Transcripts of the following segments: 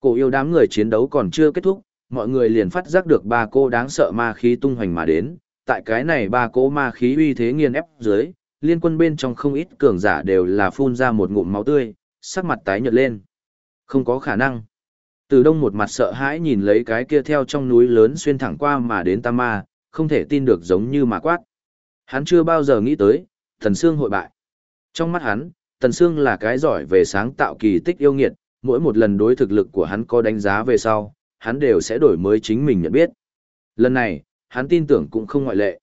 Cổ yêu đám người chiến đấu còn chưa kết thúc, mọi người liền phát giác được ba cô đáng sợ ma khí tung hoành mà đến, tại cái này ba cỗ ma khí uy thế nghiền ép dưới, liên quân bên trong không ít cường giả đều là phun ra một ngụm máu tươi, sắc mặt tái nhợt lên. Không có khả năng. Từ đông một mặt sợ hãi nhìn lấy cái kia theo trong núi lớn xuyên thẳng qua mà đến Tam Ma, không thể tin được giống như mà quát. Hắn chưa bao giờ nghĩ tới, Thần Sương hội bại. Trong mắt hắn, Thần Sương là cái giỏi về sáng tạo kỳ tích yêu nghiệt, mỗi một lần đối thực lực của hắn có đánh giá về sau, hắn đều sẽ đổi mới chính mình nhận biết. Lần này, hắn tin tưởng cũng không ngoại lệ.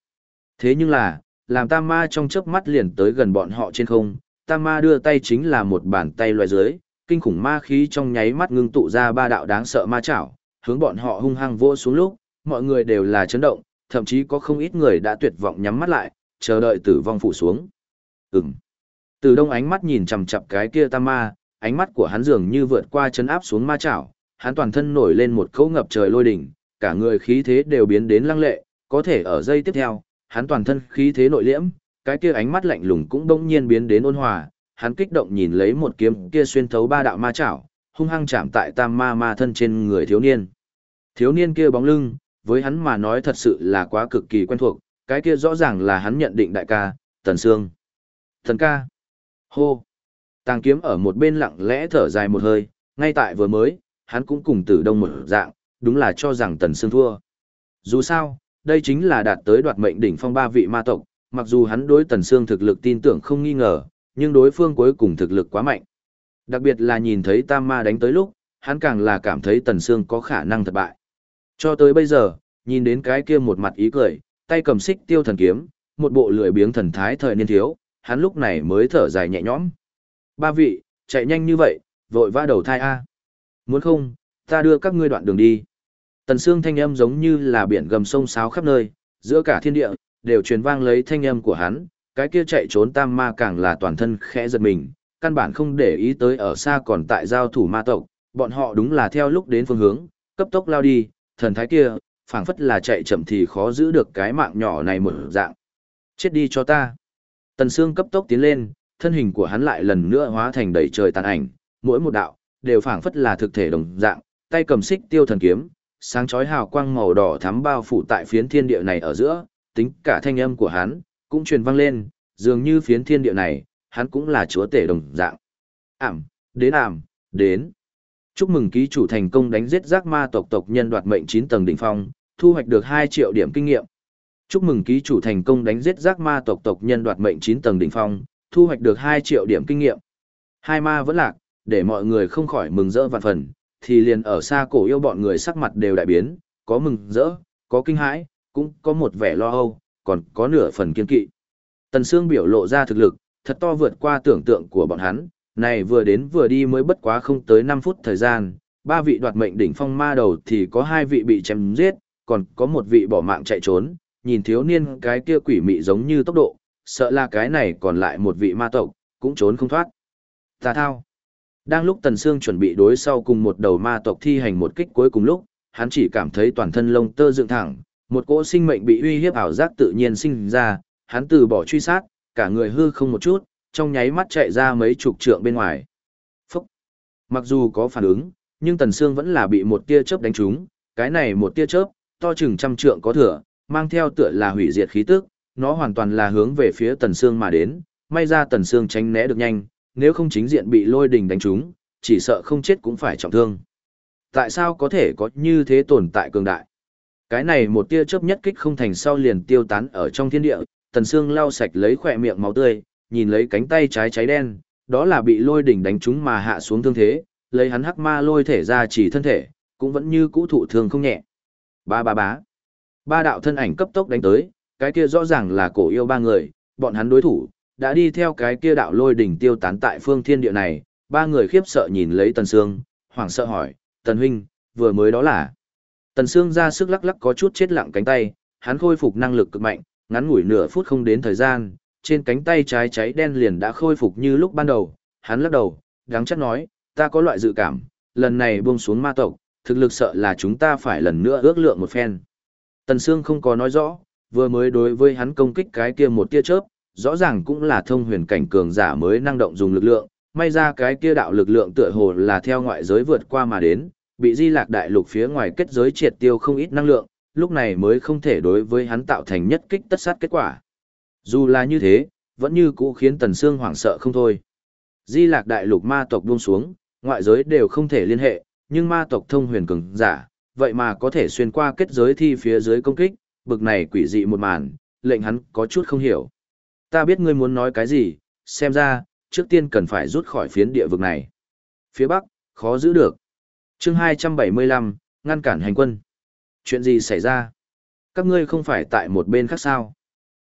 Thế nhưng là, làm Tam Ma trong chớp mắt liền tới gần bọn họ trên không, Tam Ma đưa tay chính là một bàn tay loài dưới, kinh khủng ma khí trong nháy mắt ngưng tụ ra ba đạo đáng sợ ma chảo, hướng bọn họ hung hăng vỗ xuống lúc, mọi người đều là chấn động, thậm chí có không ít người đã tuyệt vọng nhắm mắt lại, chờ đợi tử vong phủ xuống. Ừm. Từ đông ánh mắt nhìn chằm chằm cái kia tam ma, ánh mắt của hắn dường như vượt qua chấn áp xuống ma chảo, hắn toàn thân nổi lên một cỗ ngập trời lôi đỉnh, cả người khí thế đều biến đến lăng lệ, có thể ở giây tiếp theo, hắn toàn thân khí thế nội liễm, cái kia ánh mắt lạnh lùng cũng bỗng nhiên biến đến ôn hòa, hắn kích động nhìn lấy một kiếm kia xuyên thấu ba đạo ma chảo, hung hăng chạm tại tam ma ma thân trên người thiếu niên. Thiếu niên kia bóng lưng, với hắn mà nói thật sự là quá cực kỳ quen thuộc, cái kia rõ ràng là hắn nhận định đại ca, Tần Sương. Thần ca. Hô. Tàng kiếm ở một bên lặng lẽ thở dài một hơi, ngay tại vừa mới, hắn cũng cùng tử đông một dạng, đúng là cho rằng Tần Sương thua. Dù sao, đây chính là đạt tới đoạt mệnh đỉnh phong ba vị ma tộc, mặc dù hắn đối Tần Sương thực lực tin tưởng không nghi ngờ, nhưng đối phương cuối cùng thực lực quá mạnh. Đặc biệt là nhìn thấy Tam Ma đánh tới lúc, hắn càng là cảm thấy Tần Sương có khả năng thất bại. Cho tới bây giờ, nhìn đến cái kia một mặt ý cười, tay cầm xích tiêu thần kiếm, một bộ lười biếng thần thái thời niên thiếu, hắn lúc này mới thở dài nhẹ nhõm. Ba vị, chạy nhanh như vậy, vội vã đầu thai A. Muốn không, ta đưa các ngươi đoạn đường đi. Tần xương thanh âm giống như là biển gầm sông sáo khắp nơi, giữa cả thiên địa, đều truyền vang lấy thanh âm của hắn, cái kia chạy trốn tam ma càng là toàn thân khẽ giật mình, căn bản không để ý tới ở xa còn tại giao thủ ma tộc, bọn họ đúng là theo lúc đến phương hướng, cấp tốc lao đi, thần thái kia, phảng phất là chạy chậm thì khó giữ được cái mạng nhỏ này một dạng. Chết đi cho ta. Tần Sương cấp tốc tiến lên, thân hình của hắn lại lần nữa hóa thành đầy trời tàn ảnh, mỗi một đạo, đều phảng phất là thực thể đồng dạng, tay cầm xích tiêu thần kiếm, sáng chói hào quang màu đỏ thắm bao phủ tại phiến thiên địa này ở giữa, tính cả thanh âm của hắn, cũng truyền vang lên, dường như phiến thiên địa này, hắn cũng là chúa tể đồng dạng. Ảm, đến ảm, đến. Chúc mừng ký chủ thành công đánh giết giác ma tộc tộc nhân đoạt mệnh 9 tầng đỉnh phong, thu hoạch được 2 triệu điểm kinh nghiệm. Chúc mừng ký chủ thành công đánh giết giác ma tộc tộc nhân đoạt mệnh 9 tầng đỉnh phong, thu hoạch được 2 triệu điểm kinh nghiệm. Hai ma vẫn lạc, để mọi người không khỏi mừng rỡ vạn phần, thì liền ở xa cổ yêu bọn người sắc mặt đều đại biến, có mừng rỡ, có kinh hãi, cũng có một vẻ lo âu, còn có nửa phần kiên kỵ. Tần Sương biểu lộ ra thực lực, thật to vượt qua tưởng tượng của bọn hắn, này vừa đến vừa đi mới bất quá không tới 5 phút thời gian, ba vị đoạt mệnh đỉnh phong ma đầu thì có hai vị bị chém giết, còn có một vị bỏ mạng chạy trốn, nhìn thiếu niên cái kia quỷ mị giống như tốc độ, sợ là cái này còn lại một vị ma tộc, cũng trốn không thoát. Tà thao. Đang lúc Tần Sương chuẩn bị đối sau cùng một đầu ma tộc thi hành một kích cuối cùng lúc, hắn chỉ cảm thấy toàn thân lông tơ dựng thẳng, một cỗ sinh mệnh bị uy hiếp ảo giác tự nhiên sinh ra, hắn từ bỏ truy sát, cả người hư không một chút, trong nháy mắt chạy ra mấy chục trượng bên ngoài. Phúc! Mặc dù có phản ứng, nhưng Tần Sương vẫn là bị một tia chớp đánh trúng, cái này một tia chớp, to chừng trăm trượng có thừa, mang theo tựa là hủy diệt khí tức, nó hoàn toàn là hướng về phía Tần Sương mà đến, may ra Tần Sương tránh né được nhanh, nếu không chính diện bị lôi đình đánh trúng, chỉ sợ không chết cũng phải trọng thương. Tại sao có thể có như thế tồn tại cường đại? Cái này một tia chớp nhất kích không thành sau liền tiêu tán ở trong thiên địa, Tần Sương lau sạch lấy khỏe miệng máu tươi, nhìn lấy cánh tay trái cháy đen, đó là bị lôi đỉnh đánh trúng mà hạ xuống thương thế, lấy hắn hắc ma lôi thể ra chỉ thân thể, cũng vẫn như cũ thụ thương không nhẹ. Ba ba bá. Ba đạo thân ảnh cấp tốc đánh tới, cái kia rõ ràng là cổ yêu ba người, bọn hắn đối thủ, đã đi theo cái kia đạo lôi đỉnh tiêu tán tại phương thiên địa này, ba người khiếp sợ nhìn lấy Tần Sương, hoảng sợ hỏi, Tần Huynh, vừa mới đó là. Tần Sương ra sức lắc lắc có chút chết lặng cánh tay, hắn khôi phục năng lực cực mạnh, ngắn ngủi nửa phút không đến thời gian, trên cánh tay trái cháy đen liền đã khôi phục như lúc ban đầu, hắn lắc đầu, đáng chắc nói, ta có loại dự cảm, lần này buông xuống ma tộc, thực lực sợ là chúng ta phải lần nữa ước lượng một phen. Tần Sương không có nói rõ, vừa mới đối với hắn công kích cái kia một tia chớp, rõ ràng cũng là thông huyền cảnh cường giả mới năng động dùng lực lượng, may ra cái kia đạo lực lượng tựa hồ là theo ngoại giới vượt qua mà đến, bị di lạc đại lục phía ngoài kết giới triệt tiêu không ít năng lượng, lúc này mới không thể đối với hắn tạo thành nhất kích tất sát kết quả. Dù là như thế, vẫn như cũ khiến Tần Sương hoảng sợ không thôi. Di lạc đại lục ma tộc buông xuống, ngoại giới đều không thể liên hệ, nhưng ma tộc thông huyền cường giả, vậy mà có thể xuyên qua kết giới thi phía dưới công kích, bực này quỷ dị một màn, lệnh hắn có chút không hiểu. Ta biết ngươi muốn nói cái gì, xem ra, trước tiên cần phải rút khỏi phiến địa vực này. Phía Bắc, khó giữ được. chương 275, ngăn cản hành quân. Chuyện gì xảy ra? Các ngươi không phải tại một bên khác sao?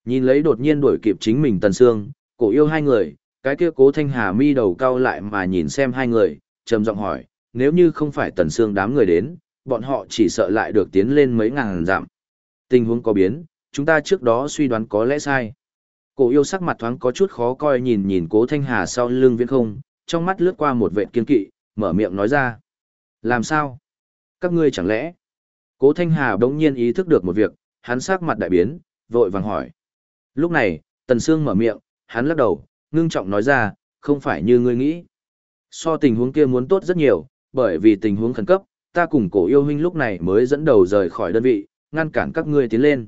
Nhìn lấy đột nhiên đuổi kịp chính mình Tần Sương, cổ yêu hai người, cái kia cố thanh hà mi đầu cao lại mà nhìn xem hai người, trầm giọng hỏi, nếu như không phải Tần Sương đám người đến, bọn họ chỉ sợ lại được tiến lên mấy ngàn dặm. Tình huống có biến, chúng ta trước đó suy đoán có lẽ sai. Cổ yêu sắc mặt thoáng có chút khó coi nhìn nhìn cố thanh hà sau lưng viễn không, trong mắt lướt qua một vệ kiên kỵ, mở miệng nói ra. Làm sao? Các ngươi chẳng lẽ? Cố thanh hà đống nhiên ý thức được một việc, hắn sắc mặt đại biến, vội vàng hỏi. Lúc này, Tần Sương mở miệng, hắn lắc đầu, ngưng trọng nói ra, không phải như ngươi nghĩ. So tình huống kia muốn tốt rất nhiều, bởi vì tình huống khẩn cấp, ta cùng cổ yêu huynh lúc này mới dẫn đầu rời khỏi đơn vị, ngăn cản các ngươi tiến lên.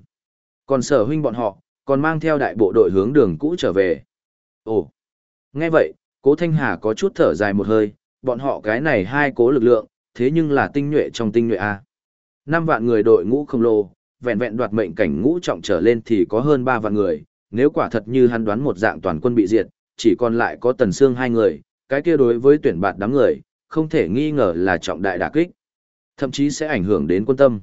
Còn sở huynh bọn họ, còn mang theo đại bộ đội hướng đường cũ trở về. Ồ, nghe vậy, cố Thanh Hà có chút thở dài một hơi, bọn họ cái này hai cố lực lượng, thế nhưng là tinh nhuệ trong tinh nhuệ A. Năm vạn người đội ngũ khổng lồ, vẹn vẹn đoạt mệnh cảnh ngũ trọng trở lên thì có hơn ba vạn người, nếu quả thật như hắn đoán một dạng toàn quân bị diệt, chỉ còn lại có tần xương hai người, cái kia đối với tuyển bạt đám người, không thể nghi ngờ là trọng đại đả kích. Thậm chí sẽ ảnh hưởng đến quân tâm.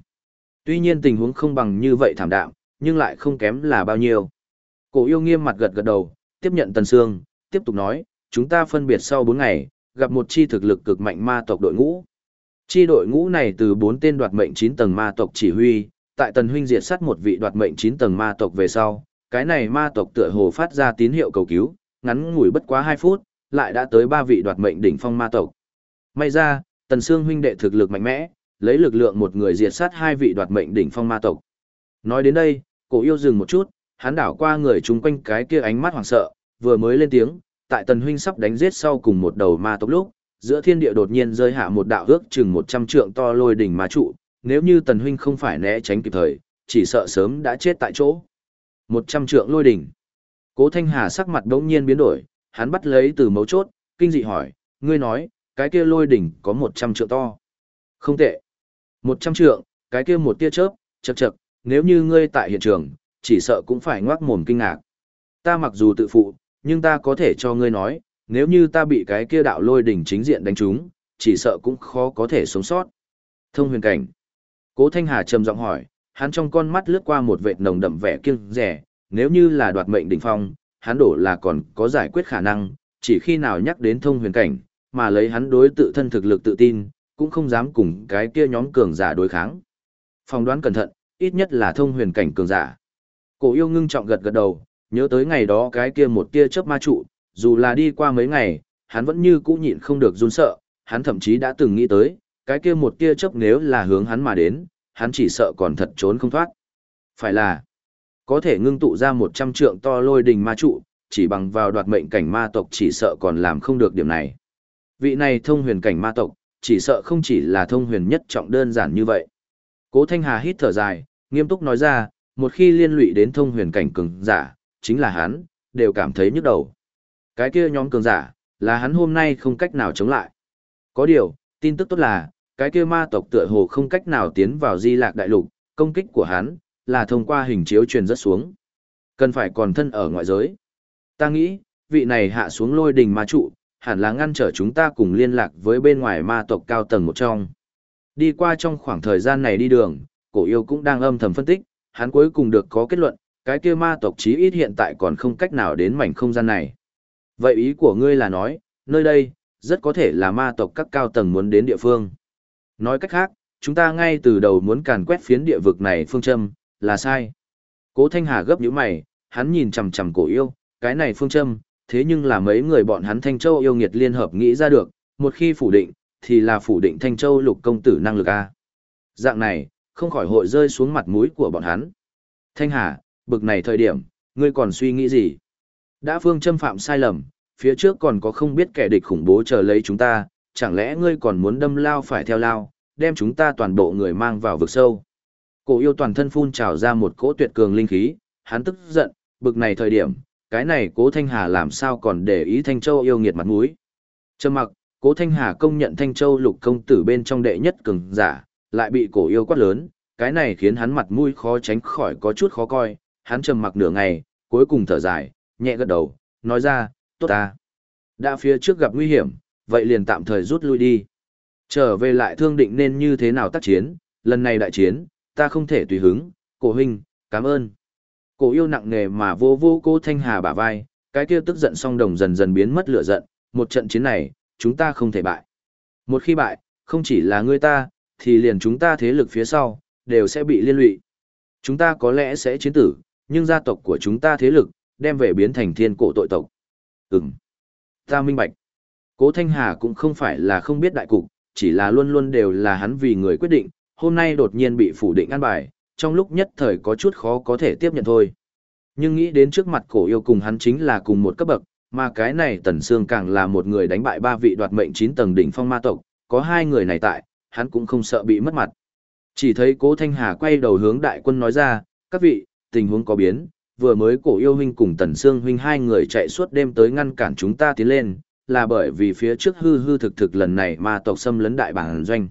Tuy nhiên tình huống không bằng như vậy thảm đạm, nhưng lại không kém là bao nhiêu. Cổ yêu nghiêm mặt gật gật đầu, tiếp nhận tần sương, tiếp tục nói, chúng ta phân biệt sau 4 ngày, gặp một chi thực lực cực mạnh ma tộc đội ngũ. Chi đội ngũ này từ 4 tên đoạt mệnh 9 tầng ma tộc chỉ huy, tại tần huynh diệt sát một vị đoạt mệnh 9 tầng ma tộc về sau, cái này ma tộc tựa hồ phát ra tín hiệu cầu cứu, ngắn ngủi bất quá 2 phút, lại đã tới 3 vị đoạt mệnh đỉnh phong ma tộc. May ra, tần sương huynh đệ thực lực mạnh mẽ, lấy lực lượng một người diệt sát hai vị đoạt mệnh đỉnh phong ma tộc. Nói đến đây, cổ yêu dừng một chút, hắn đảo qua người chung quanh cái kia ánh mắt hoảng sợ, vừa mới lên tiếng, tại tần huynh sắp đánh giết sau cùng một đầu ma tộc lúc, giữa thiên địa đột nhiên rơi hạ một đạo ước chừng 100 trượng to lôi đỉnh ma trụ, nếu như tần huynh không phải né tránh kịp thời, chỉ sợ sớm đã chết tại chỗ. 100 trượng lôi đỉnh. Cố Thanh Hà sắc mặt đống nhiên biến đổi, hắn bắt lấy từ mấu chốt, kinh dị hỏi, ngươi nói, cái kia lôi đỉnh có 100 trượng to. Không tệ. 100 trượng, cái kia một tia chớp, chật chật, nếu như ngươi tại hiện trường, chỉ sợ cũng phải ngoác mồm kinh ngạc. Ta mặc dù tự phụ, nhưng ta có thể cho ngươi nói, nếu như ta bị cái kia đạo lôi đỉnh chính diện đánh trúng, chỉ sợ cũng khó có thể sống sót. Thông huyền cảnh. Cố Thanh Hà trầm giọng hỏi, hắn trong con mắt lướt qua một vệt nồng đậm vẻ kiêng rẻ, nếu như là đoạt mệnh đỉnh phong, hắn đổ là còn có giải quyết khả năng, chỉ khi nào nhắc đến thông huyền cảnh, mà lấy hắn đối tự thân thực lực tự tin, cũng không dám cùng cái kia nhóm cường giả đối kháng. Phòng đoán cẩn thận, ít nhất là thông huyền cảnh cường giả. Cổ yêu ngưng trọng gật gật đầu, nhớ tới ngày đó cái kia một tia chớp ma trụ, dù là đi qua mấy ngày, hắn vẫn như cũ nhịn không được run sợ, hắn thậm chí đã từng nghĩ tới, cái kia một tia chớp nếu là hướng hắn mà đến, hắn chỉ sợ còn thật trốn không thoát. Phải là, có thể ngưng tụ ra một trăm trượng to lôi đình ma trụ, chỉ bằng vào đoạt mệnh cảnh ma tộc chỉ sợ còn làm không được điểm này. Vị này thông huyền cảnh ma tộc, chỉ sợ không chỉ là thông huyền nhất trọng đơn giản như vậy. Cố Thanh Hà hít thở dài, nghiêm túc nói ra, một khi liên lụy đến thông huyền cảnh cường giả, chính là hắn, đều cảm thấy nhức đầu. Cái kia nhóm cường giả, là hắn hôm nay không cách nào chống lại. Có điều, tin tức tốt là, cái kia ma tộc tựa hồ không cách nào tiến vào di lạc đại lục, công kích của hắn, là thông qua hình chiếu truyền rất xuống. Cần phải còn thân ở ngoại giới. Ta nghĩ, vị này hạ xuống lôi đình ma trụ, hẳn là ngăn trở chúng ta cùng liên lạc với bên ngoài ma tộc cao tầng một trong. Đi qua trong khoảng thời gian này đi đường, cổ yêu cũng đang âm thầm phân tích, hắn cuối cùng được có kết luận, cái kia ma tộc chí ít hiện tại còn không cách nào đến mảnh không gian này. Vậy ý của ngươi là nói, nơi đây, rất có thể là ma tộc các cao tầng muốn đến địa phương. Nói cách khác, chúng ta ngay từ đầu muốn càn quét phiến địa vực này phương châm, là sai. Cố Thanh Hà gấp nhíu mày, hắn nhìn chằm chằm cổ yêu, cái này phương châm, thế nhưng là mấy người bọn hắn Thanh Châu yêu nghiệt liên hợp nghĩ ra được, một khi phủ định, thì là phủ định Thanh Châu lục công tử năng lực A. Dạng này, không khỏi hội rơi xuống mặt mũi của bọn hắn. Thanh Hà, bực này thời điểm, ngươi còn suy nghĩ gì? Đã phương châm phạm sai lầm, phía trước còn có không biết kẻ địch khủng bố chờ lấy chúng ta, chẳng lẽ ngươi còn muốn đâm lao phải theo lao, đem chúng ta toàn bộ người mang vào vực sâu. Cổ yêu toàn thân phun trào ra một cỗ tuyệt cường linh khí, hắn tức giận, bực này thời điểm, cái này cố Thanh Hà làm sao còn để ý Thanh Châu yêu nghiệt mặt mũi. Trầm mặc, cố Thanh Hà công nhận Thanh Châu lục công tử bên trong đệ nhất cường giả, lại bị cổ yêu quát lớn, cái này khiến hắn mặt mũi khó tránh khỏi có chút khó coi, hắn trầm mặc nửa ngày, cuối cùng thở dài, nhẹ gật đầu, nói ra, tốt ta. Đã phía trước gặp nguy hiểm, vậy liền tạm thời rút lui đi. Trở về lại thương định nên như thế nào tác chiến, lần này đại chiến, ta không thể tùy hứng, cổ huynh, cảm ơn. Cổ yêu nặng nề mà vô vô cô Thanh Hà bả vai, cái kia tức giận song đồng dần dần biến mất lửa giận, một trận chiến này, chúng ta không thể bại. Một khi bại, không chỉ là ngươi ta, thì liền chúng ta thế lực phía sau, đều sẽ bị liên lụy. Chúng ta có lẽ sẽ chiến tử, nhưng gia tộc của chúng ta thế lực, đem về biến thành thiên cổ tội tộc. Ừm. Ta minh bạch. Cố Thanh Hà cũng không phải là không biết đại cục, chỉ là luôn luôn đều là hắn vì người quyết định, hôm nay đột nhiên bị phủ định an bài, trong lúc nhất thời có chút khó có thể tiếp nhận thôi. Nhưng nghĩ đến trước mặt cổ yêu cùng hắn chính là cùng một cấp bậc, mà cái này Tần Sương càng là một người đánh bại ba vị đoạt mệnh 9 tầng đỉnh phong ma tộc, có hai người này tại, hắn cũng không sợ bị mất mặt. Chỉ thấy Cố Thanh Hà quay đầu hướng đại quân nói ra, các vị, tình huống có biến, vừa mới cổ yêu huynh cùng Tần Sương huynh hai người chạy suốt đêm tới ngăn cản chúng ta tiến lên, là bởi vì phía trước hư hư thực thực lần này ma tộc xâm lấn đại bản doanh.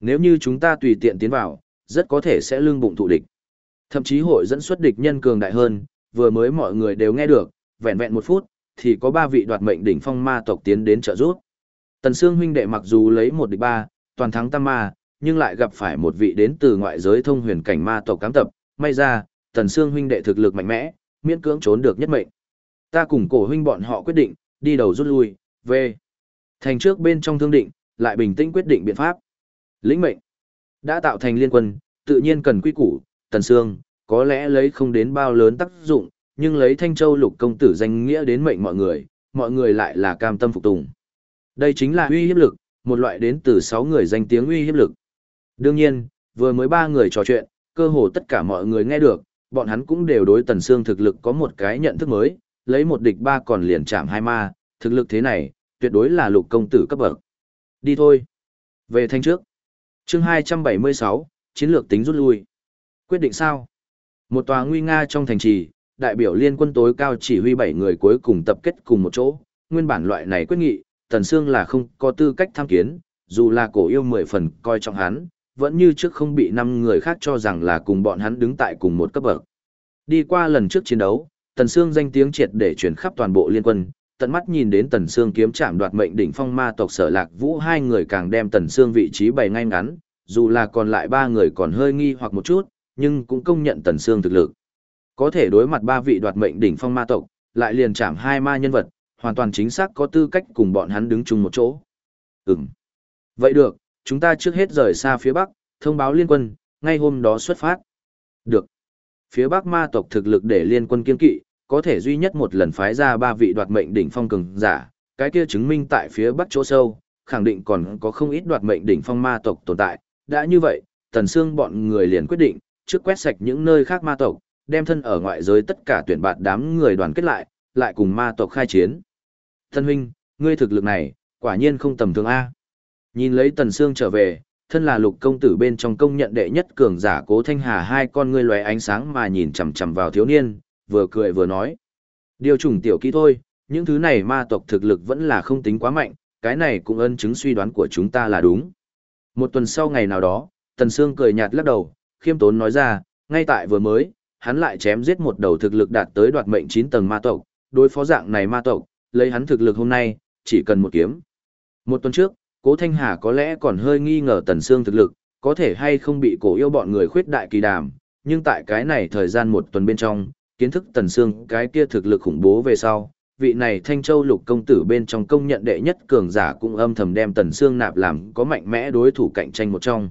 Nếu như chúng ta tùy tiện tiến vào, rất có thể sẽ lưng bụng thụ địch. Thậm chí hội dẫn xuất địch nhân cường đại hơn, vừa mới mọi người đều nghe được, vẹn vẹn một phút, thì có ba vị đoạt mệnh đỉnh phong ma tộc tiến đến trợ giúp. Tần Sương huynh đệ mặc dù lấy một địch ba, toàn thắng tam ma, nhưng lại gặp phải một vị đến từ ngoại giới thông huyền cảnh ma tộc cám tập, may ra, Tần Sương huynh đệ thực lực mạnh mẽ, miễn cưỡng trốn được nhất mệnh. Ta cùng cổ huynh bọn họ quyết định, đi đầu rút lui, về. Thành trước bên trong thương định, lại bình tĩnh quyết định biện pháp. Lĩnh mệnh. Đã tạo thành liên quân, tự nhiên cần quy củ, Tần Sương, có lẽ lấy không đến bao lớn tác dụng, nhưng lấy Thanh Châu lục công tử danh nghĩa đến mệnh mọi người, mọi người lại là cam tâm phục tùng. Đây chính là uy hiếp lực, một loại đến từ sáu người danh tiếng uy hiếp lực. Đương nhiên, vừa mới ba người trò chuyện, cơ hồ tất cả mọi người nghe được, bọn hắn cũng đều đối Tần Sương thực lực có một cái nhận thức mới, lấy một địch ba còn liền chạm hai ma, thực lực thế này, tuyệt đối là lục công tử cấp bậc. Đi thôi. Về thanh trước chương 276, chiến lược tính rút lui. Quyết định sao? Một tòa nguy nga trong thành trì, đại biểu liên quân tối cao chỉ huy 7 người cuối cùng tập kết cùng một chỗ. Nguyên bản loại này quyết nghị, Tần Sương là không có tư cách tham kiến, dù là cổ yêu mười phần coi trọng hắn, vẫn như trước không bị năm người khác cho rằng là cùng bọn hắn đứng tại cùng một cấp bậc. Đi qua lần trước chiến đấu, Tần Sương danh tiếng triệt để truyền khắp toàn bộ liên quân, tận mắt nhìn đến Tần xương kiếm chạm đoạt mệnh đỉnh phong ma tộc Sở Lạc Vũ hai người càng đem Tần xương vị trí bày ngay ngắn, dù là còn lại ba người còn hơi nghi hoặc một chút, nhưng cũng công nhận Tần xương thực lực. Có thể đối mặt ba vị đoạt mệnh đỉnh phong ma tộc, lại liền chạm hai ma nhân vật, hoàn toàn chính xác có tư cách cùng bọn hắn đứng chung một chỗ. Ừm. Vậy được, chúng ta trước hết rời xa phía Bắc, thông báo liên quân, ngay hôm đó xuất phát. Được. Phía Bắc ma tộc thực lực để liên quân kiên kỵ, có thể duy nhất một lần phái ra ba vị đoạt mệnh đỉnh phong cường giả, cái kia chứng minh tại phía Bắc chỗ sâu, khẳng định còn có không ít đoạt mệnh đỉnh phong ma tộc tồn tại. Đã như vậy, Tần Sương bọn người liền quyết định, trước quét sạch những nơi khác ma tộc, đem thân ở ngoại giới tất cả tuyển bạt đám người đoàn kết lại, lại cùng ma tộc khai chiến. Thân huynh, ngươi thực lực này, quả nhiên không tầm thường A. Nhìn lấy Tần Sương trở về, thân là lục công tử bên trong công nhận đệ nhất cường giả cố thanh hà hai con ngươi lóe ánh sáng mà nhìn chằm chằm vào thiếu niên, vừa cười vừa nói. Điều trùng tiểu kỹ thôi, những thứ này ma tộc thực lực vẫn là không tính quá mạnh, cái này cũng ân chứng suy đoán của chúng ta là đúng. Một tuần sau ngày nào đó, Tần Sương cười nhạt lắc đầu, khiêm tốn nói ra, ngay tại vừa mới, hắn lại chém giết một đầu thực lực đạt tới đoạt mệnh 9 tầng ma tộc, đối phó dạng này ma tộc, lấy hắn thực lực hôm nay, chỉ cần một kiếm. Một tuần trước, Cố Thanh Hà có lẽ còn hơi nghi ngờ Tần Sương thực lực, có thể hay không bị cổ yêu bọn người khuyết đại kỳ đàm, nhưng tại cái này thời gian một tuần bên trong, kiến thức Tần Sương cái kia thực lực khủng bố về sau, vị này Thanh Châu lục công tử bên trong công nhận đệ nhất cường giả cũng âm thầm đem Tần Sương nạp làm có mạnh mẽ đối thủ cạnh tranh một trong.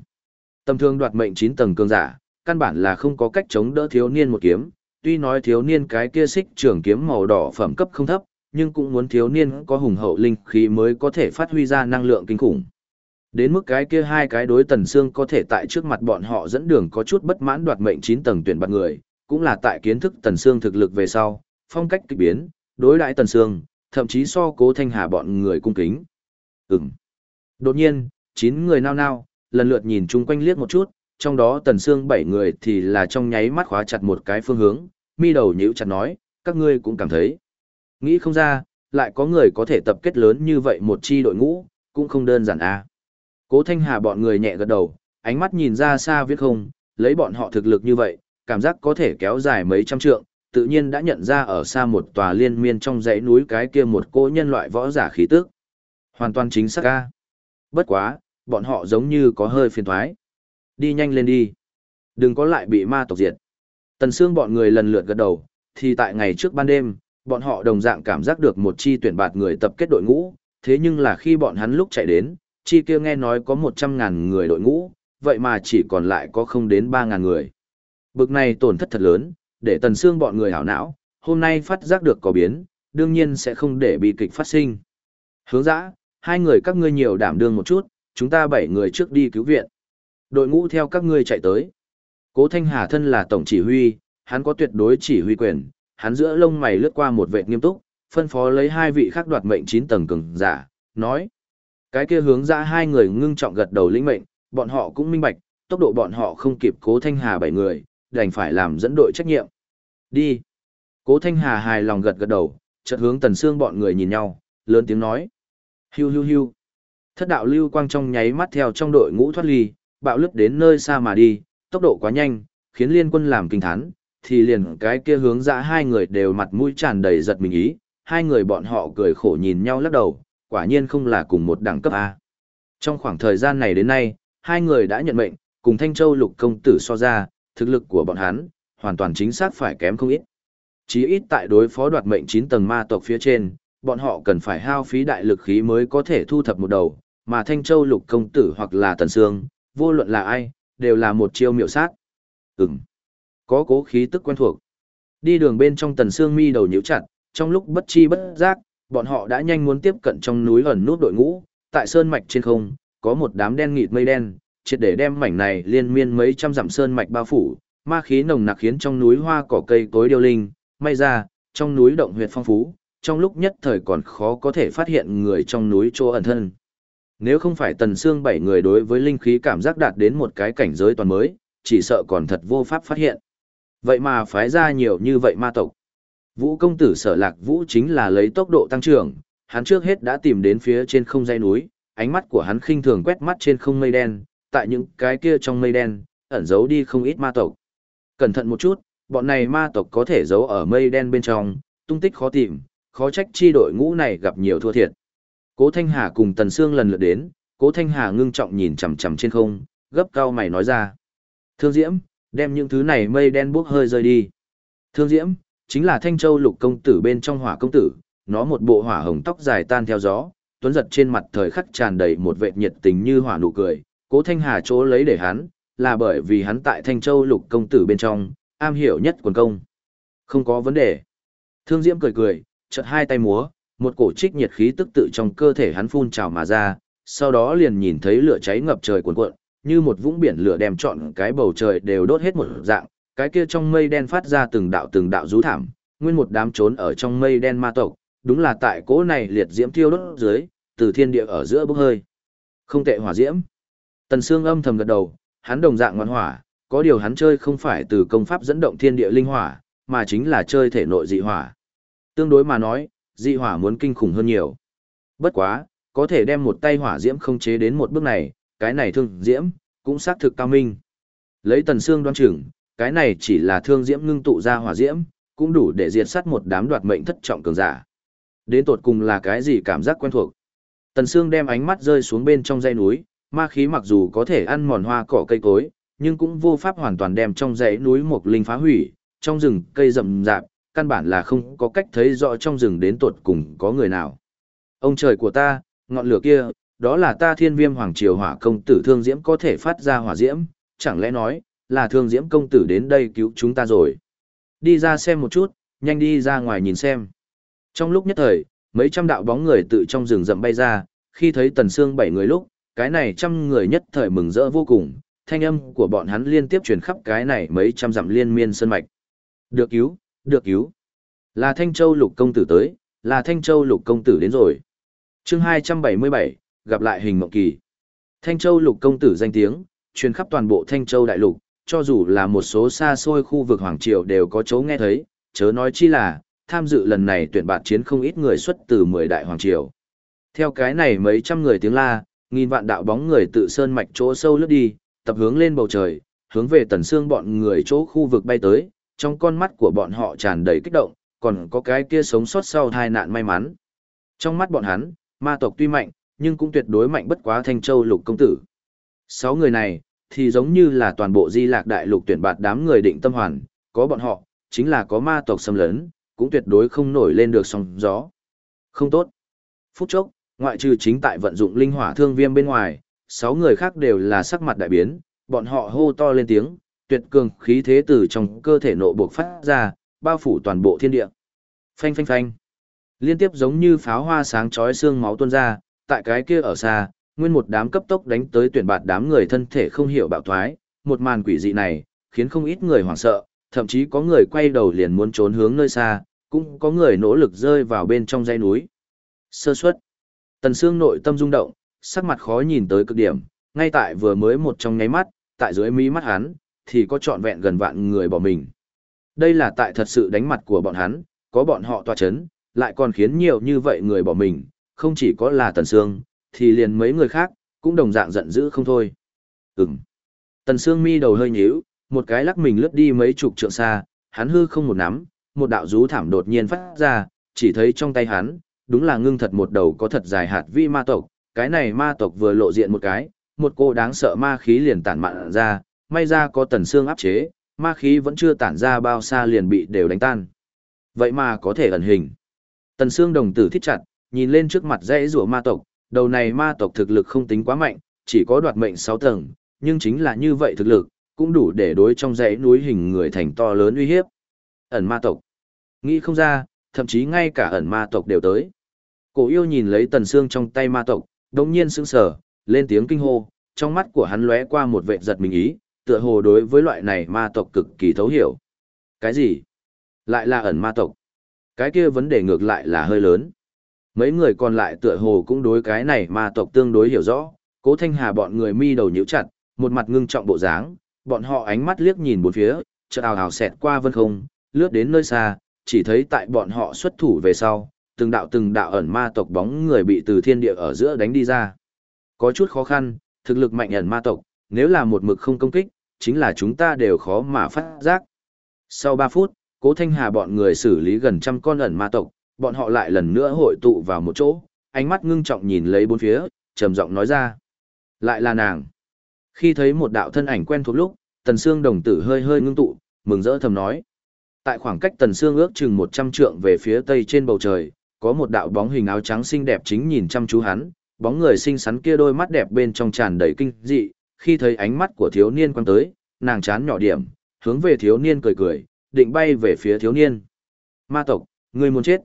Tâm thương đoạt mệnh 9 tầng cường giả, căn bản là không có cách chống đỡ thiếu niên một kiếm, tuy nói thiếu niên cái kia xích trường kiếm màu đỏ phẩm cấp không thấp, nhưng cũng muốn thiếu niên có hùng hậu linh khí mới có thể phát huy ra năng lượng kinh khủng. Đến mức cái kia hai cái đối tần xương có thể tại trước mặt bọn họ dẫn đường có chút bất mãn đoạt mệnh 9 tầng tuyển bạc người, cũng là tại kiến thức tần sương thực lực về sau, phong cách kịch biến, đối đãi tần sương, thậm chí so cố thanh hà bọn người cung kính. Ừm. Đột nhiên, chín người nao nao, lần lượt nhìn chung quanh liếc một chút, trong đó Tần Sương bảy người thì là trong nháy mắt khóa chặt một cái phương hướng, mi đầu nhíu chặt nói, các ngươi cũng cảm thấy. Nghĩ không ra, lại có người có thể tập kết lớn như vậy một chi đội ngũ, cũng không đơn giản à. Cố Thanh Hà bọn người nhẹ gật đầu, ánh mắt nhìn ra xa viết không, lấy bọn họ thực lực như vậy, cảm giác có thể kéo dài mấy trăm trượng, tự nhiên đã nhận ra ở xa một tòa liên miên trong dãy núi cái kia một cỗ nhân loại võ giả khí tức. Hoàn toàn chính xác ca. Bất quá, bọn họ giống như có hơi phiền thoái. Đi nhanh lên đi. Đừng có lại bị ma tộc diệt. Tần xương bọn người lần lượt gật đầu, thì tại ngày trước ban đêm, bọn họ đồng dạng cảm giác được một chi tuyển bạt người tập kết đội ngũ, thế nhưng là khi bọn hắn lúc chạy đến, chi kia nghe nói có 100.000 người đội ngũ, vậy mà chỉ còn lại có không đến 3.000 người. Bực này tổn thất thật lớn, để tần xương bọn người hảo não, hôm nay phát giác được có biến, đương nhiên sẽ không để bị kịch phát sinh. Hướng dã, hai người các ngươi nhiều đảm đương một chút, chúng ta bảy người trước đi cứu viện. Đội ngũ theo các ngươi chạy tới. Cố Thanh Hà thân là tổng chỉ huy, hắn có tuyệt đối chỉ huy quyền, hắn giữa lông mày lướt qua một vẻ nghiêm túc, phân phó lấy hai vị khác đoạt mệnh chín tầng cường giả, nói. Cái kia hướng dã hai người ngưng trọng gật đầu lĩnh mệnh, bọn họ cũng minh bạch, tốc độ bọn họ không kịp Cố Thanh Hà bảy người, đành phải làm dẫn đội trách nhiệm. Đi. Cố Thanh Hà hài lòng gật gật đầu, chợt hướng Tần Sương bọn người nhìn nhau, lớn tiếng nói. Hiu hiu hiu. Thất đạo lưu quang trong nháy mắt theo trong đội ngũ thoát ly, bạo lướt đến nơi xa mà đi, tốc độ quá nhanh, khiến liên quân làm kinh thán, thì liền cái kia hướng dã hai người đều mặt mũi tràn đầy giật mình ý, hai người bọn họ cười khổ nhìn nhau lắc đầu, quả nhiên không là cùng một đẳng cấp A. Trong khoảng thời gian này đến nay, hai người đã nhận mệnh, cùng Thanh Châu lục công tử so ra, thực lực của bọn hắn, hoàn toàn chính xác phải kém không ít. Chí ít tại đối phó đoạt mệnh 9 tầng ma tộc phía trên, bọn họ cần phải hao phí đại lực khí mới có thể thu thập một đầu, mà Thanh Châu lục công tử hoặc là Tần Sương, vô luận là ai, đều là một chiêu miệu sát. Ừm, có cố khí tức quen thuộc. Đi đường bên trong Tần Sương mi đầu nhíu chặt, trong lúc bất chi bất giác, bọn họ đã nhanh muốn tiếp cận trong núi ẩn nút đội ngũ, tại sơn mạch trên không, có một đám đen nghịt mây đen, triệt để đem mảnh này liên miên mấy trăm dặm sơn mạch bao phủ, ma khí nồng nặc khiến trong núi hoa cỏ cây cối điêu linh, may ra, trong núi động huyệt phong phú, trong lúc nhất thời còn khó có thể phát hiện người trong núi chỗ ẩn thân. Nếu không phải tần xương bảy người đối với linh khí cảm giác đạt đến một cái cảnh giới toàn mới, chỉ sợ còn thật vô pháp phát hiện. Vậy mà phái ra nhiều như vậy ma tộc. Vũ công tử sở lạc vũ chính là lấy tốc độ tăng trưởng, hắn trước hết đã tìm đến phía trên không dây núi, ánh mắt của hắn khinh thường quét mắt trên không mây đen, tại những cái kia trong mây đen, ẩn giấu đi không ít ma tộc. Cẩn thận một chút, bọn này ma tộc có thể giấu ở mây đen bên trong, tung tích khó tìm, khó trách chi đội ngũ này gặp nhiều thua thiệt. Cố Thanh Hà cùng Tần Sương lần lượt đến, Cố Thanh Hà ngưng trọng nhìn chằm chằm trên không, gấp cao mày nói ra. Thương Diễm, đem những thứ này mây đen bốc hơi rơi đi. Thương Diễm, chính là Thanh Châu lục công tử bên trong hỏa công tử, nó một bộ hỏa hồng tóc dài tan theo gió, tuấn giật trên mặt thời khắc tràn đầy một vệt nhiệt tình như hỏa nụ cười, Cố Thanh Hà chỗ lấy để hắn, là bởi vì hắn tại Thanh Châu lục công tử bên trong, am hiểu nhất quần công. Không có vấn đề. Thương Diễm cười cười, chợt hai tay múa, một cổ trích nhiệt khí tức tự trong cơ thể hắn phun trào mà ra, sau đó liền nhìn thấy lửa cháy ngập trời cuồn cuộn, như một vũng biển lửa đem trọn cái bầu trời đều đốt hết một dạng, cái kia trong mây đen phát ra từng đạo từng đạo rú thảm, nguyên một đám trốn ở trong mây đen ma tộc, đúng là tại cỗ này liệt diễm thiêu đốt dưới, từ thiên địa ở giữa bốc hơi. Không tệ hỏa diễm. Tần Sương âm thầm gật đầu, hắn đồng dạng ngoan hỏa, có điều hắn chơi không phải từ công pháp dẫn động thiên địa linh hỏa, mà chính là chơi thể nội dị hỏa. Tương đối mà nói, dị hỏa muốn kinh khủng hơn nhiều. Bất quá, có thể đem một tay hỏa diễm không chế đến một bước này, cái này thương diễm, cũng xác thực cao minh. Lấy tần xương đoan chừng, cái này chỉ là thương diễm ngưng tụ ra hỏa diễm, cũng đủ để diệt sát một đám đoạt mệnh thất trọng cường giả. Đến tột cùng là cái gì cảm giác quen thuộc. Tần xương đem ánh mắt rơi xuống bên trong dãy núi, ma khí mặc dù có thể ăn mòn hoa cỏ cây cối, nhưng cũng vô pháp hoàn toàn đem trong dãy núi một linh phá hủy, trong rừng cây rậm rạp, căn bản là không có cách thấy rõ trong rừng đến tột cùng có người nào. Ông trời của ta, ngọn lửa kia, đó là ta thiên viêm hoàng triều hỏa công tử thương diễm có thể phát ra hỏa diễm, chẳng lẽ nói, là thương diễm công tử đến đây cứu chúng ta rồi. Đi ra xem một chút, nhanh đi ra ngoài nhìn xem. Trong lúc nhất thời, mấy trăm đạo bóng người tự trong rừng rậm bay ra, khi thấy tần xương bảy người lúc, cái này trăm người nhất thời mừng rỡ vô cùng, thanh âm của bọn hắn liên tiếp truyền khắp cái này mấy trăm dặm liên miên sơn mạch. Được cứu, được cứu. Là Thanh Châu lục công tử tới, là Thanh Châu lục công tử đến rồi. chương 277, gặp lại hình mộng kỳ. Thanh Châu lục công tử danh tiếng, truyền khắp toàn bộ Thanh Châu đại lục, cho dù là một số xa xôi khu vực Hoàng Triều đều có chỗ nghe thấy, chớ nói chi là, tham dự lần này tuyển bạt chiến không ít người xuất từ 10 đại Hoàng Triều. Theo cái này mấy trăm người tiếng la, nghìn vạn đạo bóng người tự sơn mạch chỗ sâu lướt đi, tập hướng lên bầu trời, hướng về tần xương bọn người chỗ khu vực bay tới, trong con mắt của bọn họ tràn đầy kích động, còn có cái kia sống sót sau tai nạn may mắn. Trong mắt bọn hắn, ma tộc tuy mạnh, nhưng cũng tuyệt đối mạnh bất quá Thanh Châu lục công tử. Sáu người này, thì giống như là toàn bộ di lạc đại lục tuyển bạt đám người định tâm hoàn, có bọn họ, chính là có ma tộc xâm lấn, cũng tuyệt đối không nổi lên được sóng gió. Không tốt. Phút chốc, ngoại trừ chính tại vận dụng linh hỏa thương viêm bên ngoài, sáu người khác đều là sắc mặt đại biến, bọn họ hô to lên tiếng, tuyệt cường khí thế từ trong cơ thể nộ buộc phát ra, bao phủ toàn bộ thiên địa. Phanh phanh phanh. Liên tiếp giống như pháo hoa sáng chói xương máu tuôn ra, tại cái kia ở xa, nguyên một đám cấp tốc đánh tới tuyển bạt đám người thân thể không hiểu bạo thoái, một màn quỷ dị này, khiến không ít người hoảng sợ, thậm chí có người quay đầu liền muốn trốn hướng nơi xa, cũng có người nỗ lực rơi vào bên trong dãy núi. Sơ suất. Tần Sương nội tâm rung động, sắc mặt khó nhìn tới cực điểm, ngay tại vừa mới một trong nháy mắt, tại dưới mí mắt hắn, thì có trọn vẹn gần vạn người bỏ mình. Đây là tại thật sự đánh mặt của bọn hắn, có bọn họ tòa chấn, lại còn khiến nhiều như vậy người bỏ mình, không chỉ có là Tần Sương, thì liền mấy người khác, cũng đồng dạng giận dữ không thôi. Ừm. Tần Sương mi đầu hơi nhíu, một cái lắc mình lướt đi mấy chục trượng xa, hắn hư không một nắm, một đạo rú thảm đột nhiên phát ra, chỉ thấy trong tay hắn, đúng là ngưng thật một đầu có thật dài hạt vi ma tộc, cái này ma tộc vừa lộ diện một cái, một cô đáng sợ ma khí liền tản mạn ra, may ra có tần xương áp chế, ma khí vẫn chưa tản ra bao xa liền bị đều đánh tan. Vậy mà có thể ẩn hình. Tần xương đồng tử thích chặt, nhìn lên trước mặt dãy rùa ma tộc, đầu này ma tộc thực lực không tính quá mạnh, chỉ có đoạt mệnh 6 tầng, nhưng chính là như vậy thực lực, cũng đủ để đối trong dãy núi hình người thành to lớn uy hiếp. Ẩn ma tộc. Nghĩ không ra, thậm chí ngay cả ẩn ma tộc đều tới. Cổ yêu nhìn lấy tần xương trong tay ma tộc, đồng nhiên sững sờ, lên tiếng kinh hô, trong mắt của hắn lóe qua một vệ giật mình ý, tựa hồ đối với loại này ma tộc cực kỳ thấu hiểu. Cái gì? Lại là ẩn ma tộc. Cái kia vấn đề ngược lại là hơi lớn. Mấy người còn lại tựa hồ cũng đối cái này ma tộc tương đối hiểu rõ, cố thanh hà bọn người mi đầu nhíu chặt, một mặt ngưng trọng bộ dáng, bọn họ ánh mắt liếc nhìn bốn phía, chợt ào ào xẹt qua vân không, lướt đến nơi xa, chỉ thấy tại bọn họ xuất thủ về sau, từng đạo từng đạo ẩn ma tộc bóng người bị từ thiên địa ở giữa đánh đi ra. Có chút khó khăn, thực lực mạnh ẩn ma tộc, nếu là một mực không công kích, chính là chúng ta đều khó mà phát giác. Sau 3 phút, Cố Thanh Hà bọn người xử lý gần trăm con ẩn ma tộc, bọn họ lại lần nữa hội tụ vào một chỗ, ánh mắt ngưng trọng nhìn lấy bốn phía, trầm giọng nói ra. Lại là nàng. Khi thấy một đạo thân ảnh quen thuộc lúc, Tần Sương đồng tử hơi hơi ngưng tụ, mừng rỡ thầm nói. Tại khoảng cách Tần Sương ước chừng 100 trượng về phía tây trên bầu trời, có một đạo bóng hình áo trắng xinh đẹp chính nhìn chăm chú hắn, bóng người xinh xắn kia đôi mắt đẹp bên trong tràn đầy kinh dị, khi thấy ánh mắt của thiếu niên quan tới, nàng chán nhỏ điểm, hướng về thiếu niên cười cười, định bay về phía thiếu niên. Ma tộc, người muốn chết.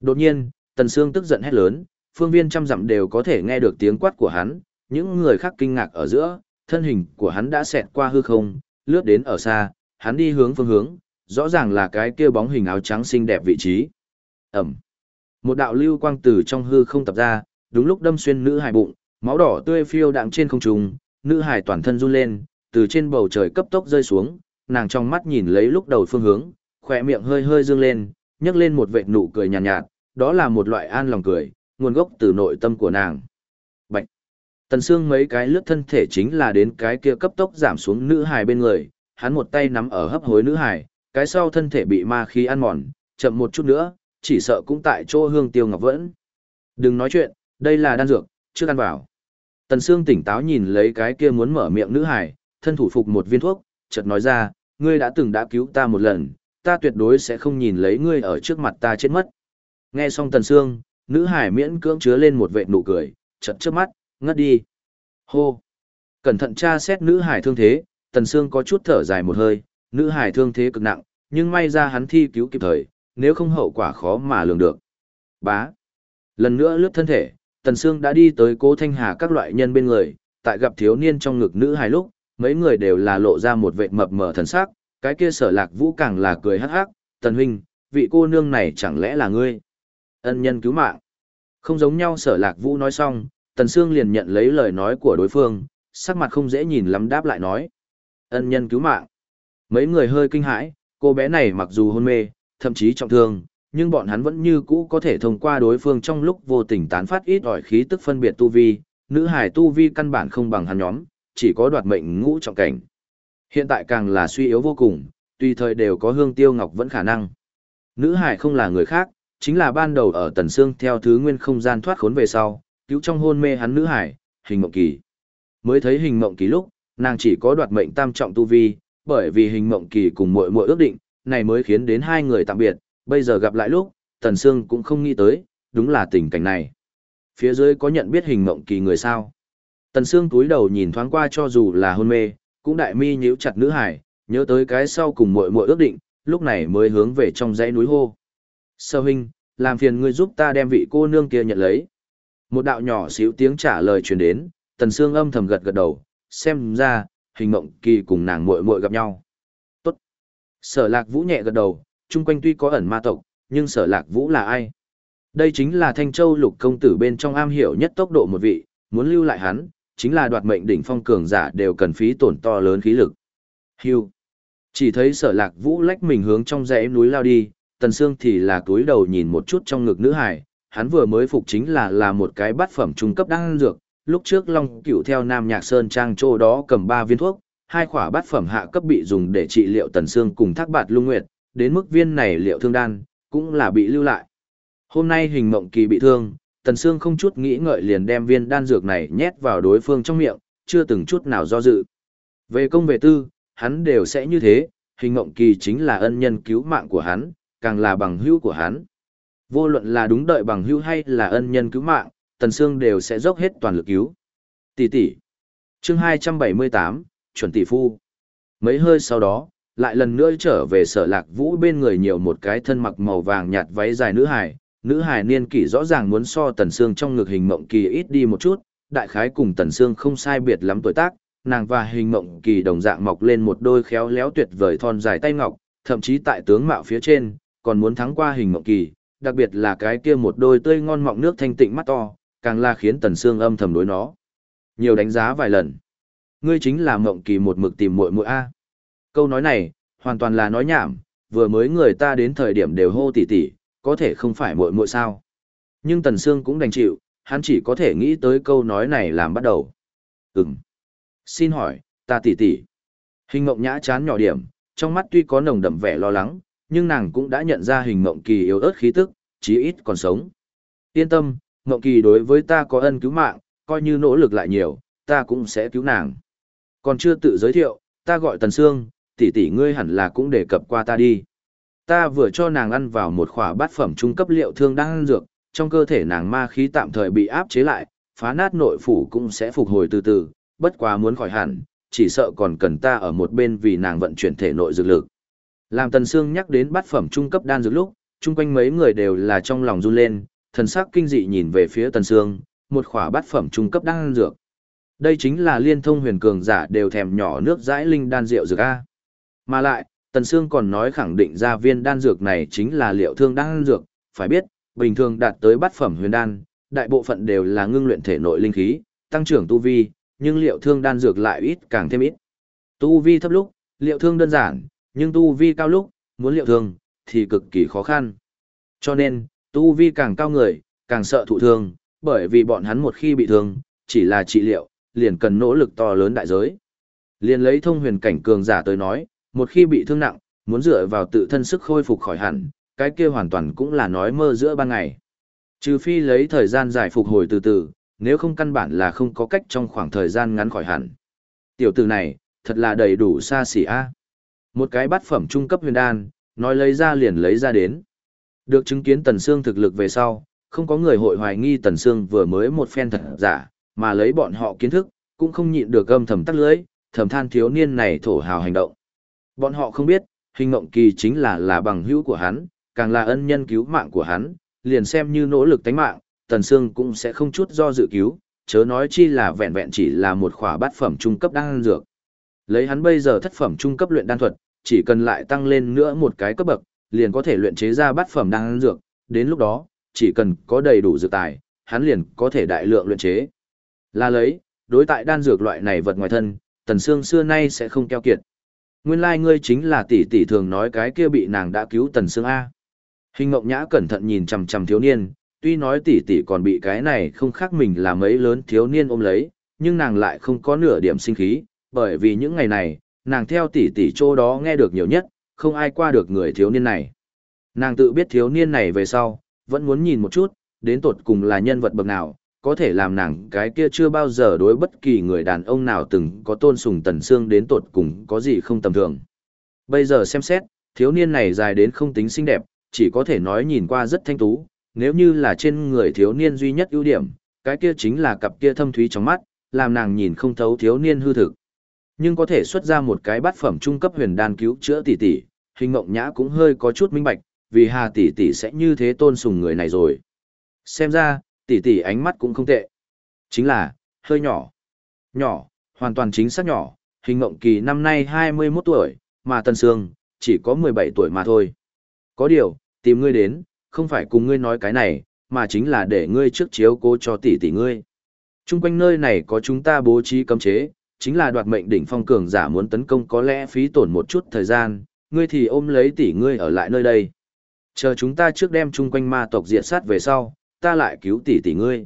Đột nhiên, Tần Sương tức giận hét lớn, phương viên trăm dặm đều có thể nghe được tiếng quát của hắn, những người khác kinh ngạc ở giữa, thân hình của hắn đã xẹt qua hư không, lướt đến ở xa, hắn đi hướng phương hướng, rõ ràng là cái kia bóng hình áo trắng xinh đẹp vị trí. Ẩm. Một đạo lưu quang từ trong hư không tập ra, đúng lúc đâm xuyên nữ hải bụng, máu đỏ tươi phiêu đạm trên không trung, nữ hải toàn thân run lên, từ trên bầu trời cấp tốc rơi xuống, nàng trong mắt nhìn lấy lúc đầu phương hướng, khỏe miệng hơi hơi dương lên, nhấc lên một vệt nụ cười nhàn nhạt, nhạt, đó là một loại an lòng cười, nguồn gốc từ nội tâm của nàng. Bạch. Tần Sương mấy cái lướt thân thể chính là đến cái kia cấp tốc giảm xuống nữ hài bên người, hắn một tay nắm ở hấp hối nữ hài, cái sau thân thể bị ma khí ăn mòn, chậm một chút nữa, chỉ sợ cũng tại chỗ hương tiêu ngọc vẫn. Đừng nói chuyện, đây là đan dược, chưa ăn vào. Tần Sương tỉnh táo nhìn lấy cái kia muốn mở miệng nữ hải, thân thủ phục một viên thuốc, chợt nói ra, ngươi đã từng đã cứu ta một lần, ta tuyệt đối sẽ không nhìn lấy ngươi ở trước mặt ta chết mất. Nghe xong Tần Sương, nữ hải miễn cưỡng chứa lên một vệt nụ cười, chợt chớp mắt, ngất đi. Hô! Cẩn thận tra xét nữ hải thương thế, Tần Sương có chút thở dài một hơi, nữ hải thương thế cực nặng, nhưng may ra hắn thi cứu kịp thời, nếu không hậu quả khó mà lường được. Bá. Lần nữa lướt thân thể, Tần Sương đã đi tới cố thanh hà các loại nhân bên người, tại gặp thiếu niên trong ngực nữ hài lúc, mấy người đều là lộ ra một vẻ mập mờ thần sắc, cái kia sở lạc vũ càng là cười hắc hắc, Tần Huynh, vị cô nương này chẳng lẽ là ngươi? Ân nhân cứu mạng. Không giống nhau sở lạc vũ nói xong, Tần Sương liền nhận lấy lời nói của đối phương, sắc mặt không dễ nhìn lắm đáp lại nói. Ân nhân cứu mạng. Mấy người hơi kinh hãi, cô bé này mặc dù hôn mê, thậm chí trọng thương, nhưng bọn hắn vẫn như cũ có thể thông qua đối phương trong lúc vô tình tán phát ít ỏi khí tức phân biệt tu vi, nữ hải tu vi căn bản không bằng hắn nhóm, chỉ có đoạt mệnh ngũ trọng cảnh. Hiện tại càng là suy yếu vô cùng, tùy thời đều có hương tiêu ngọc vẫn khả năng. Nữ hải không là người khác, chính là ban đầu ở Tần Sương theo thứ nguyên không gian thoát khốn về sau, cứu trong hôn mê hắn nữ hải, hình mộng kỳ. Mới thấy hình mộng kỳ lúc, nàng chỉ có đoạt mệnh tam trọng tu vi, bởi vì hình mộng kỳ cùng muội muội ước định, này mới khiến đến hai người tạm biệt, bây giờ gặp lại lúc, Tần Sương cũng không nghĩ tới, đúng là tình cảnh này. Phía dưới có nhận biết hình mộng kỳ người sao? Tần Sương túi đầu nhìn thoáng qua cho dù là hôn mê, cũng đại mi nhíu chặt nữ hải, nhớ tới cái sau cùng muội muội ước định, lúc này mới hướng về trong dãy núi hô. Sơ huynh, làm phiền ngươi giúp ta đem vị cô nương kia nhận lấy. Một đạo nhỏ xíu tiếng trả lời truyền đến, Tần Sương âm thầm gật gật đầu, xem ra, hình mộng kỳ cùng nàng muội muội gặp nhau. Sở lạc vũ nhẹ gật đầu, chung quanh tuy có ẩn ma tộc, nhưng sở lạc vũ là ai? Đây chính là Thanh Châu lục công tử bên trong am hiểu nhất tốc độ một vị, muốn lưu lại hắn, chính là đoạt mệnh đỉnh phong cường giả đều cần phí tổn to lớn khí lực. Hưu. Chỉ thấy sở lạc vũ lách mình hướng trong rẽ núi lao đi, tần xương thì là túi đầu nhìn một chút trong ngực nữ hải, hắn vừa mới phục chính là là một cái bát phẩm trung cấp đang dược, lúc trước Long Cửu theo Nam Nhạc Sơn Trang Châu đó cầm ba viên thuốc, hai khỏa bát phẩm hạ cấp bị dùng để trị liệu tần xương cùng thác bạt lung nguyệt, đến mức viên này liệu thương đan, cũng là bị lưu lại. Hôm nay hình mộng kỳ bị thương, tần xương không chút nghĩ ngợi liền đem viên đan dược này nhét vào đối phương trong miệng, chưa từng chút nào do dự. Về công về tư, hắn đều sẽ như thế, hình mộng kỳ chính là ân nhân cứu mạng của hắn, càng là bằng hữu của hắn. Vô luận là đúng đợi bằng hữu hay là ân nhân cứu mạng, Tần Sương đều sẽ dốc hết toàn lực cứu. Tỷ tỷ. Chương 278, chuẩn tỷ phu. Mấy hơi sau đó, lại lần nữa trở về sở lạc vũ bên người nhiều một cái thân mặc màu vàng nhạt váy dài nữ hài. Nữ hài niên kỷ rõ ràng muốn so Tần xương trong ngực hình mộng kỳ ít đi một chút, đại khái cùng Tần xương không sai biệt lắm tuổi tác, nàng và hình mộng kỳ đồng dạng mọc lên một đôi khéo léo tuyệt vời thon dài tay ngọc, thậm chí tại tướng mạo phía trên, còn muốn thắng qua hình mộng kỳ, đặc biệt là cái kia một đôi tươi ngon mọng nước thanh tịnh mắt to, càng là khiến Tần xương âm thầm đối nó. Nhiều đánh giá vài lần. Ngươi chính là mộng kỳ một mực tìm muội muội a. Câu nói này, hoàn toàn là nói nhảm, vừa mới người ta đến thời điểm đều hô tỉ tỉ, có thể không phải muội muội sao. Nhưng Tần Sương cũng đành chịu, hắn chỉ có thể nghĩ tới câu nói này làm bắt đầu. Ừm. Xin hỏi, ta tỉ tỉ. Hình mộng nhã chán nhỏ điểm, trong mắt tuy có nồng đậm vẻ lo lắng, nhưng nàng cũng đã nhận ra hình mộng kỳ yếu ớt khí tức, chí ít còn sống. Yên tâm, mộng kỳ đối với ta có ân cứu mạng, coi như nỗ lực lại nhiều, ta cũng sẽ cứu nàng. Còn chưa tự giới thiệu, ta gọi Tần Sương, tỷ tỷ ngươi hẳn là cũng đề cập qua ta đi. Ta vừa cho nàng ăn vào một khỏa bát phẩm trung cấp liệu thương đang ăn dược, trong cơ thể nàng ma khí tạm thời bị áp chế lại, phá nát nội phủ cũng sẽ phục hồi từ từ, bất quá muốn khỏi hẳn, chỉ sợ còn cần ta ở một bên vì nàng vận chuyển thể nội dược lực. Làm Tần Sương nhắc đến bát phẩm trung cấp đan dược lúc, chung quanh mấy người đều là trong lòng run lên, thần sắc kinh dị nhìn về phía Tần Sương, một khỏa bát phẩm trung cấp đan dược. Đây chính là liên thông huyền cường giả đều thèm nhỏ nước dãi linh đan rượu dược a. Mà lại, Tần Sương còn nói khẳng định ra viên đan dược này chính là liệu thương đan dược, phải biết, bình thường đạt tới bát phẩm huyền đan, đại bộ phận đều là ngưng luyện thể nội linh khí, tăng trưởng tu vi, nhưng liệu thương đan dược lại ít càng thêm ít. Tu vi thấp lúc, liệu thương đơn giản, nhưng tu vi cao lúc, muốn liệu thương, thì cực kỳ khó khăn. Cho nên, tu vi càng cao người, càng sợ thụ thương, bởi vì bọn hắn một khi bị thương, chỉ là trị liệu, liền cần nỗ lực to lớn đại giới. Liền lấy thông huyền cảnh cường giả tới nói, một khi bị thương nặng, muốn dựa vào tự thân sức khôi phục khỏi hẳn, cái kia hoàn toàn cũng là nói mơ giữa ban ngày. Trừ phi lấy thời gian giải phục hồi từ từ, nếu không căn bản là không có cách trong khoảng thời gian ngắn khỏi hẳn. Tiểu tử này, thật là đầy đủ xa xỉ a. Một cái bát phẩm trung cấp huyền đan, nói lấy ra liền lấy ra đến. Được chứng kiến Tần Sương thực lực về sau, không có người hội hoài nghi Tần Sương vừa mới một phen thật giả, mà lấy bọn họ kiến thức, cũng không nhịn được âm thầm tắt lưới, thầm than thiếu niên này thổ hào hành động. Bọn họ không biết, hình ngộng kỳ chính là là bằng hữu của hắn, càng là ân nhân cứu mạng của hắn, liền xem như nỗ lực tánh mạng, Tần Sương cũng sẽ không chút do dự cứu, chớ nói chi là vẹn vẹn chỉ là một khỏa bát phẩm trung cấp đan dược. Lấy hắn bây giờ thất phẩm trung cấp luyện đan thuật, chỉ cần lại tăng lên nữa một cái cấp bậc, liền có thể luyện chế ra bát phẩm đan dược, đến lúc đó, chỉ cần có đầy đủ dược tài, hắn liền có thể đại lượng luyện chế. Là lấy, đối tại đan dược loại này vật ngoài thân, Tần Sương xưa nay sẽ không keo kiệt. Nguyên lai like ngươi chính là tỷ tỷ thường nói cái kia bị nàng đã cứu Tần Sương A. Hình Ngọc Nhã cẩn thận nhìn chằm chằm thiếu niên, tuy nói tỷ tỷ còn bị cái này không khác mình là mấy lớn thiếu niên ôm lấy, nhưng nàng lại không có nửa điểm sinh khí, bởi vì những ngày này, nàng theo tỷ tỷ chỗ đó nghe được nhiều nhất, không ai qua được người thiếu niên này. Nàng tự biết thiếu niên này về sau, vẫn muốn nhìn một chút, đến tột cùng là nhân vật bậc nào, có thể làm nàng cái kia chưa bao giờ đối bất kỳ người đàn ông nào từng có tôn sùng tần xương đến tột cùng có gì không tầm thường. Bây giờ xem xét, thiếu niên này dài đến không tính xinh đẹp, chỉ có thể nói nhìn qua rất thanh tú, nếu như là trên người thiếu niên duy nhất ưu điểm, cái kia chính là cặp kia thâm thúy trong mắt, làm nàng nhìn không thấu thiếu niên hư thực. Nhưng có thể xuất ra một cái bát phẩm trung cấp huyền đan cứu chữa tỷ tỷ, hình mộng nhã cũng hơi có chút minh bạch, vì hà tỷ tỷ sẽ như thế tôn sùng người này rồi. Xem ra, tỷ tỷ ánh mắt cũng không tệ. Chính là, hơi nhỏ. Nhỏ, hoàn toàn chính xác nhỏ, hình ngộng kỳ năm nay 21 tuổi, mà Tần Sương, chỉ có 17 tuổi mà thôi. Có điều, tìm ngươi đến, không phải cùng ngươi nói cái này, mà chính là để ngươi trước chiếu cố cho tỷ tỷ ngươi. Trung quanh nơi này có chúng ta bố trí cấm chế, chính là đoạt mệnh đỉnh phong cường giả muốn tấn công có lẽ phí tổn một chút thời gian, ngươi thì ôm lấy tỷ ngươi ở lại nơi đây. Chờ chúng ta trước đem chung quanh ma tộc diệt sát về sau, ta lại cứu tỷ tỷ ngươi.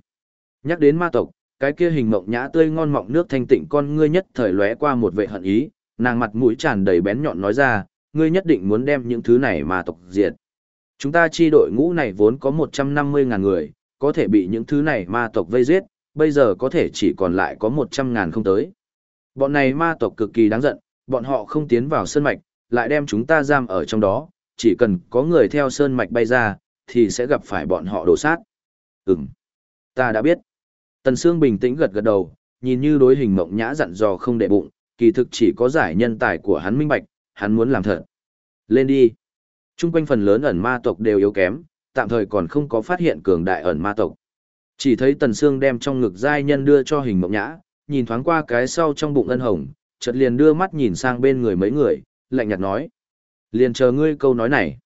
Nhắc đến ma tộc, cái kia hình mộng nhã tươi ngon mọng nước thanh tịnh con ngươi nhất thời lóe qua một vệ hận ý, nàng mặt mũi tràn đầy bén nhọn nói ra, ngươi nhất định muốn đem những thứ này ma tộc diệt. Chúng ta chi đội ngũ này vốn có 150.000 người, có thể bị những thứ này ma tộc vây giết, bây giờ có thể chỉ còn lại có 100.000 không tới. Bọn này ma tộc cực kỳ đáng giận, bọn họ không tiến vào sơn mạch, lại đem chúng ta giam ở trong đó, chỉ cần có người theo sơn mạch bay ra, thì sẽ gặp phải bọn họ đổ sát. Ừm, ta đã biết. Tần Sương bình tĩnh gật gật đầu, nhìn như đối hình mộng nhã dặn dò không để bụng, kỳ thực chỉ có giải nhân tài của hắn minh bạch, hắn muốn làm thật. Lên đi. Trung quanh phần lớn ẩn ma tộc đều yếu kém, tạm thời còn không có phát hiện cường đại ẩn ma tộc. Chỉ thấy Tần Sương đem trong ngực giai nhân đưa cho hình mộng nhã, nhìn thoáng qua cái sau trong bụng ân hồng, chợt liền đưa mắt nhìn sang bên người mấy người, lạnh nhạt nói. Liền chờ ngươi câu nói này.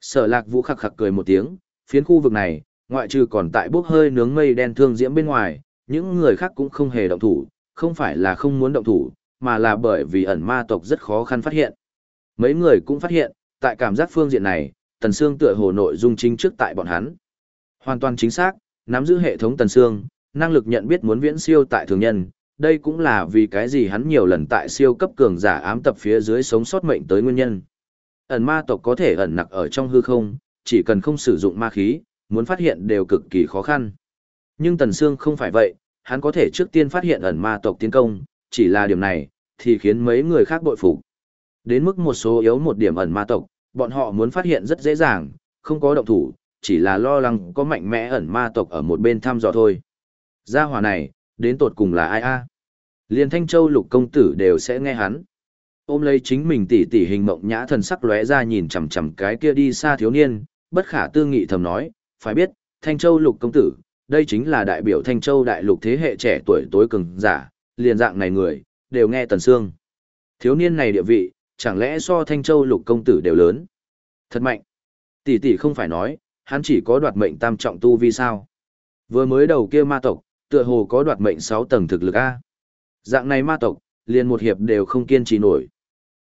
Sở lạc vũ khặc khặc cười một tiếng, phiến khu vực này, ngoại trừ còn tại bốc hơi nướng mây đen thương diễm bên ngoài, những người khác cũng không hề động thủ, không phải là không muốn động thủ, mà là bởi vì ẩn ma tộc rất khó khăn phát hiện. Mấy người cũng phát hiện, tại cảm giác phương diện này, Tần Sương tựa hồ nội dung chính trước tại bọn hắn. Hoàn toàn chính xác, nắm giữ hệ thống Tần Sương, năng lực nhận biết muốn viễn siêu tại thường nhân, đây cũng là vì cái gì hắn nhiều lần tại siêu cấp cường giả ám tập phía dưới sống sót mệnh tới nguyên nhân. Ẩn ma tộc có thể ẩn nặc ở trong hư không, chỉ cần không sử dụng ma khí, muốn phát hiện đều cực kỳ khó khăn. Nhưng Tần Sương không phải vậy, hắn có thể trước tiên phát hiện ẩn ma tộc tiến công, chỉ là điểm này, thì khiến mấy người khác bội phục. Đến mức một số yếu một điểm ẩn ma tộc, bọn họ muốn phát hiện rất dễ dàng, không có động thủ, chỉ là lo lắng có mạnh mẽ ẩn ma tộc ở một bên thăm dò thôi. Gia hỏa này, đến tột cùng là ai a? Liên Thanh Châu lục công tử đều sẽ nghe hắn. Ôm lấy chính mình tỉ tỉ hình mộng nhã thần sắc lóe ra nhìn chằm chằm cái kia đi xa thiếu niên, bất khả tư nghị thầm nói, phải biết, Thanh Châu lục công tử, đây chính là đại biểu Thanh Châu đại lục thế hệ trẻ tuổi tối cường giả, liền dạng này người, đều nghe Tần Sương. Thiếu niên này địa vị, chẳng lẽ so Thanh Châu lục công tử đều lớn? Thật mạnh. Tỷ tỷ không phải nói, hắn chỉ có đoạt mệnh tam trọng tu vi sao? Vừa mới đầu kia ma tộc, tựa hồ có đoạt mệnh 6 tầng thực lực A. Dạng này ma tộc, liền một hiệp đều không kiên trì nổi.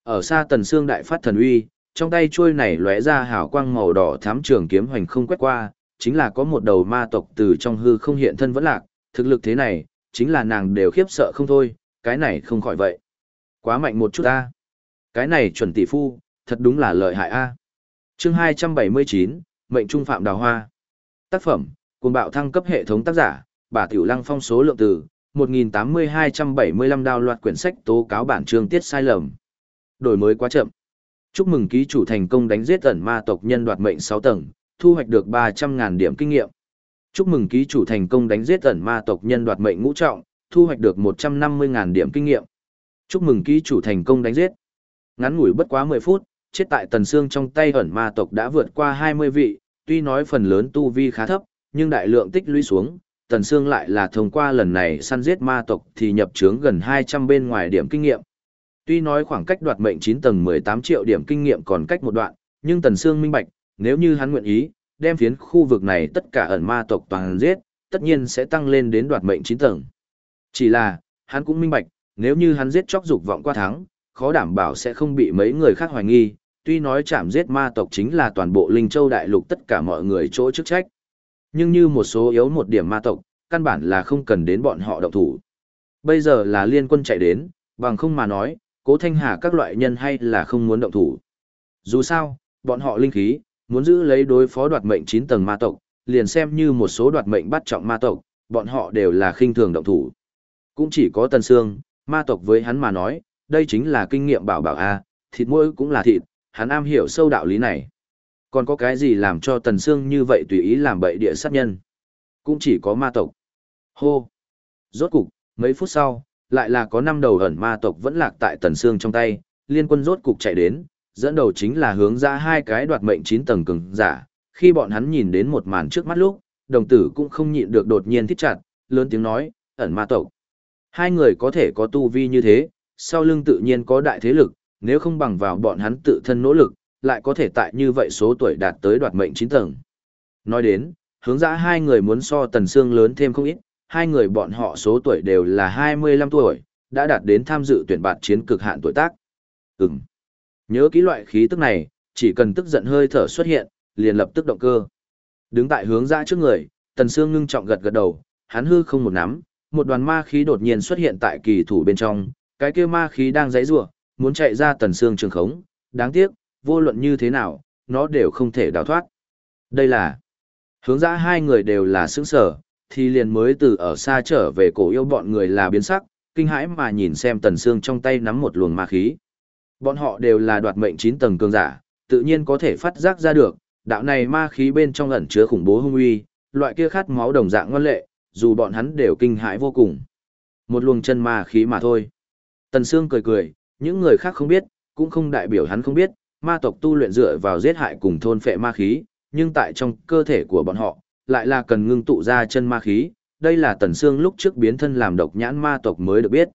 Ở xa tần xương đại phát thần uy, trong tay chuôi này lóe ra hào quang màu đỏ thám trường kiếm hoành không quét qua, chính là có một đầu ma tộc từ trong hư không hiện thân vẫn lạc, thực lực thế này, chính là nàng đều khiếp sợ không thôi, cái này không khỏi vậy. Quá mạnh một chút a. Cái này chuẩn tỷ phu, thật đúng là lợi hại a. Chương 279, mệnh trung phạm đào hoa. Tác phẩm, cuồng bạo thăng cấp hệ thống tác giả, bà Tiểu Lăng phong số lượng từ 1.8275 đào loạt quyển sách tố cáo bản chương tiết sai lầm. Đổi mới quá chậm. Chúc mừng ký chủ thành công đánh giết ẩn ma tộc nhân đoạt mệnh 6 tầng, thu hoạch được 300.000 điểm kinh nghiệm. Chúc mừng ký chủ thành công đánh giết ẩn ma tộc nhân đoạt mệnh ngũ trọng, thu hoạch được 150.000 điểm kinh nghiệm. Chúc mừng ký chủ thành công đánh giết. Ngắn ngủi bất quá 10 phút, chết tại tần xương trong tay ẩn ma tộc đã vượt qua 20 vị, tuy nói phần lớn tu vi khá thấp, nhưng đại lượng tích lũy xuống, Tần Sương lại là thông qua lần này săn giết ma tộc thì nhập trướng gần 200 bên ngoài điểm kinh nghiệm. Tuy nói khoảng cách đoạt mệnh 9 tầng 18 triệu điểm kinh nghiệm còn cách một đoạn, nhưng Tần Sương minh bạch, nếu như hắn nguyện ý, đem phiến khu vực này tất cả ẩn ma tộc toàn giết, tất nhiên sẽ tăng lên đến đoạt mệnh 9 tầng. Chỉ là, hắn cũng minh bạch, nếu như hắn giết chóc dục vọng qua thắng, khó đảm bảo sẽ không bị mấy người khác hoài nghi, tuy nói chạm giết ma tộc chính là toàn bộ Linh Châu Đại Lục tất cả mọi người chỗ chức trách. Nhưng như một số yếu một điểm ma tộc, căn bản là không cần đến bọn họ động thủ. Bây giờ là liên quân chạy đến, bằng không mà nói, cố thanh hà các loại nhân hay là không muốn động thủ. Dù sao, bọn họ linh khí, muốn giữ lấy đối phó đoạt mệnh 9 tầng ma tộc, liền xem như một số đoạt mệnh bắt trọng ma tộc, bọn họ đều là khinh thường động thủ. Cũng chỉ có Tần Sương, ma tộc với hắn mà nói, đây chính là kinh nghiệm bảo bảo a, thịt muối cũng là thịt, hắn am hiểu sâu đạo lý này. Còn có cái gì làm cho Tần Sương như vậy tùy ý làm bậy địa sát nhân? Cũng chỉ có ma tộc. Hô! Rốt cục, mấy phút sau, lại là có năm đầu ẩn ma tộc vẫn lạc tại Tần Sương trong tay, liên quân rốt cục chạy đến, dẫn đầu chính là hướng ra hai cái đoạt mệnh chín tầng cường giả. Khi bọn hắn nhìn đến một màn trước mắt lúc, đồng tử cũng không nhịn được đột nhiên thích chặt, lớn tiếng nói, ẩn ma tộc. Hai người có thể có tu vi như thế, sau lưng tự nhiên có đại thế lực, nếu không bằng vào bọn hắn tự thân nỗ lực, lại có thể tại như vậy số tuổi đạt tới đoạt mệnh chín tầng. Nói đến, hướng dã hai người muốn so tần xương lớn thêm không ít, hai người bọn họ số tuổi đều là 25 tuổi, đã đạt đến tham dự tuyển bạt chiến cực hạn tuổi tác. Ừm. Nhớ kỹ loại khí tức này, chỉ cần tức giận hơi thở xuất hiện, liền lập tức động cơ. Đứng tại hướng ra trước người, tần xương ngưng trọng gật gật đầu, hắn hư không một nắm, một đoàn ma khí đột nhiên xuất hiện tại kỳ thủ bên trong, cái kia ma khí đang giãy giụa, muốn chạy ra tần xương trường khống, đáng tiếc, vô luận như thế nào, nó đều không thể đào thoát. Đây là hướng ra hai người đều là sững sở, thì liền mới từ ở xa trở về cổ yêu bọn người là biến sắc, kinh hãi mà nhìn xem tần xương trong tay nắm một luồng ma khí. Bọn họ đều là đoạt mệnh 9 tầng cường giả, tự nhiên có thể phát giác ra được, đạo này ma khí bên trong ẩn chứa khủng bố hung uy, loại kia khát máu đồng dạng ngoan lệ, dù bọn hắn đều kinh hãi vô cùng. Một luồng chân ma khí mà thôi. Tần Sương cười cười, những người khác không biết, cũng không đại biểu hắn không biết, ma tộc tu luyện dựa vào giết hại cùng thôn phệ ma khí, nhưng tại trong cơ thể của bọn họ, lại là cần ngưng tụ ra chân ma khí, đây là Tần Sương lúc trước biến thân làm độc nhãn ma tộc mới được biết.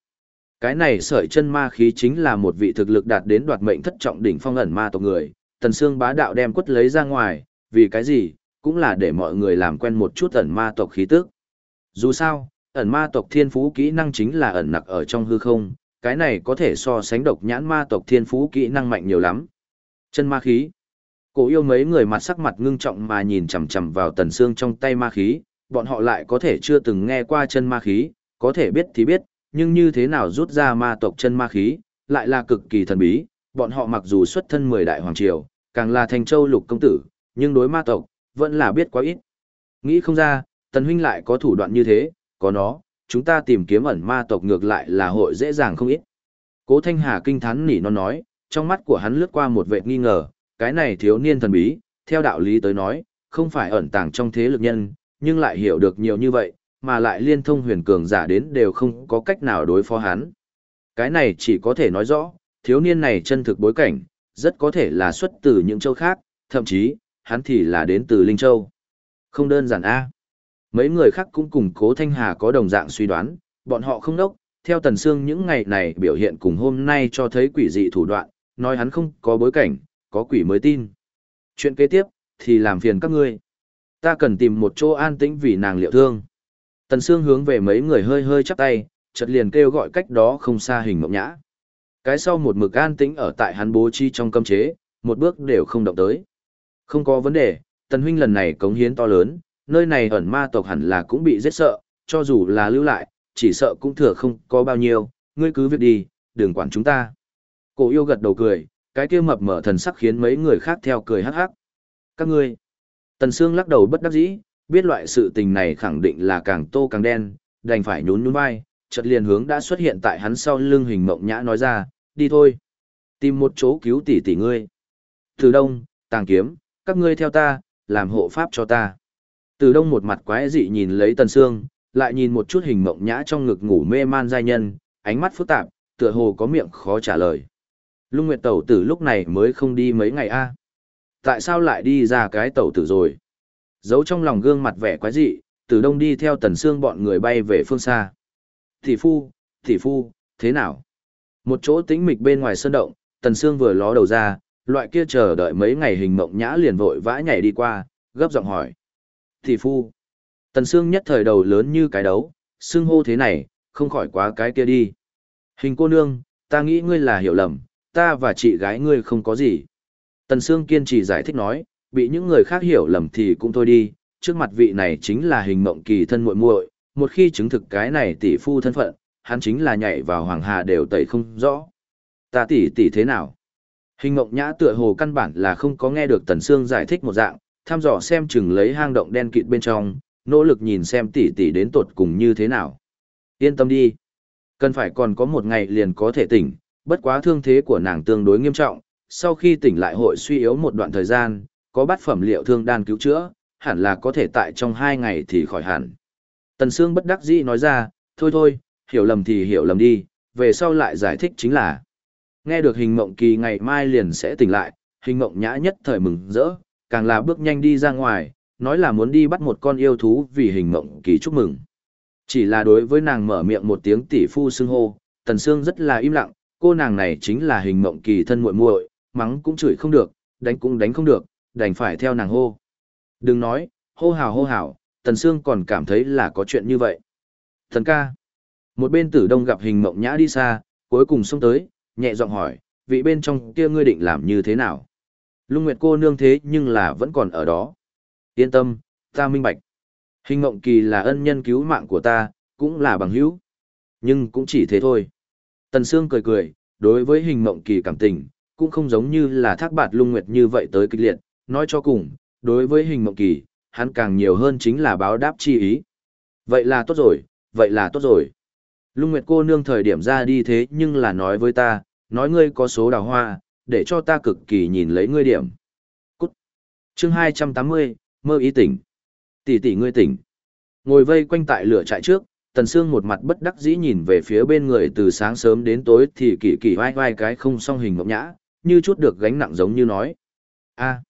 Cái này sợi chân ma khí chính là một vị thực lực đạt đến đoạt mệnh thất trọng đỉnh phong ẩn ma tộc người, Tần Sương bá đạo đem quất lấy ra ngoài, vì cái gì, cũng là để mọi người làm quen một chút ẩn ma tộc khí tức. Dù sao, ẩn ma tộc thiên phú kỹ năng chính là ẩn nặc ở trong hư không, cái này có thể so sánh độc nhãn ma tộc thiên phú kỹ năng mạnh nhiều lắm. Chân ma khí. Cổ yêu mấy người mặt sắc mặt ngưng trọng mà nhìn chằm chằm vào tần xương trong tay ma khí, bọn họ lại có thể chưa từng nghe qua chân ma khí, có thể biết thì biết, nhưng như thế nào rút ra ma tộc chân ma khí, lại là cực kỳ thần bí, bọn họ mặc dù xuất thân mười đại hoàng triều, càng là thành châu lục công tử, nhưng đối ma tộc, vẫn là biết quá ít. Nghĩ không ra, tần huynh lại có thủ đoạn như thế, có nó, chúng ta tìm kiếm ẩn ma tộc ngược lại là hội dễ dàng không ít. Cố Thanh Hà kinh thán nỉ non nói, trong mắt của hắn lướt qua một vệt nghi ngờ, cái này thiếu niên thần bí, theo đạo lý tới nói, không phải ẩn tàng trong thế lực nhân, nhưng lại hiểu được nhiều như vậy, mà lại liên thông huyền cường giả đến đều không có cách nào đối phó hắn. Cái này chỉ có thể nói rõ, thiếu niên này chân thực bối cảnh, rất có thể là xuất từ những châu khác, thậm chí, hắn thì là đến từ Linh Châu. Không đơn giản A. Mấy người khác cũng cùng Cố Thanh Hà có đồng dạng suy đoán, bọn họ không đốc, theo Tần Sương những ngày này biểu hiện cùng hôm nay cho thấy quỷ dị thủ đoạn, nói hắn không có bối cảnh, có quỷ mới tin. Chuyện kế tiếp, thì làm phiền các ngươi. Ta cần tìm một chỗ an tĩnh vì nàng liệu thương. Tần Sương hướng về mấy người hơi hơi chắp tay, chợt liền kêu gọi cách đó không xa hình mộng nhã. Cái sau một mực an tĩnh ở tại hắn bố trí trong cấm chế, một bước đều không động tới. Không có vấn đề, Tần huynh lần này cống hiến to lớn, nơi này ẩn ma tộc hẳn là cũng bị giết sợ, cho dù là lưu lại, chỉ sợ cũng thừa không có bao nhiêu, ngươi cứ việc đi, đừng quản chúng ta. Cổ yêu gật đầu cười, cái kia mập mở thần sắc khiến mấy người khác theo cười hắc hắc. Các ngươi. Tần Sương lắc đầu bất đắc dĩ, biết loại sự tình này khẳng định là càng tô càng đen, đành phải nhún nhún vai, chợt liền hướng đã xuất hiện tại hắn sau lưng hình mộng nhã nói ra, đi thôi. Tìm một chỗ cứu tỷ tỷ ngươi. Từ đông, tàng kiếm, các ngươi theo ta, làm hộ pháp cho ta. Từ đông một mặt quái dị nhìn lấy tần xương, lại nhìn một chút hình mộng nhã trong ngực ngủ mê man giai nhân, ánh mắt phức tạp, tựa hồ có miệng khó trả lời. Lung Nguyệt Tẩu tử lúc này mới không đi mấy ngày a Tại sao lại đi ra cái tẩu tử rồi? Giấu trong lòng gương mặt vẻ quái dị, từ đông đi theo tần xương bọn người bay về phương xa. Thị phu, thị phu, thế nào? Một chỗ tĩnh mịch bên ngoài sơn động, tần xương vừa ló đầu ra, loại kia chờ đợi mấy ngày hình mộng nhã liền vội vã nhảy đi qua, gấp giọng hỏi. Thị phu. Tần xương nhất thời đầu lớn như cái đấu, xương hô thế này, không khỏi quá cái kia đi. Hình cô nương, ta nghĩ ngươi là hiểu lầm, ta và chị gái ngươi không có gì. Tần Sương kiên trì giải thích nói, bị những người khác hiểu lầm thì cũng thôi đi, trước mặt vị này chính là hình mộng kỳ thân muội muội, một khi chứng thực cái này tỷ phu thân phận, hắn chính là nhảy vào hoàng hà đều tẩy không rõ. Ta tỷ tỷ thế nào? Hình mộng nhã tựa hồ căn bản là không có nghe được Tần Sương giải thích một dạng, thăm dò xem chừng lấy hang động đen kịt bên trong, nỗ lực nhìn xem tỷ tỷ đến tột cùng như thế nào. Yên tâm đi. Cần phải còn có một ngày liền có thể tỉnh, bất quá thương thế của nàng tương đối nghiêm trọng, sau khi tỉnh lại hội suy yếu một đoạn thời gian, có bát phẩm liệu thương đan cứu chữa, hẳn là có thể tại trong hai ngày thì khỏi hẳn. Tần Sương bất đắc dĩ nói ra, thôi thôi, hiểu lầm thì hiểu lầm đi, về sau lại giải thích chính là. Nghe được hình mộng kỳ ngày mai liền sẽ tỉnh lại, hình mộng nhã nhất thời mừng rỡ, càng là bước nhanh đi ra ngoài, nói là muốn đi bắt một con yêu thú vì hình mộng kỳ chúc mừng. Chỉ là đối với nàng mở miệng một tiếng tỷ phu xưng hô, Tần Sương rất là im lặng, cô nàng này chính là hình mộng kỳ thân muội muội, mắng cũng chửi không được, đánh cũng đánh không được, đành phải theo nàng hô. Đừng nói, hô hào hô hào, Tần Sương còn cảm thấy là có chuyện như vậy. Thần ca. Một bên tử đông gặp hình mộng nhã đi xa, cuối cùng xông tới, nhẹ giọng hỏi, vị bên trong kia ngươi định làm như thế nào? Lung Nguyệt cô nương thế nhưng là vẫn còn ở đó. Yên tâm, ta minh bạch. Hình mộng kỳ là ân nhân cứu mạng của ta, cũng là bằng hữu. Nhưng cũng chỉ thế thôi. Tần Sương cười cười, đối với hình mộng kỳ cảm tình, cũng không giống như là thác bạt lung nguyệt như vậy tới kịch liệt, nói cho cùng, đối với hình mộng kỳ, hắn càng nhiều hơn chính là báo đáp chi ý. Vậy là tốt rồi, vậy là tốt rồi. Lung Nguyệt cô nương thời điểm ra đi thế nhưng là nói với ta, nói ngươi có số đào hoa, để cho ta cực kỳ nhìn lấy ngươi điểm. Cút. Chương 280, mơ ý tỉnh. Tỷ tỷ ngươi tỉnh. Ngồi vây quanh tại lửa trại trước, Tần Sương một mặt bất đắc dĩ nhìn về phía bên người từ sáng sớm đến tối thì kỳ kỳ vai vai cái không song hình ngọc nhã, như chút được gánh nặng giống như nói. a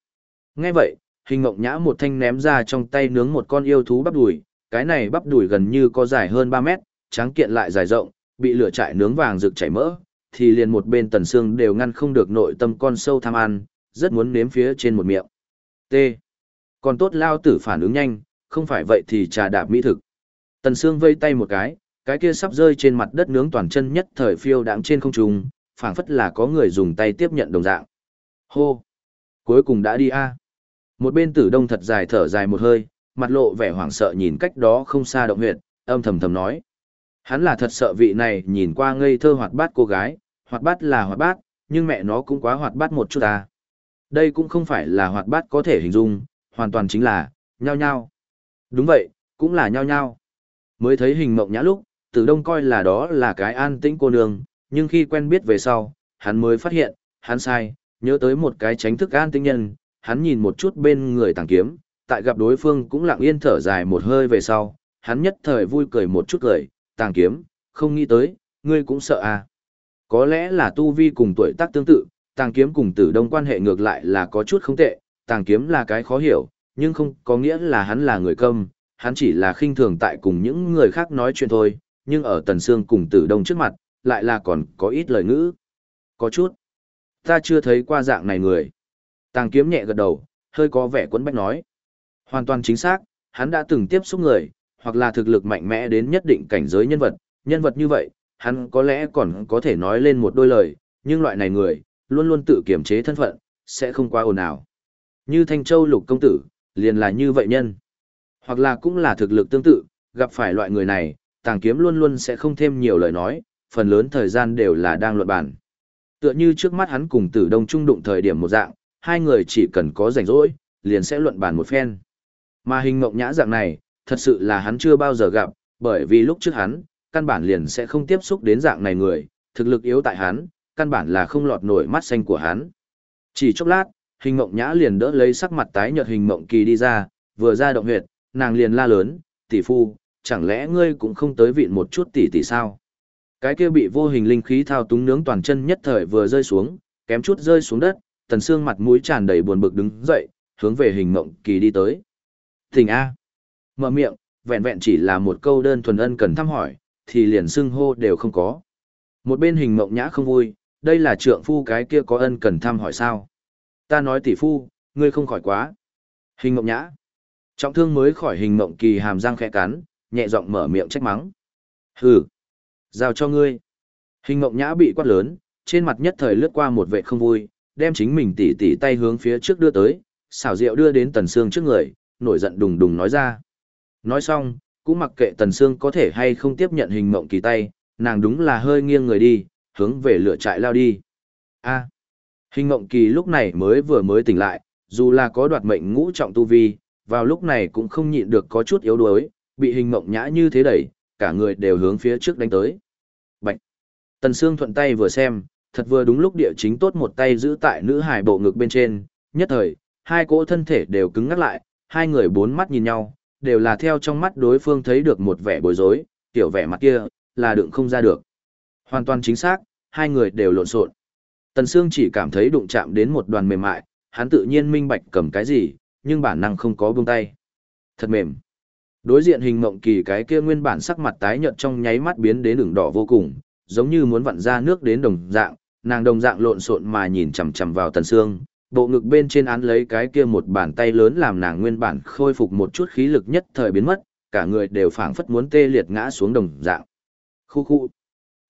Nghe vậy, hình ngọc nhã một thanh ném ra trong tay nướng một con yêu thú bắp đùi, cái này bắp đùi gần như có dài hơn 3 mét, trắng kiện lại dài rộng, bị lửa trại nướng vàng rực chảy mỡ, thì liền một bên tần xương đều ngăn không được nội tâm con sâu tham ăn, rất muốn nếm phía trên một miệng. T. Còn tốt lao tử phản ứng nhanh, không phải vậy thì trà đạp mỹ thực. Tần xương vây tay một cái, cái kia sắp rơi trên mặt đất nướng toàn chân nhất thời phiêu đáng trên không trung, phảng phất là có người dùng tay tiếp nhận đồng dạng. Hô! Cuối cùng đã đi a. Một bên tử đông thật dài thở dài một hơi, mặt lộ vẻ hoảng sợ nhìn cách đó không xa động huyệt, âm thầm thầm nói. Hắn là thật sợ vị này nhìn qua ngây thơ hoạt bát cô gái, hoạt bát là hoạt bát, nhưng mẹ nó cũng quá hoạt bát một chút à. Đây cũng không phải là hoạt bát có thể hình dung, hoàn toàn chính là, nhao nhao. Đúng vậy, cũng là nhao nhao. Mới thấy hình mộng nhã lúc, tử đông coi là đó là cái an tĩnh cô nương, nhưng khi quen biết về sau, hắn mới phát hiện, hắn sai, nhớ tới một cái tránh thức an tĩnh nhân, hắn nhìn một chút bên người tàng kiếm, tại gặp đối phương cũng lặng yên thở dài một hơi về sau, hắn nhất thời vui cười một chút cười, tàng kiếm, không nghĩ tới, ngươi cũng sợ à. Có lẽ là tu vi cùng tuổi tác tương tự, tàng kiếm cùng tử đông quan hệ ngược lại là có chút không tệ, tàng kiếm là cái khó hiểu, nhưng không có nghĩa là hắn là người câm, hắn chỉ là khinh thường tại cùng những người khác nói chuyện thôi, nhưng ở tần xương cùng tử đông trước mặt, lại là còn có ít lời ngữ. Có chút. Ta chưa thấy qua dạng này người. Tàng kiếm nhẹ gật đầu, hơi có vẻ quấn bách nói. Hoàn toàn chính xác, hắn đã từng tiếp xúc người, hoặc là thực lực mạnh mẽ đến nhất định cảnh giới nhân vật, nhân vật như vậy, hắn có lẽ còn có thể nói lên một đôi lời, nhưng loại này người, luôn luôn tự kiểm chế thân phận, sẽ không quá ồn ào. Như Thanh Châu lục công tử, liền là như vậy nhân. Hoặc là cũng là thực lực tương tự, gặp phải loại người này, tàng kiếm luôn luôn sẽ không thêm nhiều lời nói, phần lớn thời gian đều là đang luận bàn. Tựa như trước mắt hắn cùng tử đông trung đụng thời điểm một dạng, hai người chỉ cần có rảnh rỗi, liền sẽ luận bàn một phen. Mà hình mộng nhã dạng này, thật sự là hắn chưa bao giờ gặp, bởi vì lúc trước hắn, căn bản liền sẽ không tiếp xúc đến dạng này người, thực lực yếu tại hắn, căn bản là không lọt nổi mắt xanh của hắn. Chỉ chốc lát, hình mộng nhã liền đỡ lấy sắc mặt tái nhợt hình mộng kỳ đi ra, vừa ra động huyệt, nàng liền la lớn, tỷ phu, chẳng lẽ ngươi cũng không tới vịn một chút tỷ tỷ sao? Cái kia bị vô hình linh khí thao túng nướng toàn chân nhất thời vừa rơi xuống, kém chút rơi xuống đất, tần xương mặt mũi tràn đầy buồn bực đứng dậy, hướng về hình mộng kỳ đi tới. Thỉnh A. Mở miệng, vẹn vẹn chỉ là một câu đơn thuần ân cần thăm hỏi, thì liền xưng hô đều không có. Một bên hình mộng nhã không vui, đây là trượng phu cái kia có ân cần thăm hỏi sao. Ta nói tỷ phu, ngươi không khỏi quá. Hình mộng nhã. Trọng thương mới khỏi hình mộng kỳ hàm răng khẽ cắn, nhẹ giọng mở miệng trách mắng. Hừ. Giao cho ngươi. Hình mộng nhã bị quát lớn, trên mặt nhất thời lướt qua một vệ không vui, đem chính mình tỉ tỉ tay hướng phía trước đưa tới, xảo diệu đưa đến tần xương trước người, nổi giận đùng đùng nói ra. Nói xong, cũng mặc kệ tần xương có thể hay không tiếp nhận hình mộng kỳ tay, nàng đúng là hơi nghiêng người đi, hướng về lửa trại lao đi. A. hình mộng kỳ lúc này mới vừa mới tỉnh lại, dù là có đoạt mệnh ngũ trọng tu vi, vào lúc này cũng không nhịn được có chút yếu đuối, bị hình mộng nhã như thế đẩy, cả người đều hướng phía trước đánh tới. Bạch. Tần Sương thuận tay vừa xem, thật vừa đúng lúc địa chính tốt một tay giữ tại nữ hải bộ ngực bên trên, nhất thời, hai cỗ thân thể đều cứng ngắt lại, hai người bốn mắt nhìn nhau, đều là theo trong mắt đối phương thấy được một vẻ bối rối, tiểu vẻ mặt kia, là đựng không ra được. Hoàn toàn chính xác, hai người đều lộn xộn. Tần Sương chỉ cảm thấy đụng chạm đến một đoàn mềm mại, hắn tự nhiên minh bạch cầm cái gì, nhưng bản năng không có buông tay. Thật mềm. Đối diện hình mộng kỳ cái kia nguyên bản sắc mặt tái nhợt trong nháy mắt biến đến ửng đỏ vô cùng, giống như muốn vặn ra nước đến đồng dạng, nàng đồng dạng lộn xộn mà nhìn chằm chằm vào Tần Sương, bộ ngực bên trên án lấy cái kia một bàn tay lớn làm nàng nguyên bản khôi phục một chút khí lực nhất thời biến mất, cả người đều phảng phất muốn tê liệt ngã xuống đồng dạng. Khu khu.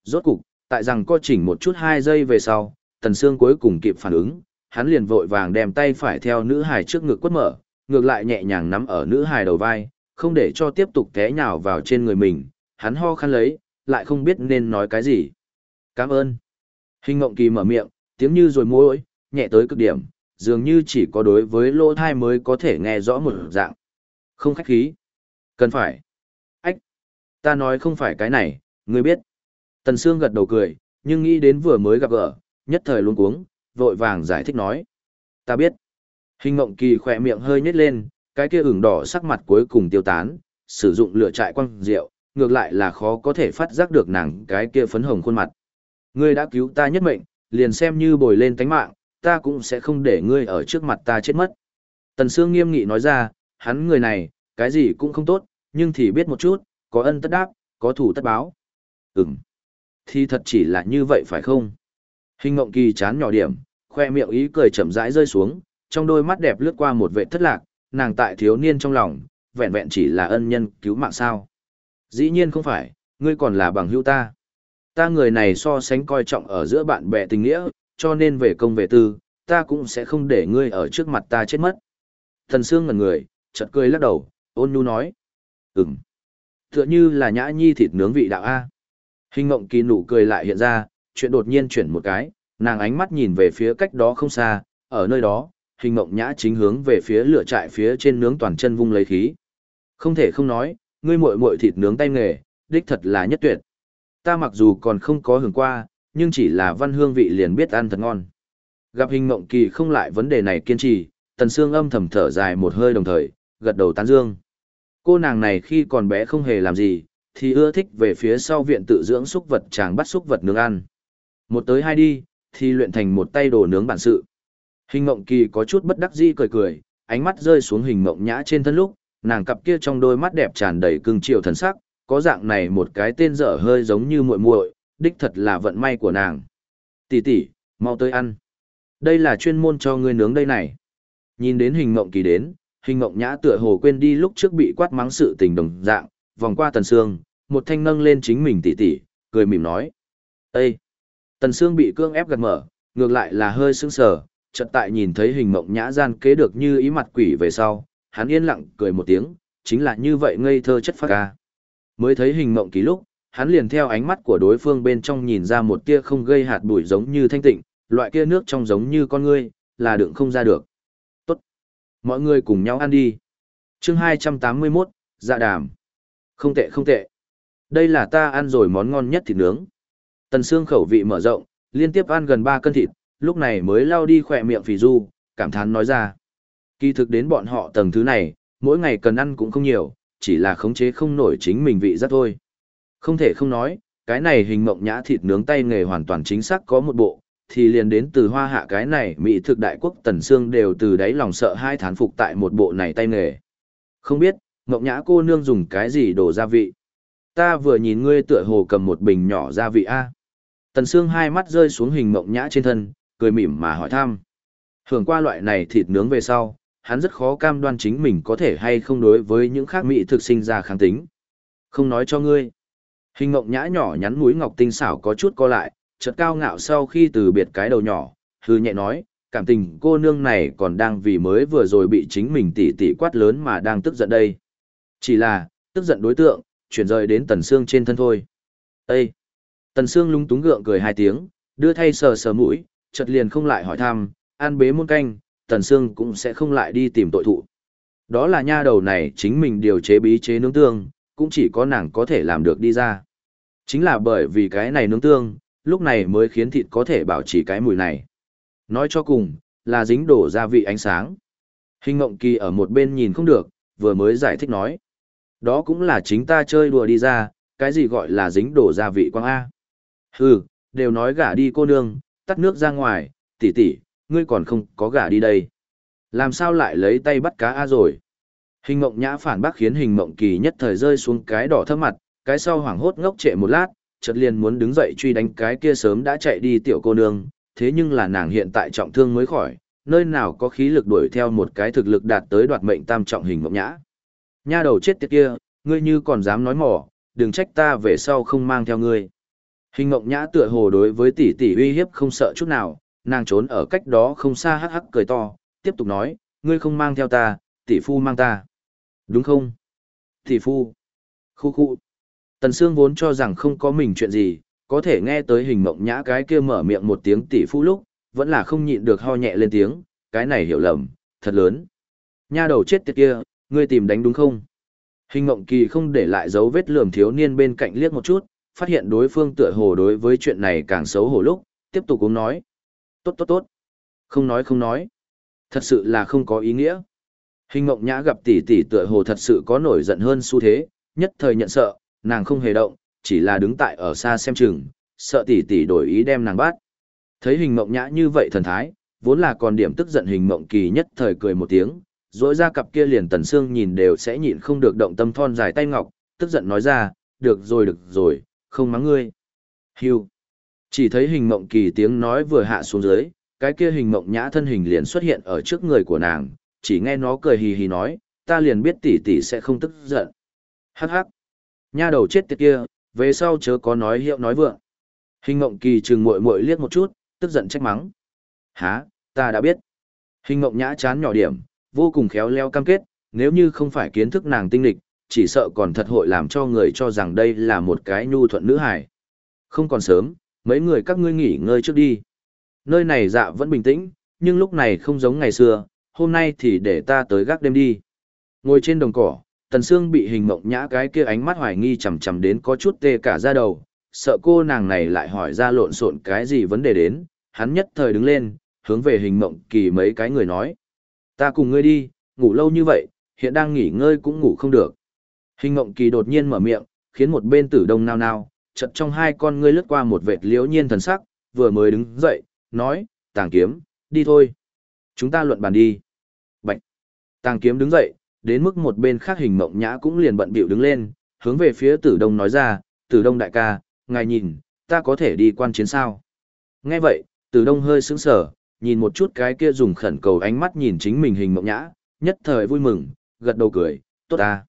Rốt cục, tại rằng co chỉnh một chút hai giây về sau, Tần Sương cuối cùng kịp phản ứng, hắn liền vội vàng đem tay phải theo nữ hài trước ngực quất mở, ngược lại nhẹ nhàng nắm ở nữ hài đầu vai, không để cho tiếp tục té nhào vào trên người mình, hắn ho khăn lấy, lại không biết nên nói cái gì. Cảm ơn. Hình ngộng kỳ mở miệng, tiếng như rồi môi, nhẹ tới cực điểm, dường như chỉ có đối với lỗ thai mới có thể nghe rõ một dạng. Không khách khí. Cần phải. Ách. Ta nói không phải cái này, ngươi biết. Tần Sương gật đầu cười, nhưng nghĩ đến vừa mới gặp gỡ, nhất thời luôn cuống, vội vàng giải thích nói. Ta biết. Hình ngộng kỳ khỏe miệng hơi nhếch lên, cái kia ửng đỏ sắc mặt cuối cùng tiêu tán, sử dụng lửa trại quăng rượu, ngược lại là khó có thể phát giác được nàng cái kia phấn hồng khuôn mặt. Ngươi đã cứu ta nhất mệnh, liền xem như bồi lên tánh mạng, ta cũng sẽ không để ngươi ở trước mặt ta chết mất. Tần Sương nghiêm nghị nói ra, hắn người này, cái gì cũng không tốt, nhưng thì biết một chút, có ân tất đáp, có thủ tất báo. Ừm. Thì thật chỉ là như vậy phải không? Hình ngộng kỳ chán nhỏ điểm, khoe miệng ý cười chậm rãi rơi xuống, trong đôi mắt đẹp lướt qua một vệ thất lạc, nàng tại thiếu niên trong lòng, vẹn vẹn chỉ là ân nhân cứu mạng sao. Dĩ nhiên không phải, ngươi còn là bằng hữu ta. Ta người này so sánh coi trọng ở giữa bạn bè tình nghĩa, cho nên về công về tư, ta cũng sẽ không để ngươi ở trước mặt ta chết mất. Thần Sương ngần người, chợt cười lắc đầu, ôn nhu nói. Ừm. Tựa như là nhã nhi thịt nướng vị đạo A. Hình mộng kỳ nụ cười lại hiện ra, chuyện đột nhiên chuyển một cái, nàng ánh mắt nhìn về phía cách đó không xa, ở nơi đó, hình mộng nhã chính hướng về phía lửa trại phía trên nướng toàn chân vung lấy khí. Không thể không nói, ngươi muội muội thịt nướng tay nghề, đích thật là nhất tuyệt. Ta mặc dù còn không có hưởng qua, nhưng chỉ là văn hương vị liền biết ăn thật ngon. Gặp hình mộng kỳ không lại vấn đề này kiên trì, tần xương âm thầm thở dài một hơi đồng thời, gật đầu tán dương. Cô nàng này khi còn bé không hề làm gì, thì ưa thích về phía sau viện tự dưỡng súc vật chàng bắt súc vật nướng ăn. Một tới hai đi, thì luyện thành một tay đồ nướng bản sự. Hình mộng kỳ có chút bất đắc dĩ cười cười, ánh mắt rơi xuống hình mộng nhã trên thân lúc, nàng cặp kia trong đôi mắt đẹp tràn đầy cưng chiều thần sắc, có dạng này một cái tên dở hơi giống như muội muội, đích thật là vận may của nàng. Tỷ tỷ, mau tới ăn. Đây là chuyên môn cho ngươi nướng đây này. Nhìn đến hình mộng kỳ đến, hình mộng nhã tựa hồ quên đi lúc trước bị quát mắng sự tình đồng dạng, vòng qua tần sương, một thanh nâng lên chính mình tỷ tỷ, cười mỉm nói. Ê! Tần sương bị cương ép gật mở, ngược lại là hơi sững sờ, chợt tại nhìn thấy hình mộng nhã gian kế được như ý mặt quỷ về sau, hắn yên lặng cười một tiếng, chính là như vậy ngây thơ chất phác ca. Mới thấy hình mộng ký lúc, hắn liền theo ánh mắt của đối phương bên trong nhìn ra một tia không gây hạt bụi giống như thanh tịnh, loại kia nước trong giống như con ngươi, là đựng không ra được. Tốt. Mọi người cùng nhau ăn đi. chương 281, dạ đàm. Không tệ không tệ. Đây là ta ăn rồi món ngon nhất thịt nướng. Tần xương khẩu vị mở rộng, liên tiếp ăn gần 3 cân thịt, lúc này mới lao đi khỏe miệng phì du, cảm thán nói ra. Kỳ thực đến bọn họ tầng thứ này, mỗi ngày cần ăn cũng không nhiều, chỉ là khống chế không nổi chính mình vị giác thôi. Không thể không nói, cái này hình mộng nhã thịt nướng tay nghề hoàn toàn chính xác có một bộ, thì liền đến từ hoa hạ cái này mỹ thực đại quốc tần xương đều từ đáy lòng sợ hai thán phục tại một bộ này tay nghề. Không biết, mộng nhã cô nương dùng cái gì đổ gia vị. Ta vừa nhìn ngươi tựa hồ cầm một bình nhỏ gia vị A. Tần xương hai mắt rơi xuống hình mộng nhã trên thân, cười mỉm mà hỏi thăm. Hưởng qua loại này thịt nướng về sau, hắn rất khó cam đoan chính mình có thể hay không đối với những khác mỹ thực sinh ra kháng tính. Không nói cho ngươi. Hình ngộng nhã nhỏ nhắn mũi ngọc tinh xảo có chút co lại, chợt cao ngạo sau khi từ biệt cái đầu nhỏ, hư nhẹ nói, cảm tình cô nương này còn đang vì mới vừa rồi bị chính mình tỉ tỉ quát lớn mà đang tức giận đây. Chỉ là, tức giận đối tượng, chuyển rời đến tần xương trên thân thôi. Ê! Tần xương lúng túng gượng cười hai tiếng, đưa thay sờ sờ mũi, chợt liền không lại hỏi thăm, an bế muôn canh, tần Sương cũng sẽ không lại đi tìm tội thụ. Đó là nha đầu này chính mình điều chế bí chế nướng tương, cũng chỉ có nàng có thể làm được đi ra. Chính là bởi vì cái này nướng tương, lúc này mới khiến thịt có thể bảo trì cái mùi này. Nói cho cùng, là dính đổ gia vị ánh sáng. Hình ngộng kỳ ở một bên nhìn không được, vừa mới giải thích nói. Đó cũng là chính ta chơi đùa đi ra, cái gì gọi là dính đổ gia vị quang A. Hừ, đều nói gả đi cô nương, tắt nước ra ngoài, tỷ tỷ, ngươi còn không có gả đi đây. Làm sao lại lấy tay bắt cá A rồi? Hình mộng nhã phản bác khiến hình mộng kỳ nhất thời rơi xuống cái đỏ thấp mặt, cái sau hoảng hốt ngốc trệ một lát, chợt liền muốn đứng dậy truy đánh cái kia sớm đã chạy đi tiểu cô nương, thế nhưng là nàng hiện tại trọng thương mới khỏi, nơi nào có khí lực đuổi theo một cái thực lực đạt tới đoạt mệnh tam trọng hình mộng nhã. Nha đầu chết tiệt kia, ngươi như còn dám nói mỏ, đừng trách ta về sau không mang theo ngươi. Hình mộng nhã tựa hồ đối với tỷ tỷ uy hiếp không sợ chút nào, nàng trốn ở cách đó không xa hắc hắc cười to, tiếp tục nói, ngươi không mang theo ta, tỷ phu mang ta. Đúng không? Tỷ phu. Khu khu. Tần Sương vốn cho rằng không có mình chuyện gì, có thể nghe tới hình mộng nhã cái kia mở miệng một tiếng tỷ phu lúc, vẫn là không nhịn được ho nhẹ lên tiếng, cái này hiểu lầm, thật lớn. Nha đầu chết tiệt kia, ngươi tìm đánh đúng không? Hình mộng kỳ không để lại dấu vết lườm thiếu niên bên cạnh liếc một chút, phát hiện đối phương tựa hồ đối với chuyện này càng xấu hổ lúc, tiếp tục cũng nói. Tốt tốt tốt. Không nói không nói. Thật sự là không có ý nghĩa. Hình mộng nhã gặp tỷ tỷ tựa hồ thật sự có nổi giận hơn xu thế, nhất thời nhận sợ, nàng không hề động, chỉ là đứng tại ở xa xem chừng, sợ tỷ tỷ đổi ý đem nàng bắt. Thấy hình mộng nhã như vậy thần thái, vốn là còn điểm tức giận hình mộng kỳ nhất thời cười một tiếng, rỗi ra cặp kia liền tần xương nhìn đều sẽ nhịn không được động tâm thon dài tay ngọc, tức giận nói ra, được rồi được rồi, không mắng ngươi. hiu. Chỉ thấy hình mộng kỳ tiếng nói vừa hạ xuống dưới, cái kia hình mộng nhã thân hình liền xuất hiện ở trước người của nàng, chỉ nghe nó cười hì hì nói, ta liền biết tỷ tỷ sẽ không tức giận. Hắc hắc. Nha đầu chết tiệt kia, về sau chớ có nói hiệu nói vượng. Hình mộng kỳ trừng muội muội liếc một chút, tức giận trách mắng. há, ta đã biết. Hình mộng nhã chán nhỏ điểm, vô cùng khéo leo cam kết, nếu như không phải kiến thức nàng tinh lịch, chỉ sợ còn thật hội làm cho người cho rằng đây là một cái nhu thuận nữ hải. Không còn sớm, mấy người các ngươi nghỉ ngơi trước đi. Nơi này dạ vẫn bình tĩnh, nhưng lúc này không giống ngày xưa, hôm nay thì để ta tới gác đêm đi. Ngồi trên đồng cỏ, Tần Sương bị hình mộng nhã cái kia ánh mắt hoài nghi chằm chằm đến có chút tê cả da đầu, sợ cô nàng này lại hỏi ra lộn xộn cái gì vấn đề đến, hắn nhất thời đứng lên, hướng về hình mộng kỳ mấy cái người nói. Ta cùng ngươi đi, ngủ lâu như vậy, hiện đang nghỉ ngơi cũng ngủ không được. Hình mộng kỳ đột nhiên mở miệng, khiến một bên tử đông nao nao, chật trong hai con ngươi lướt qua một vệt liễu nhiên thần sắc, vừa mới đứng dậy, nói, tàng kiếm, đi thôi. Chúng ta luận bàn đi. Bạch. Tàng kiếm đứng dậy, đến mức một bên khác hình mộng nhã cũng liền bận bịu đứng lên, hướng về phía tử đông nói ra, tử đông đại ca, ngài nhìn, ta có thể đi quan chiến sao. Nghe vậy, tử đông hơi sững sờ, nhìn một chút cái kia dùng khẩn cầu ánh mắt nhìn chính mình hình mộng nhã, nhất thời vui mừng, gật đầu cười, tốt ta.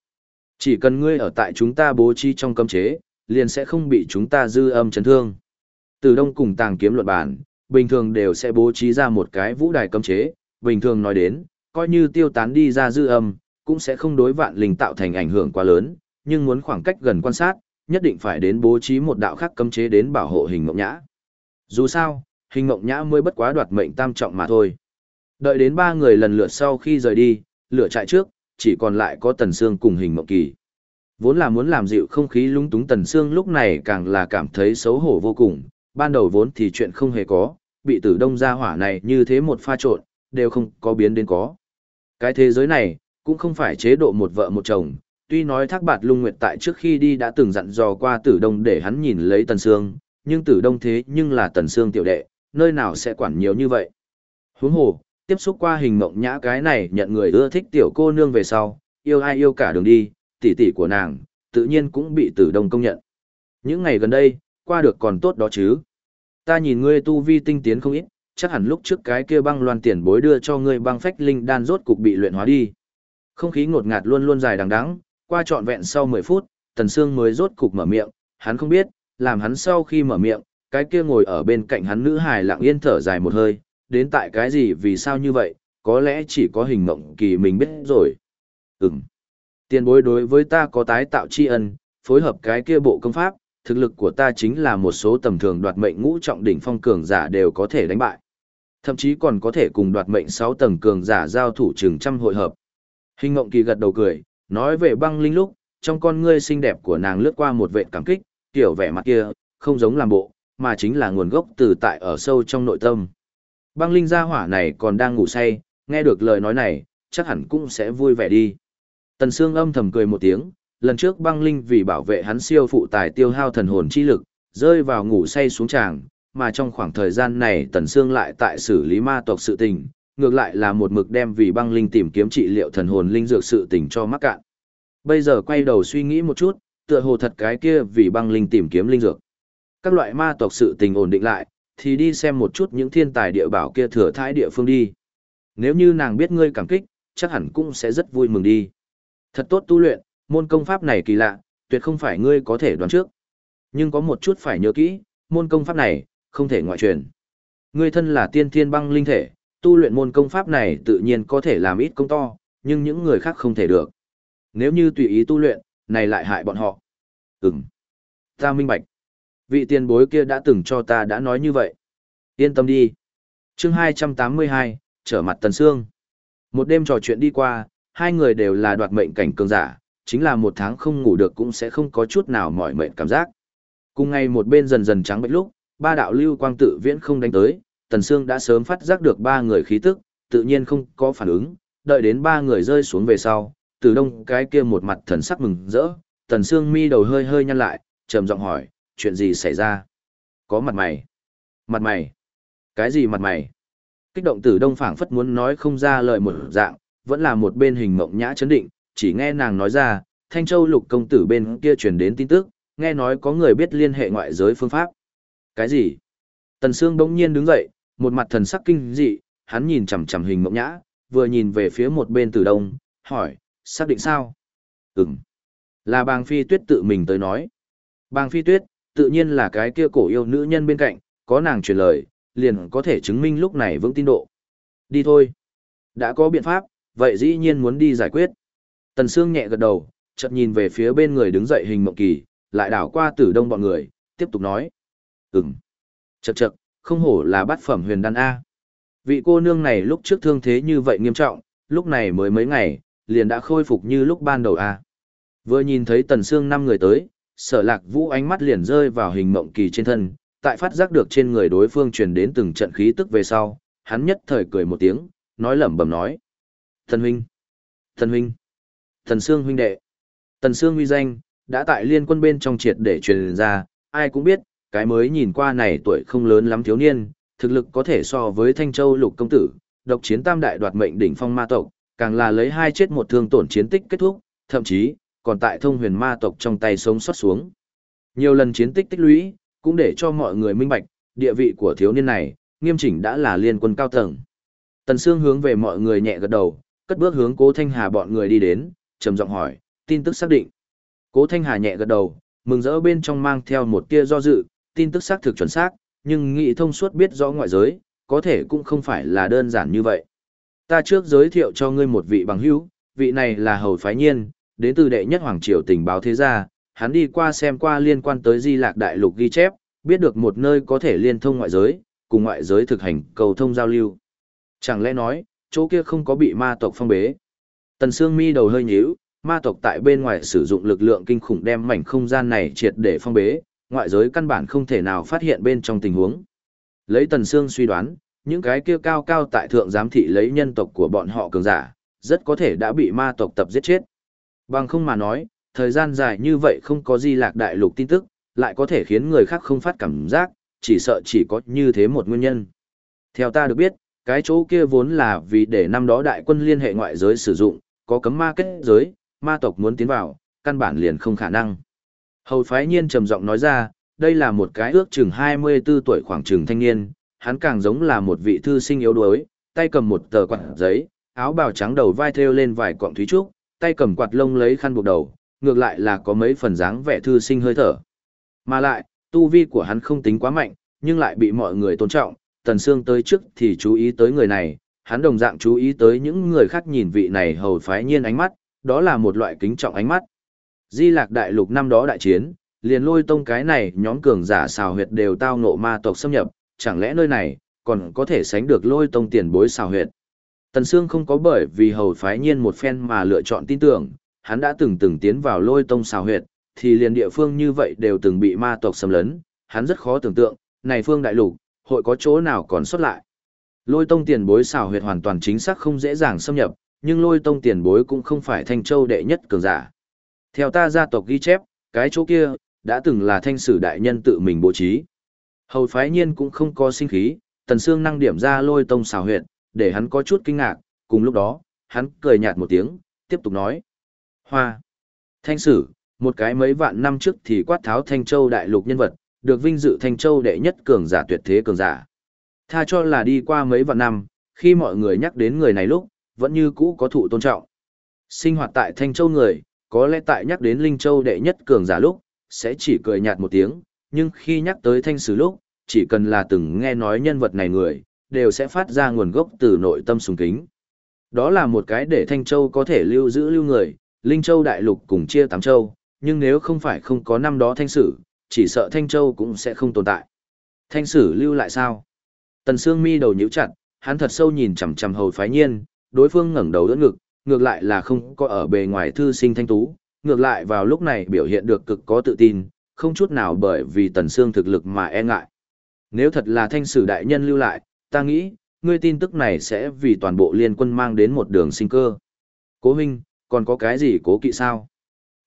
Chỉ cần ngươi ở tại chúng ta bố trí trong cấm chế, liền sẽ không bị chúng ta dư âm chấn thương. Từ đông cùng tàng kiếm luận bản, bình thường đều sẽ bố trí ra một cái vũ đài cấm chế, bình thường nói đến, coi như tiêu tán đi ra dư âm, cũng sẽ không đối vạn linh tạo thành ảnh hưởng quá lớn, nhưng muốn khoảng cách gần quan sát, nhất định phải đến bố trí một đạo khác cấm chế đến bảo hộ hình mộng nhã. Dù sao, hình mộng nhã mới bất quá đoạt mệnh tam trọng mà thôi. Đợi đến ba người lần lượt sau khi rời đi, lửa chạy trước, chỉ còn lại có tần xương cùng hình mộng kỳ. Vốn là muốn làm dịu không khí lung túng tần xương lúc này càng là cảm thấy xấu hổ vô cùng, ban đầu vốn thì chuyện không hề có, bị tử đông gia hỏa này như thế một pha trộn, đều không có biến đến có. Cái thế giới này, cũng không phải chế độ một vợ một chồng, tuy nói thác bạt lung nguyệt tại trước khi đi đã từng dặn dò qua tử đông để hắn nhìn lấy tần sương, nhưng tử đông thế nhưng là tần sương tiểu đệ, nơi nào sẽ quản nhiều như vậy. Huống hồ, tiếp xúc qua hình mộng nhã cái này nhận người ưa thích tiểu cô nương về sau, yêu ai yêu cả đường đi, tỷ tỷ của nàng, tự nhiên cũng bị tử đông công nhận. Những ngày gần đây, qua được còn tốt đó chứ. Ta nhìn ngươi tu vi tinh tiến không ít, chắc hẳn lúc trước cái kia băng loan tiền bối đưa cho ngươi băng phách linh đan rốt cục bị luyện hóa đi. Không khí ngột ngạt luôn luôn dài đằng đẵng, qua trọn vẹn sau 10 phút, Tần Sương mới rốt cục mở miệng, hắn không biết, làm hắn sau khi mở miệng, cái kia ngồi ở bên cạnh hắn nữ hài lặng yên thở dài một hơi, đến tại cái gì vì sao như vậy, có lẽ chỉ có hình mộng kỳ mình biết rồi. Ừm. Tiền bối đối với ta có tái tạo tri ân, phối hợp cái kia bộ công pháp, thực lực của ta chính là một số tầm thường đoạt mệnh ngũ trọng đỉnh phong cường giả đều có thể đánh bại. Thậm chí còn có thể cùng đoạt mệnh 6 tầng cường giả giao thủ trường trăm hội hợp. Hình Ngộng Kỳ gật đầu cười, nói về băng linh lúc, trong con ngươi xinh đẹp của nàng lướt qua một vệt cảm kích, kiểu vẻ mặt kia, không giống làm bộ, mà chính là nguồn gốc từ tại ở sâu trong nội tâm. Băng linh gia hỏa này còn đang ngủ say, nghe được lời nói này, chắc hẳn cũng sẽ vui vẻ đi. Tần Sương âm thầm cười một tiếng, lần trước băng linh vì bảo vệ hắn siêu phụ tài tiêu hao thần hồn chi lực, rơi vào ngủ say xuống tràng, mà trong khoảng thời gian này Tần Sương lại tại xử lý ma tộc sự tình, ngược lại là một mực đem vì băng linh tìm kiếm trị liệu thần hồn linh dược sự tình cho mắc cạn. Bây giờ quay đầu suy nghĩ một chút, tựa hồ thật cái kia vì băng linh tìm kiếm linh dược. Các loại ma tộc sự tình ổn định lại, thì đi xem một chút những thiên tài địa bảo kia thừa thái địa phương đi. Nếu như nàng biết ngươi cảm kích, chắc hẳn cũng sẽ rất vui mừng đi. Thật tốt tu luyện, môn công pháp này kỳ lạ, tuyệt không phải ngươi có thể đoán trước. Nhưng có một chút phải nhớ kỹ, môn công pháp này, không thể ngoại truyền. Ngươi thân là tiên thiên băng linh thể, tu luyện môn công pháp này tự nhiên có thể làm ít công to, nhưng những người khác không thể được. Nếu như tùy ý tu luyện, này lại hại bọn họ. Ừm. Ta minh bạch. Vị tiền bối kia đã từng cho ta đã nói như vậy. Yên tâm đi. chương 282, trở mặt Tần Sương. Một đêm trò chuyện đi qua, hai người đều là đoạt mệnh cảnh cường giả, chính là một tháng không ngủ được cũng sẽ không có chút nào mỏi mệt cảm giác. Cùng ngay một bên dần dần trắng bệnh lúc, ba đạo lưu quang tự viễn không đánh tới, Tần Sương đã sớm phát giác được ba người khí tức, tự nhiên không có phản ứng, đợi đến ba người rơi xuống về sau, từ đông cái kia một mặt thần sắc mừng rỡ, Tần Sương mi đầu hơi hơi nhăn lại, trầm giọng hỏi, chuyện gì xảy ra? Có mặt mày? Mặt mày? Cái gì mặt mày? Kích động tử đông phảng phất muốn nói không ra lời một dạng, vẫn là một bên hình mộng nhã chấn định, chỉ nghe nàng nói ra, Thanh Châu lục công tử bên kia truyền đến tin tức, nghe nói có người biết liên hệ ngoại giới phương pháp. Cái gì? Tần Sương bỗng nhiên đứng dậy, một mặt thần sắc kinh dị, hắn nhìn chằm chằm hình mộng nhã, vừa nhìn về phía một bên tử đông, hỏi, xác định sao? Ừm. Là bàng phi tuyết tự mình tới nói. Bàng phi tuyết, tự nhiên là cái kia cổ yêu nữ nhân bên cạnh, có nàng truyền lời, liền có thể chứng minh lúc này vững tin độ. Đi thôi. Đã có biện pháp, vậy dĩ nhiên muốn đi giải quyết. Tần Sương nhẹ gật đầu, chợt nhìn về phía bên người đứng dậy hình mộng kỳ, lại đảo qua tử đông bọn người, tiếp tục nói. Ừm. chật chật, không hổ là bát phẩm huyền đan A. Vị cô nương này lúc trước thương thế như vậy nghiêm trọng, lúc này mới mấy ngày, liền đã khôi phục như lúc ban đầu A. Vừa nhìn thấy tần Sương năm người tới, sở lạc vũ ánh mắt liền rơi vào hình mộng kỳ trên thân, tại phát giác được trên người đối phương truyền đến từng trận khí tức về sau, hắn nhất thời cười một tiếng, nói lẩm bẩm nói. Thần huynh! Thần huynh! Thần xương huynh đệ! Tần xương huy danh, đã tại liên quân bên trong triệt để truyền ra, ai cũng biết, cái mới nhìn qua này tuổi không lớn lắm thiếu niên, thực lực có thể so với Thanh Châu lục công tử, độc chiến tam đại đoạt mệnh đỉnh phong ma tộc, càng là lấy hai chết một thương tổn chiến tích kết thúc, thậm chí, còn tại thông huyền ma tộc trong tay sống sót xuống. Nhiều lần chiến tích tích lũy, cũng để cho mọi người minh bạch, địa vị của thiếu niên này, nghiêm chỉnh đã là liên quân cao tầng. Tần Sương hướng về mọi người nhẹ gật đầu, cất bước hướng Cố Thanh Hà bọn người đi đến, trầm giọng hỏi, tin tức xác định. Cố Thanh Hà nhẹ gật đầu, mừng rỡ bên trong mang theo một tia do dự, tin tức xác thực chuẩn xác, nhưng nghĩ thông suốt biết rõ ngoại giới, có thể cũng không phải là đơn giản như vậy. Ta trước giới thiệu cho ngươi một vị bằng hữu, vị này là Hầu Phái Nhiên, đến từ đệ nhất Hoàng Triều tình báo thế gia, hắn đi qua xem qua liên quan tới Di Lạc Đại Lục ghi chép, biết được một nơi có thể liên thông ngoại giới, cùng ngoại giới thực hành cầu thông giao lưu. Chẳng lẽ nói, chỗ kia không có bị ma tộc phong bế? Tần Sương Mi đầu hơi nhíu, ma tộc tại bên ngoài sử dụng lực lượng kinh khủng đem mảnh không gian này triệt để phong bế, ngoại giới căn bản không thể nào phát hiện bên trong tình huống. Lấy Tần Sương suy đoán, những cái kia cao cao tại thượng giám thị lấy nhân tộc của bọn họ cường giả, rất có thể đã bị ma tộc tập giết chết. Bằng không mà nói, thời gian dài như vậy không có di lạc đại lục tin tức, lại có thể khiến người khác không phát cảm giác, chỉ sợ chỉ có như thế một nguyên nhân. Theo ta được biết, cái chỗ kia vốn là vì để năm đó đại quân liên hệ ngoại giới sử dụng, có cấm ma kết giới, ma tộc muốn tiến vào, căn bản liền không khả năng. Hầu phái nhiên trầm giọng nói ra, đây là một cái ước chừng 24 tuổi khoảng chừng thanh niên, hắn càng giống là một vị thư sinh yếu đuối, tay cầm một tờ quạt giấy, áo bào trắng đầu vai thêu lên vài cọng thúy trúc, tay cầm quạt lông lấy khăn buộc đầu, ngược lại là có mấy phần dáng vẻ thư sinh hơi thở. Mà lại, tu vi của hắn không tính quá mạnh, nhưng lại bị mọi người tôn trọng, Tần Sương tới trước thì chú ý tới người này, hắn đồng dạng chú ý tới những người khác nhìn vị này hầu phái nhiên ánh mắt, đó là một loại kính trọng ánh mắt. Di Lạc Đại Lục năm đó đại chiến, liền lôi tông cái này nhóm cường giả xào huyệt đều tao ngộ ma tộc xâm nhập, chẳng lẽ nơi này, còn có thể sánh được lôi tông tiền bối xào huyệt. Tần Sương không có bởi vì hầu phái nhiên một phen mà lựa chọn tin tưởng, hắn đã từng từng tiến vào lôi tông xào huyệt, thì liền địa phương như vậy đều từng bị ma tộc xâm lấn, hắn rất khó tưởng tượng, này phương đại lục, hội có chỗ nào còn xuất lại. Lôi tông tiền bối xào huyệt hoàn toàn chính xác không dễ dàng xâm nhập, nhưng lôi tông tiền bối cũng không phải thanh châu đệ nhất cường giả. Theo ta gia tộc ghi chép, cái chỗ kia, đã từng là thanh sử đại nhân tự mình bố trí. Hầu phái nhiên cũng không có sinh khí, tần xương năng điểm ra lôi tông xào huyệt, để hắn có chút kinh ngạc, cùng lúc đó, hắn cười nhạt một tiếng, tiếp tục nói. Hoa. Thanh sử, một cái mấy vạn năm trước thì quát tháo Thanh Châu đại lục nhân vật, được vinh dự Thanh Châu đệ nhất cường giả tuyệt thế cường giả. Tha cho là đi qua mấy vạn năm, khi mọi người nhắc đến người này lúc, vẫn như cũ có thụ tôn trọng. Sinh hoạt tại Thanh Châu người, có lẽ tại nhắc đến Linh Châu đệ nhất cường giả lúc, sẽ chỉ cười nhạt một tiếng, nhưng khi nhắc tới Thanh Sử lúc, chỉ cần là từng nghe nói nhân vật này người, đều sẽ phát ra nguồn gốc từ nội tâm sùng kính. Đó là một cái để Thanh Châu có thể lưu giữ lưu người, Linh Châu đại lục cùng chia tám châu, nhưng nếu không phải không có năm đó Thanh Sử, chỉ sợ Thanh Châu cũng sẽ không tồn tại. Thanh Sử lưu lại sao? Tần Sương mi đầu nhíu chặt, hắn thật sâu nhìn chằm chằm hầu phái nhiên, đối phương ngẩng đầu đỡ ngực, ngược lại là không có ở bề ngoài thư sinh thanh tú, ngược lại vào lúc này biểu hiện được cực có tự tin, không chút nào bởi vì Tần Sương thực lực mà e ngại. Nếu thật là thanh sử đại nhân lưu lại, ta nghĩ, ngươi tin tức này sẽ vì toàn bộ liên quân mang đến một đường sinh cơ. Cố huynh, còn có cái gì cố kỵ sao?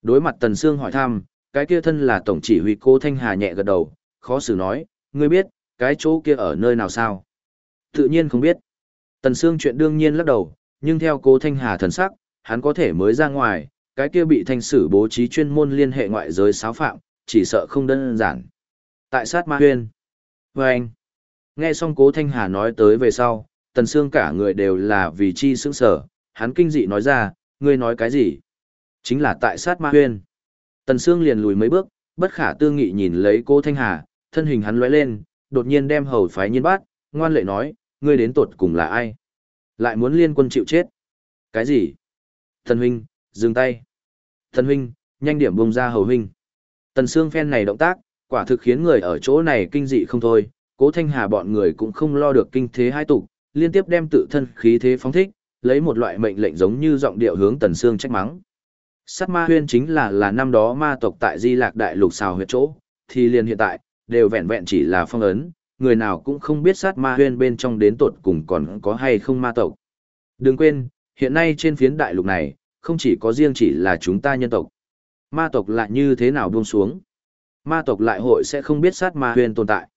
Đối mặt Tần Sương hỏi thăm, cái kia thân là tổng chỉ huy cố Thanh Hà nhẹ gật đầu, khó xử nói, ngươi biết, cái chỗ kia ở nơi nào sao? Tự nhiên không biết. Tần Sương chuyện đương nhiên lắc đầu, nhưng theo cố Thanh Hà thần sắc, hắn có thể mới ra ngoài, cái kia bị thanh sử bố trí chuyên môn liên hệ ngoại giới xáo phạm, chỉ sợ không đơn giản. Tại sát ma huyên. Vâng. anh. Nghe xong cố Thanh Hà nói tới về sau, Tần Sương cả người đều là vì chi sững sở, hắn kinh dị nói ra, ngươi nói cái gì? Chính là tại sát ma huyên. Tần Sương liền lùi mấy bước, bất khả tư nghị nhìn lấy cô Thanh Hà, thân hình hắn lóe lên, đột nhiên đem hầu phái nhiên bát, ngoan lệ nói, ngươi đến tột cùng là ai? Lại muốn liên quân chịu chết? Cái gì? Thần huynh, dừng tay. Thần huynh, nhanh điểm bông ra hầu huynh. Tần Sương phen này động tác, quả thực khiến người ở chỗ này kinh dị không thôi, cố thanh hà bọn người cũng không lo được kinh thế hai tục, liên tiếp đem tự thân khí thế phóng thích, lấy một loại mệnh lệnh giống như giọng điệu hướng Tần Sương trách mắng. Sát ma huyên chính là là năm đó ma tộc tại Di Lạc Đại Lục xào huyệt chỗ, thì liền hiện tại, đều vẹn vẹn chỉ là phong ấn, người nào cũng không biết sát ma huyên bên trong đến tột cùng còn có hay không ma tộc. Đừng quên, hiện nay trên phiến đại lục này, không chỉ có riêng chỉ là chúng ta nhân tộc. Ma tộc lại như thế nào buông xuống? Ma tộc lại hội sẽ không biết sát ma huyên tồn tại.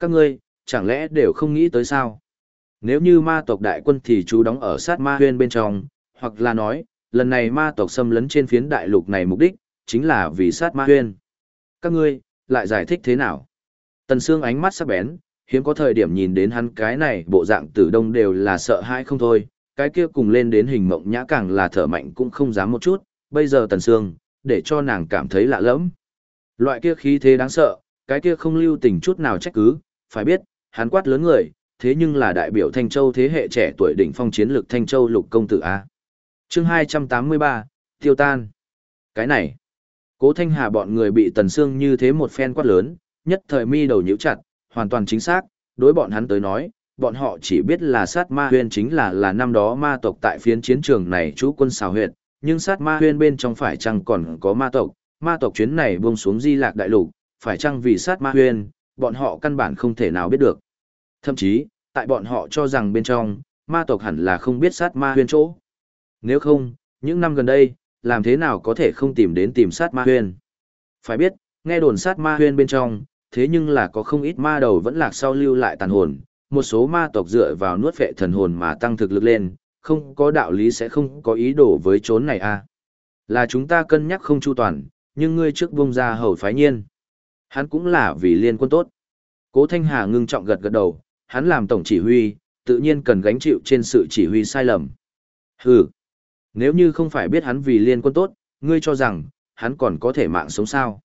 Các ngươi, chẳng lẽ đều không nghĩ tới sao? Nếu như ma tộc đại quân thì chú đóng ở sát ma huyên bên trong, hoặc là nói, lần này ma tộc xâm lấn trên phiến đại lục này mục đích, chính là vì sát ma huyên. Các ngươi, lại giải thích thế nào? Tần Sương ánh mắt sắc bén, hiếm có thời điểm nhìn đến hắn cái này bộ dạng tử đông đều là sợ hãi không thôi, cái kia cùng lên đến hình mộng nhã càng là thở mạnh cũng không dám một chút, bây giờ Tần Sương, để cho nàng cảm thấy lạ lẫm. Loại kia khí thế đáng sợ, cái kia không lưu tình chút nào trách cứ, phải biết, hắn quát lớn người, thế nhưng là đại biểu Thanh Châu thế hệ trẻ tuổi đỉnh phong chiến lược Thanh Châu lục công tử A chương 283, tiêu tan. Cái này, cố Thanh Hà bọn người bị Tần xương như thế một phen quát lớn, nhất thời mi đầu nhíu chặt, hoàn toàn chính xác, đối bọn hắn tới nói, bọn họ chỉ biết là sát ma huyên chính là là năm đó ma tộc tại phiến chiến trường này chú quân xào huyệt, nhưng sát ma huyên bên trong phải chăng còn có ma tộc, ma tộc chuyến này buông xuống di lạc đại lục, phải chăng vì sát ma huyên, bọn họ căn bản không thể nào biết được. Thậm chí, tại bọn họ cho rằng bên trong, ma tộc hẳn là không biết sát ma huyên chỗ. Nếu không, những năm gần đây, làm thế nào có thể không tìm đến tìm sát ma huyên. Phải biết, nghe đồn sát ma huyên bên trong, thế nhưng là có không ít ma đầu vẫn lạc sau lưu lại tàn hồn, một số ma tộc dựa vào nuốt phệ thần hồn mà tăng thực lực lên, không có đạo lý sẽ không có ý đồ với chốn này a. À. Là chúng ta cân nhắc không chu toàn, nhưng ngươi trước buông ra hầu phái nhiên. Hắn cũng là vì liên quân tốt. Cố Thanh Hà ngưng trọng gật gật đầu, hắn làm tổng chỉ huy, tự nhiên cần gánh chịu trên sự chỉ huy sai lầm. Hừ, nếu như không phải biết hắn vì liên quân tốt, ngươi cho rằng, hắn còn có thể mạng sống sao.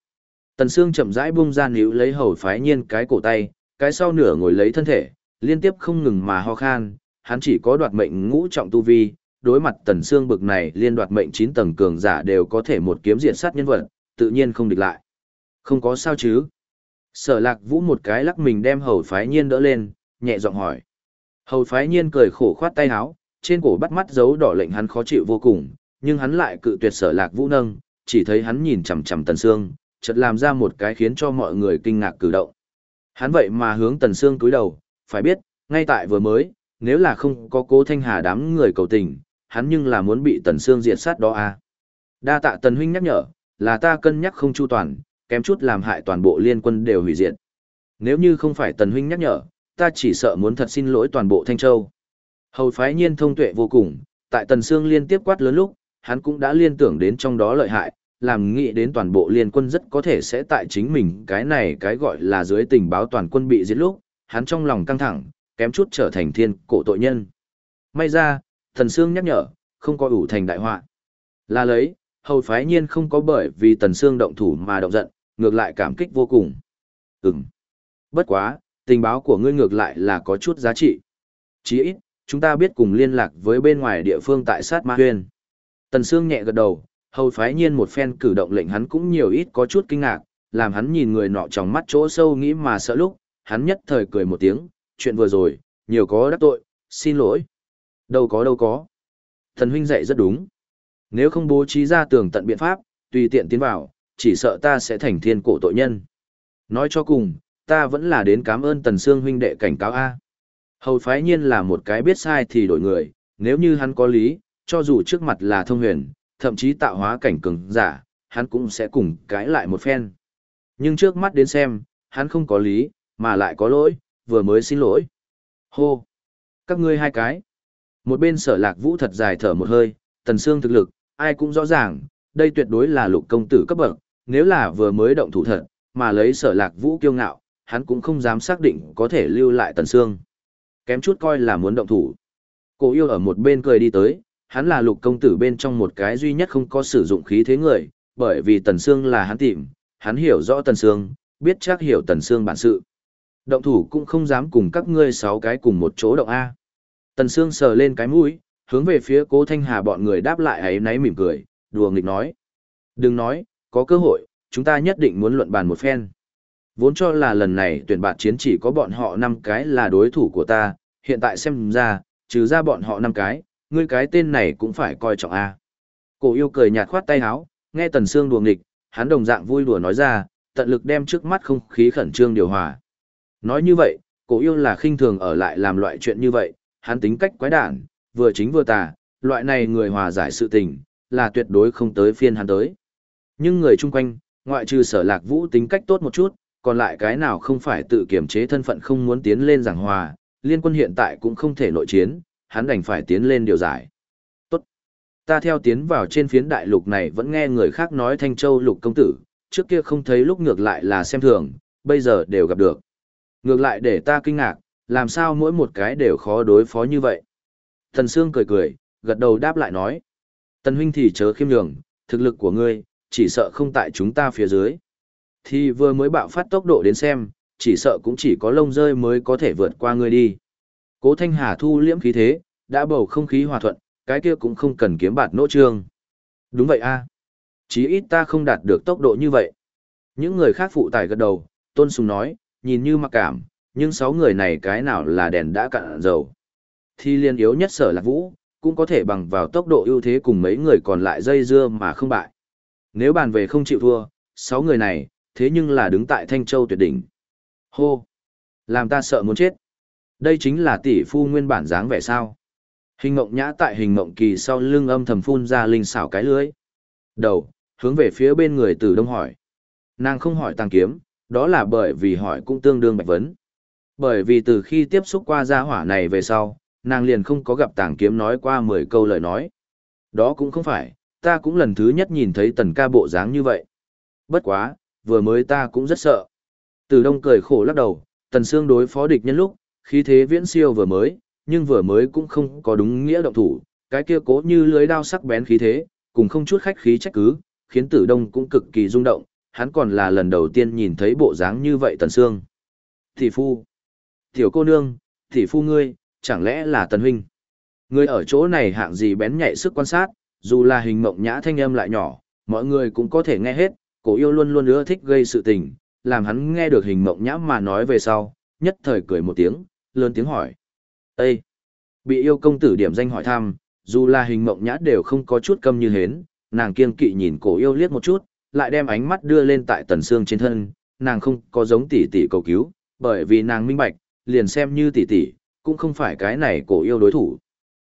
Tần Sương chậm rãi buông ra níu lấy hầu phái nhiên cái cổ tay, cái sau nửa ngồi lấy thân thể, liên tiếp không ngừng mà ho khan, hắn chỉ có đoạt mệnh ngũ trọng tu vi, đối mặt Tần Sương bực này liên đoạt mệnh 9 tầng cường giả đều có thể một kiếm diện sát nhân vật, tự nhiên không địch lại. Không có sao chứ? Sở Lạc Vũ một cái lắc mình đem hầu phái nhiên đỡ lên, nhẹ giọng hỏi. Hầu phái nhiên cười khổ khoát tay áo, trên cổ bắt mắt dấu đỏ lệnh hắn khó chịu vô cùng, nhưng hắn lại cự tuyệt Sở Lạc Vũ nâng, chỉ thấy hắn nhìn chằm chằm Tần Sương, chợt làm ra một cái khiến cho mọi người kinh ngạc cử động. Hắn vậy mà hướng Tần Sương cúi đầu, phải biết, ngay tại vừa mới, nếu là không có cố thanh hà đám người cầu tình, hắn nhưng là muốn bị Tần Sương diệt sát đó à. Đa tạ Tần Huynh nhắc nhở, là ta cân nhắc không chu toàn, kém chút làm hại toàn bộ liên quân đều hủy diệt. Nếu như không phải Tần Huynh nhắc nhở, ta chỉ sợ muốn thật xin lỗi toàn bộ Thanh Châu. Hầu phái nhiên thông tuệ vô cùng, tại Tần Sương liên tiếp quát lớn lúc, hắn cũng đã liên tưởng đến trong đó lợi hại, làm nghĩ đến toàn bộ liên quân rất có thể sẽ tại chính mình cái này cái gọi là dưới tình báo toàn quân bị giết lúc, hắn trong lòng căng thẳng, kém chút trở thành thiên cổ tội nhân. May ra, Tần Sương nhắc nhở, không có ủ thành đại họa. Là lấy, hầu phái nhiên không có bởi vì Tần Sương động thủ mà động giận, ngược lại cảm kích vô cùng. Ừm. Bất quá, tình báo của ngươi ngược lại là có chút giá trị. Chỉ ít, chúng ta biết cùng liên lạc với bên ngoài địa phương tại sát ma huyên. Tần Sương nhẹ gật đầu, hầu phái nhiên một phen cử động lệnh hắn cũng nhiều ít có chút kinh ngạc, làm hắn nhìn người nọ trong mắt chỗ sâu nghĩ mà sợ lúc, hắn nhất thời cười một tiếng, chuyện vừa rồi, nhiều có đắc tội, xin lỗi. Đâu có đâu có. Thần huynh dạy rất đúng. Nếu không bố trí ra tường tận biện pháp, tùy tiện tiến vào, chỉ sợ ta sẽ thành thiên cổ tội nhân. Nói cho cùng, ta vẫn là đến cảm ơn Tần Sương huynh đệ cảnh cáo A. Hầu phái nhiên là một cái biết sai thì đổi người, nếu như hắn có lý, cho dù trước mặt là thông huyền, thậm chí tạo hóa cảnh cường giả, hắn cũng sẽ cùng cãi lại một phen. Nhưng trước mắt đến xem, hắn không có lý, mà lại có lỗi, vừa mới xin lỗi. Hô! Các ngươi hai cái. Một bên sở lạc vũ thật dài thở một hơi, tần xương thực lực, ai cũng rõ ràng, đây tuyệt đối là lục công tử cấp bậc, nếu là vừa mới động thủ thật, mà lấy sở lạc vũ kiêu ngạo, hắn cũng không dám xác định có thể lưu lại tần xương. Kém chút coi là muốn động thủ. Cổ yêu ở một bên cười đi tới, hắn là lục công tử bên trong một cái duy nhất không có sử dụng khí thế người, bởi vì Tần Sương là hắn tìm, hắn hiểu rõ Tần Sương, biết chắc hiểu Tần Sương bản sự. Động thủ cũng không dám cùng các ngươi sáu cái cùng một chỗ động A. Tần Sương sờ lên cái mũi, hướng về phía cố Thanh Hà bọn người đáp lại ấy náy mỉm cười, đùa nghịch nói. Đừng nói, có cơ hội, chúng ta nhất định muốn luận bàn một phen. Vốn cho là lần này tuyển bạt chiến chỉ có bọn họ năm cái là đối thủ của ta, hiện tại xem ra, trừ ra bọn họ năm cái, ngươi cái tên này cũng phải coi trọng a. Cổ yêu cười nhạt khoát tay áo, nghe Tần Sương đùa nghịch, hắn đồng dạng vui đùa nói ra, tận lực đem trước mắt không khí khẩn trương điều hòa. Nói như vậy, cổ yêu là khinh thường ở lại làm loại chuyện như vậy, hắn tính cách quái đản, vừa chính vừa tà, loại này người hòa giải sự tình, là tuyệt đối không tới phiên hắn tới. Nhưng người chung quanh, ngoại trừ sở lạc vũ tính cách tốt một chút, còn lại cái nào không phải tự kiểm chế thân phận không muốn tiến lên giảng hòa, liên quân hiện tại cũng không thể nội chiến, hắn đành phải tiến lên điều giải. Tốt. Ta theo tiến vào trên phiến đại lục này vẫn nghe người khác nói Thanh Châu lục công tử, trước kia không thấy lúc ngược lại là xem thường, bây giờ đều gặp được. Ngược lại để ta kinh ngạc, làm sao mỗi một cái đều khó đối phó như vậy. Thần Sương cười cười, gật đầu đáp lại nói. Tần huynh thì chớ khiêm nhường, thực lực của ngươi, chỉ sợ không tại chúng ta phía dưới. Thì vừa mới bạo phát tốc độ đến xem, chỉ sợ cũng chỉ có lông rơi mới có thể vượt qua ngươi đi. Cố Thanh Hà thu liễm khí thế, đã bầu không khí hòa thuận, cái kia cũng không cần kiếm bạt nỗ trương. Đúng vậy a, Chí ít ta không đạt được tốc độ như vậy. Những người khác phụ tải gật đầu, Tôn Sùng nói, nhìn như mặc cảm, nhưng sáu người này cái nào là đèn đã cạn dầu. Thì liên yếu nhất sở lạc vũ, cũng có thể bằng vào tốc độ ưu thế cùng mấy người còn lại dây dưa mà không bại. Nếu bàn về không chịu thua, sáu người này, thế nhưng là đứng tại Thanh Châu tuyệt đỉnh. Hô! Làm ta sợ muốn chết. Đây chính là tỷ phu nguyên bản dáng vẻ sao. Hình mộng nhã tại hình mộng kỳ sau lưng âm thầm phun ra linh xảo cái lưới. Đầu, hướng về phía bên người tử đông hỏi. Nàng không hỏi tăng kiếm, đó là bởi vì hỏi cũng tương đương bạch vấn. Bởi vì từ khi tiếp xúc qua gia hỏa này về sau, nàng liền không có gặp tàng kiếm nói qua 10 câu lời nói. Đó cũng không phải, ta cũng lần thứ nhất nhìn thấy tần ca bộ dáng như vậy. Bất quá, vừa mới ta cũng rất sợ. Từ đông cười khổ lắc đầu, tần xương đối phó địch nhân lúc, khí thế viễn siêu vừa mới, nhưng vừa mới cũng không có đúng nghĩa động thủ, cái kia cố như lưới đao sắc bén khí thế, cùng không chút khách khí trách cứ, khiến tử đông cũng cực kỳ rung động, hắn còn là lần đầu tiên nhìn thấy bộ dáng như vậy Tần xương. thị phu, tiểu cô nương, thị phu ngươi, chẳng lẽ là Tần huynh? ngươi ở chỗ này hạng gì bén nhạy sức quan sát, dù là hình mộng nhã thanh âm lại nhỏ, mọi người cũng có thể nghe hết, cổ yêu luôn luôn ưa thích gây sự tình, làm hắn nghe được hình mộng nhã mà nói về sau, nhất thời cười một tiếng, lớn tiếng hỏi. Ê! Bị yêu công tử điểm danh hỏi thăm, dù là hình mộng nhã đều không có chút câm như hến, nàng kiên kỵ nhìn cổ yêu liếc một chút, lại đem ánh mắt đưa lên tại tần xương trên thân, nàng không có giống tỷ tỷ cầu cứu, bởi vì nàng minh bạch, liền xem như tỷ tỷ, cũng không phải cái này cổ yêu đối thủ.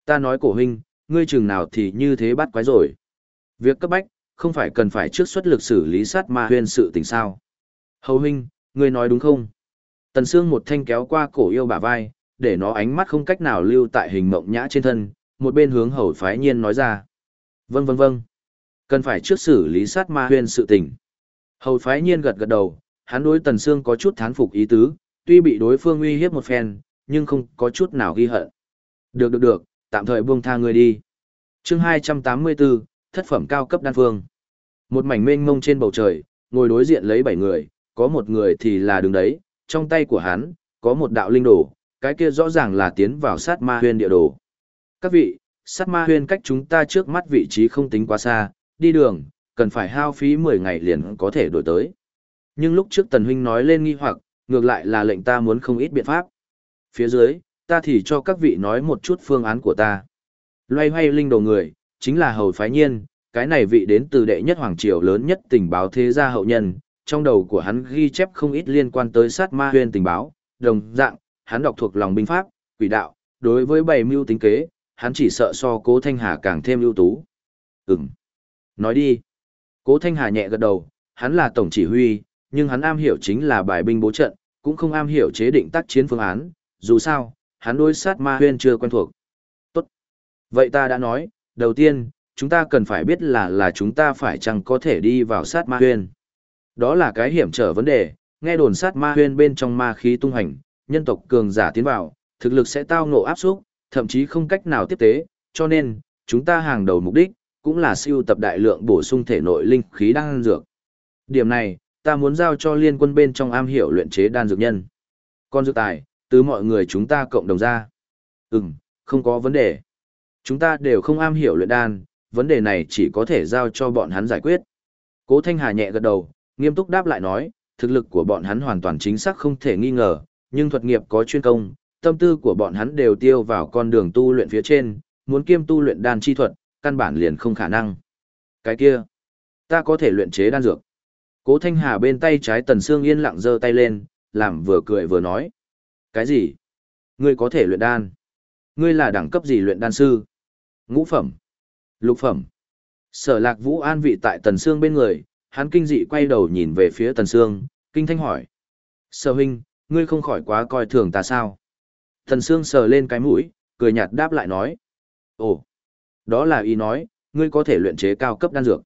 Ta nói cổ huynh, ngươi chừng nào thì như thế bắt quái rồi. Việc cấp bách, không phải cần phải trước xuất lực xử lý sát ma huyên sự tình sao. Hầu huynh, ngươi nói đúng không? Tần Sương một thanh kéo qua cổ yêu bả vai, để nó ánh mắt không cách nào lưu tại hình mộng nhã trên thân, một bên hướng hầu phái nhiên nói ra. Vâng vâng vâng. Cần phải trước xử lý sát ma huyên sự tình. Hầu phái nhiên gật gật đầu, hắn đối Tần Sương có chút thán phục ý tứ, tuy bị đối phương uy hiếp một phen, nhưng không có chút nào ghi hận. Được được được, tạm thời buông tha người đi. Chương 284, thất phẩm cao cấp đan phương. Một mảnh mênh mông trên bầu trời, ngồi đối diện lấy bảy người, có một người thì là đứng đấy, trong tay của hắn, có một đạo linh đồ, cái kia rõ ràng là tiến vào sát ma huyên địa đồ. Các vị, sát ma huyên cách chúng ta trước mắt vị trí không tính quá xa, đi đường, cần phải hao phí 10 ngày liền có thể đổi tới. Nhưng lúc trước Tần Huynh nói lên nghi hoặc, ngược lại là lệnh ta muốn không ít biện pháp. Phía dưới, ta thì cho các vị nói một chút phương án của ta. Loay hoay linh đồ người, chính là hầu phái nhiên, cái này vị đến từ đệ nhất hoàng triều lớn nhất tình báo thế gia hậu nhân, trong đầu của hắn ghi chép không ít liên quan tới sát ma huyên tình báo, đồng dạng, hắn đọc thuộc lòng binh pháp, quỷ đạo, đối với bày mưu tính kế, hắn chỉ sợ so cố Thanh Hà càng thêm ưu tú. Ừm. Nói đi. Cố Thanh Hà nhẹ gật đầu, hắn là tổng chỉ huy, nhưng hắn am hiểu chính là bài binh bố trận, cũng không am hiểu chế định tác chiến phương án, dù sao, hắn đối sát ma huyên chưa quen thuộc. Tốt. Vậy ta đã nói, đầu tiên, chúng ta cần phải biết là là chúng ta phải chăng có thể đi vào sát ma huyên. Đó là cái hiểm trở vấn đề, nghe đồn sát ma huyên bên trong ma khí tung hành, nhân tộc cường giả tiến vào, thực lực sẽ tao ngộ áp xúc, thậm chí không cách nào tiếp tế, cho nên, chúng ta hàng đầu mục đích, cũng là siêu tập đại lượng bổ sung thể nội linh khí đan dược. Điểm này, ta muốn giao cho liên quân bên trong am hiểu luyện chế đan dược nhân. Con dược tài, từ mọi người chúng ta cộng đồng ra. Ừm, không có vấn đề. Chúng ta đều không am hiểu luyện đan, vấn đề này chỉ có thể giao cho bọn hắn giải quyết. Cố Thanh Hà nhẹ gật đầu, nghiêm túc đáp lại nói, thực lực của bọn hắn hoàn toàn chính xác không thể nghi ngờ, nhưng thuật nghiệp có chuyên công, tâm tư của bọn hắn đều tiêu vào con đường tu luyện phía trên, muốn kiêm tu luyện đan chi thuật, căn bản liền không khả năng. Cái kia, ta có thể luyện chế đan dược. Cố Thanh Hà bên tay trái Tần Sương yên lặng giơ tay lên, làm vừa cười vừa nói. Cái gì? Ngươi có thể luyện đan? Ngươi là đẳng cấp gì luyện đan sư? Ngũ phẩm. Lục phẩm. Sở lạc vũ an vị tại Tần Sương bên người, hắn kinh dị quay đầu nhìn về phía Tần Sương, kinh thanh hỏi. Sở huynh, ngươi không khỏi quá coi thường ta sao? Tần Sương sờ lên cái mũi, cười nhạt đáp lại nói. Ồ, đó là ý nói, ngươi có thể luyện chế cao cấp đan dược.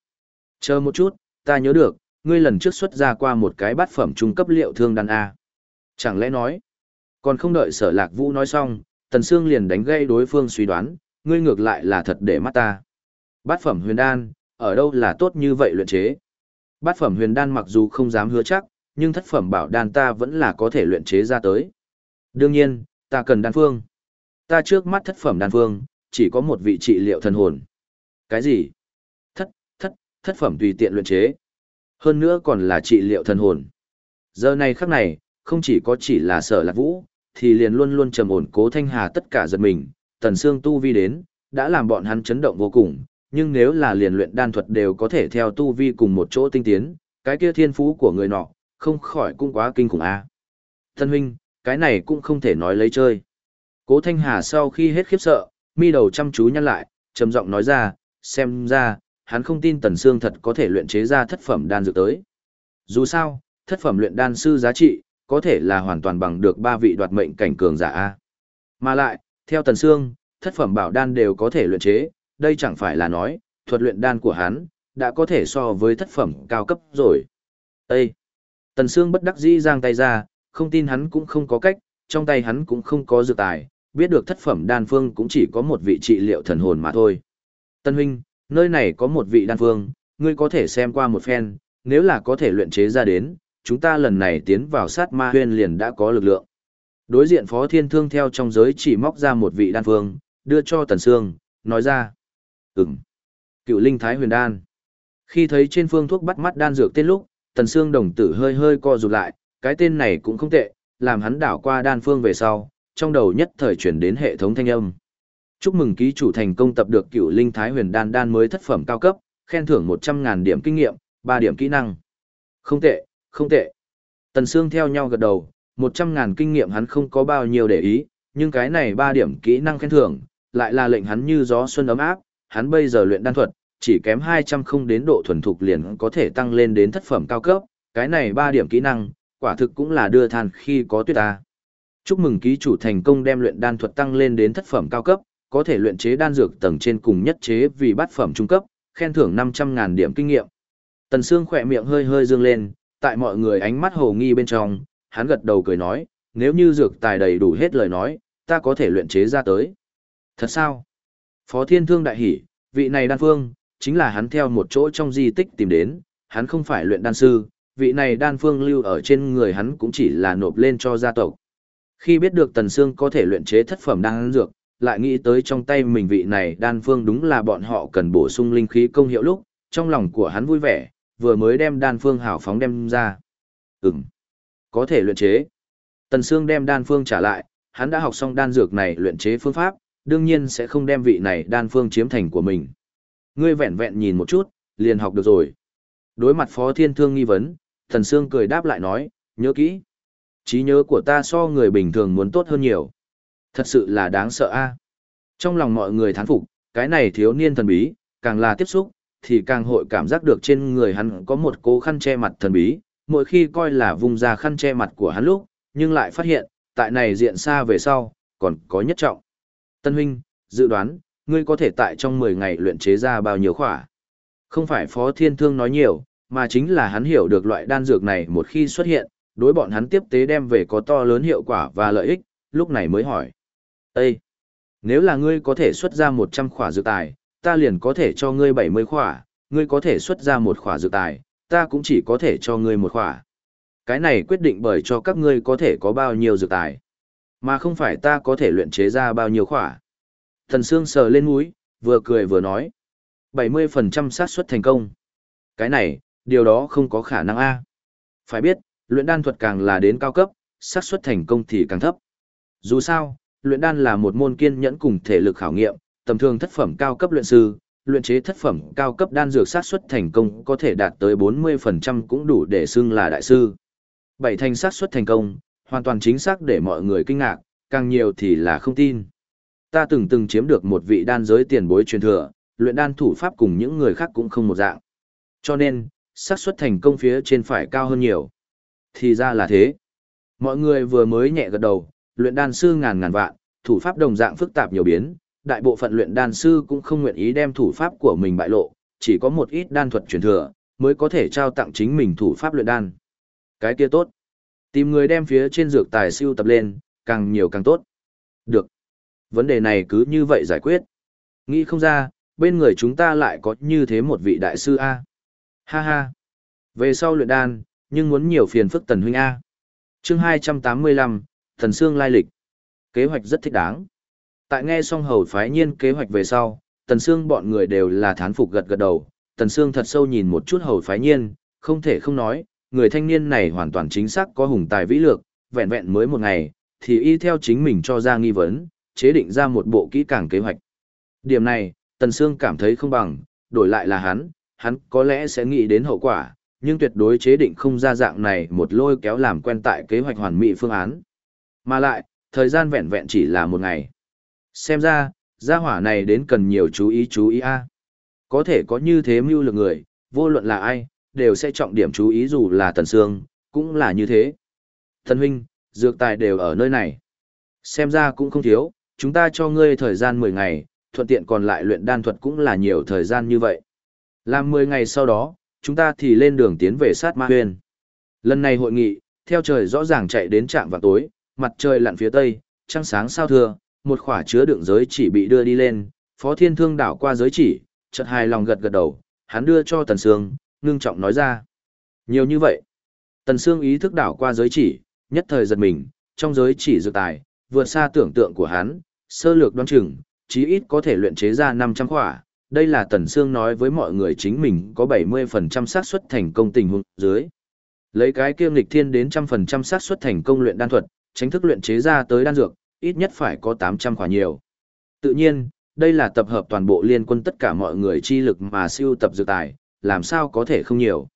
Chờ một chút, ta nhớ được, ngươi lần trước xuất ra qua một cái bát phẩm trung cấp liệu thương đan A. Chẳng lẽ nói, còn không đợi sở lạc vũ nói xong, Tần Sương liền đánh gây đối phương suy đoán, ngươi ngược lại là thật để mắt ta. Bát phẩm huyền đan, ở đâu là tốt như vậy luyện chế? Bát phẩm huyền đan mặc dù không dám hứa chắc, nhưng thất phẩm bảo đan ta vẫn là có thể luyện chế ra tới. Đương nhiên, ta cần đan phương. Ta trước mắt thất phẩm đan phương, chỉ có một vị trị liệu thần hồn. Cái gì? Thất, thất, thất phẩm tùy tiện luyện chế. Hơn nữa còn là trị liệu thần hồn. Giờ này khắc này, không chỉ có chỉ là sở lạc vũ, thì liền luôn luôn trầm ổn cố thanh hà tất cả giật mình, tần xương tu vi đến, đã làm bọn hắn chấn động vô cùng, nhưng nếu là liền luyện đan thuật đều có thể theo tu vi cùng một chỗ tinh tiến, cái kia thiên phú của người nọ, không khỏi cũng quá kinh khủng a. À. Thân huynh, cái này cũng không thể nói lấy chơi. Cố Thanh Hà sau khi hết khiếp sợ, mi đầu chăm chú nhăn lại, trầm giọng nói ra, xem ra, hắn không tin Tần Sương thật có thể luyện chế ra thất phẩm đan dược tới. Dù sao, thất phẩm luyện đan sư giá trị, có thể là hoàn toàn bằng được ba vị đoạt mệnh cảnh cường giả A. Mà lại, theo Tần Sương, thất phẩm bảo đan đều có thể luyện chế, đây chẳng phải là nói, thuật luyện đan của hắn, đã có thể so với thất phẩm cao cấp rồi. Ê! Tần Sương bất đắc dĩ giang tay ra, không tin hắn cũng không có cách, trong tay hắn cũng không có dược tài, biết được thất phẩm đan phương cũng chỉ có một vị trị liệu thần hồn mà thôi. Tân huynh, nơi này có một vị đan phương, ngươi có thể xem qua một phen, nếu là có thể luyện chế ra đến, chúng ta lần này tiến vào sát ma huyên liền đã có lực lượng. Đối diện Phó Thiên Thương theo trong giới chỉ móc ra một vị đan phương, đưa cho Tần Sương, nói ra. Ừm. Cựu linh thái huyền đan. Khi thấy trên phương thuốc bắt mắt đan dược tên lúc, Tần Sương đồng tử hơi hơi co rụt lại, cái tên này cũng không tệ, làm hắn đảo qua đan phương về sau, trong đầu nhất thời chuyển đến hệ thống thanh âm. Chúc mừng ký chủ thành công tập được cựu linh thái huyền đan đan mới thất phẩm cao cấp, khen thưởng 100.000 điểm kinh nghiệm, 3 điểm kỹ năng. Không tệ, không tệ. Tần Sương theo nhau gật đầu, 100.000 kinh nghiệm hắn không có bao nhiêu để ý, nhưng cái này 3 điểm kỹ năng khen thưởng, lại là lệnh hắn như gió xuân ấm áp, hắn bây giờ luyện đan thuật, chỉ kém 200 không đến độ thuần thục liền có thể tăng lên đến thất phẩm cao cấp, cái này 3 điểm kỹ năng, quả thực cũng là đưa than khi có tuyết ta. Chúc mừng ký chủ thành công đem luyện đan thuật tăng lên đến thất phẩm cao cấp, có thể luyện chế đan dược tầng trên cùng nhất chế vì bát phẩm trung cấp, khen thưởng 500.000 điểm kinh nghiệm. Tần Sương khỏe miệng hơi hơi dương lên, tại mọi người ánh mắt hồ nghi bên trong, hắn gật đầu cười nói, nếu như dược tài đầy đủ hết lời nói, ta có thể luyện chế ra tới. Thật sao? Phó Thiên Thương đại hỉ, vị này đan phương, chính là hắn theo một chỗ trong di tích tìm đến, hắn không phải luyện đan sư, vị này đan phương lưu ở trên người hắn cũng chỉ là nộp lên cho gia tộc. Khi biết được Tần Sương có thể luyện chế thất phẩm đan dược, lại nghĩ tới trong tay mình vị này đan phương đúng là bọn họ cần bổ sung linh khí công hiệu lúc, trong lòng của hắn vui vẻ, vừa mới đem đan phương hảo phóng đem ra. Ừm, có thể luyện chế. Tần Sương đem đan phương trả lại, hắn đã học xong đan dược này luyện chế phương pháp, đương nhiên sẽ không đem vị này đan phương chiếm thành của mình. Ngươi vẹn vẹn nhìn một chút, liền học được rồi. Đối mặt Phó Thiên Thương nghi vấn, Tần Sương cười đáp lại nói, nhớ kỹ. trí nhớ của ta so người bình thường muốn tốt hơn nhiều. Thật sự là đáng sợ a. Trong lòng mọi người thán phục, cái này thiếu niên thần bí, càng là tiếp xúc, thì càng hội cảm giác được trên người hắn có một cố khăn che mặt thần bí, mỗi khi coi là vùng ra khăn che mặt của hắn lúc, nhưng lại phát hiện, tại này diện xa về sau, còn có nhất trọng. Tân huynh, dự đoán, ngươi có thể tại trong 10 ngày luyện chế ra bao nhiêu khỏa. Không phải Phó Thiên Thương nói nhiều, mà chính là hắn hiểu được loại đan dược này một khi xuất hiện, đối bọn hắn tiếp tế đem về có to lớn hiệu quả và lợi ích, lúc này mới hỏi. Ê! Nếu là ngươi có thể xuất ra 100 khỏa dược tài, ta liền có thể cho ngươi 70 khỏa, ngươi có thể xuất ra một khỏa dược tài, ta cũng chỉ có thể cho ngươi một khỏa. Cái này quyết định bởi cho các ngươi có thể có bao nhiêu dược tài, mà không phải ta có thể luyện chế ra bao nhiêu khỏa. Thần Sương sờ lên mũi, vừa cười vừa nói. 70% xác suất thành công. Cái này, điều đó không có khả năng a. Phải biết, luyện đan thuật càng là đến cao cấp, xác suất thành công thì càng thấp. Dù sao, luyện đan là một môn kiên nhẫn cùng thể lực khảo nghiệm, tầm thường thất phẩm cao cấp luyện sư, luyện chế thất phẩm cao cấp đan dược sát xuất thành công có thể đạt tới 40% cũng đủ để xưng là đại sư. Bảy thành sát xuất thành công, hoàn toàn chính xác để mọi người kinh ngạc, càng nhiều thì là không tin. Ta từng từng chiếm được một vị đan giới tiền bối truyền thừa, luyện đan thủ pháp cùng những người khác cũng không một dạng. Cho nên, xác suất thành công phía trên phải cao hơn nhiều. Thì ra là thế. Mọi người vừa mới nhẹ gật đầu, luyện đan sư ngàn ngàn vạn, thủ pháp đồng dạng phức tạp nhiều biến, đại bộ phận luyện đan sư cũng không nguyện ý đem thủ pháp của mình bại lộ, chỉ có một ít đan thuật truyền thừa mới có thể trao tặng chính mình thủ pháp luyện đan. Cái kia tốt. Tìm người đem phía trên dược tài siêu tập lên, càng nhiều càng tốt. Được. Vấn đề này cứ như vậy giải quyết. Nghĩ không ra, bên người chúng ta lại có như thế một vị đại sư A. Ha ha. Về sau luyện đan, nhưng muốn nhiều phiền phức tần huynh A. chương 285, Thần Sương lai lịch. Kế hoạch rất thích đáng. Tại nghe xong hầu phái nhiên kế hoạch về sau, Tần Sương bọn người đều là thán phục gật gật đầu. Tần Sương thật sâu nhìn một chút hầu phái nhiên, không thể không nói, người thanh niên này hoàn toàn chính xác có hùng tài vĩ lược, vẹn vẹn mới một ngày, thì y theo chính mình cho ra nghi vấn, chế định ra một bộ kỹ càng kế hoạch. Điểm này, Tần Sương cảm thấy không bằng, đổi lại là hắn, hắn có lẽ sẽ nghĩ đến hậu quả, nhưng tuyệt đối chế định không ra dạng này một lôi kéo làm quen tại kế hoạch hoàn mỹ phương án. Mà lại, thời gian vẹn vẹn chỉ là một ngày. Xem ra, gia hỏa này đến cần nhiều chú ý chú ý a. Có thể có như thế mưu lực người, vô luận là ai, đều sẽ trọng điểm chú ý dù là Tần Sương, cũng là như thế. Thần huynh, dược tài đều ở nơi này. Xem ra cũng không thiếu, chúng ta cho ngươi thời gian 10 ngày, thuận tiện còn lại luyện đan thuật cũng là nhiều thời gian như vậy. Làm 10 ngày sau đó, chúng ta thì lên đường tiến về sát ma huyền. Lần này hội nghị, theo trời rõ ràng chạy đến trạng vào tối, mặt trời lặn phía tây, trăng sáng sao thưa, một khỏa chứa đựng giới chỉ bị đưa đi lên, Phó Thiên Thương đảo qua giới chỉ, chợt hài lòng gật gật đầu, hắn đưa cho Tần Sương, ngưng trọng nói ra. Nhiều như vậy. Tần Sương ý thức đảo qua giới chỉ, nhất thời giật mình, trong giới chỉ dược tài, vượt xa tưởng tượng của hắn, sơ lược đoán chừng, chí ít có thể luyện chế ra 500 khỏa. Đây là Tần Sương nói với mọi người chính mình có 70% xác suất thành công tình huống dưới. Lấy cái kiêm lịch thiên đến trăm phần trăm xác suất thành công luyện đan thuật, tránh thức luyện chế ra tới đan dược, ít nhất phải có 800 khỏa nhiều. Tự nhiên, đây là tập hợp toàn bộ liên quân tất cả mọi người chi lực mà siêu tập dược tài, làm sao có thể không nhiều.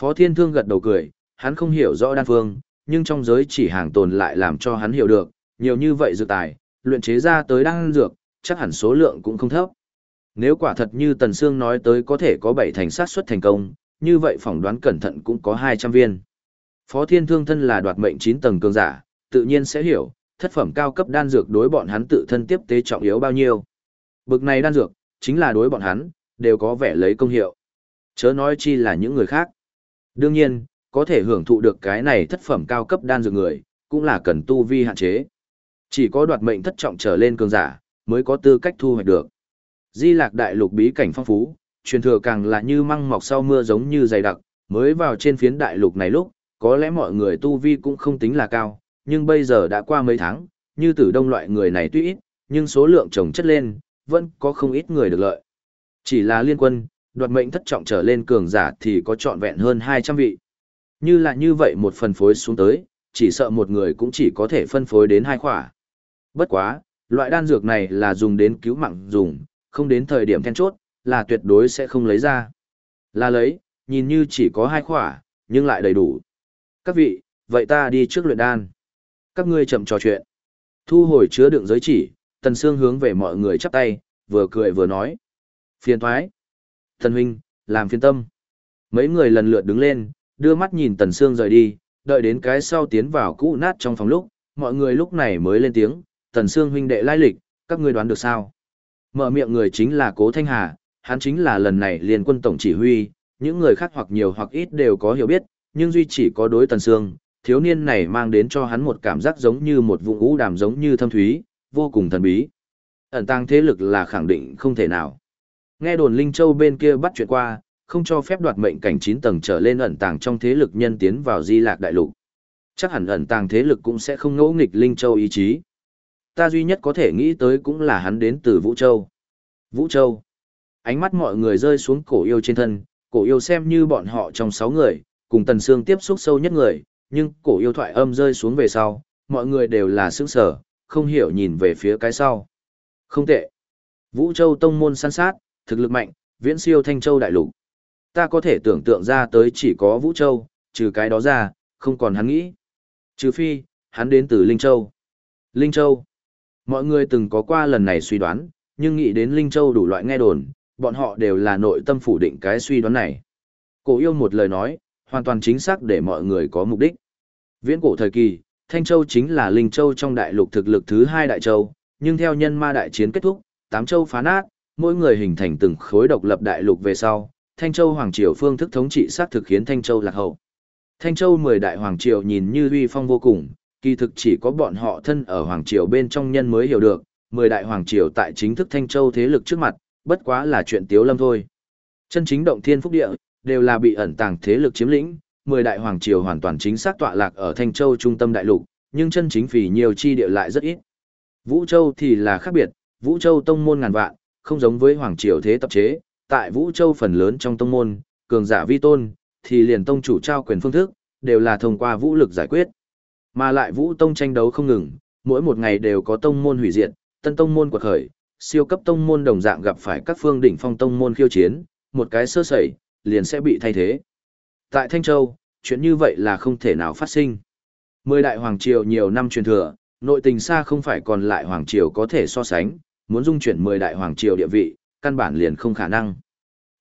Phó Thiên Thương gật đầu cười, hắn không hiểu rõ đan phương, nhưng trong giới chỉ hàng tồn lại làm cho hắn hiểu được, nhiều như vậy dược tài, luyện chế ra tới đan dược, chắc hẳn số lượng cũng không thấp. Nếu quả thật như Tần Sương nói tới có thể có 7 thành sát suất thành công, như vậy phỏng đoán cẩn thận cũng có 200 viên. Phó Thiên Thương thân là đoạt mệnh 9 tầng cường giả, tự nhiên sẽ hiểu, thất phẩm cao cấp đan dược đối bọn hắn tự thân tiếp tế trọng yếu bao nhiêu. Bực này đan dược, chính là đối bọn hắn, đều có vẻ lấy công hiệu. Chớ nói chi là những người khác. Đương nhiên, có thể hưởng thụ được cái này thất phẩm cao cấp đan dược người, cũng là cần tu vi hạn chế. Chỉ có đoạt mệnh thất trọng trở lên cường giả, mới có tư cách thu hoạch được. Di lạc đại lục bí cảnh phong phú, truyền thừa càng là như măng mọc sau mưa giống như dày đặc, mới vào trên phiến đại lục này lúc, có lẽ mọi người tu vi cũng không tính là cao, nhưng bây giờ đã qua mấy tháng, như tử đông loại người này tuy ít, nhưng số lượng chồng chất lên, vẫn có không ít người được lợi. Chỉ là liên quân, đoạt mệnh thất trọng trở lên cường giả thì có trọn vẹn hơn 200 vị. Như là như vậy một phần phối xuống tới, chỉ sợ một người cũng chỉ có thể phân phối đến hai khỏa. Bất quá, loại đan dược này là dùng đến cứu mạng dùng, không đến thời điểm then chốt, là tuyệt đối sẽ không lấy ra. Là lấy, nhìn như chỉ có hai khỏa, nhưng lại đầy đủ. Các vị, vậy ta đi trước luyện đan. Các ngươi chậm trò chuyện. Thu hồi chứa đựng giới chỉ, Tần Sương hướng về mọi người chắp tay, vừa cười vừa nói. Phiền thoái. tần huynh, làm phiền tâm. Mấy người lần lượt đứng lên, đưa mắt nhìn Tần Sương rời đi, đợi đến cái sau tiến vào cũ nát trong phòng lúc, mọi người lúc này mới lên tiếng, Tần Sương huynh đệ lai lịch, các ngươi đoán được sao? Mở miệng người chính là Cố Thanh Hà, hắn chính là lần này liên quân tổng chỉ huy, những người khác hoặc nhiều hoặc ít đều có hiểu biết, nhưng duy chỉ có đối Tần Sương, thiếu niên này mang đến cho hắn một cảm giác giống như một vùng ngũ đàm giống như thâm thúy, vô cùng thần bí. Ẩn tăng thế lực là khẳng định không thể nào. Nghe đồn Linh Châu bên kia bắt chuyện qua, không cho phép đoạt mệnh cảnh 9 tầng trở lên ẩn tàng trong thế lực nhân tiến vào Di Lạc Đại Lục. Chắc hẳn ẩn tàng thế lực cũng sẽ không ngỗ nghịch Linh Châu ý chí. Ta duy nhất có thể nghĩ tới cũng là hắn đến từ Vũ Châu. Vũ Châu. Ánh mắt mọi người rơi xuống cổ yêu trên thân, cổ yêu xem như bọn họ trong 6 người, cùng Tần Sương tiếp xúc sâu nhất người, nhưng cổ yêu thoại âm rơi xuống về sau, mọi người đều là sững sở, không hiểu nhìn về phía cái sau. Không tệ. Vũ Châu tông môn săn sát, thực lực mạnh, viễn siêu Thanh Châu đại lục. Ta có thể tưởng tượng ra tới chỉ có Vũ Châu, trừ cái đó ra, không còn hắn nghĩ. Trừ phi, hắn đến từ Linh Châu. Linh Châu. Mọi người từng có qua lần này suy đoán, nhưng nghĩ đến Linh Châu đủ loại nghe đồn, bọn họ đều là nội tâm phủ định cái suy đoán này. Cổ yêu một lời nói, hoàn toàn chính xác để mọi người có mục đích. Viễn cổ thời kỳ, Thanh Châu chính là Linh Châu trong đại lục thực lực thứ hai đại châu, nhưng theo nhân ma đại chiến kết thúc, tám châu phá nát, mỗi người hình thành từng khối độc lập đại lục về sau, Thanh Châu Hoàng Triều phương thức thống trị xác thực khiến Thanh Châu lạc hậu. Thanh Châu mười đại Hoàng Triều nhìn như uy phong vô cùng, kỳ thực chỉ có bọn họ thân ở Hoàng Triều bên trong nhân mới hiểu được, mười đại Hoàng Triều tại chính thức Thanh Châu thế lực trước mặt, bất quá là chuyện tiếu lâm thôi. Chân chính động thiên phúc địa, đều là bị ẩn tàng thế lực chiếm lĩnh, mười đại hoàng triều hoàn toàn chính xác tọa lạc ở Thanh Châu trung tâm đại lục, nhưng chân chính phỉ nhiều chi địa lại rất ít. Vũ Châu thì là khác biệt, Vũ Châu tông môn ngàn vạn, không giống với hoàng triều thế tập chế, tại Vũ Châu phần lớn trong tông môn, cường giả vi tôn, thì liền tông chủ trao quyền phương thức, đều là thông qua vũ lực giải quyết. Mà lại Vũ Tông tranh đấu không ngừng, mỗi một ngày đều có tông môn hủy diệt, tân tông môn quật khởi, siêu cấp tông môn đồng dạng gặp phải các phương đỉnh phong tông môn khiêu chiến, một cái sơ sẩy, liền sẽ bị thay thế. Tại Thanh Châu, chuyện như vậy là không thể nào phát sinh. Mười đại hoàng triều nhiều năm truyền thừa, nội tình xa không phải còn lại hoàng triều có thể so sánh, muốn dung chuyển mười đại hoàng triều địa vị, căn bản liền không khả năng.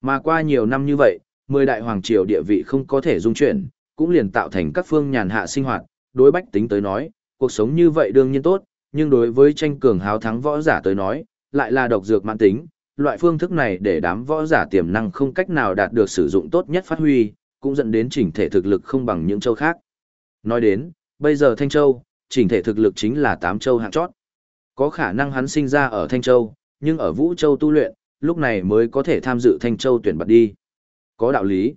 Mà qua nhiều năm như vậy, mười đại hoàng triều địa vị không có thể dung chuyển, cũng liền tạo thành các phương nhàn hạ sinh hoạt, đối bách tính tới nói, cuộc sống như vậy đương nhiên tốt, nhưng đối với tranh cường háo thắng võ giả tới nói, lại là độc dược mãn tính, loại phương thức này để đám võ giả tiềm năng không cách nào đạt được sử dụng tốt nhất phát huy, cũng dẫn đến chỉnh thể thực lực không bằng những châu khác. Nói đến, bây giờ Thanh Châu, chỉnh thể thực lực chính là 8 châu hạng chót. Có khả năng hắn sinh ra ở Thanh Châu, nhưng ở Vũ Châu tu luyện, lúc này mới có thể tham dự Thanh Châu tuyển bật đi. Có đạo lý.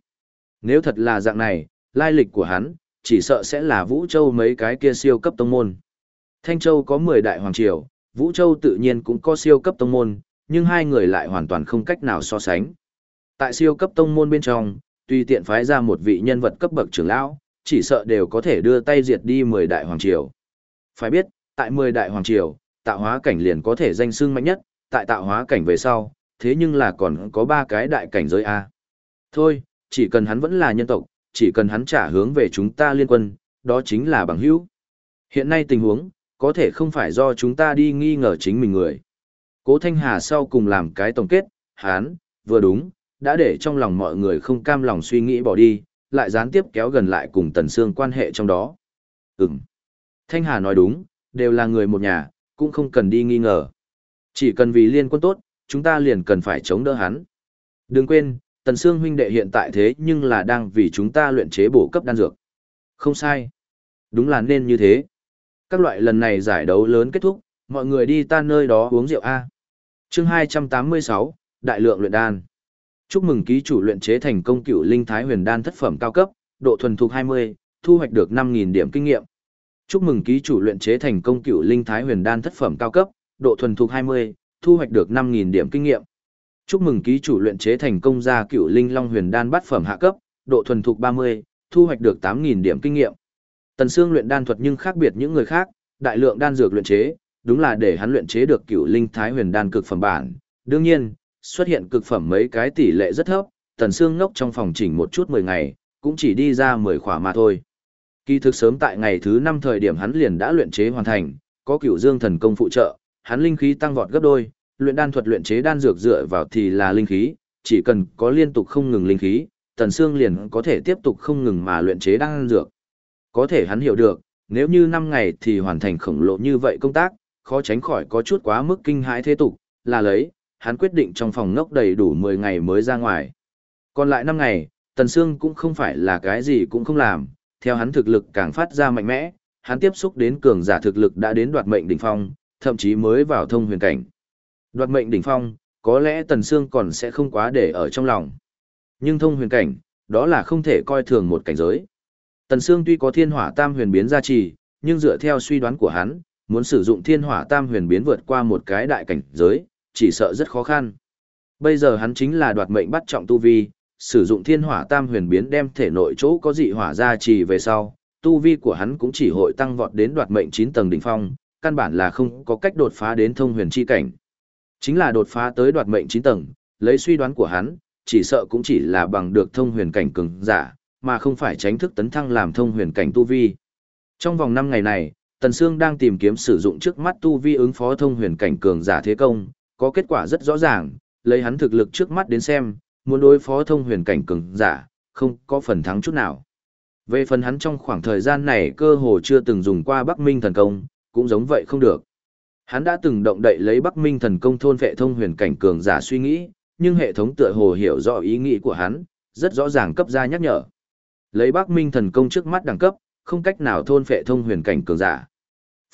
Nếu thật là dạng này, lai lịch của hắn, chỉ sợ sẽ là Vũ Châu mấy cái kia siêu cấp tông môn. Thanh Châu có 10 đại hoàng triều, Vũ Châu tự nhiên cũng có siêu cấp tông môn, nhưng hai người lại hoàn toàn không cách nào so sánh. Tại siêu cấp tông môn bên trong, tùy tiện phái ra một vị nhân vật cấp bậc trưởng lão, chỉ sợ đều có thể đưa tay diệt đi 10 đại hoàng triều. Phải biết, tại 10 đại hoàng triều, tạo hóa cảnh liền có thể danh xưng mạnh nhất, tại tạo hóa cảnh về sau, thế nhưng là còn có ba cái đại cảnh giới A. Thôi, chỉ cần hắn vẫn là nhân tộc, chỉ cần hắn trả hướng về chúng ta liên quân, đó chính là bằng hữu. Hiện nay tình huống, có thể không phải do chúng ta đi nghi ngờ chính mình người. Cố Thanh Hà sau cùng làm cái tổng kết, hắn, vừa đúng, đã để trong lòng mọi người không cam lòng suy nghĩ bỏ đi, lại gián tiếp kéo gần lại cùng Tần Sương quan hệ trong đó. Ừm. Thanh Hà nói đúng, đều là người một nhà, cũng không cần đi nghi ngờ. Chỉ cần vì liên quân tốt, chúng ta liền cần phải chống đỡ hắn. Đừng quên, Tần Sương huynh đệ hiện tại thế nhưng là đang vì chúng ta luyện chế bổ cấp đan dược. Không sai. Đúng là nên như thế. Các loại lần này giải đấu lớn kết thúc, mọi người đi ta nơi đó uống rượu A. chương 286, Đại lượng luyện đan. Chúc mừng ký chủ luyện chế thành công cựu linh thái huyền đan thất phẩm cao cấp, độ thuần thục 20, thu hoạch được 5.000 điểm kinh nghiệm. Chúc mừng ký chủ luyện chế thành công cựu linh thái huyền đan thất phẩm cao cấp, độ thuần thục 20, thu hoạch được 5.000 điểm kinh nghiệm. Chúc mừng ký chủ luyện chế thành công ra cựu linh long huyền đan bát phẩm hạ cấp, độ thuần thục 30, thu hoạch được 8.000 điểm kinh nghiệm. Tần Sương luyện đan thuật nhưng khác biệt những người khác, đại lượng đan dược luyện chế, đúng là để hắn luyện chế được cựu linh thái huyền đan cực phẩm bản. Đương nhiên, xuất hiện cực phẩm mấy cái tỷ lệ rất thấp, Tần xương ngốc trong phòng chỉnh một chút 10 ngày, cũng chỉ đi ra 10 khỏa mà thôi. Kỳ thực sớm tại ngày thứ 5 thời điểm hắn liền đã luyện chế hoàn thành, có cửu dương thần công phụ trợ, hắn linh khí tăng vọt gấp đôi, luyện đan thuật luyện chế đan dược dựa vào thì là linh khí, chỉ cần có liên tục không ngừng linh khí, Tần xương liền có thể tiếp tục không ngừng mà luyện chế đan dược. Có thể hắn hiểu được, nếu như 5 ngày thì hoàn thành khổng lồ như vậy công tác, khó tránh khỏi có chút quá mức kinh hãi thế tục, là lấy, hắn quyết định trong phòng ngốc đầy đủ 10 ngày mới ra ngoài. Còn lại 5 ngày, Tần Sương cũng không phải là cái gì cũng không làm, theo hắn thực lực càng phát ra mạnh mẽ, hắn tiếp xúc đến cường giả thực lực đã đến đoạt mệnh đỉnh phong, thậm chí mới vào thông huyền cảnh. Đoạt mệnh đỉnh phong, có lẽ Tần Sương còn sẽ không quá để ở trong lòng. Nhưng thông huyền cảnh, đó là không thể coi thường một cảnh giới. Tần Sương tuy có thiên hỏa tam huyền biến gia trì, nhưng dựa theo suy đoán của hắn, muốn sử dụng thiên hỏa tam huyền biến vượt qua một cái đại cảnh giới, chỉ sợ rất khó khăn. Bây giờ hắn chính là đoạt mệnh bắt trọng tu vi, sử dụng thiên hỏa tam huyền biến đem thể nội chỗ có dị hỏa gia trì về sau, tu vi của hắn cũng chỉ hội tăng vọt đến đoạt mệnh 9 tầng đỉnh phong, căn bản là không có cách đột phá đến thông huyền chi cảnh. Chính là đột phá tới đoạt mệnh 9 tầng, lấy suy đoán của hắn, chỉ sợ cũng chỉ là bằng được thông huyền cảnh cường giả, mà không phải tránh thức tấn thăng làm thông huyền cảnh tu vi. Trong vòng 5 ngày này, Tần Sương đang tìm kiếm sử dụng trước mắt tu vi ứng phó thông huyền cảnh cường giả thế công, có kết quả rất rõ ràng, lấy hắn thực lực trước mắt đến xem, muốn đối phó thông huyền cảnh cường giả, không có phần thắng chút nào. Về phần hắn trong khoảng thời gian này cơ hồ chưa từng dùng qua Bắc Minh thần công, cũng giống vậy không được. Hắn đã từng động đậy lấy Bắc Minh thần công thôn vệ thông huyền cảnh cường giả suy nghĩ, nhưng hệ thống tựa hồ hiểu rõ ý nghĩ của hắn, rất rõ ràng cấp ra nhắc nhở. Lấy Bắc Minh thần công trước mắt đẳng cấp, không cách nào thôn vệ thông huyền cảnh cường giả.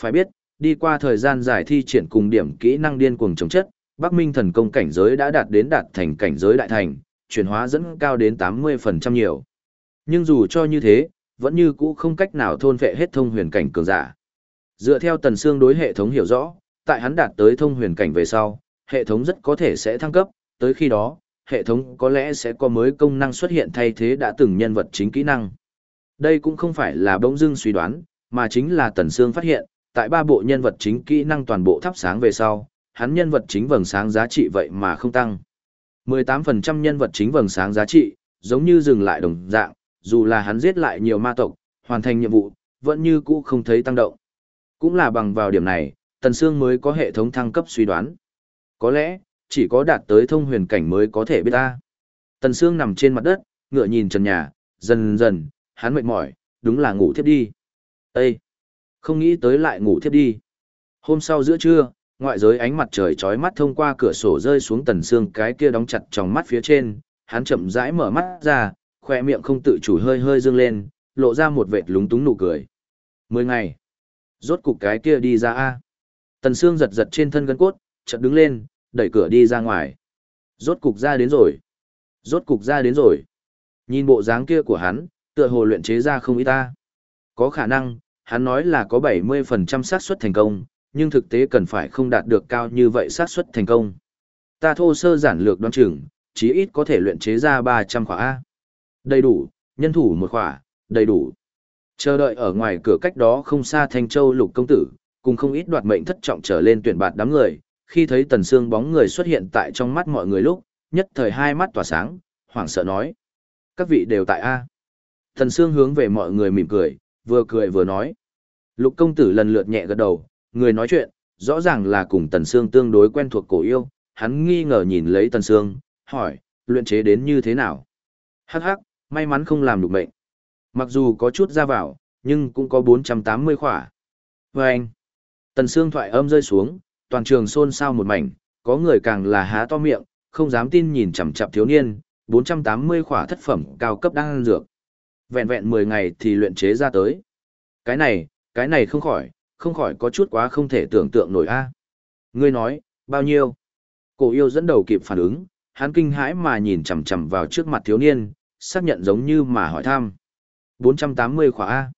Phải biết, đi qua thời gian dài thi triển cùng điểm kỹ năng điên cuồng chống chất, Bắc Minh thần công cảnh giới đã đạt đến đạt thành cảnh giới đại thành, chuyển hóa dẫn cao đến 80% nhiều. Nhưng dù cho như thế, vẫn như cũ không cách nào thôn vệ hết thông huyền cảnh cường giả. Dựa theo tần xương đối hệ thống hiểu rõ, tại hắn đạt tới thông huyền cảnh về sau, hệ thống rất có thể sẽ thăng cấp, tới khi đó, hệ thống có lẽ sẽ có mới công năng xuất hiện thay thế đã từng nhân vật chính kỹ năng. Đây cũng không phải là bỗng dưng suy đoán, mà chính là Tần xương phát hiện, tại ba bộ nhân vật chính kỹ năng toàn bộ thắp sáng về sau, hắn nhân vật chính vầng sáng giá trị vậy mà không tăng. 18% nhân vật chính vầng sáng giá trị, giống như dừng lại đồng dạng, dù là hắn giết lại nhiều ma tộc, hoàn thành nhiệm vụ, vẫn như cũ không thấy tăng động. Cũng là bằng vào điểm này, Tần Sương mới có hệ thống thăng cấp suy đoán. Có lẽ, chỉ có đạt tới thông huyền cảnh mới có thể biết ta. Tần Sương nằm trên mặt đất, ngựa nhìn trần nhà, dần dần, hắn mệt mỏi, đúng là ngủ thiếp đi. Ê! Không nghĩ tới lại ngủ thiếp đi. Hôm sau giữa trưa, ngoại giới ánh mặt trời chói mắt thông qua cửa sổ rơi xuống tần xương cái kia đóng chặt trong mắt phía trên, hắn chậm rãi mở mắt ra, khoe miệng không tự chủ hơi hơi dương lên, lộ ra một vệt lúng túng nụ cười. Mười ngày. Rốt cục cái kia đi ra a. Tần xương giật giật trên thân gân cốt, chợt đứng lên, đẩy cửa đi ra ngoài. Rốt cục ra đến rồi. Rốt cục ra đến rồi. Nhìn bộ dáng kia của hắn, tựa hồ luyện chế ra không ít ta. Có khả năng, hắn nói là có 70% xác suất thành công, nhưng thực tế cần phải không đạt được cao như vậy xác suất thành công. Ta thô sơ giản lược đoán chừng, chí ít có thể luyện chế ra 300 khỏa A. Đầy đủ, nhân thủ một khỏa, đầy đủ. Chờ đợi ở ngoài cửa cách đó không xa Thanh Châu lục công tử, cùng không ít đoạt mệnh thất trọng trở lên tuyển bạt đám người, khi thấy tần xương bóng người xuất hiện tại trong mắt mọi người lúc, nhất thời hai mắt tỏa sáng, hoảng sợ nói. Các vị đều tại A. Tần xương hướng về mọi người mỉm cười, vừa cười vừa nói. Lục công tử lần lượt nhẹ gật đầu, người nói chuyện, rõ ràng là cùng tần xương tương đối quen thuộc cổ yêu, hắn nghi ngờ nhìn lấy tần xương, hỏi, luyện chế đến như thế nào? Hắc hắc, may mắn không làm được mệnh. Mặc dù có chút ra vào, nhưng cũng có 480 khỏa. Và anh, tần xương thoại âm rơi xuống, toàn trường xôn xao một mảnh, có người càng là há to miệng, không dám tin nhìn chằm chằm thiếu niên, 480 khỏa thất phẩm cao cấp đang ăn dược. Vẹn vẹn 10 ngày thì luyện chế ra tới. Cái này, cái này không khỏi, không khỏi có chút quá không thể tưởng tượng nổi a. Ngươi nói, bao nhiêu? Cổ yêu dẫn đầu kịp phản ứng, hắn kinh hãi mà nhìn chằm chằm vào trước mặt thiếu niên, xác nhận giống như mà hỏi thăm. 480 khỏa A.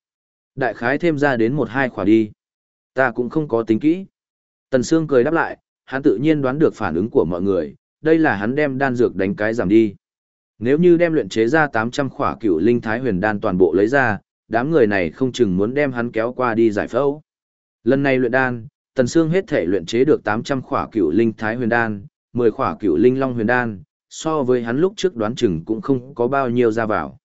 Đại khái thêm ra đến một hai khỏa đi. Ta cũng không có tính kỹ. Tần Sương cười đáp lại, hắn tự nhiên đoán được phản ứng của mọi người, đây là hắn đem đan dược đánh cái giảm đi. Nếu như đem luyện chế ra 800 khỏa cựu linh thái huyền đan toàn bộ lấy ra, đám người này không chừng muốn đem hắn kéo qua đi giải phẫu. Lần này luyện đan, Tần Sương hết thể luyện chế được 800 khỏa cửu linh thái huyền đan, 10 khỏa cửu linh long huyền đan, so với hắn lúc trước đoán chừng cũng không có bao nhiêu ra vào.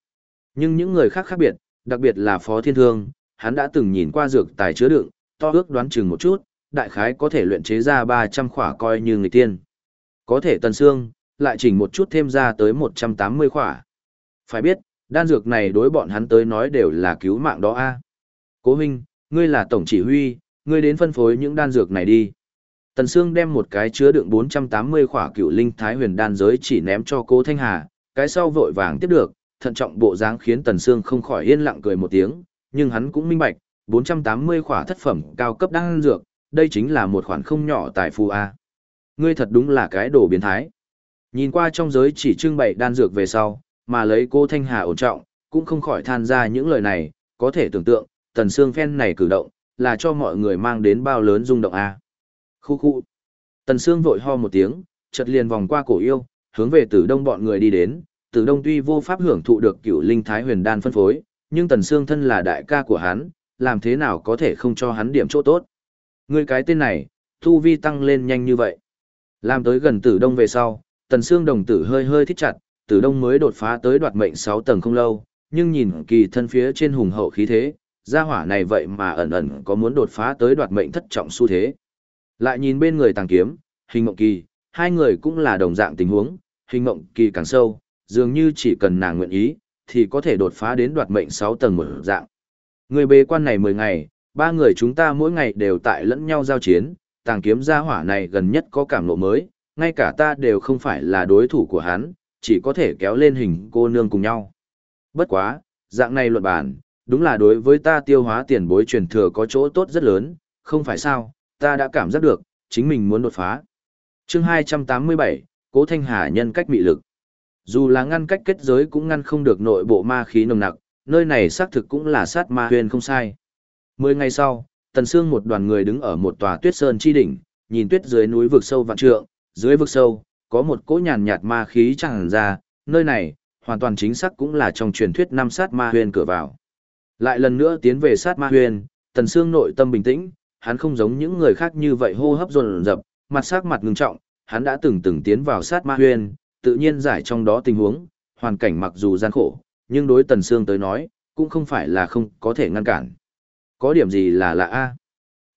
Nhưng những người khác khác biệt, đặc biệt là Phó Thiên Thương, hắn đã từng nhìn qua dược tài chứa đựng, to ước đoán chừng một chút, đại khái có thể luyện chế ra 300 khỏa coi như người tiên. Có thể Tần Sương, lại chỉnh một chút thêm ra tới 180 khỏa. Phải biết, đan dược này đối bọn hắn tới nói đều là cứu mạng đó a. Cố huynh, ngươi là tổng chỉ huy, ngươi đến phân phối những đan dược này đi. Tần Sương đem một cái chứa đựng 480 khỏa cựu linh thái huyền đan giới chỉ ném cho Cố Thanh Hà, cái sau vội vàng tiếp được, thận trọng bộ dáng khiến Tần Sương không khỏi yên lặng cười một tiếng, nhưng hắn cũng minh bạch, 480 khỏa thất phẩm cao cấp đan dược, đây chính là một khoản không nhỏ tài phú a. Ngươi thật đúng là cái đồ biến thái. Nhìn qua trong giới chỉ trưng bày đan dược về sau, mà lấy cô Thanh Hà ổn trọng, cũng không khỏi than ra những lời này, có thể tưởng tượng, Tần xương phen này cử động, là cho mọi người mang đến bao lớn rung động a. Khu khu. Tần xương vội ho một tiếng, chợt liền vòng qua cổ yêu, hướng về Tử Đông bọn người đi đến. Tử Đông tuy vô pháp hưởng thụ được cựu linh thái huyền đan phân phối, nhưng Tần Sương thân là đại ca của hắn, làm thế nào có thể không cho hắn điểm chỗ tốt. Người cái tên này, thu vi tăng lên nhanh như vậy. Làm tới gần Tử Đông về sau, Tần Sương đồng tử hơi hơi thích chặt, Tử Đông mới đột phá tới đoạt mệnh 6 tầng không lâu, nhưng nhìn kỳ thân phía trên hùng hậu khí thế, gia hỏa này vậy mà ẩn ẩn có muốn đột phá tới đoạt mệnh thất trọng xu thế. Lại nhìn bên người tàng kiếm, hình mộng kỳ, hai người cũng là đồng dạng tình huống, hình mộng kỳ càng sâu, dường như chỉ cần nàng nguyện ý, thì có thể đột phá đến đoạt mệnh 6 tầng một dạng. Người bế quan này 10 ngày, ba người chúng ta mỗi ngày đều tại lẫn nhau giao chiến, tàng kiếm gia hỏa này gần nhất có cảm ngộ mới, ngay cả ta đều không phải là đối thủ của hắn, chỉ có thể kéo lên hình cô nương cùng nhau. Bất quá, dạng này luận bản, đúng là đối với ta tiêu hóa tiền bối truyền thừa có chỗ tốt rất lớn, không phải sao, ta đã cảm giác được, chính mình muốn đột phá. chương 287, Cố Thanh Hà nhân cách mị lực. Dù là ngăn cách kết giới cũng ngăn không được nội bộ ma khí nồng nặc, nơi này xác thực cũng là sát ma huyền không sai. Mười ngày sau, Tần Sương một đoàn người đứng ở một tòa tuyết sơn chi đỉnh, nhìn tuyết dưới núi vực sâu vạn trượng, dưới vực sâu, có một cỗ nhàn nhạt ma khí tràn ra, nơi này, hoàn toàn chính xác cũng là trong truyền thuyết năm sát ma huyền cửa vào. Lại lần nữa tiến về sát ma huyền, Tần Sương nội tâm bình tĩnh, hắn không giống những người khác như vậy hô hấp dồn dập, mặt sắc mặt ngưng trọng, hắn đã từng từng tiến vào sát ma huyền tự nhiên giải trong đó tình huống, hoàn cảnh mặc dù gian khổ, nhưng đối Tần Sương tới nói, cũng không phải là không có thể ngăn cản. Có điểm gì là lạ a?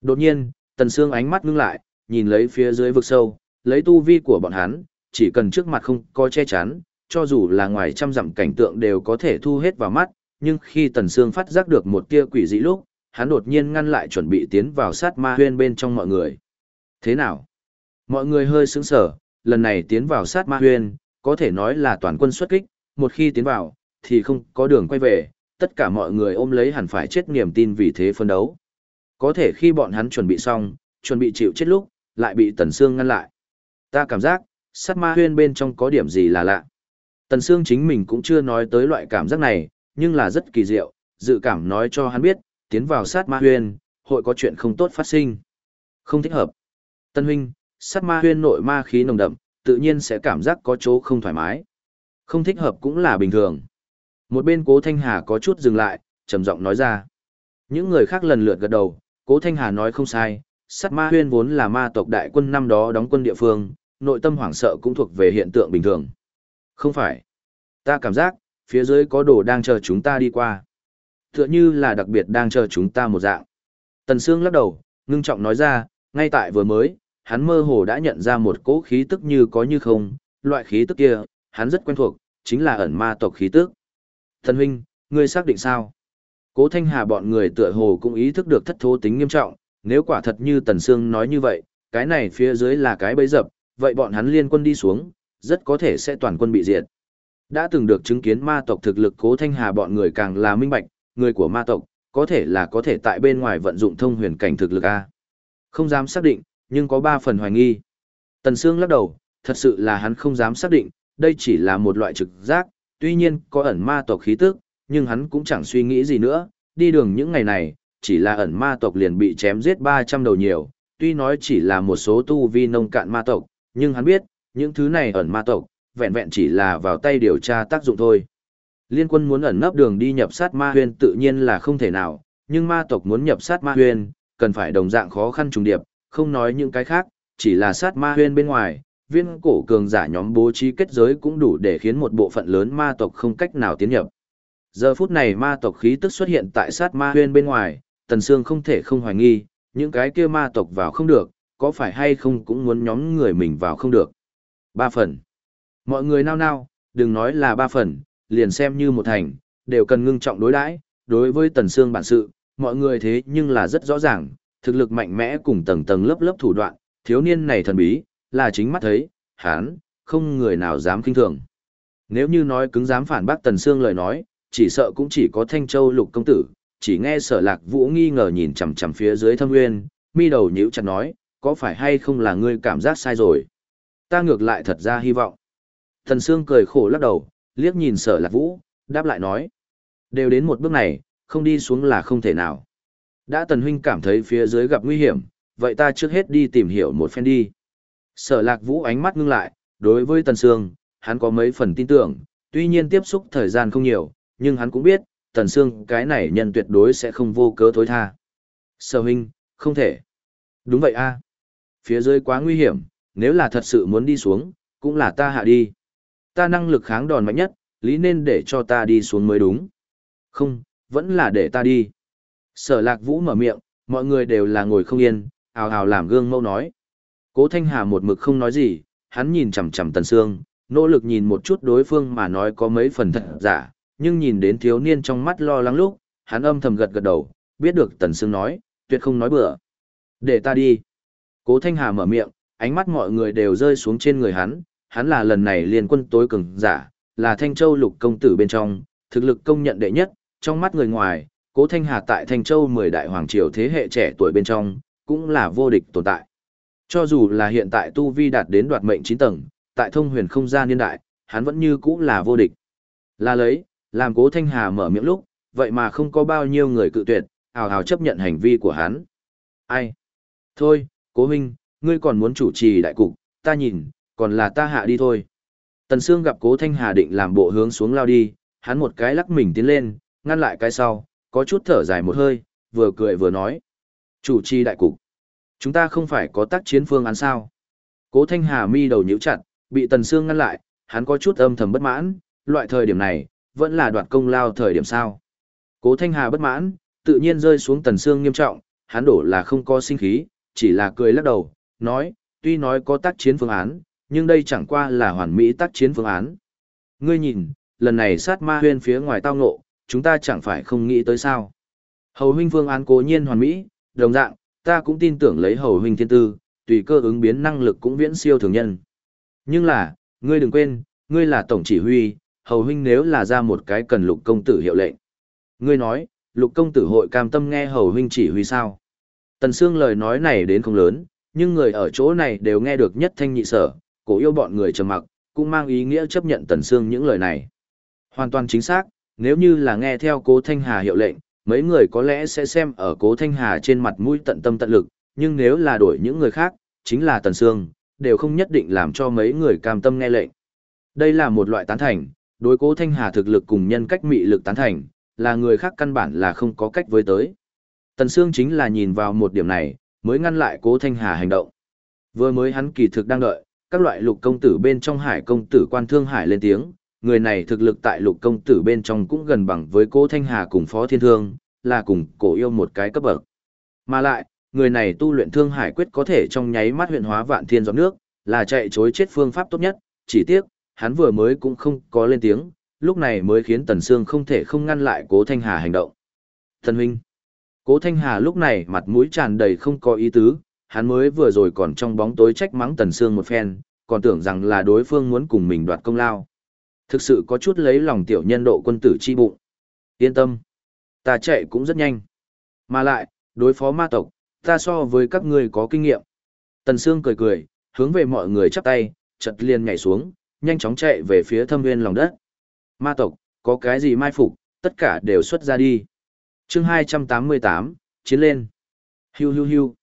Đột nhiên, Tần Sương ánh mắt ngưng lại, nhìn lấy phía dưới vực sâu, lấy tu vi của bọn hắn, chỉ cần trước mặt không có che chắn, cho dù là ngoài trăm dặm cảnh tượng đều có thể thu hết vào mắt, nhưng khi Tần Sương phát giác được một tia quỷ dị lúc, hắn đột nhiên ngăn lại chuẩn bị tiến vào sát ma huyên bên trong mọi người. Thế nào? Mọi người hơi sững sờ, lần này tiến vào sát ma huyên, có thể nói là toàn quân xuất kích, một khi tiến vào, thì không có đường quay về, tất cả mọi người ôm lấy hẳn phải chết niềm tin vì thế phân đấu. Có thể khi bọn hắn chuẩn bị xong, chuẩn bị chịu chết lúc, lại bị Tần Sương ngăn lại. Ta cảm giác, sát ma huyên bên trong có điểm gì là lạ. Tần Sương chính mình cũng chưa nói tới loại cảm giác này, nhưng là rất kỳ diệu, dự cảm nói cho hắn biết, tiến vào sát ma huyên, hội có chuyện không tốt phát sinh. Không thích hợp. Tân huynh, sát ma huyên nội ma khí nồng đậm, tự nhiên sẽ cảm giác có chỗ không thoải mái. Không thích hợp cũng là bình thường. Một bên cố Thanh Hà có chút dừng lại, trầm giọng nói ra. Những người khác lần lượt gật đầu, cố Thanh Hà nói không sai, sát ma huyên vốn là ma tộc đại quân năm đó đóng quân địa phương, nội tâm hoảng sợ cũng thuộc về hiện tượng bình thường. Không phải. Ta cảm giác, phía dưới có đồ đang chờ chúng ta đi qua. Tựa như là đặc biệt đang chờ chúng ta một dạng. Tần Sương lắc đầu, ngưng trọng nói ra, ngay tại vừa mới, hắn mơ hồ đã nhận ra một cỗ khí tức như có như không, loại khí tức kia, hắn rất quen thuộc, chính là ẩn ma tộc khí tức. Thần huynh, ngươi xác định sao? Cố Thanh Hà bọn người tựa hồ cũng ý thức được thất thố tính nghiêm trọng, nếu quả thật như Tần Sương nói như vậy, cái này phía dưới là cái bẫy dập, vậy bọn hắn liên quân đi xuống, rất có thể sẽ toàn quân bị diệt. Đã từng được chứng kiến ma tộc thực lực Cố Thanh Hà bọn người càng là minh bạch, người của ma tộc, có thể là có thể tại bên ngoài vận dụng thông huyền cảnh thực lực A. Không dám xác định, nhưng có ba phần hoài nghi. Tần Sương lắc đầu, thật sự là hắn không dám xác định, đây chỉ là một loại trực giác, tuy nhiên có ẩn ma tộc khí tức, nhưng hắn cũng chẳng suy nghĩ gì nữa, đi đường những ngày này, chỉ là ẩn ma tộc liền bị chém giết 300 đầu nhiều, tuy nói chỉ là một số tu vi nông cạn ma tộc, nhưng hắn biết, những thứ này ẩn ma tộc, vẹn vẹn chỉ là vào tay điều tra tác dụng thôi. Liên quân muốn ẩn nấp đường đi nhập sát ma huyên tự nhiên là không thể nào, nhưng ma tộc muốn nhập sát ma huyên, cần phải đồng dạng khó khăn trùng điệp, không nói những cái khác, chỉ là sát ma huyên bên ngoài, viên cổ cường giả nhóm bố trí kết giới cũng đủ để khiến một bộ phận lớn ma tộc không cách nào tiến nhập. Giờ phút này ma tộc khí tức xuất hiện tại sát ma huyên bên ngoài, Tần Sương không thể không hoài nghi, những cái kia ma tộc vào không được, có phải hay không cũng muốn nhóm người mình vào không được. Ba phần. Mọi người nao nao, đừng nói là ba phần, liền xem như một thành, đều cần ngưng trọng đối đãi. đối với Tần xương bản sự, mọi người thế nhưng là rất rõ ràng, thực lực mạnh mẽ cùng tầng tầng lớp lớp thủ đoạn, thiếu niên này thần bí, là chính mắt thấy, hắn không người nào dám kinh thường. Nếu như nói cứng dám phản bác Tần Sương lời nói, chỉ sợ cũng chỉ có Thanh Châu lục công tử, chỉ nghe sở lạc vũ nghi ngờ nhìn chằm chằm phía dưới thâm nguyên, mi đầu nhíu chặt nói, có phải hay không là ngươi cảm giác sai rồi? Ta ngược lại thật ra hy vọng. Thần Sương cười khổ lắc đầu, liếc nhìn sở lạc vũ, đáp lại nói. Đều đến một bước này, không đi xuống là không thể nào. Đã tần huynh cảm thấy phía dưới gặp nguy hiểm, vậy ta trước hết đi tìm hiểu một phen đi. Sở lạc vũ ánh mắt ngưng lại, đối với tần sương, hắn có mấy phần tin tưởng, tuy nhiên tiếp xúc thời gian không nhiều, nhưng hắn cũng biết, tần sương cái này nhân tuyệt đối sẽ không vô cớ thối tha. Sở huynh, không thể. Đúng vậy a Phía dưới quá nguy hiểm, nếu là thật sự muốn đi xuống, cũng là ta hạ đi. Ta năng lực kháng đòn mạnh nhất, lý nên để cho ta đi xuống mới đúng. Không, vẫn là để ta đi. Sở lạc vũ mở miệng, mọi người đều là ngồi không yên, ào ào làm gương mâu nói. Cố Thanh Hà một mực không nói gì, hắn nhìn chằm chằm Tần Sương, nỗ lực nhìn một chút đối phương mà nói có mấy phần thật giả, nhưng nhìn đến thiếu niên trong mắt lo lắng lúc, hắn âm thầm gật gật đầu, biết được Tần Sương nói, tuyệt không nói bừa. Để ta đi. Cố Thanh Hà mở miệng, ánh mắt mọi người đều rơi xuống trên người hắn, hắn là lần này liên quân tối cường giả, là Thanh Châu lục công tử bên trong, thực lực công nhận đệ nhất, trong mắt người ngoài, Cố Thanh Hà tại Thanh Châu 10 đại hoàng triều thế hệ trẻ tuổi bên trong, cũng là vô địch tồn tại. Cho dù là hiện tại Tu Vi đạt đến đoạt mệnh 9 tầng, tại thông huyền không gian niên đại, hắn vẫn như cũ là vô địch. Là lấy, làm Cố Thanh Hà mở miệng lúc, vậy mà không có bao nhiêu người cự tuyệt, ào ào chấp nhận hành vi của hắn. Ai? Thôi, Cố Minh, ngươi còn muốn chủ trì đại cục, ta nhìn, còn là ta hạ đi thôi. Tần Sương gặp Cố Thanh Hà định làm bộ hướng xuống lao đi, hắn một cái lắc mình tiến lên, ngăn lại cái sau, có chút thở dài một hơi, vừa cười vừa nói. Chủ trì đại cục. Chúng ta không phải có tác chiến phương án sao. Cố Thanh Hà mi đầu nhíu chặt, bị Tần Sương ngăn lại, hắn có chút âm thầm bất mãn, loại thời điểm này, vẫn là đoạt công lao thời điểm sao. Cố Thanh Hà bất mãn, tự nhiên rơi xuống Tần Sương nghiêm trọng, hắn đổ là không có sinh khí, chỉ là cười lắc đầu, nói, tuy nói có tác chiến phương án, nhưng đây chẳng qua là hoàn mỹ tác chiến phương án. Ngươi nhìn, lần này sát ma huyên phía ngoài tao ngộ, chúng ta chẳng phải không nghĩ tới sao. Hầu huynh phương án cố nhiên hoàn mỹ, đồng dạng, ta cũng tin tưởng lấy hầu huynh thiên tư, tùy cơ ứng biến năng lực cũng viễn siêu thường nhân. Nhưng là, ngươi đừng quên, ngươi là tổng chỉ huy, hầu huynh nếu là ra một cái cần lục công tử hiệu lệnh. Ngươi nói, lục công tử hội cam tâm nghe hầu huynh chỉ huy sao? Tần Sương lời nói này đến không lớn, nhưng người ở chỗ này đều nghe được nhất thanh nhị sở, cổ yêu bọn người trầm mặc, cũng mang ý nghĩa chấp nhận Tần Sương những lời này. Hoàn toàn chính xác, nếu như là nghe theo Cố Thanh Hà hiệu lệnh, mấy người có lẽ sẽ xem ở Cố Thanh Hà trên mặt mũi tận tâm tận lực, nhưng nếu là đổi những người khác, chính là Tần Sương, đều không nhất định làm cho mấy người cam tâm nghe lệnh. Đây là một loại tán thành, đối Cố Thanh Hà thực lực cùng nhân cách mị lực tán thành, là người khác căn bản là không có cách với tới. Tần Sương chính là nhìn vào một điểm này, mới ngăn lại Cố Thanh Hà hành động. Vừa mới hắn kỳ thực đang đợi, các loại lục công tử bên trong hải công tử quan thương hải lên tiếng, người này thực lực tại lục công tử bên trong cũng gần bằng với Cố Thanh Hà cùng Phó Thiên Thương, là cùng cổ yêu một cái cấp bậc. Mà lại, người này tu luyện thương hải quyết có thể trong nháy mắt huyện hóa vạn thiên giọt nước, là chạy chối chết phương pháp tốt nhất, chỉ tiếc, hắn vừa mới cũng không có lên tiếng, lúc này mới khiến Tần Sương không thể không ngăn lại Cố Thanh Hà hành động. Thần huynh. Cố Thanh Hà lúc này mặt mũi tràn đầy không có ý tứ, hắn mới vừa rồi còn trong bóng tối trách mắng Tần Sương một phen, còn tưởng rằng là đối phương muốn cùng mình đoạt công lao. Thực sự có chút lấy lòng tiểu nhân độ quân tử chi bụng. Yên tâm. Ta chạy cũng rất nhanh. Mà lại, đối phó ma tộc, ta so với các ngươi có kinh nghiệm. Tần Sương cười cười, hướng về mọi người chắp tay, chật liền nhảy xuống, nhanh chóng chạy về phía thâm viên lòng đất. Ma tộc, có cái gì mai phục, tất cả đều xuất ra đi chương 288, chiến lên. Hiu hiu hiu.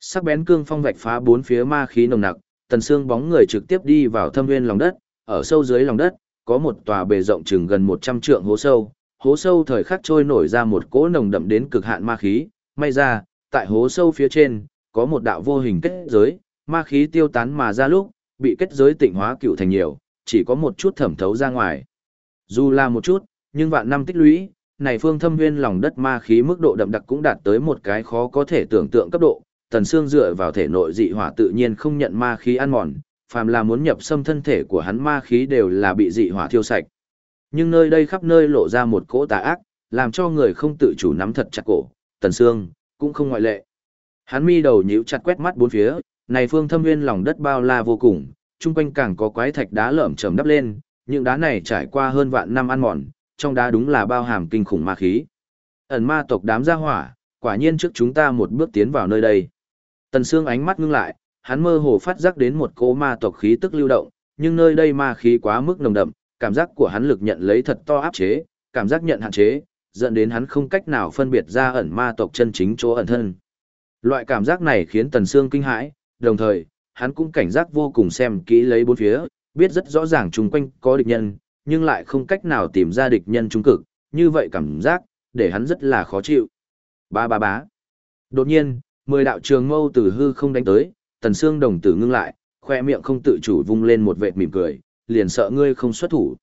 Sắc bén cương phong vạch phá bốn phía ma khí nồng nặc, tần xương bóng người trực tiếp đi vào thâm nguyên lòng đất, ở sâu dưới lòng đất, có một tòa bề rộng chừng gần 100 trượng hố sâu. Hố sâu thời khắc trôi nổi ra một cỗ nồng đậm đến cực hạn ma khí, may ra, tại hố sâu phía trên, có một đạo vô hình kết giới, ma khí tiêu tán mà ra lúc, bị kết giới tịnh hóa cựu thành nhiều, chỉ có một chút thẩm thấu ra ngoài. Dù là một chút, nhưng vạn năm tích lũy, này phương thâm nguyên lòng đất ma khí mức độ đậm đặc cũng đạt tới một cái khó có thể tưởng tượng cấp độ, tần xương dựa vào thể nội dị hỏa tự nhiên không nhận ma khí ăn mòn, phàm là muốn nhập xâm thân thể của hắn ma khí đều là bị dị hỏa thiêu sạch. Nhưng nơi đây khắp nơi lộ ra một cỗ tà ác, làm cho người không tự chủ nắm thật chặt cổ, tần xương cũng không ngoại lệ. Hắn mi đầu nhíu chặt quét mắt bốn phía, này phương thâm nguyên lòng đất bao la vô cùng, chung quanh càng có quái thạch đá lởm chởm đắp lên, những đá này trải qua hơn vạn năm ăn mòn, trong đá đúng là bao hàm kinh khủng ma khí. Ẩn ma tộc đám gia hỏa, quả nhiên trước chúng ta một bước tiến vào nơi đây. Tần Sương ánh mắt ngưng lại, hắn mơ hồ phát giác đến một cỗ ma tộc khí tức lưu động, nhưng nơi đây ma khí quá mức nồng đậm, cảm giác của hắn lực nhận lấy thật to áp chế, cảm giác nhận hạn chế, dẫn đến hắn không cách nào phân biệt ra ẩn ma tộc chân chính chỗ ẩn thân. Loại cảm giác này khiến Tần Sương kinh hãi, đồng thời, hắn cũng cảnh giác vô cùng xem kỹ lấy bốn phía, biết rất rõ ràng chung quanh có địch nhân, nhưng lại không cách nào tìm ra địch nhân trung cực, như vậy cảm giác, để hắn rất là khó chịu. Ba ba bá. Đột nhiên, mười đạo trường mâu từ hư không đánh tới, tần xương đồng tử ngưng lại, khoe miệng không tự chủ vung lên một vệt mỉm cười, liền sợ ngươi không xuất thủ.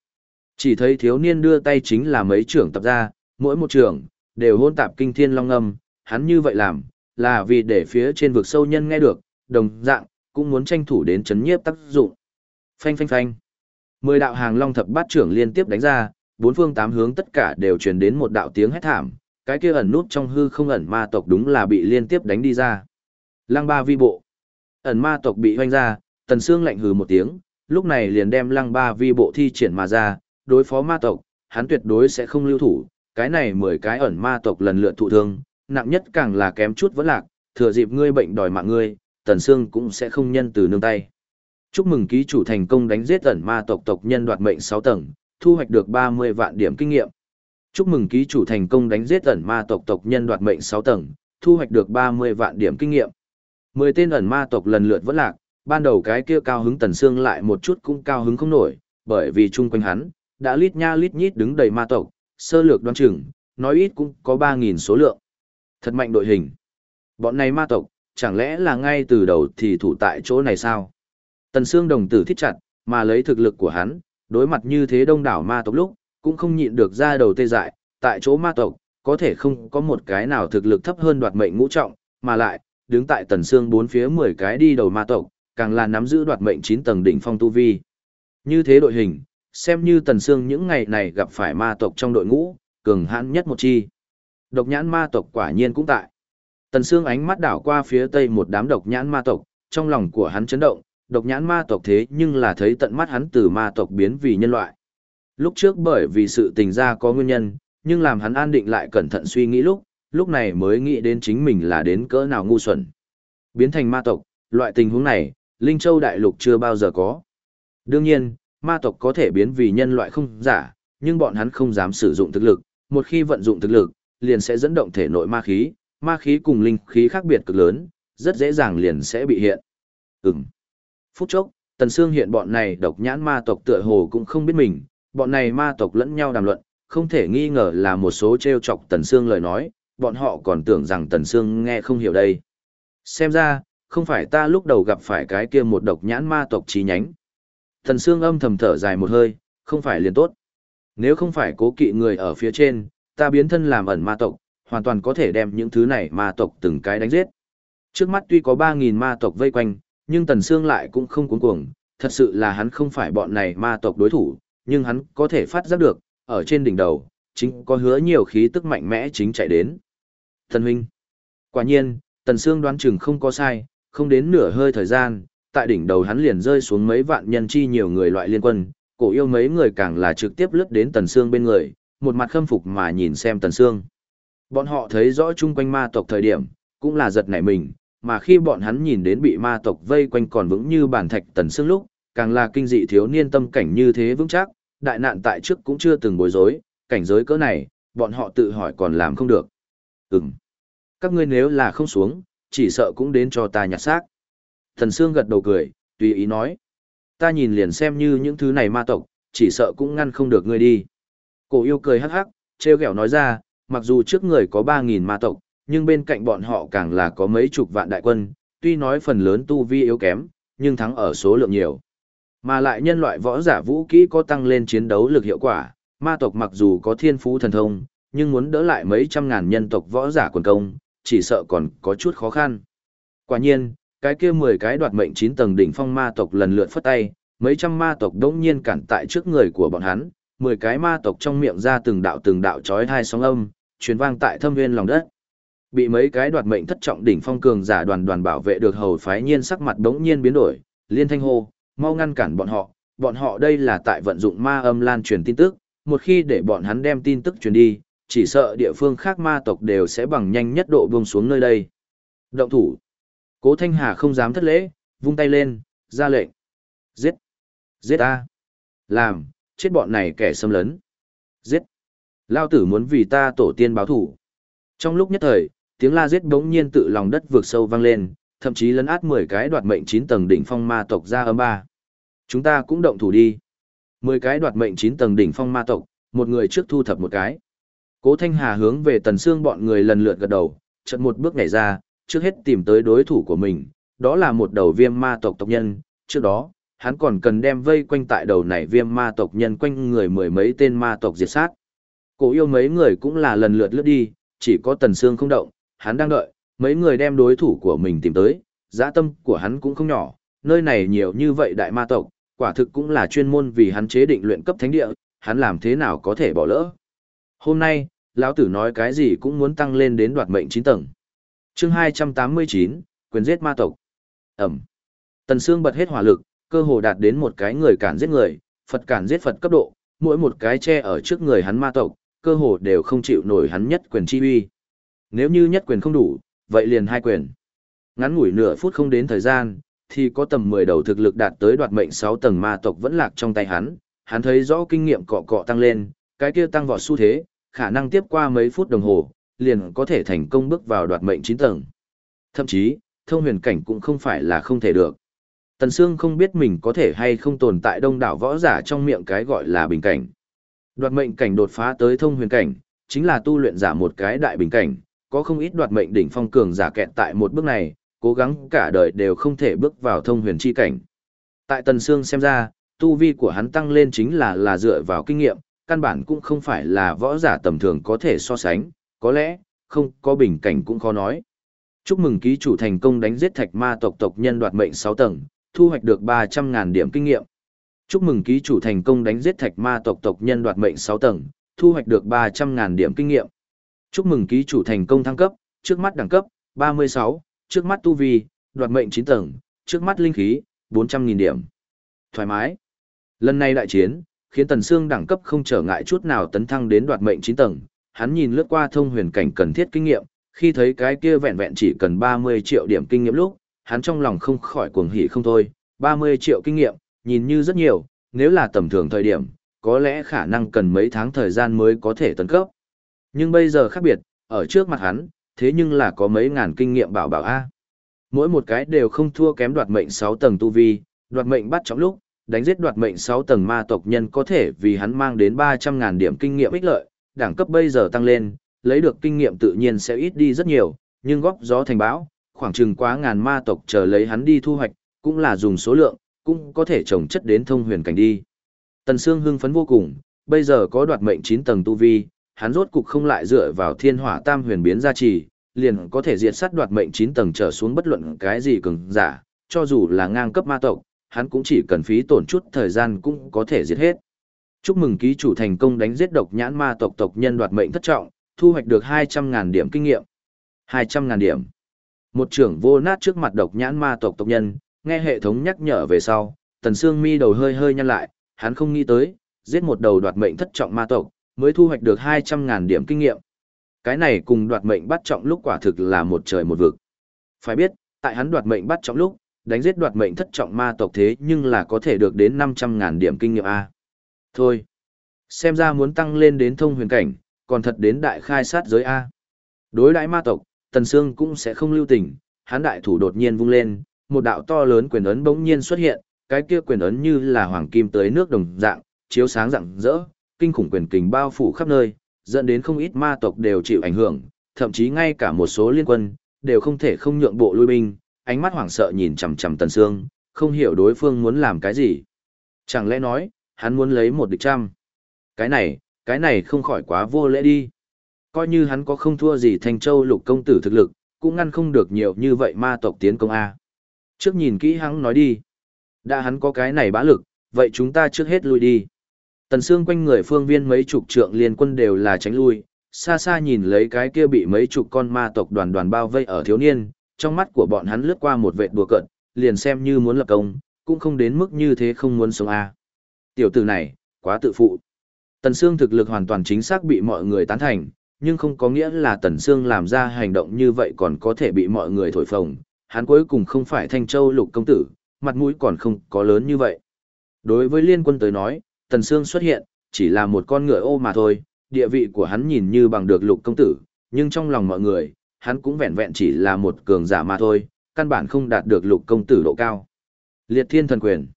Chỉ thấy thiếu niên đưa tay chính là mấy trưởng tập ra, mỗi một trưởng, đều hôn tạp kinh thiên long âm, hắn như vậy làm, là vì để phía trên vực sâu nhân nghe được, đồng dạng, cũng muốn tranh thủ đến chấn nhiếp tác dụng. Phanh phanh phanh. Mười đạo hàng long thập bát trưởng liên tiếp đánh ra, bốn phương tám hướng tất cả đều truyền đến một đạo tiếng hét thảm, cái kia ẩn nút trong hư không ẩn ma tộc đúng là bị liên tiếp đánh đi ra. Lăng ba vi bộ. Ẩn ma tộc bị hoanh ra, tần xương lạnh hừ một tiếng, lúc này liền đem lăng ba vi bộ thi triển mà ra, đối phó ma tộc, hắn tuyệt đối sẽ không lưu thủ, cái này mười cái ẩn ma tộc lần lượt thụ thương, nặng nhất càng là kém chút vẫn lạc, thừa dịp ngươi bệnh đòi mạng ngươi, tần xương cũng sẽ không nhân từ nương tay. Chúc mừng ký chủ thành công đánh giết ẩn ma tộc tộc nhân đoạt mệnh 6 tầng, thu hoạch được 30 vạn điểm kinh nghiệm. Chúc mừng ký chủ thành công đánh giết ẩn ma tộc tộc nhân đoạt mệnh 6 tầng, thu hoạch được 30 vạn điểm kinh nghiệm. 10 tên ẩn ma tộc lần lượt vẫn lạc, ban đầu cái kia cao hứng tần xương lại một chút cũng cao hứng không nổi, bởi vì chung quanh hắn, đã lít nha lít nhít đứng đầy ma tộc, sơ lược đoán chừng, nói ít cũng có 3.000 số lượng. Thật mạnh đội hình. Bọn này ma tộc, chẳng lẽ là ngay từ đầu thì thủ tại chỗ này sao? Tần Sương đồng tử thích chặt, mà lấy thực lực của hắn, đối mặt như thế đông đảo ma tộc lúc, cũng không nhịn được ra đầu tê dại, tại chỗ ma tộc, có thể không có một cái nào thực lực thấp hơn đoạt mệnh ngũ trọng, mà lại, đứng tại Tần Sương bốn phía 10 cái đi đầu ma tộc, càng là nắm giữ đoạt mệnh 9 tầng đỉnh phong tu vi. Như thế đội hình, xem như Tần Sương những ngày này gặp phải ma tộc trong đội ngũ, cường hãn nhất một chi. Độc nhãn ma tộc quả nhiên cũng tại. Tần Sương ánh mắt đảo qua phía tây một đám độc nhãn ma tộc, trong lòng của hắn chấn động, độc nhãn ma tộc thế nhưng là thấy tận mắt hắn từ ma tộc biến vì nhân loại. Lúc trước bởi vì sự tình ra có nguyên nhân, nhưng làm hắn an định lại cẩn thận suy nghĩ lúc, lúc này mới nghĩ đến chính mình là đến cỡ nào ngu xuẩn. Biến thành ma tộc, loại tình huống này, Linh Châu Đại Lục chưa bao giờ có. Đương nhiên, ma tộc có thể biến vì nhân loại không giả, nhưng bọn hắn không dám sử dụng thực lực, một khi vận dụng thực lực, liền sẽ dẫn động thể nội ma khí, ma khí cùng linh khí khác biệt cực lớn, rất dễ dàng liền sẽ bị hiện. Ừm. Phút chốc, Tần Sương hiện bọn này độc nhãn ma tộc tựa hồ cũng không biết mình, bọn này ma tộc lẫn nhau đàm luận, không thể nghi ngờ là một số treo chọc Tần Sương lời nói, bọn họ còn tưởng rằng Tần Sương nghe không hiểu đây. Xem ra, không phải ta lúc đầu gặp phải cái kia một độc nhãn ma tộc chi nhánh. Tần Sương âm thầm thở dài một hơi, không phải liền tốt. Nếu không phải cố kỵ người ở phía trên, ta biến thân làm ẩn ma tộc, hoàn toàn có thể đem những thứ này ma tộc từng cái đánh giết. Trước mắt tuy có 3.000 ma tộc vây quanh, nhưng Tần Sương lại cũng không cuống cuồng, thật sự là hắn không phải bọn này ma tộc đối thủ, nhưng hắn có thể phát giác được, ở trên đỉnh đầu, chính có hứa nhiều khí tức mạnh mẽ chính chạy đến. Thần huynh. Quả nhiên, Tần Sương đoán chừng không có sai, không đến nửa hơi thời gian, tại đỉnh đầu hắn liền rơi xuống mấy vạn nhân chi nhiều người loại liên quân, cổ yêu mấy người càng là trực tiếp lướt đến Tần Sương bên người, một mặt khâm phục mà nhìn xem Tần Sương. Bọn họ thấy rõ chung quanh ma tộc thời điểm, cũng là giật nảy mình, mà khi bọn hắn nhìn đến bị ma tộc vây quanh còn vững như bản thạch Tần xương lúc, càng là kinh dị thiếu niên tâm cảnh như thế vững chắc, đại nạn tại trước cũng chưa từng bối rối, cảnh giới cỡ này, bọn họ tự hỏi còn làm không được. Ừm. Các ngươi nếu là không xuống, chỉ sợ cũng đến cho ta nhặt xác. Thần Sương gật đầu cười, tùy ý nói. Ta nhìn liền xem như những thứ này ma tộc, chỉ sợ cũng ngăn không được ngươi đi. Cổ yêu cười hắc hắc, treo ghẹo nói ra, mặc dù trước người có 3.000 ma tộc, nhưng bên cạnh bọn họ càng là có mấy chục vạn đại quân, tuy nói phần lớn tu vi yếu kém, nhưng thắng ở số lượng nhiều. Mà lại nhân loại võ giả vũ kỹ có tăng lên chiến đấu lực hiệu quả, ma tộc mặc dù có thiên phú thần thông, nhưng muốn đỡ lại mấy trăm ngàn nhân tộc võ giả quần công, chỉ sợ còn có chút khó khăn. Quả nhiên, cái kia 10 cái đoạt mệnh 9 tầng đỉnh phong ma tộc lần lượt phất tay, mấy trăm ma tộc đống nhiên cản tại trước người của bọn hắn, 10 cái ma tộc trong miệng ra từng đạo từng đạo chói hai sóng âm, truyền vang tại thâm viên lòng đất. Bị mấy cái đoạt mệnh thất trọng đỉnh phong cường giả đoàn đoàn bảo vệ được hầu phái nhiên sắc mặt đống nhiên biến đổi, liên thanh hô, mau ngăn cản bọn họ, bọn họ đây là tại vận dụng ma âm lan truyền tin tức, một khi để bọn hắn đem tin tức truyền đi, chỉ sợ địa phương khác ma tộc đều sẽ bằng nhanh nhất độ buông xuống nơi đây. Động thủ. Cố Thanh Hà không dám thất lễ, vung tay lên, ra lệnh. Giết. Giết ta. Làm, chết bọn này kẻ xâm lấn. Giết. Lao tử muốn vì ta tổ tiên báo thủ. Trong lúc nhất thời, tiếng la giết bỗng nhiên tự lòng đất vượt sâu vang lên, thậm chí lấn át 10 cái đoạt mệnh 9 tầng đỉnh phong ma tộc ra âm ba. Chúng ta cũng động thủ đi. 10 cái đoạt mệnh 9 tầng đỉnh phong ma tộc, một người trước thu thập một cái. Cố Thanh Hà hướng về Tần Sương bọn người lần lượt gật đầu, chợt một bước nhảy ra, trước hết tìm tới đối thủ của mình, đó là một đầu viêm ma tộc tộc nhân, trước đó, hắn còn cần đem vây quanh tại đầu này viêm ma tộc nhân quanh người mười mấy tên ma tộc diệt sát. Cổ yêu mấy người cũng là lần lượt lướt đi, chỉ có Tần Sương không động, hắn đang đợi, mấy người đem đối thủ của mình tìm tới, dã tâm của hắn cũng không nhỏ, nơi này nhiều như vậy đại ma tộc, quả thực cũng là chuyên môn vì hắn chế định luyện cấp thánh địa, hắn làm thế nào có thể bỏ lỡ. Hôm nay, lão tử nói cái gì cũng muốn tăng lên đến đoạt mệnh 9 tầng. Chương 289, quyền giết ma tộc. Ẩm. Tần Sương bật hết hỏa lực, cơ hồ đạt đến một cái người cản giết người, Phật cản giết Phật cấp độ, mỗi một cái che ở trước người hắn ma tộc, cơ hồ đều không chịu nổi hắn nhất quyền chi uy. Nếu như nhất quyền không đủ, vậy liền hai quyền. Ngắn ngủi nửa phút không đến thời gian, thì có tầm 10 đầu thực lực đạt tới đoạt mệnh 6 tầng ma tộc vẫn lạc trong tay hắn, hắn thấy rõ kinh nghiệm cọ cọ tăng lên, cái kia tăng vọt xu thế, khả năng tiếp qua mấy phút đồng hồ, liền có thể thành công bước vào đoạt mệnh 9 tầng. Thậm chí, thông huyền cảnh cũng không phải là không thể được. Tần Sương không biết mình có thể hay không tồn tại đông đảo võ giả trong miệng cái gọi là bình cảnh. Đoạt mệnh cảnh đột phá tới thông huyền cảnh, chính là tu luyện giả một cái đại bình cảnh, có không ít đoạt mệnh đỉnh phong cường giả kẹt tại một bước này, cố gắng cả đời đều không thể bước vào thông huyền chi cảnh. Tại Tần Sương xem ra, tu vi của hắn tăng lên chính là là dựa vào kinh nghiệm, căn bản cũng không phải là võ giả tầm thường có thể so sánh, có lẽ, không có bình cảnh cũng khó nói. Chúc mừng ký chủ thành công đánh giết thạch ma tộc tộc nhân đoạt mệnh 6 tầng, thu hoạch được 300.000 điểm kinh nghiệm. Chúc mừng ký chủ thành công đánh giết thạch ma tộc tộc nhân đoạt mệnh 6 tầng, thu hoạch được 300.000 điểm kinh nghiệm. Chúc mừng ký chủ thành công thăng cấp, trước mắt đẳng cấp, 36, trước mắt tu vi, đoạt mệnh 9 tầng, trước mắt linh khí, 400.000 điểm. Thoải mái. Lần này đại chiến, khiến Tần Sương đẳng cấp không trở ngại chút nào tấn thăng đến đoạt mệnh 9 tầng, hắn nhìn lướt qua thông huyền cảnh cần thiết kinh nghiệm, khi thấy cái kia vẹn vẹn chỉ cần 30 triệu điểm kinh nghiệm lúc, hắn trong lòng không khỏi cuồng hỉ không thôi, 30 triệu kinh nghiệm, nhìn như rất nhiều, nếu là tầm thường thời điểm, có lẽ khả năng cần mấy tháng thời gian mới có thể tấn cấp. Nhưng bây giờ khác biệt, ở trước mặt hắn, thế nhưng là có mấy ngàn kinh nghiệm bảo bảo A. Mỗi một cái đều không thua kém đoạt mệnh 6 tầng tu vi, đoạt mệnh bắt trong lúc, đánh giết đoạt mệnh 6 tầng ma tộc nhân có thể vì hắn mang đến 300.000 điểm kinh nghiệm ích lợi, đẳng cấp bây giờ tăng lên, lấy được kinh nghiệm tự nhiên sẽ ít đi rất nhiều, nhưng góp gió thành bão, khoảng chừng quá ngàn ma tộc chờ lấy hắn đi thu hoạch, cũng là dùng số lượng, cũng có thể trồng chất đến thông huyền cảnh đi. Tần Sương hưng phấn vô cùng, bây giờ có đoạt mệnh 9 tầng tu vi, hắn rốt cục không lại dựa vào thiên hỏa tam huyền biến gia trì, liền có thể diệt sát đoạt mệnh 9 tầng trở xuống bất luận cái gì cường giả, cho dù là ngang cấp ma tộc, hắn cũng chỉ cần phí tổn chút thời gian cũng có thể diệt hết. Chúc mừng ký chủ thành công đánh giết độc nhãn ma tộc tộc nhân đoạt mệnh thất trọng, thu hoạch được 200.000 điểm kinh nghiệm. 200.000 điểm. Một trưởng vô nát trước mặt độc nhãn ma tộc tộc nhân, nghe hệ thống nhắc nhở về sau, tần xương mi đầu hơi hơi nhăn lại, hắn không nghĩ tới, giết một đầu đoạt mệnh thất trọng ma tộc, mới thu hoạch được 200.000 điểm kinh nghiệm. Cái này cùng đoạt mệnh bắt trọng lúc quả thực là một trời một vực. Phải biết, tại hắn đoạt mệnh bắt trọng lúc, đánh giết đoạt mệnh thất trọng ma tộc thế nhưng là có thể được đến 500.000 điểm kinh nghiệm A. Thôi, xem ra muốn tăng lên đến thông huyền cảnh, còn thật đến đại khai sát giới A. Đối đại ma tộc, Tần Sương cũng sẽ không lưu tình, hắn đại thủ đột nhiên vung lên, một đạo to lớn quyền ấn bỗng nhiên xuất hiện, cái kia quyền ấn như là hoàng kim tới nước đồng dạng, chiếu sáng rạng rỡ, kinh khủng quyền kình bao phủ khắp nơi, dẫn đến không ít ma tộc đều chịu ảnh hưởng, thậm chí ngay cả một số liên quân đều không thể không nhượng bộ lui binh, ánh mắt hoảng sợ nhìn chằm chằm Tần Sương, không hiểu đối phương muốn làm cái gì. Chẳng lẽ nói, hắn muốn lấy một địch trăm? Cái này, cái này không khỏi quá vô lễ đi. Coi như hắn có không thua gì Thanh Châu lục công tử thực lực, cũng ngăn không được nhiều như vậy ma tộc tiến công A. Trước nhìn kỹ hắn nói đi. Đã hắn có cái này bá lực, vậy chúng ta trước hết lui đi. Tần xương quanh người phương viên mấy chục trượng liên quân đều là tránh lui, xa xa nhìn lấy cái kia bị mấy chục con ma tộc đoàn đoàn bao vây ở thiếu niên, trong mắt của bọn hắn lướt qua một vệt đùa cợt, liền xem như muốn lập công, cũng không đến mức như thế không muốn sống a. Tiểu tử này, quá tự phụ. Tần Sương thực lực hoàn toàn chính xác bị mọi người tán thành, nhưng không có nghĩa là Tần Sương làm ra hành động như vậy còn có thể bị mọi người thổi phồng. Hắn cuối cùng không phải Thanh Châu lục công tử, mặt mũi còn không có lớn như vậy. Đối với liên quân tới nói, Tần Sương xuất hiện, chỉ là một con ngựa ô mà thôi, địa vị của hắn nhìn như bằng được lục công tử, nhưng trong lòng mọi người, hắn cũng vẹn vẹn chỉ là một cường giả mà thôi, căn bản không đạt được lục công tử độ cao. Liệt thiên thần quyền.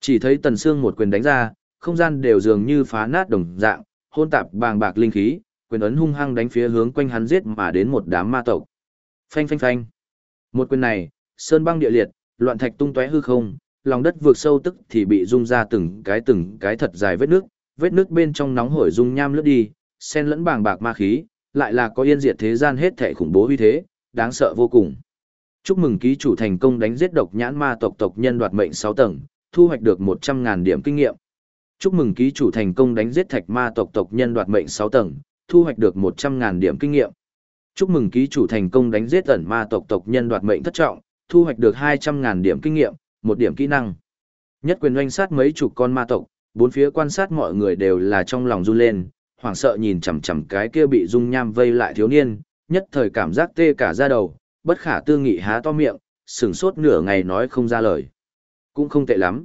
Chỉ thấy Tần Sương một quyền đánh ra, không gian đều dường như phá nát đồng dạng, hôn tạp bàng bạc linh khí, quyền ấn hung hăng đánh phía hướng quanh hắn giết mà đến một đám ma tộc. Phanh phanh phanh. Một quyền này, sơn băng địa liệt, loạn thạch tung tóe hư không, lòng đất vượt sâu tức thì bị rung ra từng cái từng cái thật dài vết nước, vết nước bên trong nóng hổi dung nham lướt đi, xen lẫn bàng bạc ma khí, lại là có yên diệt thế gian hết thảy khủng bố uy thế, đáng sợ vô cùng. Chúc mừng ký chủ thành công đánh giết độc nhãn ma tộc tộc nhân đoạt mệnh 6 tầng, thu hoạch được 100.000 điểm kinh nghiệm. Chúc mừng ký chủ thành công đánh giết thạch ma tộc tộc nhân đoạt mệnh 6 tầng, thu hoạch được 100.000 điểm kinh nghiệm. Chúc mừng ký chủ thành công đánh giết ẩn ma tộc tộc nhân đoạt mệnh thất trọng, thu hoạch được 200.000 điểm kinh nghiệm, một điểm kỹ năng. Nhất quyền oanh sát mấy chục con ma tộc, bốn phía quan sát mọi người đều là trong lòng run lên, hoảng sợ nhìn chằm chằm cái kia bị dung nham vây lại thiếu niên, nhất thời cảm giác tê cả da đầu, bất khả tư nghị há to miệng, sừng sốt nửa ngày nói không ra lời. Cũng không tệ lắm.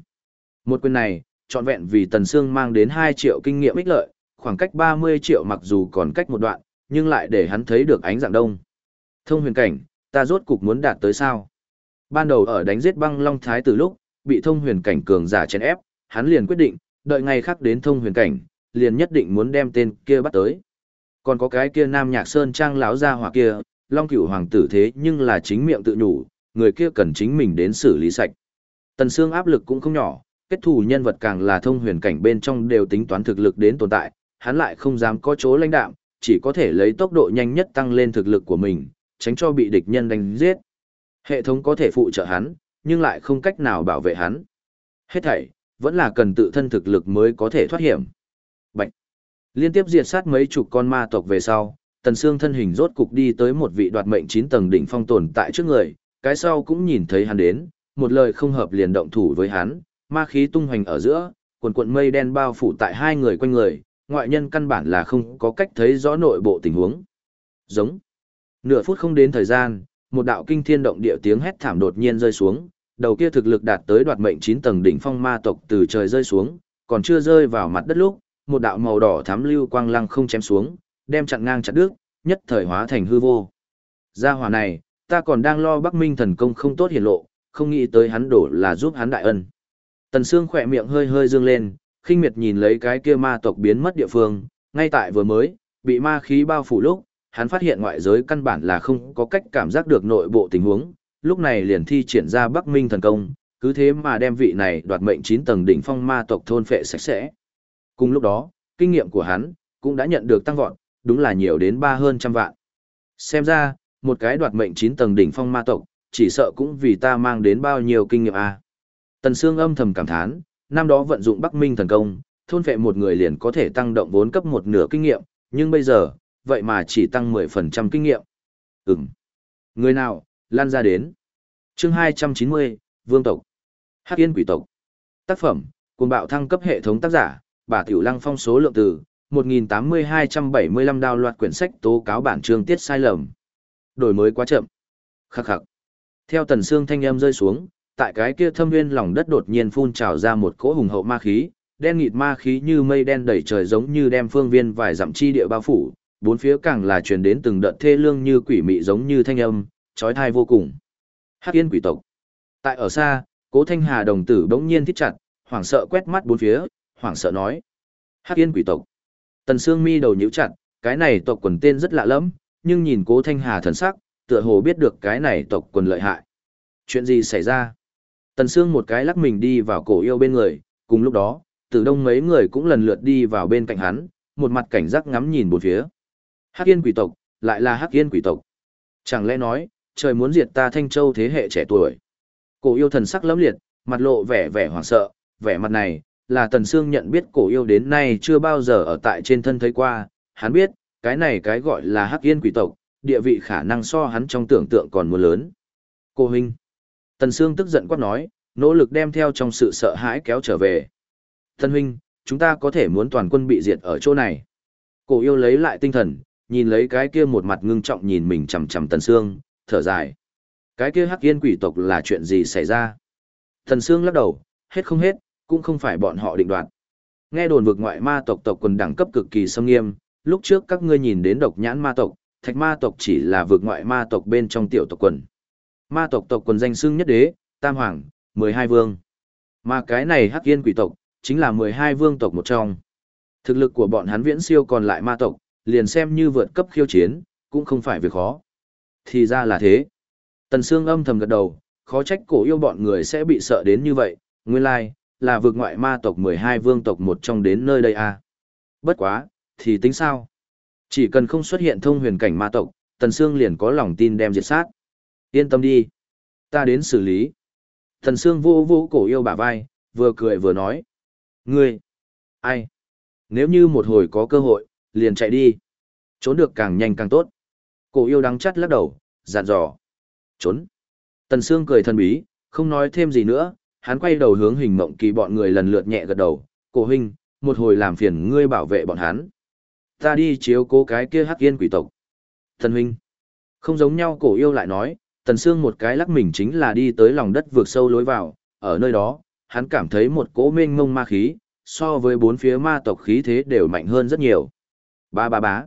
Một quyền này, trọn vẹn vì Tần Sương mang đến 2 triệu kinh nghiệm ích lợi, khoảng cách 30 triệu mặc dù còn cách một đoạn, nhưng lại để hắn thấy được ánh dạng đông. Thông huyền cảnh, ta rốt cục muốn đạt tới sao? Ban đầu ở đánh giết băng long thái từ lúc, bị thông huyền cảnh cường giả chèn ép, hắn liền quyết định, đợi ngày khác đến thông huyền cảnh, liền nhất định muốn đem tên kia bắt tới. Còn có cái kia Nam Nhạc Sơn trang lão gia hỏa kia, Long Cửu hoàng tử thế nhưng là chính miệng tự nhủ, người kia cần chính mình đến xử lý sạch. Tần Sương áp lực cũng không nhỏ, kết thù nhân vật càng là thông huyền cảnh bên trong đều tính toán thực lực đến tồn tại, hắn lại không dám có chỗ lãnh đạm, chỉ có thể lấy tốc độ nhanh nhất tăng lên thực lực của mình, tránh cho bị địch nhân đánh giết. Hệ thống có thể phụ trợ hắn, nhưng lại không cách nào bảo vệ hắn. Hết thảy, vẫn là cần tự thân thực lực mới có thể thoát hiểm. Bạch. Liên tiếp diệt sát mấy chục con ma tộc về sau, Tần Sương thân hình rốt cục đi tới một vị đoạt mệnh 9 tầng đỉnh phong tồn tại trước người, cái sau cũng nhìn thấy hắn đến, một lời không hợp liền động thủ với hắn, ma khí tung hoành ở giữa, quần cuộn mây đen bao phủ tại hai người quanh người, ngoại nhân căn bản là không có cách thấy rõ nội bộ tình huống. Giống. Nửa phút không đến thời gian, một đạo kinh thiên động địa tiếng hét thảm đột nhiên rơi xuống, Đầu kia thực lực đạt tới đoạt mệnh 9 tầng đỉnh phong ma tộc từ trời rơi xuống, còn chưa rơi vào mặt đất lúc, một đạo màu đỏ thám lưu quang lăng không chém xuống, đem chặn ngang chặt đứt, nhất thời hóa thành hư vô. Gia hỏa này, ta còn đang lo Bắc Minh thần công không tốt hiển lộ, không nghĩ tới hắn đổ là giúp hắn đại ân. Tần Sương khỏe miệng hơi hơi dương lên, khinh miệt nhìn lấy cái kia ma tộc biến mất địa phương, ngay tại vừa mới, bị ma khí bao phủ lúc, hắn phát hiện ngoại giới căn bản là không có cách cảm giác được nội bộ tình huống, lúc này liền thi triển ra Bắc Minh thần công, cứ thế mà đem vị này đoạt mệnh 9 tầng đỉnh phong ma tộc thôn phệ sạch sẽ. Cùng lúc đó, kinh nghiệm của hắn cũng đã nhận được tăng vọt, đúng là nhiều đến ba hơn trăm vạn. Xem ra, một cái đoạt mệnh 9 tầng đỉnh phong ma tộc, chỉ sợ cũng vì ta mang đến bao nhiêu kinh nghiệm a. À. Tần Sương âm thầm cảm thán, năm đó vận dụng Bắc Minh thần công, thôn phệ một người liền có thể tăng động vốn cấp một nửa kinh nghiệm, nhưng bây giờ, vậy mà chỉ tăng 10% kinh nghiệm. Ừm. Người nào, lan ra đến. chương 290, Vương tộc. Hắc Yên quỷ tộc. Tác phẩm, cùng bạo thăng cấp hệ thống tác giả, bà Tiểu Lăng phong số lượng từ, 1.8275 đào loạt quyển sách tố cáo bản chương tiết sai lầm. Đổi mới quá chậm. Khắc khắc. Theo tần xương thanh âm rơi xuống, tại cái kia thâm nguyên lòng đất đột nhiên phun trào ra một cỗ hùng hậu ma khí, đen nghịt ma khí như mây đen đầy trời giống như đem phương viên vài dặm chi địa bao phủ, bốn phía càng là truyền đến từng đợt thê lương như quỷ mị giống như thanh âm, chói tai vô cùng. Hắc Yên quỷ tộc. Tại ở xa, Cố Thanh Hà đồng tử bỗng nhiên thít chặt, hoảng sợ quét mắt bốn phía, hoảng sợ nói: "Hắc Yên quỷ tộc." Tần Sương Mi đầu nhíu chặt, cái này tộc quần tên rất lạ lẫm, nhưng nhìn Cố Thanh Hà thần sắc, tựa hồ biết được cái này tộc quần lợi hại. Chuyện gì xảy ra? Tần Sương một cái lắc mình đi vào cổ yêu bên người, cùng lúc đó, từ đông mấy người cũng lần lượt đi vào bên cạnh hắn, một mặt cảnh giác ngắm nhìn bốn phía. Hắc Yên quỷ tộc, lại là Hắc Yên quỷ tộc. Chẳng lẽ nói, trời muốn diệt ta Thanh Châu thế hệ trẻ tuổi. Cổ yêu thần sắc lẫm liệt, mặt lộ vẻ vẻ hoảng sợ, vẻ mặt này, là Tần Sương nhận biết cổ yêu đến nay chưa bao giờ ở tại trên thân thấy qua, hắn biết, cái này cái gọi là Hắc Yên quỷ tộc, địa vị khả năng so hắn trong tưởng tượng còn muốn lớn. Cô huynh. Tần Sương tức giận quát nói, nỗ lực đem theo trong sự sợ hãi kéo trở về. Thân huynh, chúng ta có thể muốn toàn quân bị diệt ở chỗ này. Cổ yêu lấy lại tinh thần, nhìn lấy cái kia một mặt ngưng trọng nhìn mình chằm chằm Tần Sương, thở dài. Cái kia hắc yên quỷ tộc là chuyện gì xảy ra? Tần Sương lắc đầu, hết không hết, cũng không phải bọn họ định đoạt. Nghe đồn vực ngoại ma tộc tộc quần đẳng cấp cực kỳ sâm nghiêm, lúc trước các ngươi nhìn đến độc nhãn ma tộc, thạch ma tộc chỉ là vực ngoại ma tộc bên trong tiểu tộc quần. Ma tộc tộc quần danh xưng nhất đế, tam hoàng, mười hai vương. Mà cái này hắc yên quỷ tộc, chính là mười hai vương tộc một trong. Thực lực của bọn hắn viễn siêu còn lại ma tộc, liền xem như vượt cấp khiêu chiến, cũng không phải việc khó. Thì ra là thế. Tần Sương âm thầm gật đầu, khó trách cổ yêu bọn người sẽ bị sợ đến như vậy, nguyên lai, là vượt ngoại ma tộc 12 vương tộc một trong đến nơi đây à. Bất quá, thì tính sao? Chỉ cần không xuất hiện thông huyền cảnh ma tộc, Tần Sương liền có lòng tin đem diệt sát. Yên tâm đi. Ta đến xử lý. Tần Sương vô vô cổ yêu bả vai, vừa cười vừa nói. Ngươi! Ai? Nếu như một hồi có cơ hội, liền chạy đi. Trốn được càng nhanh càng tốt. Cổ yêu đắng chắt lắc đầu, dặn dò. Trốn. Tần Sương cười thần bí, không nói thêm gì nữa, hắn quay đầu hướng hình mộng kỳ bọn người lần lượt nhẹ gật đầu. Cổ huynh, một hồi làm phiền ngươi bảo vệ bọn hắn. Ta đi chiếu cố cái kia hắc yên quỷ tộc. Thần huynh. Không giống nhau cổ yêu lại nói, Tần Sương một cái lắc mình chính là đi tới lòng đất vượt sâu lối vào, ở nơi đó, hắn cảm thấy một cỗ mênh mông ma khí, so với bốn phía ma tộc khí thế đều mạnh hơn rất nhiều. Ba ba bá.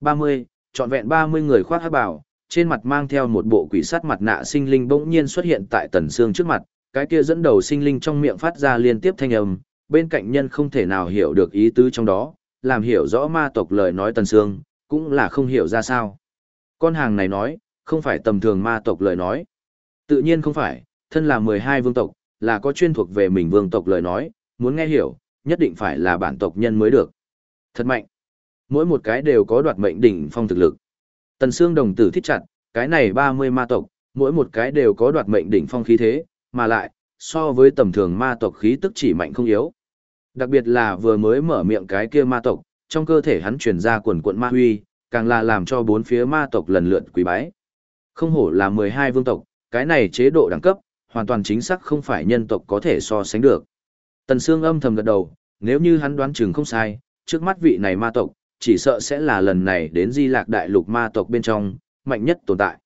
ba mươi, trọn vẹn ba mươi người khoác hắc bào, trên mặt mang theo một bộ quỷ sắt mặt nạ sinh linh bỗng nhiên xuất hiện tại tần xương trước mặt, cái kia dẫn đầu sinh linh trong miệng phát ra liên tiếp thanh âm, bên cạnh nhân không thể nào hiểu được ý tứ trong đó, làm hiểu rõ ma tộc lời nói tần xương, cũng là không hiểu ra sao. Con hàng này nói, không phải tầm thường ma tộc lời nói. Tự nhiên không phải, thân là 12 vương tộc, là có chuyên thuộc về mình vương tộc lời nói, muốn nghe hiểu, nhất định phải là bản tộc nhân mới được. Thật mạnh. Mỗi một cái đều có đoạt mệnh đỉnh phong thực lực. Tần Sương đồng tử thích chặt, cái này 30 ma tộc, mỗi một cái đều có đoạt mệnh đỉnh phong khí thế, mà lại, so với tầm thường ma tộc khí tức chỉ mạnh không yếu. Đặc biệt là vừa mới mở miệng cái kia ma tộc, trong cơ thể hắn truyền ra quần quận ma huy, càng là làm cho bốn phía ma tộc lần lượt quý bái. Không hổ là 12 vương tộc, cái này chế độ đẳng cấp, hoàn toàn chính xác không phải nhân tộc có thể so sánh được. Tần Sương âm thầm gật đầu, nếu như hắn đoán chừng không sai, trước mắt vị này ma tộc, chỉ sợ sẽ là lần này đến di lạc đại lục ma tộc bên trong, mạnh nhất tồn tại.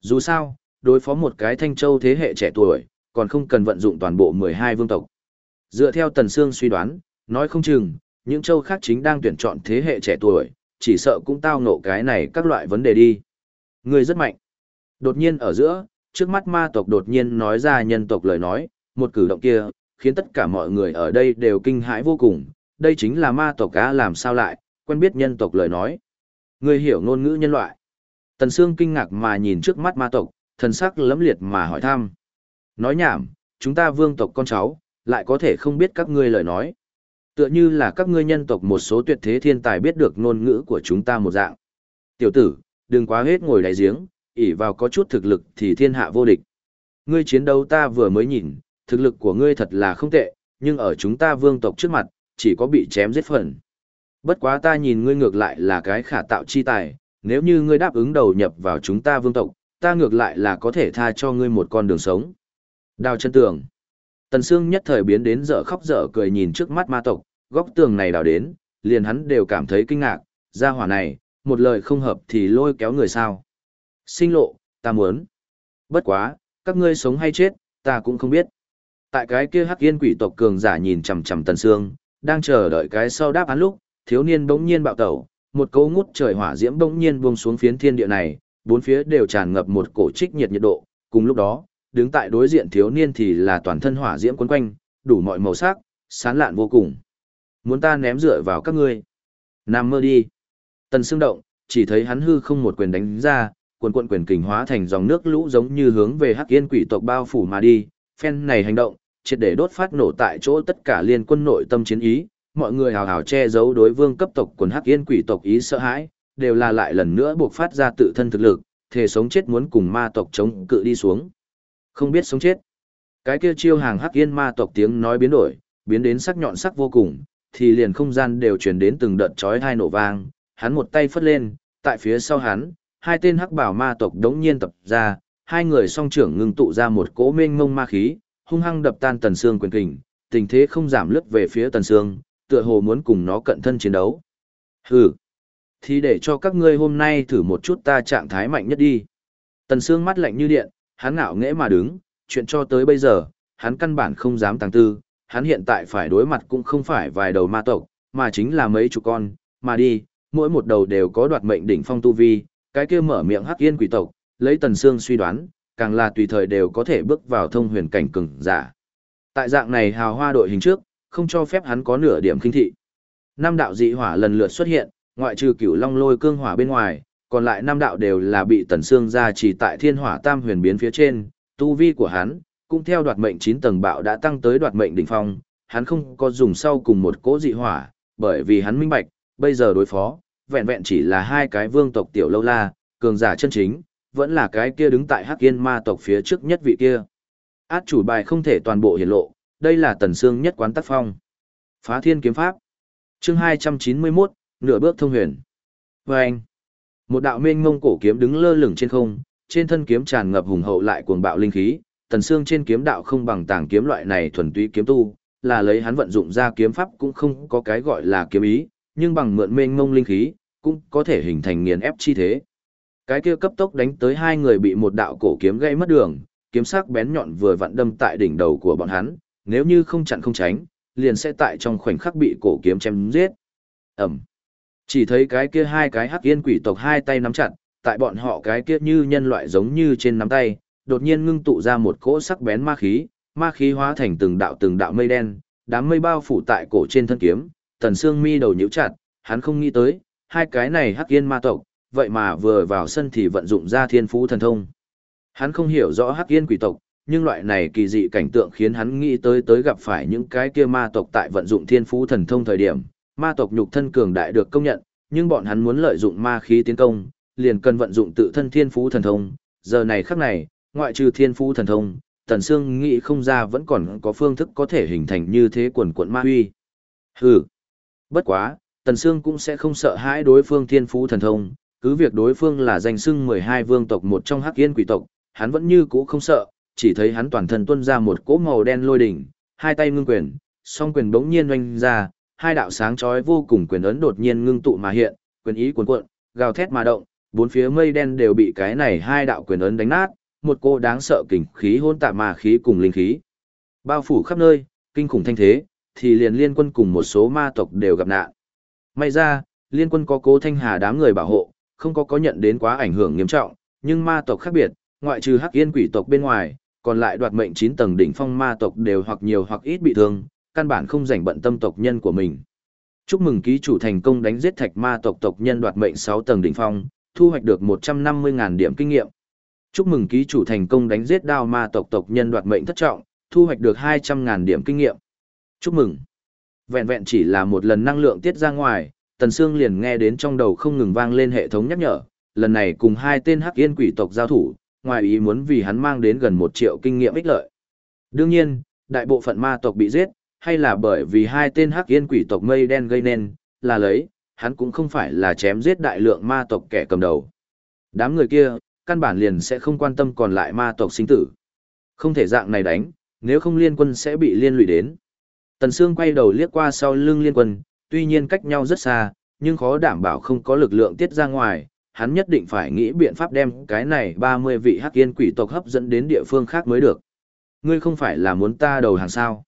Dù sao, đối phó một cái thanh châu thế hệ trẻ tuổi, còn không cần vận dụng toàn bộ 12 vương tộc. Dựa theo Tần Sương suy đoán, nói không chừng, những châu khác chính đang tuyển chọn thế hệ trẻ tuổi, chỉ sợ cũng tao ngộ cái này các loại vấn đề đi. Người rất mạnh. Đột nhiên ở giữa, trước mắt ma tộc đột nhiên nói ra nhân tộc lời nói, một cử động kia, khiến tất cả mọi người ở đây đều kinh hãi vô cùng. Đây chính là ma tộc cá làm sao lại, quen biết nhân tộc lời nói. Người hiểu ngôn ngữ nhân loại. Tần Sương kinh ngạc mà nhìn trước mắt ma tộc, thần sắc lấm liệt mà hỏi thăm. Nói nhảm, chúng ta vương tộc con cháu, lại có thể không biết các ngươi lời nói. Tựa như là các ngươi nhân tộc một số tuyệt thế thiên tài biết được ngôn ngữ của chúng ta một dạng. Tiểu tử, đừng quá hết ngồi đáy giếng, ỷ vào có chút thực lực thì thiên hạ vô địch. Ngươi chiến đấu ta vừa mới nhìn, thực lực của ngươi thật là không tệ, nhưng ở chúng ta vương tộc trước mặt, chỉ có bị chém giết phần. Bất quá ta nhìn ngươi ngược lại là cái khả tạo chi tài, nếu như ngươi đáp ứng đầu nhập vào chúng ta vương tộc, ta ngược lại là có thể tha cho ngươi một con đường sống. Đào chân tường. Tần Sương nhất thời biến đến dở khóc dở cười nhìn trước mắt ma tộc, góc tường này đào đến, liền hắn đều cảm thấy kinh ngạc, gia hỏa này, một lời không hợp thì lôi kéo người sao. Sinh lộ, ta muốn. Bất quá, các ngươi sống hay chết, ta cũng không biết. Tại cái kia hắc yên quỷ tộc cường giả nhìn chằm chằm Tần Sương, đang chờ đợi cái sau đáp án lúc, thiếu niên bỗng nhiên bạo tẩu, một cấu ngút trời hỏa diễm bỗng nhiên buông xuống phiến thiên địa này, bốn phía đều tràn ngập một cổ trích nhiệt nhiệt độ, cùng lúc đó, đứng tại đối diện thiếu niên thì là toàn thân hỏa diễm quấn quanh, đủ mọi màu sắc, sán lạn vô cùng. Muốn ta ném dựa vào các ngươi. Nam mơ đi. Tần xương động, chỉ thấy hắn hư không một quyền đánh ra, quần quận quyền kình hóa thành dòng nước lũ giống như hướng về hắc yên quỷ tộc bao phủ mà đi. Phen này hành động, triệt để đốt phát nổ tại chỗ tất cả liên quân nội tâm chiến ý, mọi người hào hào che giấu đối vương cấp tộc quần hắc yên quỷ tộc ý sợ hãi, đều là lại lần nữa buộc phát ra tự thân thực lực, thể sống chết muốn cùng ma tộc chống cự đi xuống. Không biết sống chết. Cái kia chiêu hàng hắc yên ma tộc tiếng nói biến đổi, biến đến sắc nhọn sắc vô cùng, thì liền không gian đều truyền đến từng đợt chói tai nổ vang, hắn một tay phất lên, tại phía sau hắn, hai tên hắc bảo ma tộc đống nhiên tập ra, hai người song trưởng ngưng tụ ra một cỗ mênh mông ma khí, hung hăng đập tan tần xương quyền kình, tình thế không giảm lướt về phía tần xương, tựa hồ muốn cùng nó cận thân chiến đấu. Hừ, thì để cho các ngươi hôm nay thử một chút ta trạng thái mạnh nhất đi. Tần Sương mắt lạnh như điện, hắn ngạo nghễ mà đứng, chuyện cho tới bây giờ, hắn căn bản không dám tăng tư, hắn hiện tại phải đối mặt cũng không phải vài đầu ma tộc, mà chính là mấy chục con, mà đi, mỗi một đầu đều có đoạt mệnh đỉnh phong tu vi, cái kia mở miệng hắc yên quỷ tộc, lấy tần Sương suy đoán, càng là tùy thời đều có thể bước vào thông huyền cảnh cường giả. Tại dạng này hào hoa đội hình trước, không cho phép hắn có nửa điểm kinh thị. Năm đạo dị hỏa lần lượt xuất hiện, ngoại trừ cửu long lôi cương hỏa bên ngoài, còn lại năm đạo đều là bị tần xương ra chỉ tại thiên hỏa tam huyền biến phía trên, tu vi của hắn, cũng theo đoạt mệnh 9 tầng bạo đã tăng tới đoạt mệnh đỉnh phong, hắn không có dùng sau cùng một cỗ dị hỏa, bởi vì hắn minh bạch, bây giờ đối phó, vẹn vẹn chỉ là hai cái vương tộc tiểu lâu la, cường giả chân chính, vẫn là cái kia đứng tại hắc yên ma tộc phía trước nhất vị kia. Át chủ bài không thể toàn bộ hiển lộ, đây là tần xương nhất quán tác phong. Phá thiên kiếm pháp. Chương 291, nửa bước thông huyền. Vâng. anh, một đạo mênh mông cổ kiếm đứng lơ lửng trên không, trên thân kiếm tràn ngập hùng hậu lại cuồng bạo linh khí, tần xương trên kiếm đạo không bằng tàng kiếm loại này thuần túy kiếm tu, là lấy hắn vận dụng ra kiếm pháp cũng không có cái gọi là kiếm ý, nhưng bằng mượn mênh mông linh khí, cũng có thể hình thành nghiền ép chi thế. Cái kia cấp tốc đánh tới hai người bị một đạo cổ kiếm gây mất đường, kiếm sắc bén nhọn vừa vặn đâm tại đỉnh đầu của bọn hắn, nếu như không chặn không tránh, liền sẽ tại trong khoảnh khắc bị cổ kiếm chém giết. Ẩm. Chỉ thấy cái kia hai cái hắc yên quỷ tộc hai tay nắm chặt, tại bọn họ cái kia như nhân loại giống như trên nắm tay, đột nhiên ngưng tụ ra một cỗ sắc bén ma khí, ma khí hóa thành từng đạo từng đạo mây đen, đám mây bao phủ tại cổ trên thân kiếm, tần xương mi đầu nhíu chặt, hắn không nghĩ tới, hai cái này hắc yên ma tộc, vậy mà vừa vào sân thì vận dụng ra thiên phú thần thông. Hắn không hiểu rõ hắc yên quỷ tộc, nhưng loại này kỳ dị cảnh tượng khiến hắn nghĩ tới tới gặp phải những cái kia ma tộc tại vận dụng thiên phú thần thông thời điểm, ma tộc nhục thân cường đại được công nhận, nhưng bọn hắn muốn lợi dụng ma khí tiến công, liền cần vận dụng tự thân thiên phú thần thông, giờ này khắc này, ngoại trừ thiên phú thần thông, Tần Sương nghĩ không ra vẫn còn có phương thức có thể hình thành như thế quần quận ma huy. Hừ. Bất quá, Tần Sương cũng sẽ không sợ hãi đối phương thiên phú thần thông, cứ việc đối phương là danh xưng 12 vương tộc một trong hắc yên quỷ tộc, hắn vẫn như cũ không sợ, chỉ thấy hắn toàn thân tuôn ra một cỗ màu đen lôi đỉnh, hai tay ngưng quyền, song quyền bỗng nhiên oanh ra, hai đạo sáng chói vô cùng quyền ấn đột nhiên ngưng tụ mà hiện, quyền ý cuồn cuộn, gào thét mà động, bốn phía mây đen đều bị cái này hai đạo quyền ấn đánh nát, một cô đáng sợ kình khí hôn tạp mà khí cùng linh khí. Bao phủ khắp nơi, kinh khủng thanh thế, thì liền liên quân cùng một số ma tộc đều gặp nạn. May ra, liên quân có cố thanh hà đám người bảo hộ, không có có nhận đến quá ảnh hưởng nghiêm trọng, nhưng ma tộc khác biệt, ngoại trừ hắc yên quỷ tộc bên ngoài, còn lại đoạt mệnh 9 tầng đỉnh phong ma tộc đều hoặc nhiều hoặc ít bị thương, căn bản không rảnh bận tâm tộc nhân của mình. Chúc mừng ký chủ thành công đánh giết thạch ma tộc tộc nhân đoạt mệnh 6 tầng đỉnh phong, thu hoạch được 150.000 điểm kinh nghiệm. Chúc mừng ký chủ thành công đánh giết đao ma tộc tộc nhân đoạt mệnh thất trọng, thu hoạch được 200.000 điểm kinh nghiệm. Chúc mừng. Vẹn vẹn chỉ là một lần năng lượng tiết ra ngoài, Tần Sương liền nghe đến trong đầu không ngừng vang lên hệ thống nhắc nhở, lần này cùng hai tên hắc yên quỷ tộc giao thủ, ngoài ý muốn vì hắn mang đến gần một triệu kinh nghiệm ích lợi. Đương nhiên, đại bộ phận ma tộc bị giết, hay là bởi vì hai tên hắc yên quỷ tộc mây đen gây nên, là lấy, hắn cũng không phải là chém giết đại lượng ma tộc kẻ cầm đầu. Đám người kia, căn bản liền sẽ không quan tâm còn lại ma tộc sinh tử. Không thể dạng này đánh, nếu không liên quân sẽ bị liên lụy đến. Tần Sương quay đầu liếc qua sau lưng liên quân, tuy nhiên cách nhau rất xa, nhưng khó đảm bảo không có lực lượng tiết ra ngoài, hắn nhất định phải nghĩ biện pháp đem cái này 30 vị hắc yên quỷ tộc hấp dẫn đến địa phương khác mới được. Ngươi không phải là muốn ta đầu hàng sao?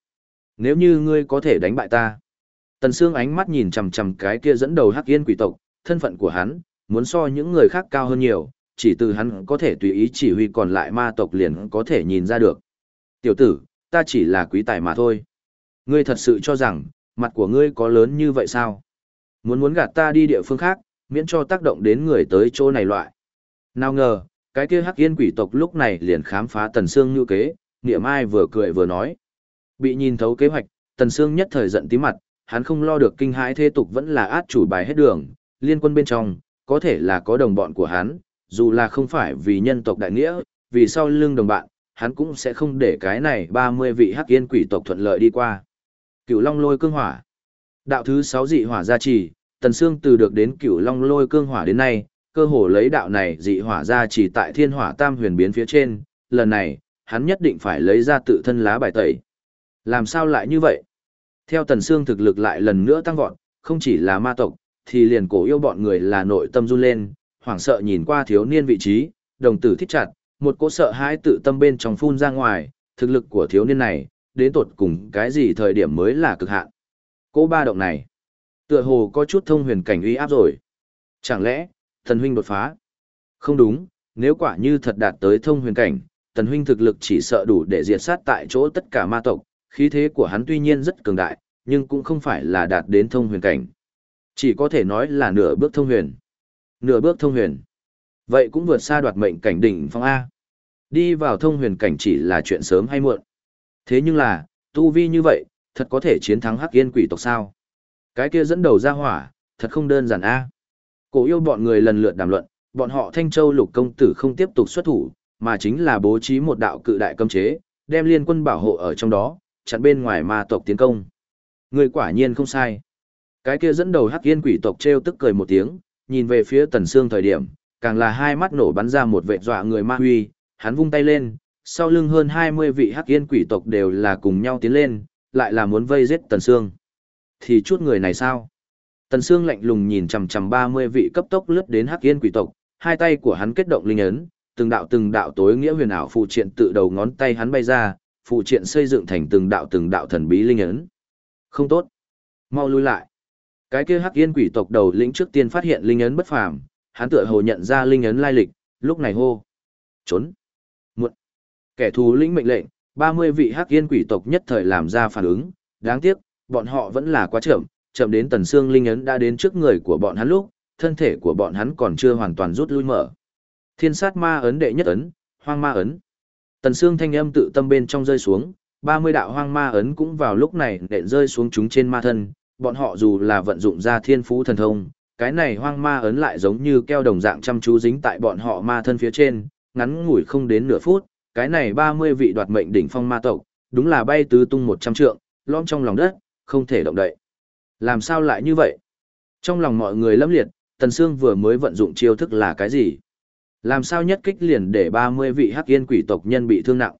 Nếu như ngươi có thể đánh bại ta. Tần Sương ánh mắt nhìn chằm chằm cái kia dẫn đầu hắc yên quỷ tộc, thân phận của hắn, muốn so những người khác cao hơn nhiều, chỉ từ hắn có thể tùy ý chỉ huy còn lại ma tộc liền có thể nhìn ra được. Tiểu tử, ta chỉ là quý tài mà thôi. Ngươi thật sự cho rằng, mặt của ngươi có lớn như vậy sao? Muốn muốn gạt ta đi địa phương khác, miễn cho tác động đến người tới chỗ này loại. Nào ngờ, cái kia hắc yên quỷ tộc lúc này liền khám phá tần xương như kế, niệm ai vừa cười vừa nói. Bị nhìn thấu kế hoạch, tần xương nhất thời giận tí mặt, hắn không lo được kinh hãi thế tục vẫn là át chủ bài hết đường, liên quân bên trong, có thể là có đồng bọn của hắn, dù là không phải vì nhân tộc đại nghĩa, vì sau lưng đồng bạn, hắn cũng sẽ không để cái này 30 vị hắc yên quỷ tộc thuận lợi đi qua. Cửu Long Lôi Cương Hỏa. Đạo thứ 6 dị hỏa gia trì, Tần Sương từ được đến Cửu Long Lôi Cương Hỏa đến nay, cơ hồ lấy đạo này dị hỏa ra chỉ tại Thiên Hỏa Tam Huyền biến phía trên, lần này, hắn nhất định phải lấy ra tự thân lá bài tẩy. Làm sao lại như vậy? Theo Tần Sương thực lực lại lần nữa tăng vọt, không chỉ là ma tộc, thì liền cổ yêu bọn người là nội tâm run lên, hoảng sợ nhìn qua thiếu niên vị trí, đồng tử thích chặt, một cỗ sợ hãi tự tâm bên trong phun ra ngoài, thực lực của thiếu niên này, đến tột cùng cái gì thời điểm mới là cực hạn. Cỗ ba động này, tựa hồ có chút thông huyền cảnh uy áp rồi. Chẳng lẽ, thần huynh đột phá? Không đúng, nếu quả như thật đạt tới thông huyền cảnh, tần huynh thực lực chỉ sợ đủ để diệt sát tại chỗ tất cả ma tộc, khí thế của hắn tuy nhiên rất cường đại, nhưng cũng không phải là đạt đến thông huyền cảnh. Chỉ có thể nói là nửa bước thông huyền. Nửa bước thông huyền. Vậy cũng vượt xa đoạt mệnh cảnh đỉnh phong A. Đi vào thông huyền cảnh chỉ là chuyện sớm hay muộn. Thế nhưng là, tu vi như vậy, thật có thể chiến thắng hắc yên quỷ tộc sao? Cái kia dẫn đầu ra hỏa, thật không đơn giản A. Cổ yêu bọn người lần lượt đàm luận, bọn họ Thanh Châu lục công tử không tiếp tục xuất thủ, mà chính là bố trí một đạo cự đại cấm chế, đem liên quân bảo hộ ở trong đó, chặn bên ngoài ma tộc tiến công. Người quả nhiên không sai. Cái kia dẫn đầu hắc yên quỷ tộc treo tức cười một tiếng, nhìn về phía tần xương thời điểm, càng là hai mắt nổ bắn ra một vệ dọa người ma huy, hắn vung tay lên, sau lưng hơn 20 vị hắc yên quỷ tộc đều là cùng nhau tiến lên, lại là muốn vây giết tần xương. Thì chút người này sao? Tần Sương lạnh lùng nhìn chằm chằm 30 vị cấp tốc lướt đến hắc yên quỷ tộc, hai tay của hắn kết động linh ấn, từng đạo từng đạo tối nghĩa huyền ảo phụ triện tự đầu ngón tay hắn bay ra, phụ triện xây dựng thành từng đạo từng đạo thần bí linh ấn. Không tốt, mau lui lại. Cái kia Hắc Yên quỷ tộc đầu lĩnh trước tiên phát hiện linh ấn bất phàm, hắn tựa hồ nhận ra linh ấn lai lịch, lúc này hô: "Trốn!" Muộn. Kẻ thù lĩnh mệnh lệnh, 30 vị Hắc Yên quỷ tộc nhất thời làm ra phản ứng, đáng tiếc, bọn họ vẫn là quá chậm, chậm đến tần xương linh ấn đã đến trước người của bọn hắn lúc, thân thể của bọn hắn còn chưa hoàn toàn rút lui mở. Thiên sát ma ấn đệ nhất ấn, hoang ma ấn. Tần xương thanh âm tự tâm bên trong rơi xuống, 30 đạo hoang ma ấn cũng vào lúc này đệ rơi xuống chúng trên ma thân, bọn họ dù là vận dụng ra thiên phú thần thông, cái này hoang ma ấn lại giống như keo đồng dạng chăm chú dính tại bọn họ ma thân phía trên, ngắn ngủi không đến nửa phút, cái này 30 vị đoạt mệnh đỉnh phong ma tộc, đúng là bay tứ tung 100 trượng, lõm trong lòng đất, không thể động đậy. Làm sao lại như vậy? Trong lòng mọi người lâm liệt, Tần Sương vừa mới vận dụng chiêu thức là cái gì? Làm sao nhất kích liền để 30 vị hắc yên quỷ tộc nhân bị thương nặng?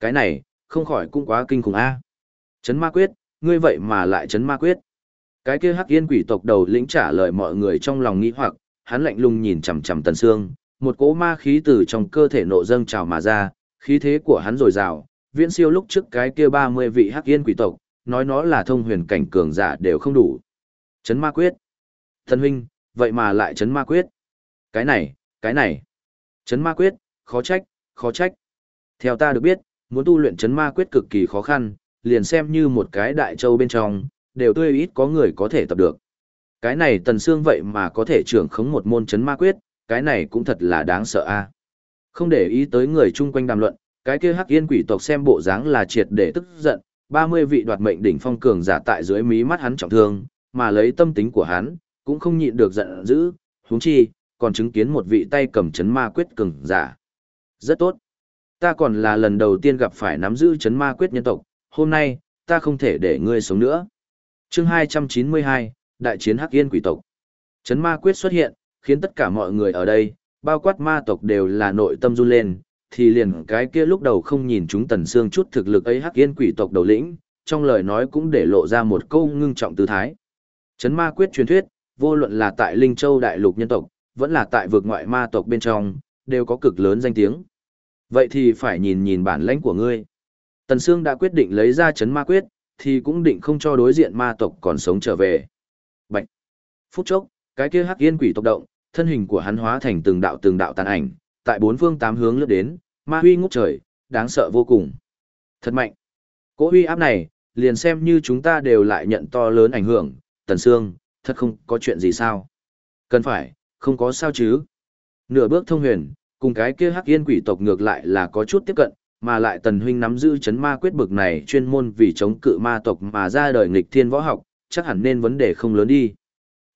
Cái này, không khỏi cũng quá kinh khủng a. Chấn ma quyết, ngươi vậy mà lại chấn ma quyết. Cái kia hắc yên quỷ tộc đầu lĩnh trả lời mọi người trong lòng nghĩ hoặc, hắn lạnh lùng nhìn chằm chằm Tần Sương, một cỗ ma khí từ trong cơ thể nộ dâng trào mà ra, khí thế của hắn dồi dào, viễn siêu lúc trước cái kia 30 vị hắc yên quỷ tộc, nói nó là thông huyền cảnh cường giả đều không đủ. Chấn ma quyết. Thần huynh, vậy mà lại chấn ma quyết. Cái này, cái này. Chấn ma quyết, khó trách, khó trách. Theo ta được biết, muốn tu luyện chấn ma quyết cực kỳ khó khăn, liền xem như một cái đại châu bên trong, đều tươi ít có người có thể tập được. Cái này tần xương vậy mà có thể trưởng khống một môn chấn ma quyết, cái này cũng thật là đáng sợ a. Không để ý tới người chung quanh đàm luận, cái kia hắc yên quỷ tộc xem bộ dáng là triệt để tức giận, 30 vị đoạt mệnh đỉnh phong cường giả tại dưới mí mắt hắn trọng thương, mà lấy tâm tính của hắn, cũng không nhịn được giận dữ, huống chi, còn chứng kiến một vị tay cầm chấn ma quyết cường giả. Rất tốt. Ta còn là lần đầu tiên gặp phải nắm giữ chấn ma quyết nhân tộc, hôm nay, ta không thể để ngươi sống nữa. Chương 292, Đại chiến Hắc Yên quỷ tộc. Chấn ma quyết xuất hiện, khiến tất cả mọi người ở đây, bao quát ma tộc đều là nội tâm run lên, thì liền cái kia lúc đầu không nhìn chúng tần xương chút thực lực ấy hắc yên quỷ tộc đầu lĩnh, trong lời nói cũng để lộ ra một câu ngưng trọng tư thái. Chấn ma quyết truyền thuyết, vô luận là tại Linh Châu đại lục nhân tộc, vẫn là tại vực ngoại ma tộc bên trong, đều có cực lớn danh tiếng. Vậy thì phải nhìn nhìn bản lãnh của ngươi. Tần Sương đã quyết định lấy ra chấn ma quyết, thì cũng định không cho đối diện ma tộc còn sống trở về. Bạch! Phút chốc, cái kia hắc yên quỷ tộc động, thân hình của hắn hóa thành từng đạo từng đạo tàn ảnh, tại bốn phương tám hướng lướt đến, ma huy ngút trời, đáng sợ vô cùng. Thật mạnh. Cỗ huy áp này, liền xem như chúng ta đều lại nhận to lớn ảnh hưởng, Tần xương, thật không có chuyện gì sao. Cần phải, không có sao chứ. Nửa bước thông huyền, cùng cái kia hắc yên quỷ tộc ngược lại là có chút tiếp cận, mà lại Tần Huynh nắm giữ chấn ma quyết bực này chuyên môn vì chống cự ma tộc mà ra đời nghịch thiên võ học, chắc hẳn nên vấn đề không lớn đi.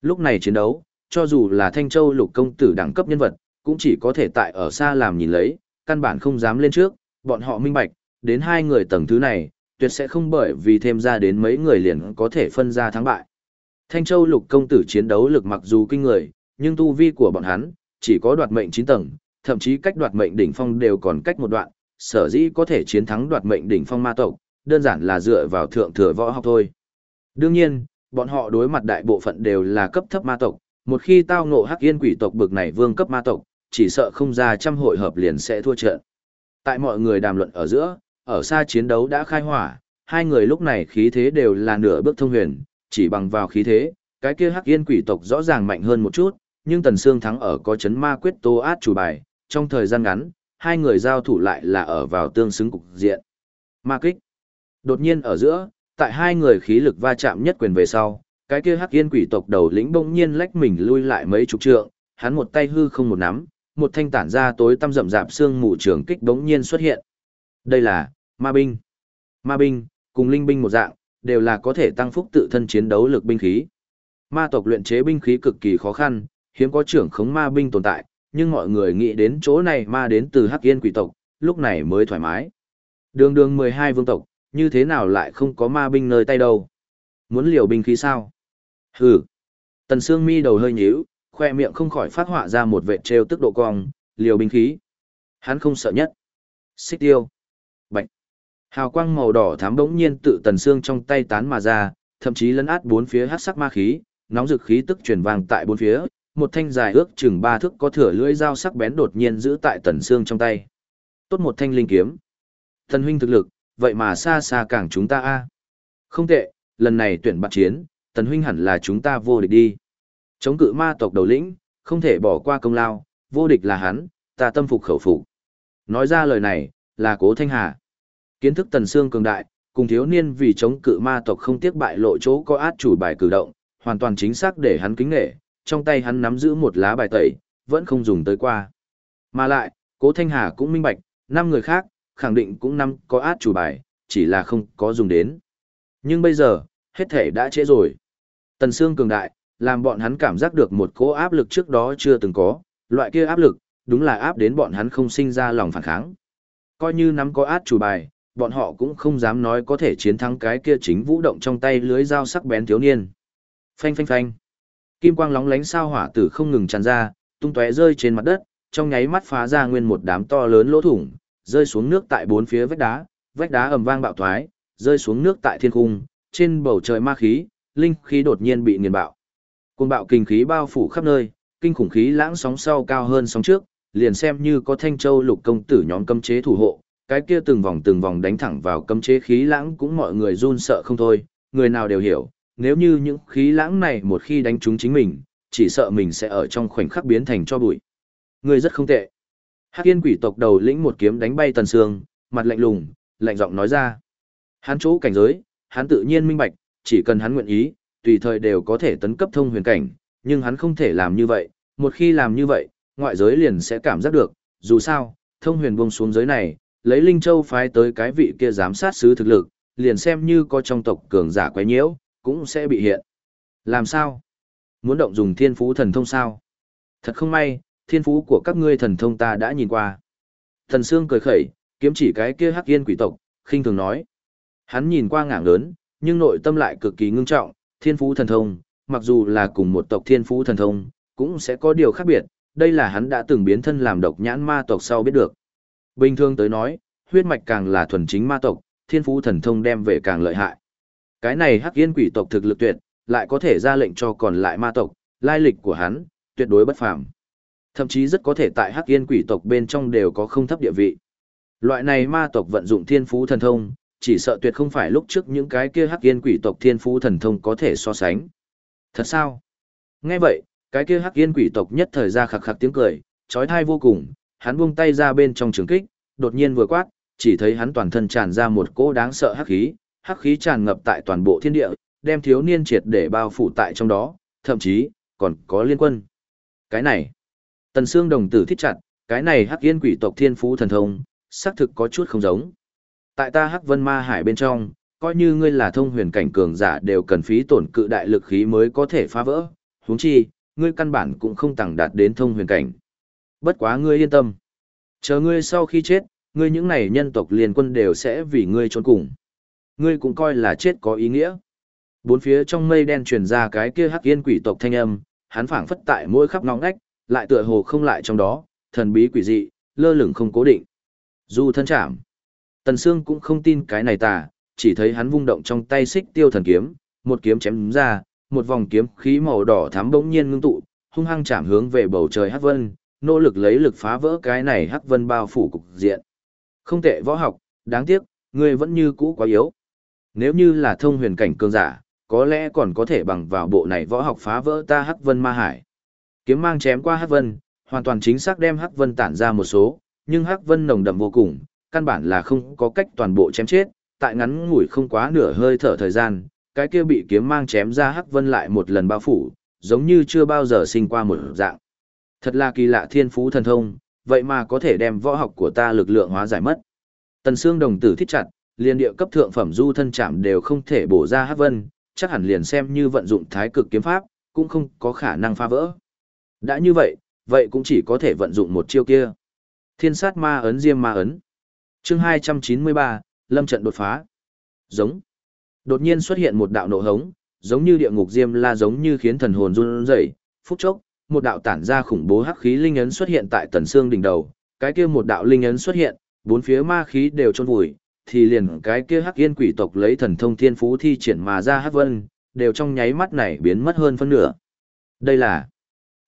Lúc này chiến đấu, cho dù là Thanh Châu lục công tử đẳng cấp nhân vật, cũng chỉ có thể tại ở xa làm nhìn lấy, căn bản không dám lên trước, bọn họ minh bạch, đến hai người tầng thứ này, tuyệt sẽ không bởi vì thêm ra đến mấy người liền có thể phân ra thắng bại. Thanh Châu lục công tử chiến đấu lực mặc dù kinh người, nhưng tu vi của bọn hắn, chỉ có đoạt mệnh 9 tầng, thậm chí cách đoạt mệnh đỉnh phong đều còn cách một đoạn, sở dĩ có thể chiến thắng đoạt mệnh đỉnh phong ma tộc, đơn giản là dựa vào thượng thừa võ học thôi. Đương nhiên, bọn họ đối mặt đại bộ phận đều là cấp thấp ma tộc, một khi tao ngộ hắc yên quỷ tộc bực này vương cấp ma tộc, chỉ sợ không ra trăm hội hợp liền sẽ thua trận. Tại mọi người đàm luận ở giữa, ở xa chiến đấu đã khai hỏa, hai người lúc này khí thế đều là nửa bước thông huyền, chỉ bằng vào khí thế, cái kia hắc yên quỷ tộc rõ ràng mạnh hơn một chút, nhưng Tần Sương thắng ở có chấn ma quyết tô át chủ bài, trong thời gian ngắn, hai người giao thủ lại là ở vào tương xứng cục diện. Ma kích. Đột nhiên ở giữa, tại hai người khí lực va chạm nhất quyền về sau, cái kia hắc yên quỷ tộc đầu lĩnh bỗng nhiên lách mình lui lại mấy chục trượng, hắn một tay hư không một nắm, một thanh tản ra tối tăm rậm rạp xương mù trường kích bỗng nhiên xuất hiện. Đây là ma binh. Ma binh, cùng linh binh một dạng, đều là có thể tăng phúc tự thân chiến đấu lực binh khí. Ma tộc luyện chế binh khí cực kỳ khó khăn, hiếm có trưởng khống ma binh tồn tại, nhưng mọi người nghĩ đến chỗ này ma đến từ Hắc Yên quỷ tộc, lúc này mới thoải mái. Đường đường 12 vương tộc, như thế nào lại không có ma binh nơi tay đâu? Muốn liều binh khí sao? Hừ. Tần Sương Mi đầu hơi nhíu, khoe miệng không khỏi phát họa ra một vệt trêu tức độ cong, liều binh khí. Hắn không sợ nhất. Xích tiêu. Bạch. Hào quang màu đỏ thám bỗng nhiên tự tần xương trong tay tán mà ra, thậm chí lấn át bốn phía hắc sắc ma khí, nóng dực khí tức truyền vang tại bốn phía, một thanh dài ước chừng ba thước có thửa lưỡi dao sắc bén đột nhiên giữ tại tần xương trong tay. Tốt một thanh linh kiếm. thần huynh thực lực, vậy mà xa xa càng chúng ta a. Không tệ, lần này tuyển bạc chiến, tần huynh hẳn là chúng ta vô địch đi. Chống cự ma tộc đầu lĩnh, không thể bỏ qua công lao, vô địch là hắn, ta tâm phục khẩu phục. Nói ra lời này, là cố thanh hà. Kiến thức tần xương cường đại, cùng thiếu niên vì chống cự ma tộc không tiếc bại lộ chỗ có át chủ bài cử động, hoàn toàn chính xác để hắn kính nghệ, trong tay hắn nắm giữ một lá bài tẩy, vẫn không dùng tới qua. Mà lại, cố thanh hà cũng minh bạch, năm người khác, khẳng định cũng năm có át chủ bài, chỉ là không có dùng đến. Nhưng bây giờ, hết thể đã trễ rồi. Tần xương cường đại, làm bọn hắn cảm giác được một cỗ áp lực trước đó chưa từng có, loại kia áp lực, đúng là áp đến bọn hắn không sinh ra lòng phản kháng. Coi như nắm có át chủ bài, bọn họ cũng không dám nói có thể chiến thắng cái kia chính vũ động trong tay lưới dao sắc bén thiếu niên. Phanh phanh phanh. Kim quang lóng lánh sao hỏa tử không ngừng tràn ra, tung tóe rơi trên mặt đất, trong nháy mắt phá ra nguyên một đám to lớn lỗ thủng, rơi xuống nước tại bốn phía vách đá, vách đá ầm vang bạo thoái, rơi xuống nước tại thiên cung, trên bầu trời ma khí, linh khí đột nhiên bị nghiền bạo. Cuồng bạo kinh khí bao phủ khắp nơi, kinh khủng khí lãng sóng sau cao hơn sóng trước, liền xem như có Thanh Châu lục công tử nhóm cấm chế thủ hộ, cái kia từng vòng từng vòng đánh thẳng vào cấm chế khí lãng cũng mọi người run sợ không thôi, người nào đều hiểu, nếu như những khí lãng này một khi đánh trúng chính mình, chỉ sợ mình sẽ ở trong khoảnh khắc biến thành cho bụi. Người rất không tệ. Hắc Yên quỷ tộc đầu lĩnh một kiếm đánh bay Tần Sương, mặt lạnh lùng, lạnh giọng nói ra. Hắn chỗ cảnh giới, hắn tự nhiên minh bạch, chỉ cần hắn nguyện ý, tùy thời đều có thể tấn cấp thông huyền cảnh, nhưng hắn không thể làm như vậy, một khi làm như vậy, ngoại giới liền sẽ cảm giác được, dù sao, thông huyền buông xuống giới này, lấy Linh Châu phái tới cái vị kia giám sát sứ thực lực, liền xem như có trong tộc cường giả quấy nhiễu, cũng sẽ bị hiện. Làm sao? Muốn động dùng thiên phú thần thông sao? Thật không may, thiên phú của các ngươi thần thông ta đã nhìn qua. Thần Sương cười khẩy, kiếm chỉ cái kia hắc yên quỷ tộc, khinh thường nói. Hắn nhìn qua ngảng lớn, nhưng nội tâm lại cực kỳ ngưng trọng, thiên phú thần thông, mặc dù là cùng một tộc thiên phú thần thông, cũng sẽ có điều khác biệt, đây là hắn đã từng biến thân làm độc nhãn ma tộc sau biết được. Bình thường tới nói, huyết mạch càng là thuần chính ma tộc, thiên phú thần thông đem về càng lợi hại. Cái này hắc yên quỷ tộc thực lực tuyệt, lại có thể ra lệnh cho còn lại ma tộc, lai lịch của hắn, tuyệt đối bất phàm. Thậm chí rất có thể tại hắc yên quỷ tộc bên trong đều có không thấp địa vị. Loại này ma tộc vận dụng thiên phú thần thông, chỉ sợ tuyệt không phải lúc trước những cái kia hắc yên quỷ tộc thiên phú thần thông có thể so sánh. Thật sao? Nghe vậy, cái kia hắc yên quỷ tộc nhất thời ra khạc khạc tiếng cười, trói thai vô cùng, hắn buông tay ra bên trong trường kích, đột nhiên vừa quát, chỉ thấy hắn toàn thân tràn ra một cỗ đáng sợ hắc khí, hắc khí tràn ngập tại toàn bộ thiên địa, đem thiếu niên triệt để bao phủ tại trong đó, thậm chí còn có liên quân. Cái này, Tần xương đồng tử thích chặt, cái này hắc yên quỷ tộc thiên phú thần thông, xác thực có chút không giống. Tại ta hắc vân ma hải bên trong, coi như ngươi là thông huyền cảnh cường giả đều cần phí tổn cự đại lực khí mới có thể phá vỡ, huống chi, ngươi căn bản cũng không tặng đạt đến thông huyền cảnh. Bất quá ngươi yên tâm. Chờ ngươi sau khi chết, ngươi những này nhân tộc liên quân đều sẽ vì ngươi trốn cùng. Ngươi cũng coi là chết có ý nghĩa. Bốn phía trong mây đen truyền ra cái kia hắc yên quỷ tộc thanh âm, hắn phảng phất tại mỗi khắp ngõ ngách, lại tựa hồ không lại trong đó, thần bí quỷ dị, lơ lửng không cố định. Dù thân chạm. Tần Sương cũng không tin cái này tà, chỉ thấy hắn vung động trong tay xích tiêu thần kiếm, một kiếm chém đúng ra, một vòng kiếm khí màu đỏ thắm bỗng nhiên ngưng tụ, hung hăng chạm hướng về bầu trời hắc vân, nỗ lực lấy lực phá vỡ cái này hắc vân bao phủ cục diện. Không tệ võ học, đáng tiếc, ngươi vẫn như cũ quá yếu. Nếu như là thông huyền cảnh cường giả, có lẽ còn có thể bằng vào bộ này võ học phá vỡ ta hắc vân ma hải. Kiếm mang chém qua hắc vân, hoàn toàn chính xác đem hắc vân tản ra một số, nhưng hắc vân nồng đậm vô cùng, căn bản là không có cách toàn bộ chém chết, tại ngắn ngủi không quá nửa hơi thở thời gian, cái kia bị kiếm mang chém ra hắc vân lại một lần bao phủ, giống như chưa bao giờ sinh qua một dạng. Thật là kỳ lạ thiên phú thần thông, vậy mà có thể đem võ học của ta lực lượng hóa giải mất. Tần xương đồng tử thích chặt, liền địa cấp thượng phẩm du thân chạm đều không thể bổ ra hắc vân, chắc hẳn liền xem như vận dụng thái cực kiếm pháp, cũng không có khả năng phá vỡ. Đã như vậy, vậy cũng chỉ có thể vận dụng một chiêu kia. Thiên sát ma ấn diêm ma ấn. Chương 293, lâm trận đột phá. Giống. Đột nhiên xuất hiện một đạo nổ hống, giống như địa ngục diêm la giống như khiến thần hồn run rẩy, phút chốc, một đạo tản ra khủng bố hắc khí linh ấn xuất hiện tại tần xương đỉnh đầu, cái kia một đạo linh ấn xuất hiện, bốn phía ma khí đều chôn vùi, thì liền cái kia hắc yên quỷ tộc lấy thần thông thiên phú thi triển mà ra hắc vân, đều trong nháy mắt này biến mất hơn phân nửa. Đây là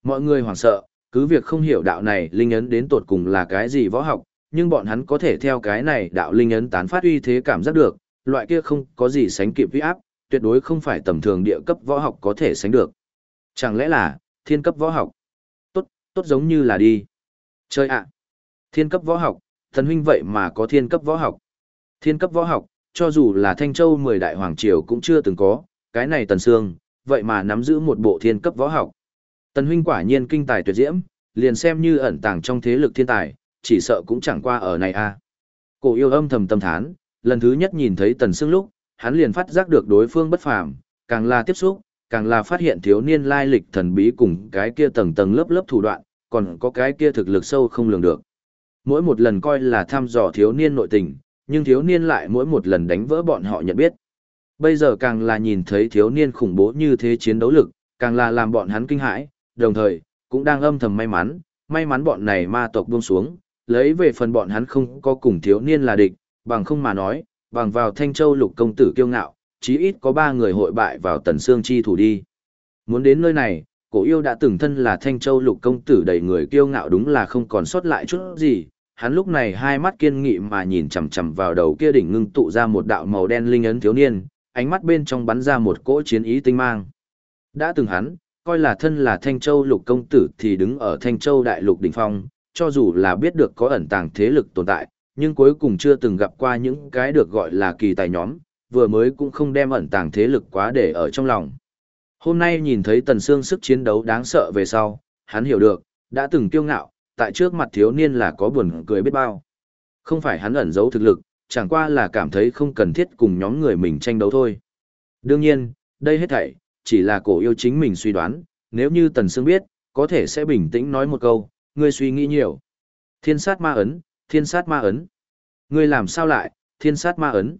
mọi người hoảng sợ, cứ việc không hiểu đạo này linh ấn đến tột cùng là cái gì võ học, nhưng bọn hắn có thể theo cái này đạo linh ấn tán phát uy thế cảm giác được, loại kia không có gì sánh kịp uy áp, tuyệt đối không phải tầm thường địa cấp võ học có thể sánh được. Chẳng lẽ là thiên cấp võ học? Tốt, tốt giống như là đi. Chơi ạ. Thiên cấp võ học, thần huynh vậy mà có thiên cấp võ học. Thiên cấp võ học, cho dù là Thanh Châu 10 đại hoàng triều cũng chưa từng có, cái này Tần Sương, vậy mà nắm giữ một bộ thiên cấp võ học. Tần huynh quả nhiên kinh tài tuyệt diễm, liền xem như ẩn tàng trong thế lực thiên tài, chỉ sợ cũng chẳng qua ở này a. À. Cổ yêu âm thầm tâm thán, lần thứ nhất nhìn thấy Tần xương lúc, hắn liền phát giác được đối phương bất phàm, càng là tiếp xúc, càng là phát hiện thiếu niên lai lịch thần bí cùng cái kia tầng tầng lớp lớp thủ đoạn, còn có cái kia thực lực sâu không lường được. Mỗi một lần coi là thăm dò thiếu niên nội tình, nhưng thiếu niên lại mỗi một lần đánh vỡ bọn họ nhận biết. Bây giờ càng là nhìn thấy thiếu niên khủng bố như thế chiến đấu lực, càng là làm bọn hắn kinh hãi, đồng thời, cũng đang âm thầm may mắn, may mắn bọn này ma tộc buông xuống, lấy về phần bọn hắn không có cùng thiếu niên là địch, bằng không mà nói, bằng vào Thanh Châu lục công tử kiêu ngạo, chí ít có ba người hội bại vào tần xương chi thủ đi. Muốn đến nơi này, cổ yêu đã từng thân là thanh châu lục công tử đầy người kiêu ngạo đúng là không còn sót lại chút gì, hắn lúc này hai mắt kiên nghị mà nhìn chằm chằm vào đầu kia đỉnh ngưng tụ ra một đạo màu đen linh ấn thiếu niên, ánh mắt bên trong bắn ra một cỗ chiến ý tinh mang. Đã từng hắn, coi là thân là Thanh Châu lục công tử thì đứng ở Thanh Châu đại lục đỉnh phong, cho dù là biết được có ẩn tàng thế lực tồn tại, nhưng cuối cùng chưa từng gặp qua những cái được gọi là kỳ tài nhóm, vừa mới cũng không đem ẩn tàng thế lực quá để ở trong lòng. Hôm nay nhìn thấy Tần Sương sức chiến đấu đáng sợ về sau, hắn hiểu được, đã từng kiêu ngạo, tại trước mặt thiếu niên là có buồn cười biết bao. Không phải hắn ẩn giấu thực lực, chẳng qua là cảm thấy không cần thiết cùng nhóm người mình tranh đấu thôi. Đương nhiên, đây hết thảy, chỉ là cổ yêu chính mình suy đoán, nếu như Tần Sương biết, có thể sẽ bình tĩnh nói một câu, ngươi suy nghĩ nhiều. Thiên sát ma ấn, thiên sát ma ấn. Ngươi làm sao lại, thiên sát ma ấn.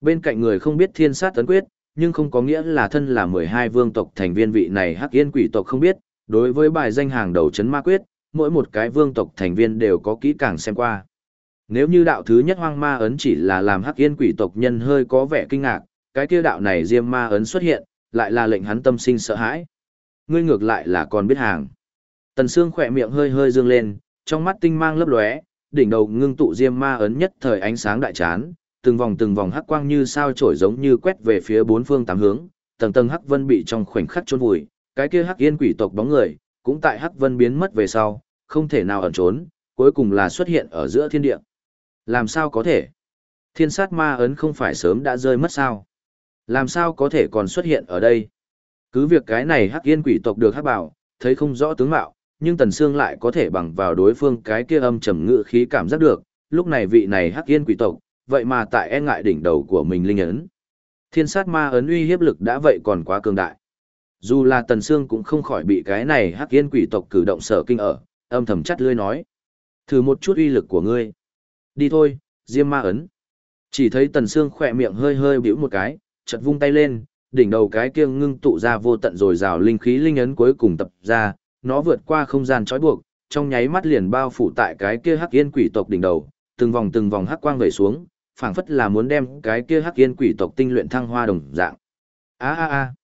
Bên cạnh người không biết thiên sát ấn quyết, nhưng không có nghĩa là thân là 12 vương tộc thành viên vị này hắc yên quỷ tộc không biết, đối với bài danh hàng đầu chấn ma quyết, mỗi một cái vương tộc thành viên đều có kỹ càng xem qua. Nếu như đạo thứ nhất hoang ma ấn chỉ là làm hắc yên quỷ tộc nhân hơi có vẻ kinh ngạc, cái kia đạo này diêm ma ấn xuất hiện, lại là lệnh hắn tâm sinh sợ hãi. Ngươi ngược lại là còn biết hàng. Tần Sương khỏe miệng hơi hơi dương lên, trong mắt tinh mang lấp lóe, đỉnh đầu ngưng tụ diêm ma ấn nhất thời ánh sáng đại chán, từng vòng từng vòng hắc quang như sao trổi giống như quét về phía bốn phương tám hướng, tầng tầng hắc vân bị trong khoảnh khắc chôn vùi, cái kia hắc yên quỷ tộc bóng người, cũng tại hắc vân biến mất về sau, không thể nào ẩn trốn, cuối cùng là xuất hiện ở giữa thiên địa. Làm sao có thể? Thiên sát ma ấn không phải sớm đã rơi mất sao? Làm sao có thể còn xuất hiện ở đây? Cứ việc cái này hắc yên quỷ tộc được hắc bảo, thấy không rõ tướng mạo, nhưng Tần Sương lại có thể bằng vào đối phương cái kia âm trầm ngự khí cảm giác được, lúc này vị này hắc yên quỷ tộc, vậy mà tại e ngại đỉnh đầu của mình linh ấn. Thiên sát ma ấn uy hiếp lực đã vậy còn quá cường đại. Dù là Tần Sương cũng không khỏi bị cái này hắc yên quỷ tộc cử động sở kinh ở, âm thầm chắt lưỡi nói. Thử một chút uy lực của ngươi. Đi thôi, diêm ma ấn. Chỉ thấy Tần Sương khỏe miệng hơi hơi biểu một cái, chợt vung tay lên, đỉnh đầu cái kia ngưng tụ ra vô tận rồi rào linh khí linh ấn cuối cùng tập ra, nó vượt qua không gian trói buộc, trong nháy mắt liền bao phủ tại cái kia hắc yên quỷ tộc đỉnh đầu, từng vòng từng vòng hắc quang vẩy xuống, phảng phất là muốn đem cái kia hắc yên quỷ tộc tinh luyện thăng hoa đồng dạng. A a a.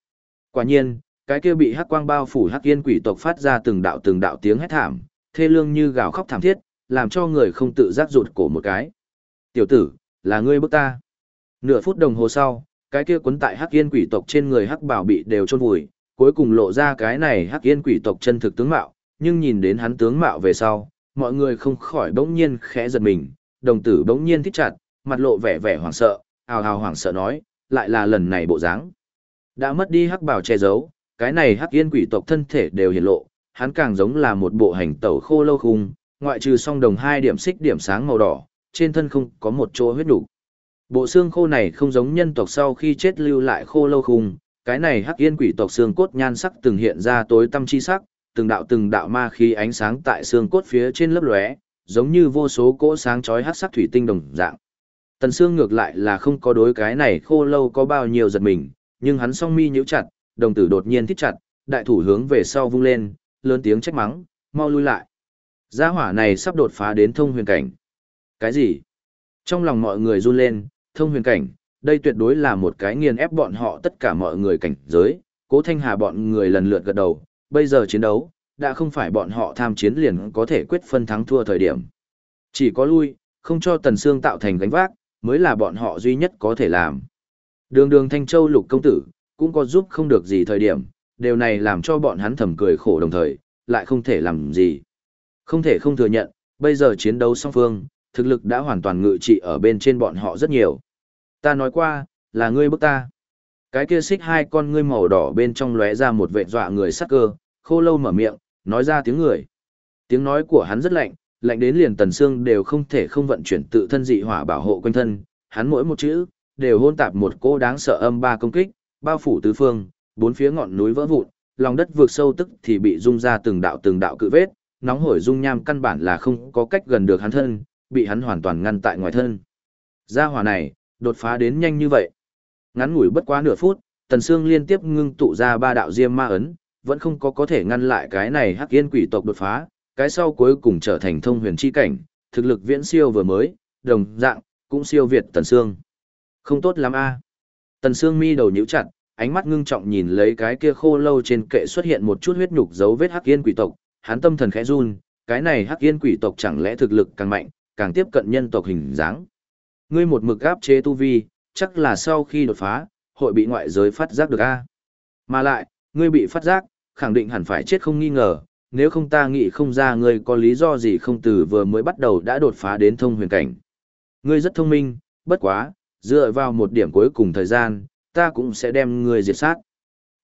Quả nhiên, cái kia bị hắc quang bao phủ hắc yên quỷ tộc phát ra từng đạo từng đạo tiếng hét thảm, thê lương như gào khóc thảm thiết, làm cho người không tự giác rụt cổ một cái. Tiểu tử, là ngươi bức ta. Nửa phút đồng hồ sau, cái kia quấn tại hắc yên quỷ tộc trên người hắc bảo bị đều chôn vùi, cuối cùng lộ ra cái này hắc yên quỷ tộc chân thực tướng mạo, nhưng nhìn đến hắn tướng mạo về sau, mọi người không khỏi bỗng nhiên khẽ giật mình, đồng tử bỗng nhiên thích chặt, mặt lộ vẻ vẻ hoảng sợ, hào hào hoảng sợ nói, lại là lần này bộ dáng. Đã mất đi hắc bảo che giấu, cái này hắc yên quỷ tộc thân thể đều hiển lộ, hắn càng giống là một bộ hành tẩu khô lâu khung, ngoại trừ song đồng hai điểm xích điểm sáng màu đỏ, trên thân không có một chỗ huyết đủ. Bộ xương khô này không giống nhân tộc sau khi chết lưu lại khô lâu khung, cái này hắc yên quỷ tộc xương cốt nhan sắc từng hiện ra tối tâm chi sắc, từng đạo từng đạo ma khí ánh sáng tại xương cốt phía trên lớp lóe, giống như vô số cỗ sáng chói hắc sắc thủy tinh đồng dạng. Tần xương ngược lại là không có đối cái này khô lâu có bao nhiêu giật mình, nhưng hắn song mi nhíu chặt, đồng tử đột nhiên thích chặt, đại thủ hướng về sau vung lên, lớn tiếng trách mắng, mau lui lại. Gia hỏa này sắp đột phá đến thông huyền cảnh. Cái gì? Trong lòng mọi người run lên, thông huyền cảnh, đây tuyệt đối là một cái nghiền ép bọn họ tất cả mọi người cảnh giới, cố thanh hà bọn người lần lượt gật đầu, bây giờ chiến đấu, đã không phải bọn họ tham chiến liền có thể quyết phân thắng thua thời điểm. Chỉ có lui, không cho Tần Sương tạo thành gánh vác, mới là bọn họ duy nhất có thể làm. Đường đường Thanh Châu lục công tử, cũng có giúp không được gì thời điểm, điều này làm cho bọn hắn thầm cười khổ đồng thời, lại không thể làm gì. Không thể không thừa nhận, bây giờ chiến đấu song phương, thực lực đã hoàn toàn ngự trị ở bên trên bọn họ rất nhiều. Ta nói qua, là ngươi bức ta. Cái kia xích hai con ngươi màu đỏ bên trong lóe ra một vệ dọa người sắc cơ, khô lâu mở miệng, nói ra tiếng người. Tiếng nói của hắn rất lạnh, lạnh đến liền tần xương đều không thể không vận chuyển tự thân dị hỏa bảo hộ quanh thân, hắn mỗi một chữ, đều hôn tạp một cô đáng sợ âm ba công kích, bao phủ tứ phương, bốn phía ngọn núi vỡ vụn, lòng đất vượt sâu tức thì bị rung ra từng đạo từng đạo cự vết, nóng hổi dung nham căn bản là không có cách gần được hắn thân, bị hắn hoàn toàn ngăn tại ngoài thân. Gia hỏa này, đột phá đến nhanh như vậy. Ngắn ngủi bất quá nửa phút, Tần Sương liên tiếp ngưng tụ ra ba đạo diêm ma ấn, vẫn không có có thể ngăn lại cái này hắc yên quỷ tộc đột phá, cái sau cuối cùng trở thành thông huyền chi cảnh, thực lực viễn siêu vừa mới, đồng dạng, cũng siêu việt Tần Sương. Không tốt lắm a. Tần Sương mi đầu nhíu chặt, ánh mắt ngưng trọng nhìn lấy cái kia khô lâu trên kệ xuất hiện một chút huyết nhục dấu vết hắc yên quỷ tộc, hắn tâm thần khẽ run, cái này hắc yên quỷ tộc chẳng lẽ thực lực càng mạnh, càng tiếp cận nhân tộc hình dáng. Ngươi một mực áp chế tu vi, chắc là sau khi đột phá, hội bị ngoại giới phát giác được a. Mà lại, ngươi bị phát giác, khẳng định hẳn phải chết không nghi ngờ, nếu không ta nghĩ không ra ngươi có lý do gì không từ vừa mới bắt đầu đã đột phá đến thông huyền cảnh. Ngươi rất thông minh, bất quá, dựa vào một điểm cuối cùng thời gian, ta cũng sẽ đem ngươi diệt sát.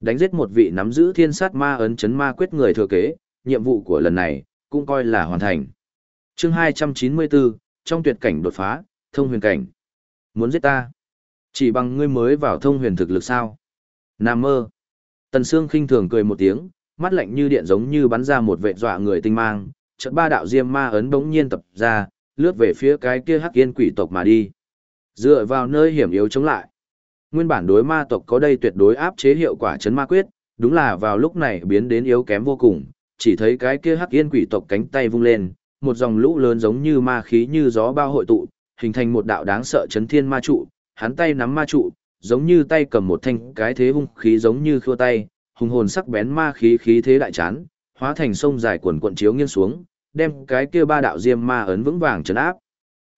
Đánh giết một vị nắm giữ thiên sát ma ấn chấn ma quyết người thừa kế, nhiệm vụ của lần này, cũng coi là hoàn thành. chương 294, trong tuyệt cảnh đột phá, thông huyền cảnh. Muốn giết ta? Chỉ bằng ngươi mới vào thông huyền thực lực sao? Nam mơ. Tần Sương khinh thường cười một tiếng, mắt lạnh như điện giống như bắn ra một vệ dọa người tinh mang, chợt ba đạo diêm ma ấn bỗng nhiên tập ra, lướt về phía cái kia hắc yên quỷ tộc mà đi. Dựa vào nơi hiểm yếu chống lại. Nguyên bản đối ma tộc có đây tuyệt đối áp chế hiệu quả chấn ma quyết, đúng là vào lúc này biến đến yếu kém vô cùng, chỉ thấy cái kia hắc yên quỷ tộc cánh tay vung lên, một dòng lũ lớn giống như ma khí như gió bao hội tụ, hình thành một đạo đáng sợ chấn thiên ma trụ, hắn tay nắm ma trụ, giống như tay cầm một thanh cái thế hung khí giống như khua tay, hùng hồn sắc bén ma khí khí thế đại chán, hóa thành sông dài quần quận chiếu nghiêng xuống, đem cái kia ba đạo diêm ma ấn vững vàng trấn áp.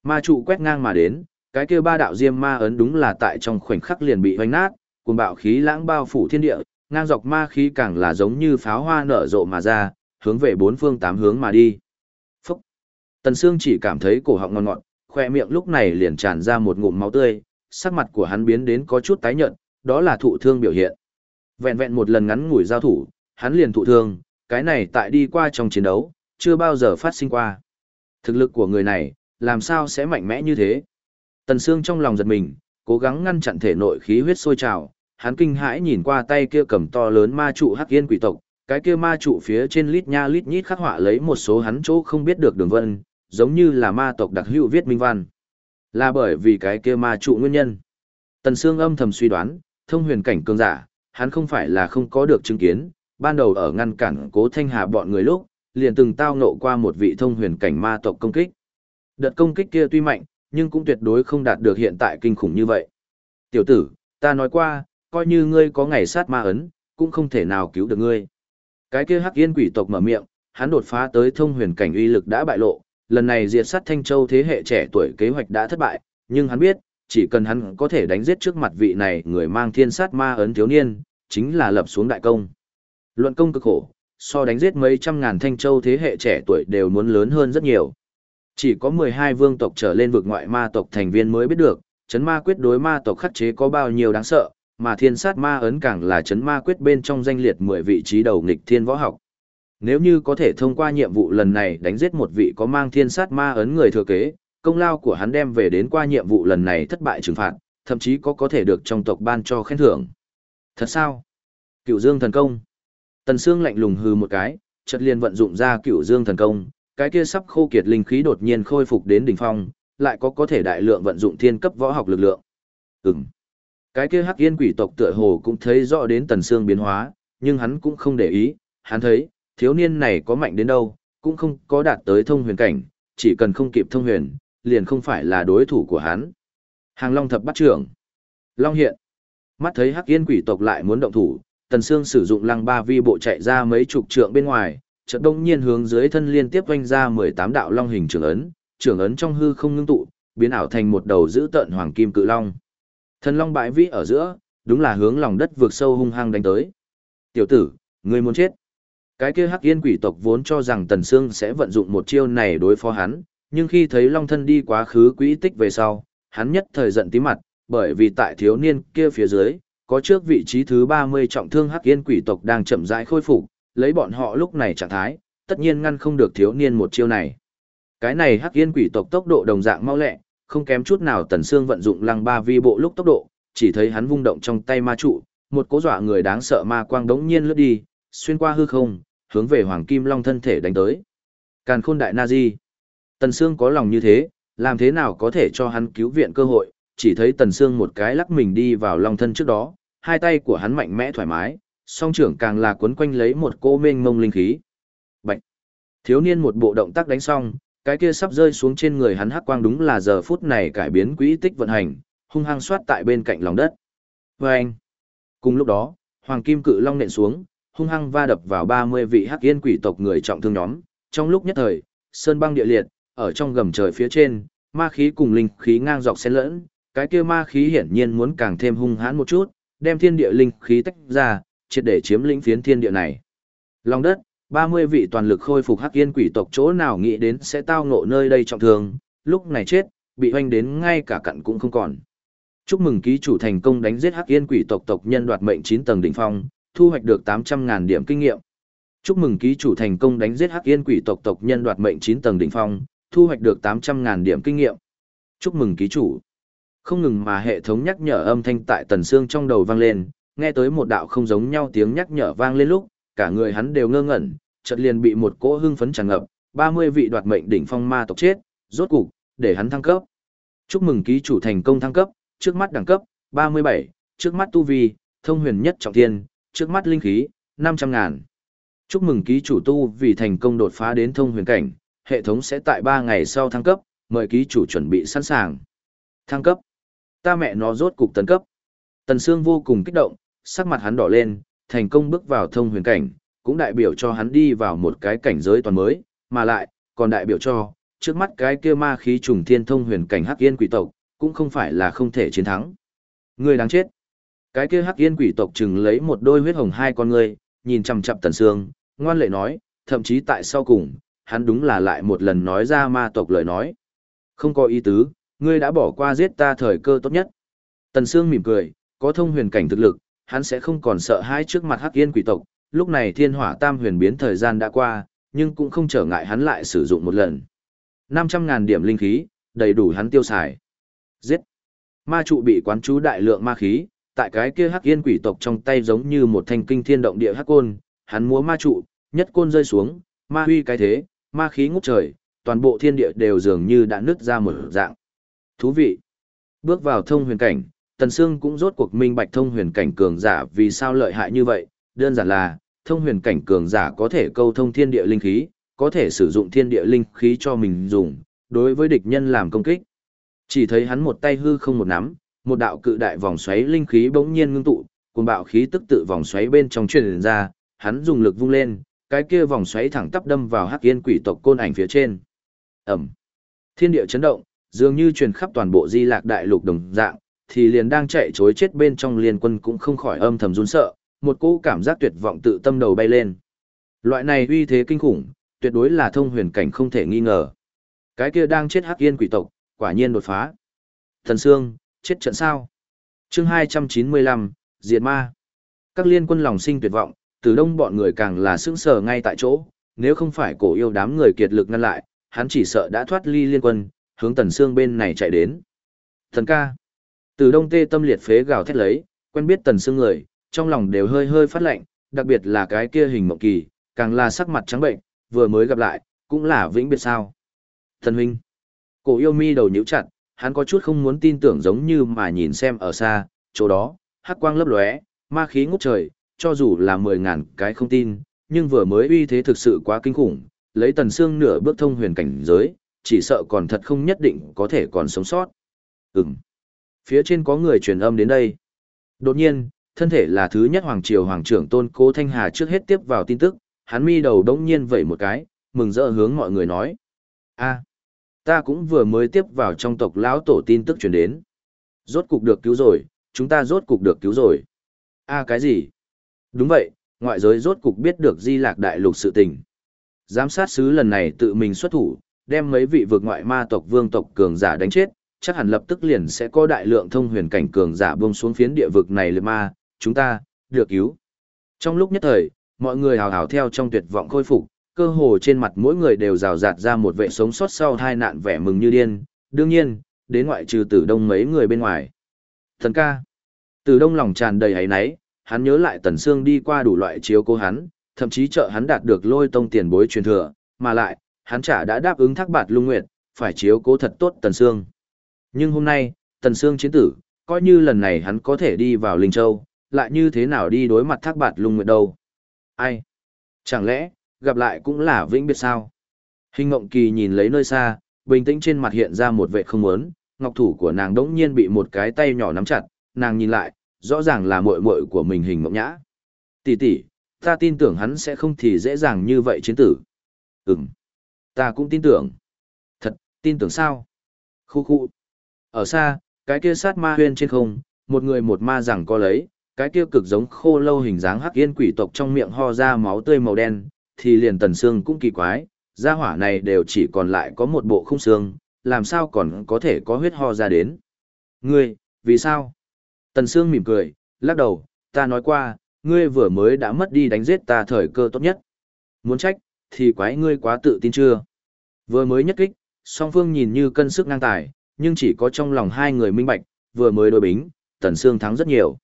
Ma trụ quét ngang mà đến, cái kia ba đạo diêm ma ấn đúng là tại trong khoảnh khắc liền bị hoành nát, cuồng bạo khí lãng bao phủ thiên địa, ngang dọc ma khí càng là giống như pháo hoa nở rộ mà ra, hướng về bốn phương tám hướng mà đi. Phúc! Tần Sương chỉ cảm thấy cổ họng ngon ngọt, khoe miệng lúc này liền tràn ra một ngụm máu tươi, sắc mặt của hắn biến đến có chút tái nhợt, đó là thụ thương biểu hiện. Vẹn vẹn một lần ngắn ngủi giao thủ, hắn liền thụ thương, cái này tại đi qua trong chiến đấu, chưa bao giờ phát sinh qua. Thực lực của người này, làm sao sẽ mạnh mẽ như thế? Tần Sương trong lòng giật mình, cố gắng ngăn chặn thể nội khí huyết sôi trào, hắn kinh hãi nhìn qua tay kia cầm to lớn ma trụ hắc yên quỷ tộc, cái kia ma trụ phía trên lít nha lít nhít khắc họa lấy một số hắn chỗ không biết được đường vân, giống như là ma tộc đặc hữu viết minh văn. Là bởi vì cái kia ma trụ nguyên nhân. Tần Sương âm thầm suy đoán, thông huyền cảnh cường giả, hắn không phải là không có được chứng kiến, ban đầu ở ngăn cản cố thanh hà bọn người lúc, liền từng tao nộ qua một vị thông huyền cảnh ma tộc công kích. Đợt công kích kia tuy mạnh, nhưng cũng tuyệt đối không đạt được hiện tại kinh khủng như vậy. Tiểu tử, ta nói qua, coi như ngươi có ngày sát ma ấn, cũng không thể nào cứu được ngươi. Cái kia hắc yên quỷ tộc mở miệng, hắn đột phá tới thông huyền cảnh uy lực đã bại lộ, lần này diệt sát Thanh Châu thế hệ trẻ tuổi kế hoạch đã thất bại, nhưng hắn biết, chỉ cần hắn có thể đánh giết trước mặt vị này người mang thiên sát ma ấn thiếu niên, chính là lập xuống đại công. Luận công cực khổ, so đánh giết mấy trăm ngàn Thanh Châu thế hệ trẻ tuổi đều muốn lớn hơn rất nhiều. Chỉ có 12 vương tộc trở lên vực ngoại ma tộc thành viên mới biết được, chấn ma quyết đối ma tộc khắc chế có bao nhiêu đáng sợ, mà thiên sát ma ấn càng là chấn ma quyết bên trong danh liệt 10 vị trí đầu nghịch thiên võ học. Nếu như có thể thông qua nhiệm vụ lần này đánh giết một vị có mang thiên sát ma ấn người thừa kế, công lao của hắn đem về đến qua nhiệm vụ lần này thất bại trừng phạt, thậm chí có có thể được trong tộc ban cho khen thưởng. Thật sao? Cựu Dương thần công. Tần Sương lạnh lùng hừ một cái, chợt liền vận dụng ra Cựu Dương thần công, cái kia sắp khô kiệt linh khí đột nhiên khôi phục đến đỉnh phong, lại có có thể đại lượng vận dụng thiên cấp võ học lực lượng. Ừm. Cái kia Hắc Yên quỷ tộc tựa hồ cũng thấy rõ đến Tần Sương biến hóa, nhưng hắn cũng không để ý, hắn thấy, thiếu niên này có mạnh đến đâu, cũng không có đạt tới thông huyền cảnh, chỉ cần không kịp thông huyền, liền không phải là đối thủ của hắn. Hàng Long thập bắt trưởng. Long hiện. Mắt thấy Hắc Yên quỷ tộc lại muốn động thủ, Tần Sương sử dụng lăng ba vi bộ chạy ra mấy chục trượng bên ngoài, chợt đông nhiên hướng dưới thân liên tiếp vanh ra 18 đạo long hình trưởng ấn, trưởng ấn trong hư không ngưng tụ, biến ảo thành một đầu giữ tận hoàng kim cự long. Thần long bãi vĩ ở giữa, đúng là hướng lòng đất vượt sâu hung hăng đánh tới. Tiểu tử, ngươi muốn chết. Cái kia hắc yên quỷ tộc vốn cho rằng Tần Sương sẽ vận dụng một chiêu này đối phó hắn, nhưng khi thấy long thân đi quá khứ quỹ tích về sau, hắn nhất thời giận tí mặt, bởi vì tại thiếu niên kia phía dưới, có trước vị trí thứ 30 trọng thương hắc yên quỷ tộc đang chậm rãi khôi phục, lấy bọn họ lúc này trạng thái, tất nhiên ngăn không được thiếu niên một chiêu này. Cái này hắc yên quỷ tộc tốc độ đồng dạng mau lẹ, không kém chút nào tần Sương vận dụng lăng ba vi bộ lúc tốc độ, chỉ thấy hắn vung động trong tay ma trụ, một cố dọa người đáng sợ ma quang đống nhiên lướt đi, xuyên qua hư không, hướng về hoàng kim long thân thể đánh tới. Càn khôn đại na di. Tần xương có lòng như thế, làm thế nào có thể cho hắn cứu viện cơ hội, chỉ thấy tần xương một cái lắc mình đi vào long thân trước đó, hai tay của hắn mạnh mẽ thoải mái, song trưởng càng là cuốn quanh lấy một cô mênh mông linh khí. Bạch! Thiếu niên một bộ động tác đánh xong, cái kia sắp rơi xuống trên người hắn hắc quang đúng là giờ phút này cải biến quỹ tích vận hành, hung hăng xoát tại bên cạnh lòng đất. Và anh! Cùng lúc đó, Hoàng Kim Cự Long nện xuống, hung hăng va đập vào 30 vị hắc yên quỷ tộc người trọng thương nhóm. Trong lúc nhất thời, sơn băng địa liệt, ở trong gầm trời phía trên, ma khí cùng linh khí ngang dọc xen lẫn, cái kia ma khí hiển nhiên muốn càng thêm hung hãn một chút, đem thiên địa linh khí tách ra, triệt để chiếm lĩnh phiến thiên địa này. Long đất, 30 vị toàn lực khôi phục hắc yên quỷ tộc chỗ nào nghĩ đến sẽ tao ngộ nơi đây trọng thương, lúc này chết, bị hoanh đến ngay cả cặn cũng không còn. Chúc mừng ký chủ thành công đánh giết hắc yên quỷ tộc tộc nhân đoạt mệnh 9 tầng đỉnh phong, thu hoạch được 800.000 điểm kinh nghiệm. Chúc mừng ký chủ thành công đánh giết hắc yên quỷ tộc tộc nhân đoạt mệnh 9 tầng đỉnh phong, thu hoạch được 800.000 điểm kinh nghiệm. Chúc mừng ký chủ. Không ngừng mà hệ thống nhắc nhở âm thanh tại tần xương trong đầu vang lên, nghe tới một đạo không giống nhau tiếng nhắc nhở vang lên lúc, cả người hắn đều ngơ ngẩn, chợt liền bị một cỗ hưng phấn tràn ngập, 30 vị đoạt mệnh đỉnh phong ma tộc chết, rốt cục, để hắn thăng cấp. Chúc mừng ký chủ thành công thăng cấp, trước mắt đẳng cấp, 37, trước mắt tu vi, thông huyền nhất trọng thiên, trước mắt linh khí, 500 ngàn. Chúc mừng ký chủ tu vì thành công đột phá đến thông huyền cảnh, hệ thống sẽ tại 3 ngày sau thăng cấp, mời ký chủ chuẩn bị sẵn sàng. Thăng cấp. Ta mẹ nó rốt cục tấn cấp. Tần Sương vô cùng kích động, sắc mặt hắn đỏ lên, thành công bước vào thông huyền cảnh, cũng đại biểu cho hắn đi vào một cái cảnh giới toàn mới, mà lại, còn đại biểu cho, trước mắt cái kia ma khí trùng thiên thông huyền cảnh hắc yên quỷ tộc, cũng không phải là không thể chiến thắng. Người đáng chết. Cái kia hắc yên quỷ tộc chừng lấy một đôi huyết hồng hai con ngươi nhìn chằm chằm Tần Sương, ngoan lệ nói, thậm chí tại sau cùng, hắn đúng là lại một lần nói ra ma tộc lời nói. Không có ý tứ, ngươi đã bỏ qua giết ta thời cơ tốt nhất. Tần Sương mỉm cười, có thông huyền cảnh thực lực, hắn sẽ không còn sợ hãi trước mặt hắc yên quỷ tộc, lúc này thiên hỏa tam huyền biến thời gian đã qua, nhưng cũng không trở ngại hắn lại sử dụng một lần. 500.000 điểm linh khí, đầy đủ hắn tiêu xài. Giết! Ma trụ bị quán chú đại lượng ma khí, tại cái kia hắc yên quỷ tộc trong tay giống như một thanh kinh thiên động địa hắc côn, hắn múa ma trụ, nhất côn rơi xuống, ma huy cái thế, ma khí ngút trời, toàn bộ thiên địa đều dường như đã nứt ra một dạng. Thú vị! Bước vào thông huyền cảnh, Tần Sương cũng rốt cuộc minh bạch thông huyền cảnh cường giả vì sao lợi hại như vậy, đơn giản là, thông huyền cảnh cường giả có thể câu thông thiên địa linh khí, có thể sử dụng thiên địa linh khí cho mình dùng, đối với địch nhân làm công kích. Chỉ thấy hắn một tay hư không một nắm, một đạo cự đại vòng xoáy linh khí bỗng nhiên ngưng tụ, cuồng bạo khí tức tự vòng xoáy bên trong truyền ra, hắn dùng lực vung lên, cái kia vòng xoáy thẳng tắp đâm vào Hắc Yên quỷ tộc côn ảnh phía trên. Ầm. Thiên địa chấn động, dường như truyền khắp toàn bộ Di Lạc đại lục đồng dạng, thì liền đang chạy trối chết bên trong liên quân cũng không khỏi âm thầm run sợ, một cỗ cảm giác tuyệt vọng tự tâm đầu bay lên. Loại này uy thế kinh khủng, tuyệt đối là thông huyền cảnh không thể nghi ngờ. Cái kia đang chết hắc yên quỷ tộc, quả nhiên đột phá. Thần Sương, chết trận sao? chương 295, Diệt Ma. Các liên quân lòng sinh tuyệt vọng, từ đông bọn người càng là sững sờ ngay tại chỗ, nếu không phải cổ yêu đám người kiệt lực ngăn lại, hắn chỉ sợ đã thoát ly liên quân, hướng Tần Sương bên này chạy đến. Thần ca. Từ đông tê tâm liệt phế gào thét lấy, quen biết Tần Sương người, trong lòng đều hơi hơi phát lạnh, đặc biệt là cái kia hình mộng kỳ, càng là sắc mặt trắng bệnh, vừa mới gặp lại, cũng là vĩnh biệt sao. Thần huynh, cổ yêu mi đầu nhíu chặt, hắn có chút không muốn tin tưởng giống như mà nhìn xem ở xa, chỗ đó, hắc quang lấp lóe, ma khí ngút trời, cho dù là mười ngàn cái không tin, nhưng vừa mới uy thế thực sự quá kinh khủng, lấy tần xương nửa bước thông huyền cảnh giới, chỉ sợ còn thật không nhất định có thể còn sống sót. Ừm. Phía trên có người truyền âm đến đây. Đột nhiên, thân thể là thứ nhất hoàng triều hoàng trưởng tôn cố thanh hà trước hết tiếp vào tin tức hắn mi đầu đống nhiên vẩy một cái mừng rỡ hướng mọi người nói a ta cũng vừa mới tiếp vào trong tộc lão tổ tin tức truyền đến. Rốt cục được cứu rồi chúng ta rốt cục được cứu rồi. A cái gì? Đúng vậy ngoại giới rốt cục biết được di lạc đại lục sự tình. Giám sát sứ lần này tự mình xuất thủ đem mấy vị vượt ngoại ma tộc vương tộc cường giả đánh chết chắc hẳn lập tức liền sẽ có đại lượng thông huyền cảnh cường giả buông xuống phiến địa vực này liệt ma chúng ta, được cứu. Trong lúc nhất thời, mọi người hào hào theo trong tuyệt vọng khôi phục, cơ hồ trên mặt mỗi người đều rào rạt ra một vệ sống sót sau hai nạn vẻ mừng như điên, đương nhiên, đến ngoại trừ tử đông mấy người bên ngoài. Thần ca, tử đông lòng tràn đầy hấy náy, hắn nhớ lại tần xương đi qua đủ loại chiếu cố hắn, thậm chí trợ hắn đạt được lôi tông tiền bối truyền thừa, mà lại, hắn chả đã đáp ứng thác bạt lung nguyệt, phải chiếu cố thật tốt tần xương. Nhưng hôm nay, tần xương chiến tử, coi như lần này hắn có thể đi vào Linh Châu, lại như thế nào đi đối mặt thác bạt lung nguyệt đâu. Ai? Chẳng lẽ, gặp lại cũng là vĩnh biệt sao? Hình ngộng kỳ nhìn lấy nơi xa, bình tĩnh trên mặt hiện ra một vẻ không muốn, ngọc thủ của nàng đỗng nhiên bị một cái tay nhỏ nắm chặt, nàng nhìn lại, rõ ràng là muội muội của mình hình Ngộng nhã. Tỷ tỷ, ta tin tưởng hắn sẽ không thì dễ dàng như vậy chiến tử. Ừm, ta cũng tin tưởng. Thật, tin tưởng sao? Khu khu. Ở xa, cái kia sát ma huyên trên không, một người một ma rằng có lấy, cái kia cực giống khô lâu hình dáng hắc yên quỷ tộc trong miệng ho ra máu tươi màu đen, thì liền tần xương cũng kỳ quái, gia hỏa này đều chỉ còn lại có một bộ khung xương, làm sao còn có thể có huyết ho ra đến. Ngươi, vì sao? Tần xương mỉm cười, lắc đầu, ta nói qua, ngươi vừa mới đã mất đi đánh giết ta thời cơ tốt nhất. Muốn trách, thì quái ngươi quá tự tin chưa? Vừa mới nhất kích, song phương nhìn như cân sức ngang tài, nhưng chỉ có trong lòng hai người minh bạch, vừa mới đối bính, Tần Sương thắng rất nhiều.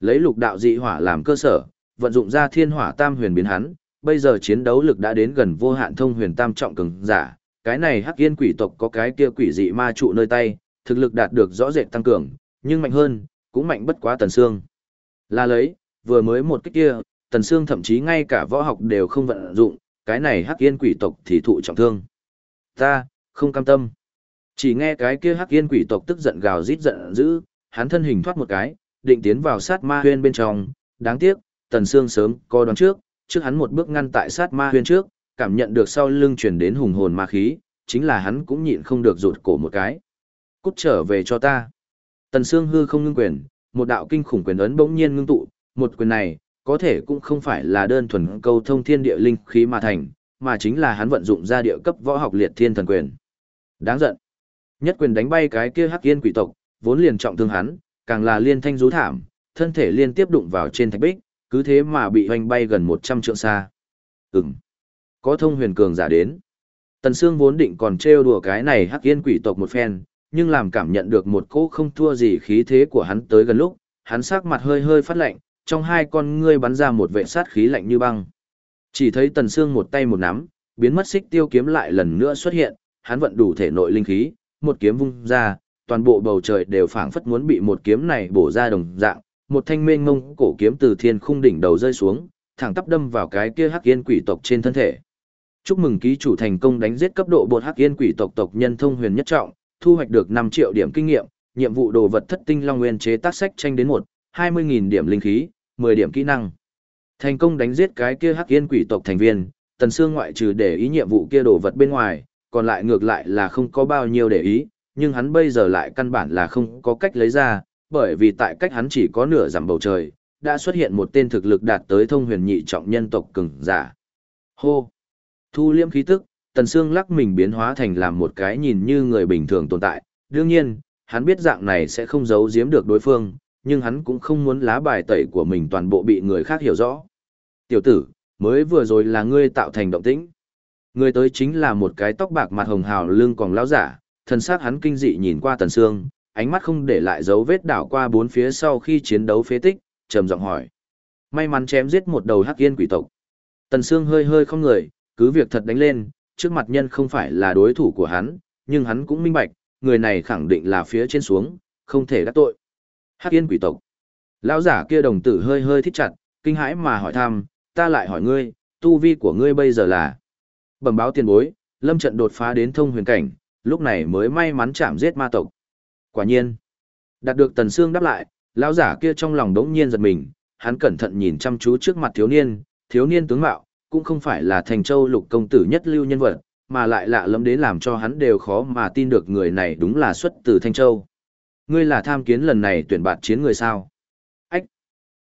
Lấy lục đạo dị hỏa làm cơ sở, vận dụng ra thiên hỏa tam huyền biến hắn, bây giờ chiến đấu lực đã đến gần vô hạn thông huyền tam trọng cường giả, cái này Hắc Yên quỷ tộc có cái kia quỷ dị ma trụ nơi tay, thực lực đạt được rõ rệt tăng cường, nhưng mạnh hơn, cũng mạnh bất quá Tần xương. Là lấy, vừa mới một cái kia, Tần xương thậm chí ngay cả võ học đều không vận dụng, cái này Hắc Yên quỷ tộc thì thụ trọng thương. Ta, không cam tâm. Chỉ nghe cái kia Hắc Yên quỷ tộc tức giận gào rít giận dữ, hắn thân hình thoát một cái, định tiến vào sát ma huyên bên trong, đáng tiếc, Tần xương sớm có đoán trước, trước hắn một bước ngăn tại sát ma huyên trước, cảm nhận được sau lưng truyền đến hùng hồn ma khí, chính là hắn cũng nhịn không được rụt cổ một cái. Cút trở về cho ta. Tần Sương hư không ngưng quyền, một đạo kinh khủng quyền ấn bỗng nhiên ngưng tụ, một quyền này, có thể cũng không phải là đơn thuần câu thông thiên địa linh khí mà thành, mà chính là hắn vận dụng ra địa cấp võ học liệt thiên thần quyền. Đáng giận. Nhất quyền đánh bay cái kia hắc yên quỷ tộc, vốn liền trọng thương hắn, càng là liên thanh rú thảm, thân thể liên tiếp đụng vào trên thạch bích, cứ thế mà bị hoành bay gần 100 trượng xa. Ừm. Có thông huyền cường giả đến. Tần Sương vốn định còn trêu đùa cái này hắc yên quỷ tộc một phen, nhưng làm cảm nhận được một cỗ không thua gì khí thế của hắn tới gần lúc, hắn sắc mặt hơi hơi phát lạnh, trong hai con ngươi bắn ra một vệ sát khí lạnh như băng. Chỉ thấy Tần Sương một tay một nắm, biến mất xích tiêu kiếm lại lần nữa xuất hiện, hắn vận đủ thể nội linh khí, một kiếm vung ra, toàn bộ bầu trời đều phảng phất muốn bị một kiếm này bổ ra đồng dạng, một thanh mênh ngông cổ kiếm từ thiên khung đỉnh đầu rơi xuống, thẳng tắp đâm vào cái kia hắc yên quỷ tộc trên thân thể. Chúc mừng ký chủ thành công đánh giết cấp độ bột hắc yên quỷ tộc tộc nhân thông huyền nhất trọng, thu hoạch được 5 triệu điểm kinh nghiệm, nhiệm vụ đồ vật thất tinh long nguyên chế tác sách tranh đến 1, 20.000 điểm linh khí, 10 điểm kỹ năng. Thành công đánh giết cái kia hắc yên quỷ tộc thành viên, tần xương ngoại trừ để ý nhiệm vụ kia đồ vật bên ngoài, còn lại ngược lại là không có bao nhiêu để ý, nhưng hắn bây giờ lại căn bản là không có cách lấy ra, bởi vì tại cách hắn chỉ có nửa dặm bầu trời, đã xuất hiện một tên thực lực đạt tới thông huyền nhị trọng nhân tộc cường giả. Hô! Thu liêm khí tức, Tần Sương lắc mình biến hóa thành làm một cái nhìn như người bình thường tồn tại. Đương nhiên, hắn biết dạng này sẽ không giấu giếm được đối phương, nhưng hắn cũng không muốn lá bài tẩy của mình toàn bộ bị người khác hiểu rõ. Tiểu tử, mới vừa rồi là ngươi tạo thành động tĩnh. Người tới chính là một cái tóc bạc mặt hồng hào lưng còn lão giả, thân xác hắn kinh dị nhìn qua Tần Sương, ánh mắt không để lại dấu vết đảo qua bốn phía sau khi chiến đấu phế tích, trầm giọng hỏi. May mắn chém giết một đầu hắc yên quỷ tộc. Tần Sương hơi hơi không người, cứ việc thật đánh lên, trước mặt nhân không phải là đối thủ của hắn, nhưng hắn cũng minh bạch, người này khẳng định là phía trên xuống, không thể đắc tội. Hắc yên quỷ tộc. Lão giả kia đồng tử hơi hơi thích chặt, kinh hãi mà hỏi thăm, ta lại hỏi ngươi, tu vi của ngươi bây giờ là? Bẩm báo tiền bối, lâm trận đột phá đến thông huyền cảnh, lúc này mới may mắn chạm giết ma tộc. Quả nhiên, đạt được Tần Sương đáp lại, lão giả kia trong lòng đống nhiên giật mình, hắn cẩn thận nhìn chăm chú trước mặt thiếu niên, thiếu niên tướng mạo, cũng không phải là thành châu lục công tử nhất lưu nhân vật, mà lại lạ lẫm đến làm cho hắn đều khó mà tin được người này đúng là xuất từ Thanh Châu. Ngươi là tham kiến lần này tuyển bạt chiến người sao? Ách!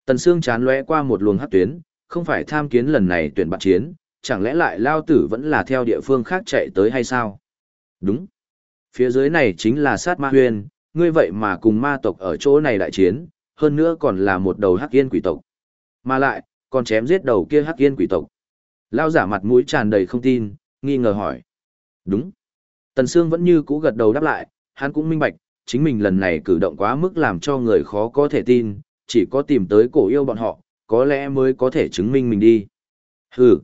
Tần Sương chán lóe qua một luồng hắc tuyến, không phải tham kiến lần này tuyển bạt chiến, chẳng lẽ lại lao tử vẫn là theo địa phương khác chạy tới hay sao? Đúng. Phía dưới này chính là sát ma huyền, ngươi vậy mà cùng ma tộc ở chỗ này đại chiến, hơn nữa còn là một đầu hắc yên quỷ tộc. Mà lại, còn chém giết đầu kia hắc yên quỷ tộc. Lao giả mặt mũi tràn đầy không tin, nghi ngờ hỏi. Đúng. Tần Sương vẫn như cũ gật đầu đáp lại, hắn cũng minh bạch, chính mình lần này cử động quá mức làm cho người khó có thể tin, chỉ có tìm tới cổ yêu bọn họ, có lẽ mới có thể chứng minh mình đi. Hừ.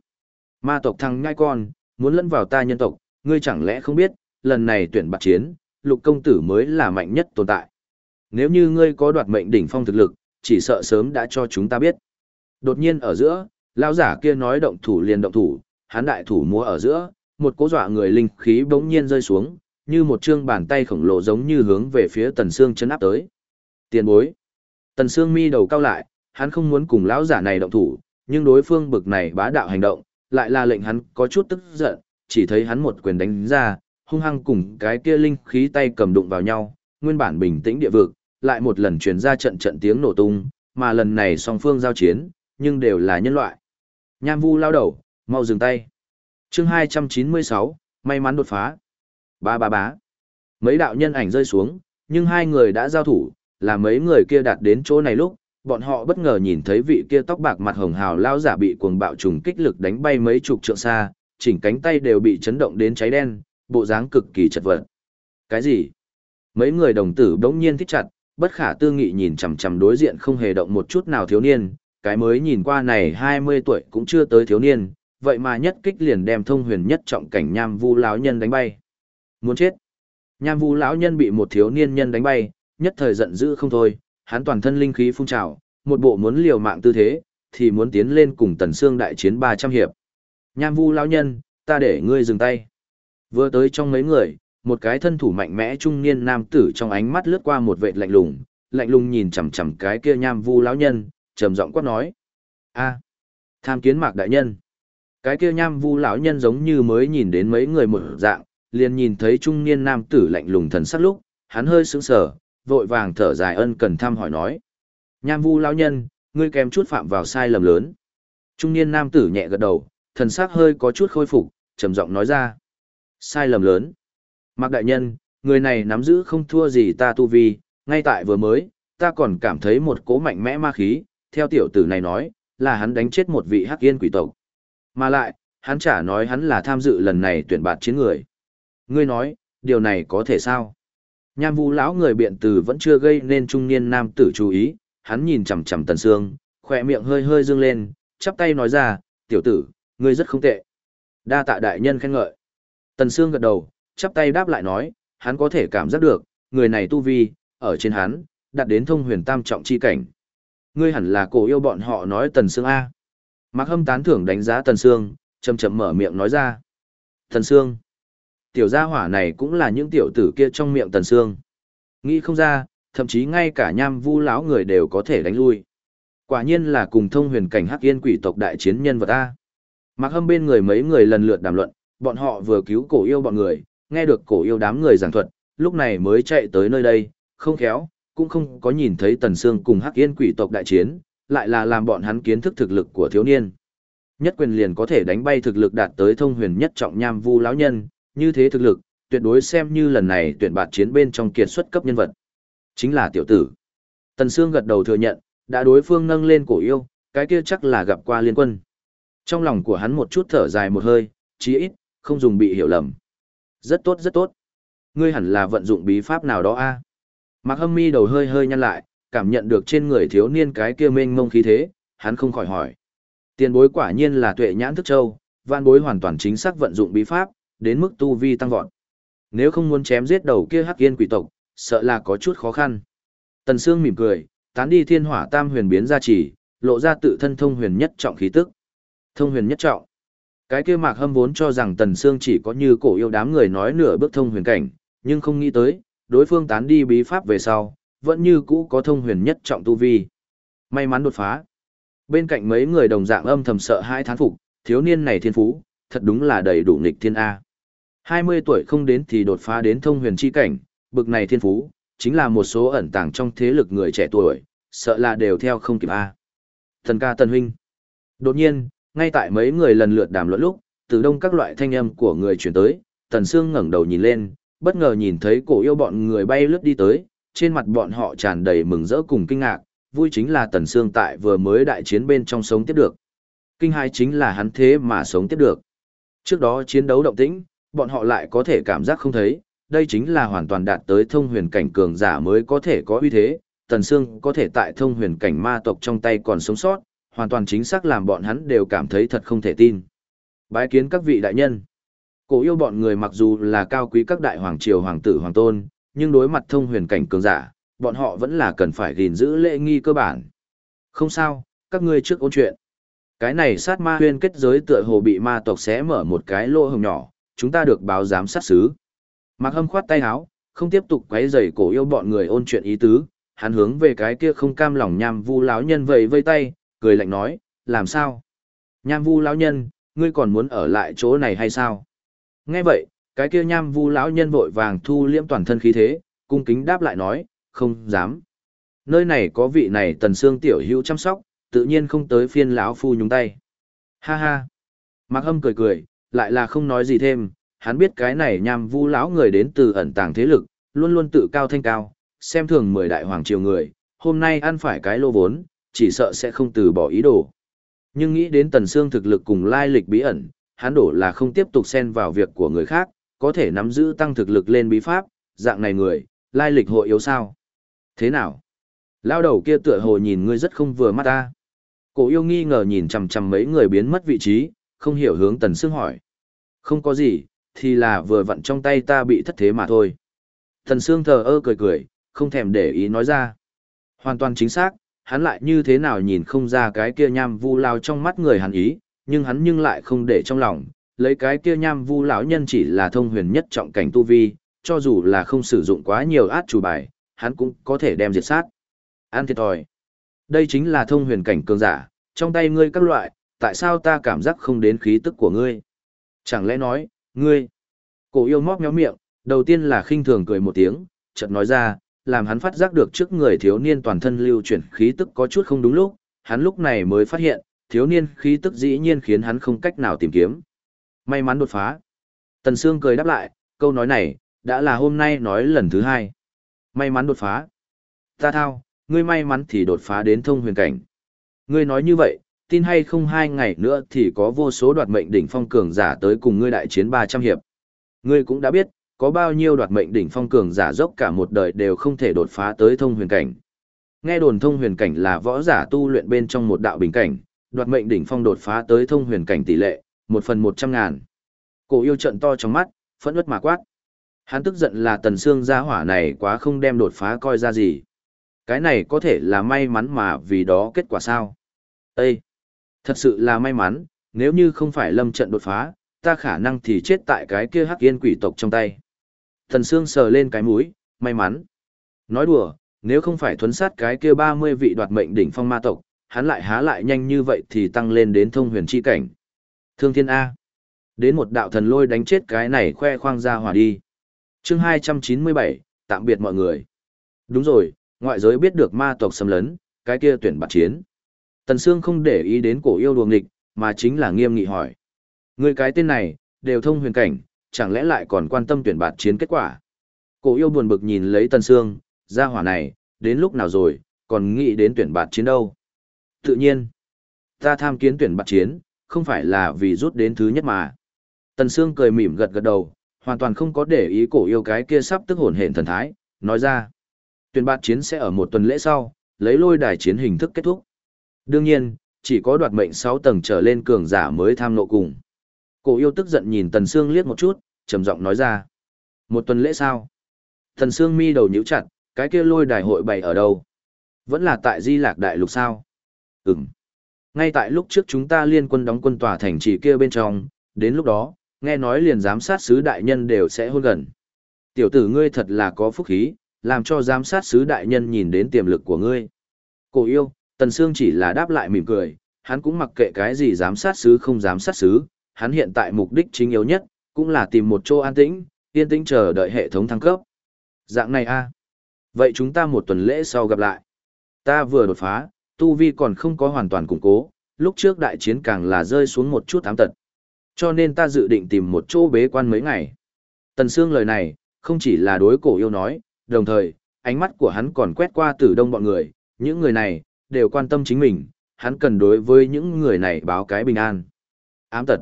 Ma tộc thằng ngai con, muốn lẫn vào ta nhân tộc, ngươi chẳng lẽ không biết, lần này tuyển bạc chiến, lục công tử mới là mạnh nhất tồn tại. Nếu như ngươi có đoạt mệnh đỉnh phong thực lực, chỉ sợ sớm đã cho chúng ta biết. Đột nhiên ở giữa, lão giả kia nói động thủ liền động thủ, hắn đại thủ múa ở giữa, một cố dọa người linh khí bỗng nhiên rơi xuống, như một trương bàn tay khổng lồ giống như hướng về phía tần xương chấn áp tới. Tiền bối. Tần Sương mi đầu cao lại, hắn không muốn cùng lão giả này động thủ, nhưng đối phương bực này bá đạo hành động, lại là lệnh hắn có chút tức giận, chỉ thấy hắn một quyền đánh ra, hung hăng cùng cái kia linh khí tay cầm đụng vào nhau, nguyên bản bình tĩnh địa vực, lại một lần truyền ra trận trận tiếng nổ tung, mà lần này song phương giao chiến, nhưng đều là nhân loại. Nham Vu lao đầu, mau dừng tay. Chương 296, may mắn đột phá. Ba ba bá. Mấy đạo nhân ảnh rơi xuống, nhưng hai người đã giao thủ, là mấy người kia đạt đến chỗ này lúc, bọn họ bất ngờ nhìn thấy vị kia tóc bạc mặt hồng hào lao giả bị cuồng bạo trùng kích lực đánh bay mấy chục trượng xa, chỉnh cánh tay đều bị chấn động đến cháy đen, bộ dáng cực kỳ chật vật. Cái gì? Mấy người đồng tử đống nhiên thích chặt, bất khả tư nghị nhìn chằm chằm đối diện không hề động một chút nào thiếu niên, cái mới nhìn qua này 20 tuổi cũng chưa tới thiếu niên, vậy mà nhất kích liền đem thông huyền nhất trọng cảnh nham vu lão nhân đánh bay. Muốn chết. Nham vu lão nhân bị một thiếu niên nhân đánh bay, nhất thời giận dữ không thôi, hắn toàn thân linh khí phun trào, một bộ muốn liều mạng tư thế, thì muốn tiến lên cùng Tần Sương đại chiến 300 hiệp. Nham Vu lão nhân, ta để ngươi dừng tay. Vừa tới trong mấy người, một cái thân thủ mạnh mẽ trung niên nam tử trong ánh mắt lướt qua một vệt lạnh lùng, lạnh lùng nhìn chằm chằm cái kia Nham Vu lão nhân, trầm giọng quát nói: "A, tham kiến Mạc đại nhân." Cái kia Nham Vu lão nhân giống như mới nhìn đến mấy người một dạng, liền nhìn thấy trung niên nam tử lạnh lùng thần sắc lúc, hắn hơi sững sờ, vội vàng thở dài ân cần thăm hỏi nói. Nham vu lão nhân, ngươi kèm chút phạm vào sai lầm lớn. Trung niên nam tử nhẹ gật đầu, thần sắc hơi có chút khôi phục, trầm giọng nói ra. Sai lầm lớn. Mạc đại nhân, người này nắm giữ không thua gì ta tu vi, ngay tại vừa mới, ta còn cảm thấy một cố mạnh mẽ ma khí, theo tiểu tử này nói, là hắn đánh chết một vị hắc yên quỷ tộc. Mà lại, hắn chả nói hắn là tham dự lần này tuyển bạt chiến người. Ngươi nói, điều này có thể sao? Nham Vũ lão người biện từ vẫn chưa gây nên trung niên nam tử chú ý, hắn nhìn chằm chằm Tần Sương, khỏe miệng hơi hơi dương lên, chắp tay nói ra, "Tiểu tử, ngươi rất không tệ." Đa tạ đại nhân khen ngợi. Tần Sương gật đầu, chắp tay đáp lại nói, hắn có thể cảm giác được, người này tu vi, ở trên hắn, đạt đến thông huyền tam trọng chi cảnh. Ngươi hẳn là cổ yêu bọn họ nói Tần Sương A. Mạc Hâm tán thưởng đánh giá Tần Sương, chậm chậm mở miệng nói ra. Tần Sương tiểu gia hỏa này cũng là những tiểu tử kia trong miệng tần Sương, Nghĩ không ra, thậm chí ngay cả nham vu lão người đều có thể đánh lui. Quả nhiên là cùng thông huyền cảnh hắc yên quỷ tộc đại chiến nhân vật A. Mặc hâm bên người mấy người lần lượt đàm luận, bọn họ vừa cứu cổ yêu bọn người, nghe được cổ yêu đám người giảng thuật, lúc này mới chạy tới nơi đây, không khéo, cũng không có nhìn thấy tần xương cùng hắc yên quỷ tộc đại chiến, lại là làm bọn hắn kiến thức thực lực của thiếu niên. Nhất quyền liền có thể đánh bay thực lực đạt tới thông huyền nhất trọng nham vu lão nhân, như thế thực lực, tuyệt đối xem như lần này tuyển bạt chiến bên trong kiệt xuất cấp nhân vật. Chính là tiểu tử. Tần Sương gật đầu thừa nhận, đã đối phương nâng lên cổ yêu, cái kia chắc là gặp qua liên quân. Trong lòng của hắn một chút thở dài một hơi, chí ít, không dùng bị hiểu lầm. Rất tốt rất tốt. Ngươi hẳn là vận dụng bí pháp nào đó a? À? Mạc Hâm Mi đầu hơi hơi nhăn lại, cảm nhận được trên người thiếu niên cái kia mênh mông khí thế, hắn không khỏi hỏi. Tiền bối quả nhiên là tuệ nhãn thức châu, văn bối hoàn toàn chính xác vận dụng bí pháp, đến mức tu vi tăng vọt. Nếu không muốn chém giết đầu kia hắc yên quỷ tộc, sợ là có chút khó khăn. Tần Sương mỉm cười, tán đi thiên hỏa tam huyền biến ra chỉ, lộ ra tự thân thông huyền nhất trọng khí tức. Thông huyền nhất trọng. Cái kia Mạc Hâm vốn cho rằng Tần Sương chỉ có như cổ yêu đám người nói nửa bước thông huyền cảnh, nhưng không nghĩ tới, đối phương tán đi bí pháp về sau, vẫn như cũ có thông huyền nhất trọng tu vi. May mắn đột phá. Bên cạnh mấy người đồng dạng âm thầm sợ hai thán phục, thiếu niên này thiên phú, thật đúng là đầy đủ nghịch thiên A. 20 tuổi không đến thì đột phá đến thông huyền chi cảnh, bực này thiên phú, chính là một số ẩn tàng trong thế lực người trẻ tuổi, sợ là đều theo không kịp A. Thần ca Tần huynh. Đột nhiên, ngay tại mấy người lần lượt đàm luận lúc, từ đông các loại thanh âm của người chuyển tới, Tần Sương ngẩng đầu nhìn lên, bất ngờ nhìn thấy cổ yêu bọn người bay lướt đi tới, trên mặt bọn họ tràn đầy mừng rỡ cùng kinh ngạc, vui chính là Tần Sương tại vừa mới đại chiến bên trong sống tiếp được. Kinh hai chính là hắn thế mà sống tiếp được. Trước đó chiến đấu động tĩnh, bọn họ lại có thể cảm giác không thấy, đây chính là hoàn toàn đạt tới thông huyền cảnh cường giả mới có thể có uy thế, Tần Sương có thể tại thông huyền cảnh ma tộc trong tay còn sống sót, hoàn toàn chính xác làm bọn hắn đều cảm thấy thật không thể tin. Bái kiến các vị đại nhân. Cổ yêu bọn người mặc dù là cao quý các đại hoàng triều hoàng tử hoàng tôn, nhưng đối mặt thông huyền cảnh cường giả, bọn họ vẫn là cần phải gìn giữ lễ nghi cơ bản. Không sao, các ngươi trước ôn chuyện. Cái này sát ma huyên kết giới tựa hồ bị ma tộc xé mở một cái lỗ hồng nhỏ, chúng ta được báo giám sát xứ. Mạc Hâm khoát tay áo, không tiếp tục quấy rầy cổ yêu bọn người ôn chuyện ý tứ, hắn hướng về cái kia không cam lòng nham vu lão nhân vẫy vây tay, cười lạnh nói, làm sao? Nham vu lão nhân, ngươi còn muốn ở lại chỗ này hay sao? Nghe vậy, cái kia nham vu lão nhân vội vàng thu liễm toàn thân khí thế, cung kính đáp lại nói, không dám. Nơi này có vị này tần xương tiểu hữu chăm sóc, tự nhiên không tới phiên lão phu nhúng tay. Ha ha. Mạc Hâm cười cười, lại là không nói gì thêm, hắn biết cái này nham vu lão người đến từ ẩn tàng thế lực, luôn luôn tự cao thanh cao, xem thường mười đại hoàng triều người, hôm nay ăn phải cái lô vốn, chỉ sợ sẽ không từ bỏ ý đồ. Nhưng nghĩ đến tần xương thực lực cùng lai lịch bí ẩn, hắn đổ là không tiếp tục xen vào việc của người khác, có thể nắm giữ tăng thực lực lên bí pháp, dạng này người, lai lịch hội yếu sao? Thế nào? Lao đầu kia tựa hồ nhìn ngươi rất không vừa mắt ta. Cổ yêu nghi ngờ nhìn chằm chằm mấy người biến mất vị trí, không hiểu hướng tần xương hỏi. Không có gì, thì là vừa vặn trong tay ta bị thất thế mà thôi. Tần xương thờ ơ cười cười, không thèm để ý nói ra. Hoàn toàn chính xác, hắn lại như thế nào nhìn không ra cái kia nham vu lao trong mắt người hắn ý, nhưng hắn nhưng lại không để trong lòng, lấy cái kia nham vu lão nhân chỉ là thông huyền nhất trọng cảnh tu vi, cho dù là không sử dụng quá nhiều át chủ bài, hắn cũng có thể đem diệt sát. An thiệt thòi. Đây chính là thông huyền cảnh cường giả, trong tay ngươi các loại, tại sao ta cảm giác không đến khí tức của ngươi? Chẳng lẽ nói, ngươi? Cổ yêu móc méo miệng, đầu tiên là khinh thường cười một tiếng, chợt nói ra, làm hắn phát giác được trước người thiếu niên toàn thân lưu chuyển khí tức có chút không đúng lúc, hắn lúc này mới phát hiện, thiếu niên khí tức dĩ nhiên khiến hắn không cách nào tìm kiếm. May mắn đột phá. Tần Sương cười đáp lại, câu nói này, đã là hôm nay nói lần thứ hai. May mắn đột phá. Ta thao, ngươi may mắn thì đột phá đến thông huyền cảnh. Ngươi nói như vậy, tin hay không hai ngày nữa thì có vô số đoạt mệnh đỉnh phong cường giả tới cùng ngươi đại chiến 300 hiệp. Ngươi cũng đã biết, có bao nhiêu đoạt mệnh đỉnh phong cường giả dốc cả một đời đều không thể đột phá tới thông huyền cảnh. Nghe đồn thông huyền cảnh là võ giả tu luyện bên trong một đạo bình cảnh, đoạt mệnh đỉnh phong đột phá tới thông huyền cảnh tỷ lệ, một phần một trăm ngàn. Cổ yêu trận to trong mắt, phẫn ướt mà quát. Hắn tức giận là tần xương gia hỏa này quá không đem đột phá coi ra gì. Cái này có thể là may mắn mà vì đó kết quả sao? Ê! Thật sự là may mắn, nếu như không phải lâm trận đột phá, ta khả năng thì chết tại cái kia hắc yên quỷ tộc trong tay. Thần Sương sờ lên cái mũi, may mắn. Nói đùa, nếu không phải thuấn sát cái kia 30 vị đoạt mệnh đỉnh phong ma tộc, hắn lại há lại nhanh như vậy thì tăng lên đến thông huyền chi cảnh. Thương thiên A. Đến một đạo thần lôi đánh chết cái này khoe khoang ra hỏa đi. chương 297, tạm biệt mọi người. Đúng rồi, ngoại giới biết được ma tộc xâm lấn, cái kia tuyển bạc chiến. Tần Sương không để ý đến cổ yêu đùa nghịch, mà chính là nghiêm nghị hỏi. Người cái tên này, đều thông huyền cảnh, chẳng lẽ lại còn quan tâm tuyển bạt chiến kết quả. Cổ yêu buồn bực nhìn lấy Tần Sương, gia hỏa này, đến lúc nào rồi, còn nghĩ đến tuyển bạt chiến đâu. Tự nhiên, ta tham kiến tuyển bạt chiến, không phải là vì rút đến thứ nhất mà. Tần Sương cười mỉm gật gật đầu, hoàn toàn không có để ý cổ yêu cái kia sắp tức hồn hển thần thái, nói ra. Tuyển bạt chiến sẽ ở một tuần lễ sau, lấy lôi đài chiến hình thức kết thúc. Đương nhiên, chỉ có đoạt mệnh 6 tầng trở lên cường giả mới tham nộ cùng. Cổ yêu tức giận nhìn Tần Sương liếc một chút, trầm giọng nói ra. Một tuần lễ sao? Tần Sương mi đầu nhíu chặt, cái kia lôi đài hội bày ở đâu? Vẫn là tại Di Lạc Đại Lục sao? Ừm. Ngay tại lúc trước chúng ta liên quân đóng quân tòa thành trì kia bên trong, đến lúc đó, nghe nói liền giám sát sứ đại nhân đều sẽ hôn gần. Tiểu tử ngươi thật là có phúc khí, làm cho giám sát sứ đại nhân nhìn đến tiềm lực của ngươi. Cổ yêu, Tần Sương chỉ là đáp lại mỉm cười, hắn cũng mặc kệ cái gì giám sát sứ không giám sát sứ, hắn hiện tại mục đích chính yếu nhất, cũng là tìm một chỗ an tĩnh, yên tĩnh chờ đợi hệ thống thăng cấp. Dạng này a Vậy chúng ta một tuần lễ sau gặp lại. Ta vừa đột phá, tu vi còn không có hoàn toàn củng cố, lúc trước đại chiến càng là rơi xuống một chút ám tật. Cho nên ta dự định tìm một chỗ bế quan mấy ngày. Tần Sương lời này, không chỉ là đối cổ yêu nói, đồng thời, ánh mắt của hắn còn quét qua tử đông bọn người, những người này, đều quan tâm chính mình, hắn cần đối với những người này báo cái bình an. Ám tật.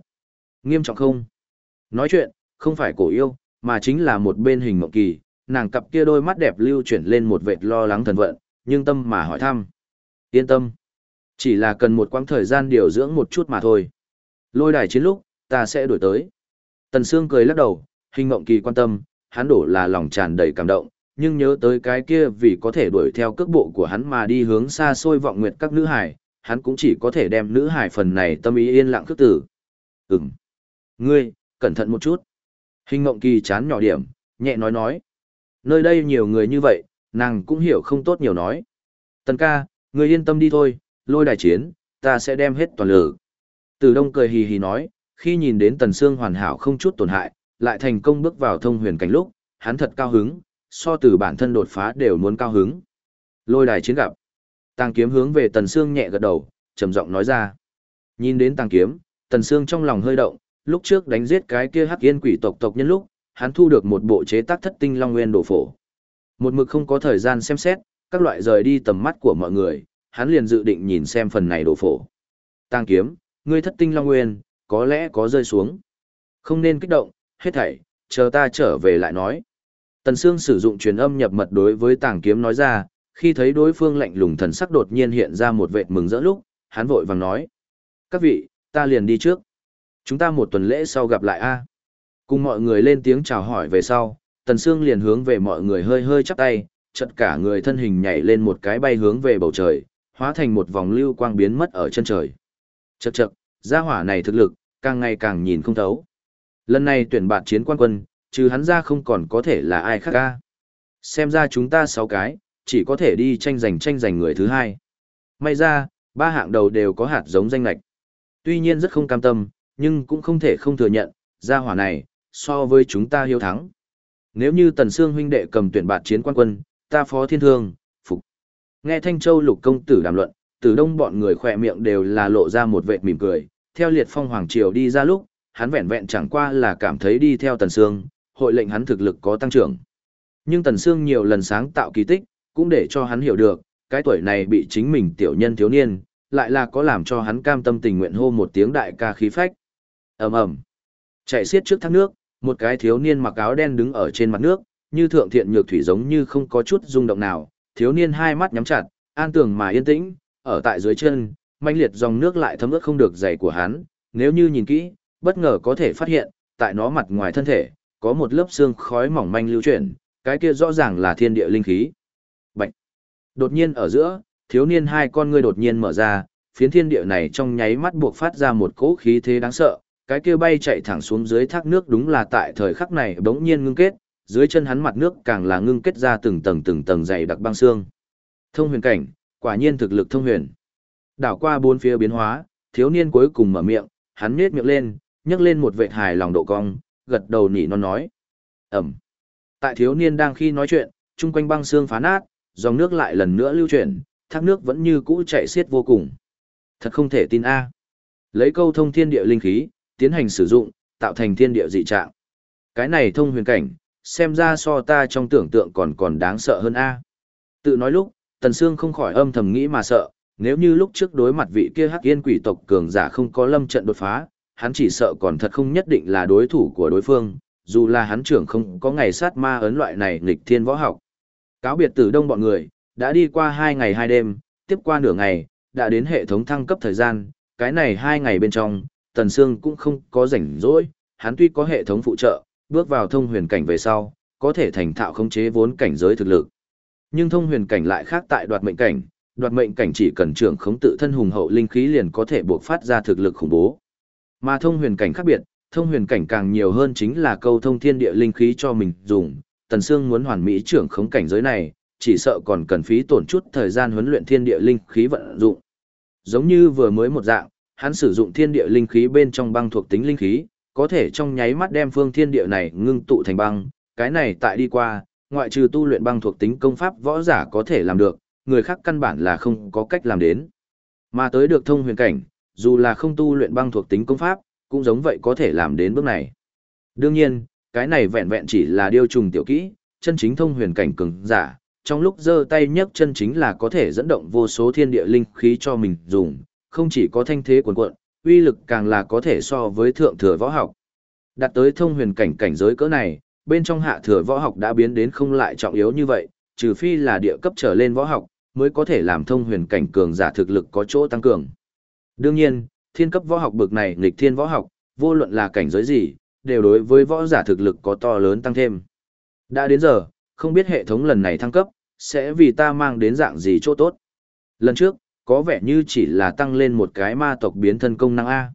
Nghiêm trọng không? Nói chuyện, không phải cổ yêu, mà chính là một bên hình mộng kỳ, nàng cặp kia đôi mắt đẹp lưu chuyển lên một vệt lo lắng thần vận, nhưng tâm mà hỏi thăm. Yên tâm. Chỉ là cần một quãng thời gian điều dưỡng một chút mà thôi. Lôi đài chiến lúc, ta sẽ đổi tới. Tần Sương cười lắc đầu, hình mộng kỳ quan tâm, hắn đổ là lòng tràn đầy cảm động, nhưng nhớ tới cái kia vì có thể đuổi theo cước bộ của hắn mà đi hướng xa xôi vọng nguyệt các nữ hải, hắn cũng chỉ có thể đem nữ hải phần này tâm ý yên lặng cước tử. Ừm. Ngươi, cẩn thận một chút. Hình ngộng kỳ chán nhỏ điểm, nhẹ nói nói. Nơi đây nhiều người như vậy, nàng cũng hiểu không tốt nhiều nói. Tần ca, người yên tâm đi thôi, lôi đài chiến, ta sẽ đem hết toàn lực. Từ đông cười hì hì nói, khi nhìn đến tần xương hoàn hảo không chút tổn hại, lại thành công bước vào thông huyền cảnh lúc, hắn thật cao hứng, so từ bản thân đột phá đều muốn cao hứng. Lôi đài chiến gặp. Tàng kiếm hướng về tần xương nhẹ gật đầu, trầm giọng nói ra. Nhìn đến tàng kiếm, tần xương trong lòng hơi động, lúc trước đánh giết cái kia hắc yên quỷ tộc tộc nhân lúc, hắn thu được một bộ chế tác thất tinh long nguyên đồ phổ. Một mực không có thời gian xem xét, các loại rời đi tầm mắt của mọi người, hắn liền dự định nhìn xem phần này đồ phổ. Tàng kiếm, ngươi thất tinh long nguyên, có lẽ có rơi xuống. Không nên kích động, hết thảy, chờ ta trở về lại nói. Tần Sương sử dụng truyền âm nhập mật đối với tàng kiếm nói ra, khi thấy đối phương lạnh lùng thần sắc đột nhiên hiện ra một vệt mừng rỡ lúc, hắn vội vàng nói. Các vị, ta liền đi trước. Chúng ta một tuần lễ sau gặp lại a. Cùng mọi người lên tiếng chào hỏi về sau, Tần Sương liền hướng về mọi người hơi hơi chắp tay, chợt cả người thân hình nhảy lên một cái bay hướng về bầu trời, hóa thành một vòng lưu quang biến mất ở chân trời. chật chật gia hỏa này thực lực, càng ngày càng nhìn không thấu. Lần này tuyển bạt chiến quan quân, trừ hắn ra không còn có thể là ai khác ca. Xem ra chúng ta sáu cái, chỉ có thể đi tranh giành tranh giành người thứ hai. May ra, ba hạng đầu đều có hạt giống danh lệch Tuy nhiên rất không cam tâm, nhưng cũng không thể không thừa nhận, gia hỏa này, so với chúng ta hiếu thắng. Nếu như Tần Sương huynh đệ cầm tuyển bạt chiến quan quân, ta phó thiên thương, phục. Nghe Thanh Châu lục công tử đàm luận, từ đông bọn người khỏe miệng đều là lộ ra một vệt mỉm cười, theo liệt phong hoàng triều đi ra lúc, hắn vẹn vẹn chẳng qua là cảm thấy đi theo Tần Sương, hội lệnh hắn thực lực có tăng trưởng. Nhưng Tần Sương nhiều lần sáng tạo kỳ tích, cũng để cho hắn hiểu được, cái tuổi này bị chính mình tiểu nhân thiếu niên, lại là có làm cho hắn cam tâm tình nguyện hô một tiếng đại ca khí phách ầm ầm, chạy xiết trước thác nước, một cái thiếu niên mặc áo đen đứng ở trên mặt nước, như thượng thiện nhược thủy giống như không có chút rung động nào, thiếu niên hai mắt nhắm chặt, an tường mà yên tĩnh, ở tại dưới chân, manh liệt dòng nước lại thấm ướt không được giày của hắn, nếu như nhìn kỹ, bất ngờ có thể phát hiện, tại nó mặt ngoài thân thể, có một lớp xương khói mỏng manh lưu chuyển, cái kia rõ ràng là thiên địa linh khí. Bạch. Đột nhiên ở giữa, thiếu niên hai con ngươi đột nhiên mở ra, phiến thiên địa này trong nháy mắt buộc phát ra một cỗ khí thế đáng sợ, cái kia bay chạy thẳng xuống dưới thác nước đúng là tại thời khắc này bỗng nhiên ngưng kết, dưới chân hắn mặt nước càng là ngưng kết ra từng tầng từng tầng dày đặc băng xương. Thông huyền cảnh, quả nhiên thực lực thông huyền. Đảo qua bốn phía biến hóa, thiếu niên cuối cùng mở miệng, hắn nhếch miệng lên, nhấc lên một vệt hài lòng độ cong, gật đầu nỉ non nói. Ẩm. Tại thiếu niên đang khi nói chuyện, chung quanh băng xương phá nát, dòng nước lại lần nữa lưu chuyển, thác nước vẫn như cũ chạy xiết vô cùng. Thật không thể tin a. Lấy câu thông thiên địa linh khí, tiến hành sử dụng, tạo thành thiên địa dị trạng. Cái này thông huyền cảnh, xem ra so ta trong tưởng tượng còn còn đáng sợ hơn a. Tự nói lúc, Tần Sương không khỏi âm thầm nghĩ mà sợ, nếu như lúc trước đối mặt vị kia Hắc Yên quỷ tộc cường giả không có lâm trận đột phá, hắn chỉ sợ còn thật không nhất định là đối thủ của đối phương, dù là hắn trưởng không có ngày sát ma ấn loại này nghịch thiên võ học. Cáo biệt tử đông bọn người, đã đi qua hai ngày hai đêm, tiếp qua nửa ngày, đã đến hệ thống thăng cấp thời gian, cái này hai ngày bên trong, Tần Sương cũng không có rảnh rỗi, hắn tuy có hệ thống phụ trợ, bước vào thông huyền cảnh về sau, có thể thành thạo khống chế vốn cảnh giới thực lực. Nhưng thông huyền cảnh lại khác tại đoạt mệnh cảnh, đoạt mệnh cảnh chỉ cần trưởng khống tự thân hùng hậu linh khí liền có thể buộc phát ra thực lực khủng bố. Mà thông huyền cảnh khác biệt, thông huyền cảnh càng nhiều hơn chính là câu thông thiên địa linh khí cho mình dùng, Tần Sương muốn hoàn mỹ trưởng khống cảnh giới này, chỉ sợ còn cần phí tổn chút thời gian huấn luyện thiên địa linh khí vận dụng. Giống như vừa mới một dạng, hắn sử dụng thiên địa linh khí bên trong băng thuộc tính linh khí, có thể trong nháy mắt đem phương thiên địa này ngưng tụ thành băng, cái này tại đi qua, ngoại trừ tu luyện băng thuộc tính công pháp võ giả có thể làm được, người khác căn bản là không có cách làm đến. Mà tới được thông huyền cảnh, dù là không tu luyện băng thuộc tính công pháp, cũng giống vậy có thể làm đến bước này. Đương nhiên, cái này vẹn vẹn chỉ là điều trùng tiểu kỹ, chân chính thông huyền cảnh cường giả, trong lúc giơ tay nhấc chân chính là có thể dẫn động vô số thiên địa linh khí cho mình dùng, không chỉ có thanh thế cuồn cuộn, uy lực càng là có thể so với thượng thừa võ học. Đạt tới thông huyền cảnh cảnh giới cỡ này, bên trong hạ thừa võ học đã biến đến không lại trọng yếu như vậy, trừ phi là địa cấp trở lên võ học, mới có thể làm thông huyền cảnh cường giả thực lực có chỗ tăng cường. Đương nhiên, thiên cấp võ học bực này nghịch thiên võ học, vô luận là cảnh giới gì, đều đối với võ giả thực lực có to lớn tăng thêm. Đã đến giờ, không biết hệ thống lần này thăng cấp, sẽ vì ta mang đến dạng gì chỗ tốt. Lần trước, có vẻ như chỉ là tăng lên một cái ma tộc biến thân công năng A.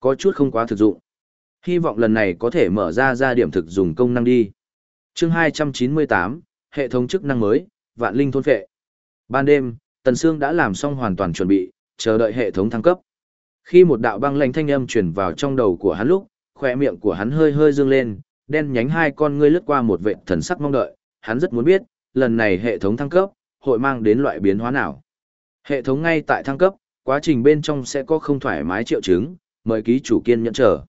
Có chút không quá thực dụng. Hy vọng lần này có thể mở ra ra điểm thực dùng công năng đi. chương 298, hệ thống chức năng mới, vạn linh thôn phệ. Ban đêm, Tần Sương đã làm xong hoàn toàn chuẩn bị, chờ đợi hệ thống thăng cấp. Khi một đạo băng lãnh thanh âm truyền vào trong đầu của hắn lúc, khóe miệng của hắn hơi hơi dương lên, đen nhánh hai con ngươi lướt qua một vệt thần sắc mong đợi, hắn rất muốn biết, lần này hệ thống thăng cấp, hội mang đến loại biến hóa nào. Hệ thống ngay tại thăng cấp, quá trình bên trong sẽ có không thoải mái triệu chứng, mời ký chủ kiên nhẫn chờ.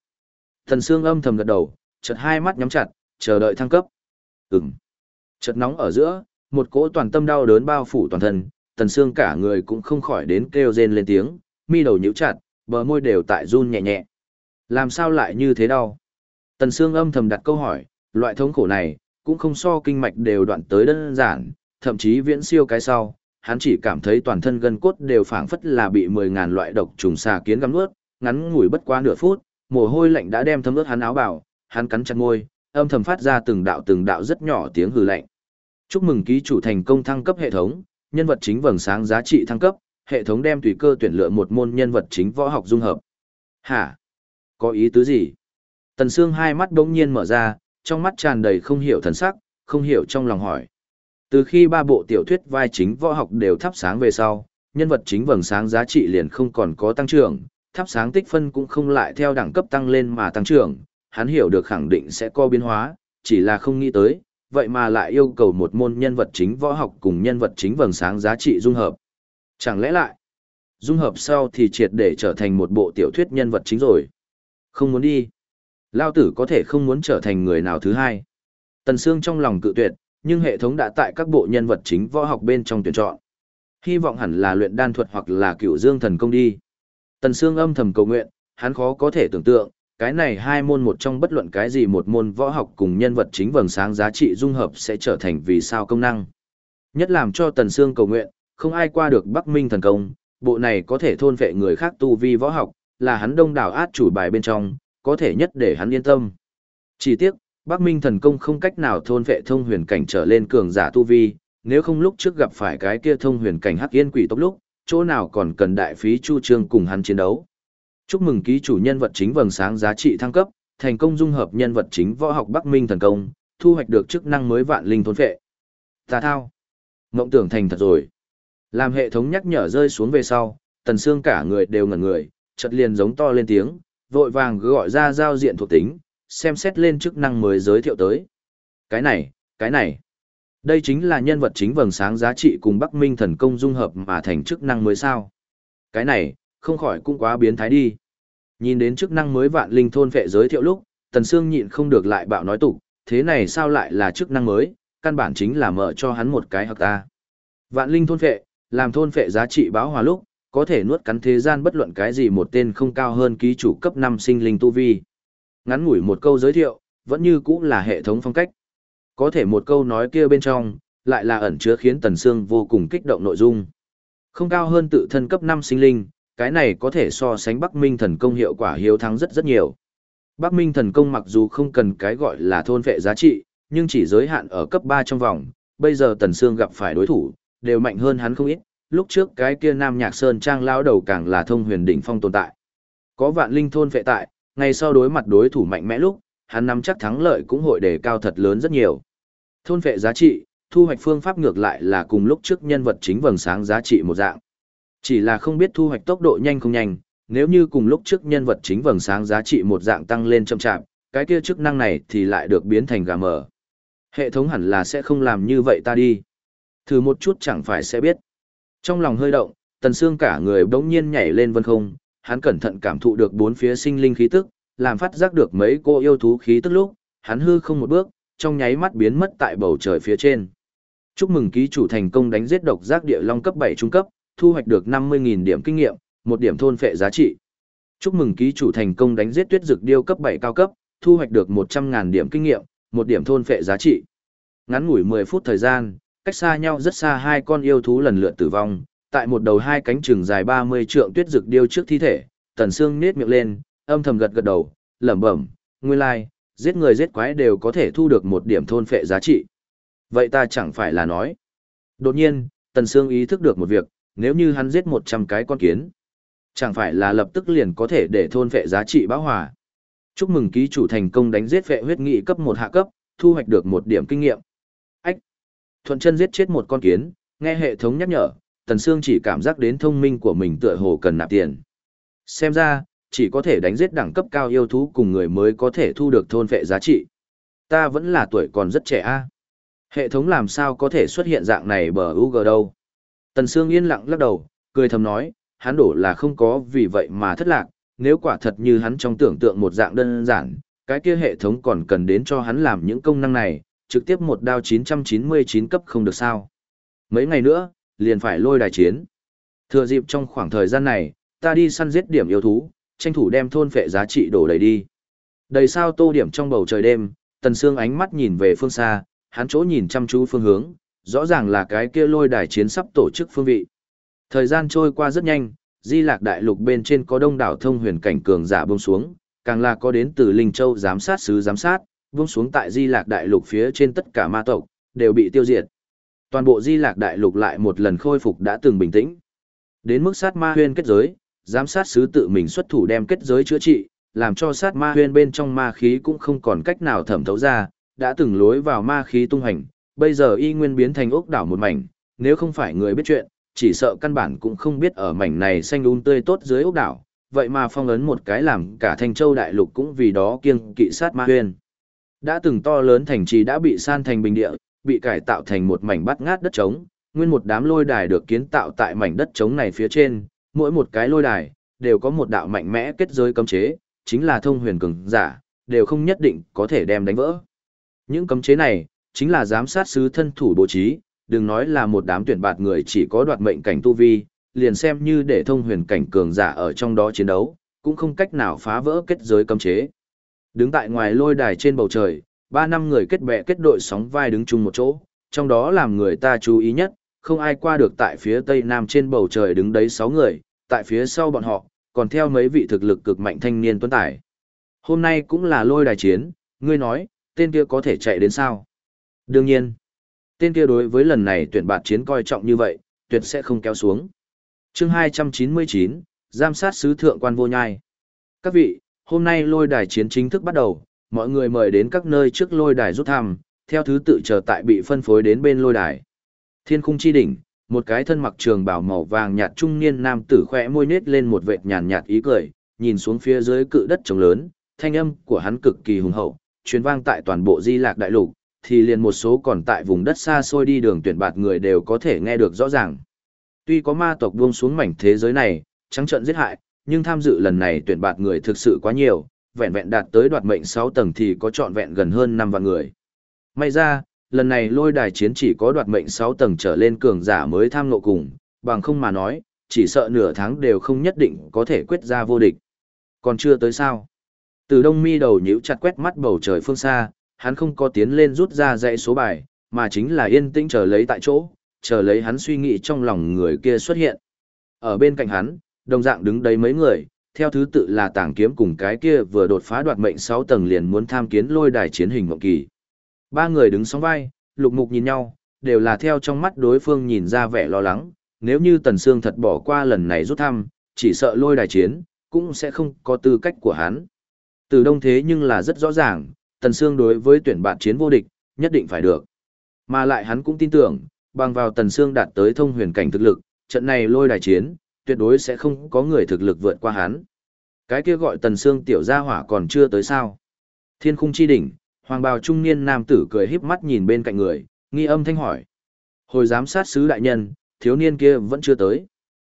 Thần Sương âm thầm gật đầu, chợt hai mắt nhắm chặt, chờ đợi thăng cấp. Ừm. Chợt nóng ở giữa, một cỗ toàn tâm đau đớn bao phủ toàn thân, thần Sương cả người cũng không khỏi đến kêu rên lên tiếng, mi đầu nhíu chặt, bờ môi đều tại run nhẹ nhẹ. Làm sao lại như thế đau? Tần Sương âm thầm đặt câu hỏi, loại thống khổ này, cũng không so kinh mạch đều đoạn tới đơn giản, thậm chí viễn siêu cái sau, hắn chỉ cảm thấy toàn thân gân cốt đều phảng phất là bị mười ngàn loại độc trùng xà kiến găm nuốt, ngắn ngủi bất quá nửa phút, mồ hôi lạnh đã đem thấm ướt hắn áo bào, hắn cắn chặt môi, âm thầm phát ra từng đạo từng đạo rất nhỏ tiếng hừ lạnh. Chúc mừng ký chủ thành công thăng cấp hệ thống, nhân vật chính vầng sáng giá trị thăng cấp, hệ thống đem tùy cơ tuyển lựa một môn nhân vật chính võ học dung hợp. Hả? Có ý tứ gì? Tần Sương hai mắt đống nhiên mở ra, trong mắt tràn đầy không hiểu thần sắc, không hiểu trong lòng hỏi. Từ khi ba bộ tiểu thuyết vai chính võ học đều thắp sáng về sau, nhân vật chính vầng sáng giá trị liền không còn có tăng trưởng, thắp sáng tích phân cũng không lại theo đẳng cấp tăng lên mà tăng trưởng, hắn hiểu được khẳng định sẽ có biến hóa, chỉ là không nghĩ tới, vậy mà lại yêu cầu một môn nhân vật chính võ học cùng nhân vật chính vầng sáng giá trị dung hợp. Chẳng lẽ lại, dung hợp sau thì triệt để trở thành một bộ tiểu thuyết nhân vật chính rồi. Không muốn đi. Lao tử có thể không muốn trở thành người nào thứ hai. Tần Sương trong lòng cự tuyệt, nhưng hệ thống đã tại các bộ nhân vật chính võ học bên trong tuyển chọn. Hy vọng hẳn là luyện đan thuật hoặc là cựu dương thần công đi. Tần Sương âm thầm cầu nguyện, hắn khó có thể tưởng tượng, cái này hai môn một trong bất luận cái gì một môn võ học cùng nhân vật chính vầng sáng giá trị dung hợp sẽ trở thành vì sao công năng. Nhất làm cho Tần Sương cầu nguyện, không ai qua được Bắc Minh thần công, bộ này có thể thôn vệ người khác tu vi võ học, là hắn đông đảo át chủ bài bên trong, có thể nhất để hắn yên tâm. Chỉ tiếc, Bắc Minh thần công không cách nào thôn vệ thông huyền cảnh trở lên cường giả tu vi, nếu không lúc trước gặp phải cái kia thông huyền cảnh hắc yên quỷ tốc lúc, chỗ nào còn cần đại phí chu trương cùng hắn chiến đấu. Chúc mừng ký chủ nhân vật chính vầng sáng giá trị thăng cấp, thành công dung hợp nhân vật chính võ học Bắc Minh thần công, thu hoạch được chức năng mới vạn linh thôn vệ. Tà thao. Mộng tưởng thành thật rồi. Làm hệ thống nhắc nhở rơi xuống về sau, tần xương cả người đều ngẩn người, chợt liền giống to lên tiếng, vội vàng gọi ra giao diện thuộc tính, xem xét lên chức năng mới giới thiệu tới. Cái này, cái này. Đây chính là nhân vật chính vầng sáng giá trị cùng Bắc Minh thần công dung hợp mà thành chức năng mới sao. Cái này, không khỏi cũng quá biến thái đi. Nhìn đến chức năng mới vạn linh thôn vệ giới thiệu lúc, Tần Sương nhịn không được lại bạo nói tục, thế này sao lại là chức năng mới, căn bản chính là mở cho hắn một cái hợp ta. Vạn linh thôn vệ, làm thôn vệ giá trị báo hòa lúc, có thể nuốt cắn thế gian bất luận cái gì một tên không cao hơn ký chủ cấp 5 sinh linh tu vi. Ngắn ngủi một câu giới thiệu, vẫn như cũng là hệ thống phong cách. Có thể một câu nói kia bên trong, lại là ẩn chứa khiến Tần Sương vô cùng kích động nội dung. Không cao hơn tự thân cấp 5 sinh linh, cái này có thể so sánh Bắc Minh thần công hiệu quả hiếu thắng rất rất nhiều. Bắc Minh thần công mặc dù không cần cái gọi là thôn vệ giá trị, nhưng chỉ giới hạn ở cấp 3 trong vòng, bây giờ Tần Sương gặp phải đối thủ, đều mạnh hơn hắn không ít, lúc trước cái kia Nam Nhạc Sơn trang lão đầu càng là thông huyền đỉnh phong tồn tại. Có vạn linh thôn vệ tại, ngay sau đối mặt đối thủ mạnh mẽ lúc, hắn nắm chắc thắng lợi cũng hội đề cao thật lớn rất nhiều. Thôn vệ giá trị, thu hoạch phương pháp ngược lại là cùng lúc trước nhân vật chính vầng sáng giá trị một dạng. Chỉ là không biết thu hoạch tốc độ nhanh không nhanh, nếu như cùng lúc trước nhân vật chính vầng sáng giá trị một dạng tăng lên chậm chạp, cái kia chức năng này thì lại được biến thành gà mờ. Hệ thống hẳn là sẽ không làm như vậy ta đi. Thử một chút chẳng phải sẽ biết. Trong lòng hơi động, tần xương cả người bỗng nhiên nhảy lên vân không, hắn cẩn thận cảm thụ được bốn phía sinh linh khí tức, làm phát giác được mấy cô yêu thú khí tức lúc, hắn hư không một bước, trong nháy mắt biến mất tại bầu trời phía trên. Chúc mừng ký chủ thành công đánh giết độc giác địa long cấp 7 trung cấp, thu hoạch được 50.000 điểm kinh nghiệm, một điểm thôn phệ giá trị. Chúc mừng ký chủ thành công đánh giết tuyết dược điêu cấp 7 cao cấp, thu hoạch được 100.000 điểm kinh nghiệm, một điểm thôn phệ giá trị. Ngắn ngủi 10 phút thời gian, cách xa nhau rất xa hai con yêu thú lần lượt tử vong, tại một đầu hai cánh trường dài 30 trượng tuyết rực điêu trước thi thể, Tần Sương nét miệng lên, âm thầm gật gật đầu, lẩm bẩm, nguyên lai, like, giết người giết quái đều có thể thu được một điểm thôn phệ giá trị. Vậy ta chẳng phải là nói. Đột nhiên, Tần Sương ý thức được một việc, nếu như hắn giết 100 cái con kiến, chẳng phải là lập tức liền có thể để thôn phệ giá trị bão hòa. Chúc mừng ký chủ thành công đánh giết phệ huyết nghị cấp 1 hạ cấp, thu hoạch được một điểm kinh nghiệm. Ách! Thuận chân giết chết một con kiến, nghe hệ thống nhắc nhở, Tần Sương chỉ cảm giác đến thông minh của mình tựa hồ cần nạp tiền. Xem ra, chỉ có thể đánh giết đẳng cấp cao yêu thú cùng người mới có thể thu được thôn vệ giá trị. Ta vẫn là tuổi còn rất trẻ a. Hệ thống làm sao có thể xuất hiện dạng này bờ UG đâu. Tần Sương yên lặng lắc đầu, cười thầm nói, hắn đổ là không có vì vậy mà thất lạc, nếu quả thật như hắn trong tưởng tượng một dạng đơn giản, cái kia hệ thống còn cần đến cho hắn làm những công năng này, trực tiếp một đao 999 cấp không được sao. Mấy ngày nữa, liền phải lôi đài chiến. Thừa dịp trong khoảng thời gian này, ta đi săn giết điểm yêu thú, tranh thủ đem thôn phệ giá trị đổ đầy đi. Đầy sao tô điểm trong bầu trời đêm, tần xương ánh mắt nhìn về phương xa, hắn chỗ nhìn chăm chú phương hướng, rõ ràng là cái kia lôi đài chiến sắp tổ chức phương vị. Thời gian trôi qua rất nhanh, di lạc đại lục bên trên có đông đảo thông huyền cảnh cường giả buông xuống, càng là có đến từ Linh Châu giám sát sứ giám sát, buông xuống tại di lạc đại lục phía trên tất cả ma tộc, đều bị tiêu diệt. Toàn bộ di lạc đại lục lại một lần khôi phục đã từng bình tĩnh. Đến mức sát ma huyên kết giới, giám sát sứ tự mình xuất thủ đem kết giới chữa trị, làm cho sát ma huyên bên trong ma khí cũng không còn cách nào thẩm thấu ra, đã từng lối vào ma khí tung hành, bây giờ y nguyên biến thành ốc đảo một mảnh, nếu không phải người biết chuyện, chỉ sợ căn bản cũng không biết ở mảnh này xanh um tươi tốt dưới ốc đảo, vậy mà phong ấn một cái làm cả thanh châu đại lục cũng vì đó kiêng kỵ sát ma huyên. Đã từng to lớn thành trì đã bị san thành bình địa, bị cải tạo thành một mảnh bát ngát đất trống, nguyên một đám lôi đài được kiến tạo tại mảnh đất trống này phía trên, mỗi một cái lôi đài đều có một đạo mạnh mẽ kết giới cấm chế, chính là thông huyền cường giả, đều không nhất định có thể đem đánh vỡ. Những cấm chế này chính là giám sát sứ thân thủ bố trí, đừng nói là một đám tuyển bạt người chỉ có đoạt mệnh cảnh tu vi, liền xem như để thông huyền cảnh cường giả ở trong đó chiến đấu, cũng không cách nào phá vỡ kết giới cấm chế. Đứng tại ngoài lôi đài trên bầu trời, ba năm người kết bè kết đội sóng vai đứng chung một chỗ, trong đó làm người ta chú ý nhất, không ai qua được tại phía tây nam trên bầu trời đứng đấy sáu người, tại phía sau bọn họ, còn theo mấy vị thực lực cực mạnh thanh niên tuấn tài. Hôm nay cũng là lôi đài chiến, ngươi nói, tên kia có thể chạy đến sao? Đương nhiên, tên kia đối với lần này tuyển bạt chiến coi trọng như vậy, tuyệt sẽ không kéo xuống. chương 299, giam sát sứ thượng quan vô nhai. Các vị, hôm nay lôi đài chiến chính thức bắt đầu, mọi người mời đến các nơi trước lôi đài rút thăm, theo thứ tự chờ tại bị phân phối đến bên lôi đài. Thiên khung chi đỉnh, một cái thân mặc trường bào màu vàng nhạt trung niên nam tử khẽ môi nết lên một vệt nhàn nhạt ý cười, nhìn xuống phía dưới cự đất trống lớn, thanh âm của hắn cực kỳ hùng hậu, truyền vang tại toàn bộ Di Lạc đại lục, thì liền một số còn tại vùng đất xa xôi đi đường tuyển bạt người đều có thể nghe được rõ ràng. Tuy có ma tộc buông xuống mảnh thế giới này, trắng trận giết hại, nhưng tham dự lần này tuyển bạt người thực sự quá nhiều, vẹn vẹn đạt tới đoạt mệnh 6 tầng thì có trọn vẹn gần hơn 5 vạn người. May ra, lần này lôi đài chiến chỉ có đoạt mệnh 6 tầng trở lên cường giả mới tham ngộ cùng, bằng không mà nói, chỉ sợ nửa tháng đều không nhất định có thể quyết ra vô địch. Còn chưa tới sao? Từ đông mi đầu nhíu chặt quét mắt bầu trời phương xa, hắn không có tiến lên rút ra dãy số bài, mà chính là yên tĩnh chờ lấy tại chỗ, chờ lấy hắn suy nghĩ trong lòng người kia xuất hiện. Ở bên cạnh hắn, đồng dạng đứng đấy mấy người, theo thứ tự là tảng kiếm cùng cái kia vừa đột phá đoạt mệnh 6 tầng liền muốn tham kiến lôi đài chiến hình mộng kỳ. Ba người đứng sóng vai, lục mục nhìn nhau, đều là theo trong mắt đối phương nhìn ra vẻ lo lắng, nếu như Tần Sương thật bỏ qua lần này rút thăm, chỉ sợ lôi đài chiến, cũng sẽ không có tư cách của hắn. Từ đông thế nhưng là rất rõ ràng, Tần Sương đối với tuyển bạn chiến vô địch, nhất định phải được. Mà lại hắn cũng tin tưởng, bằng vào Tần Sương đạt tới thông huyền cảnh thực lực, trận này lôi đài chiến, tuyệt đối sẽ không có người thực lực vượt qua hắn. Cái kia gọi Tần Sương tiểu gia hỏa còn chưa tới sao? Thiên khung chi đỉnh, hoàng bào trung niên nam tử cười híp mắt nhìn bên cạnh người, nghi âm thanh hỏi. Hồi giám sát sứ đại nhân, thiếu niên kia vẫn chưa tới.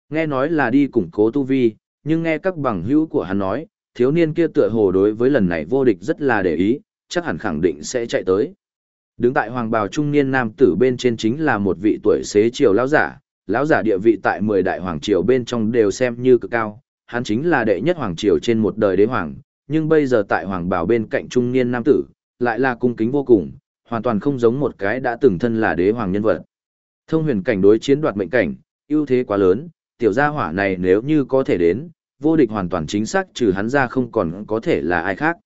Nghe nói là đi củng cố tu vi, nhưng nghe các bằng hữu của hắn nói, thiếu niên kia tựa hồ đối với lần này vô địch rất là để ý, chắc hẳn khẳng định sẽ chạy tới. Đứng tại hoàng bào trung niên nam tử bên trên chính là một vị tuổi xế chiều lão giả, lão giả địa vị tại 10 đại hoàng triều bên trong đều xem như cực cao, hắn chính là đệ nhất hoàng triều trên một đời đế hoàng, nhưng bây giờ tại hoàng bào bên cạnh trung niên nam tử, lại là cung kính vô cùng, hoàn toàn không giống một cái đã từng thân là đế hoàng nhân vật. Thông huyền cảnh đối chiến đoạt mệnh cảnh, ưu thế quá lớn, tiểu gia hỏa này nếu như có thể đến, vô địch hoàn toàn chính xác trừ hắn ra không còn có thể là ai khác.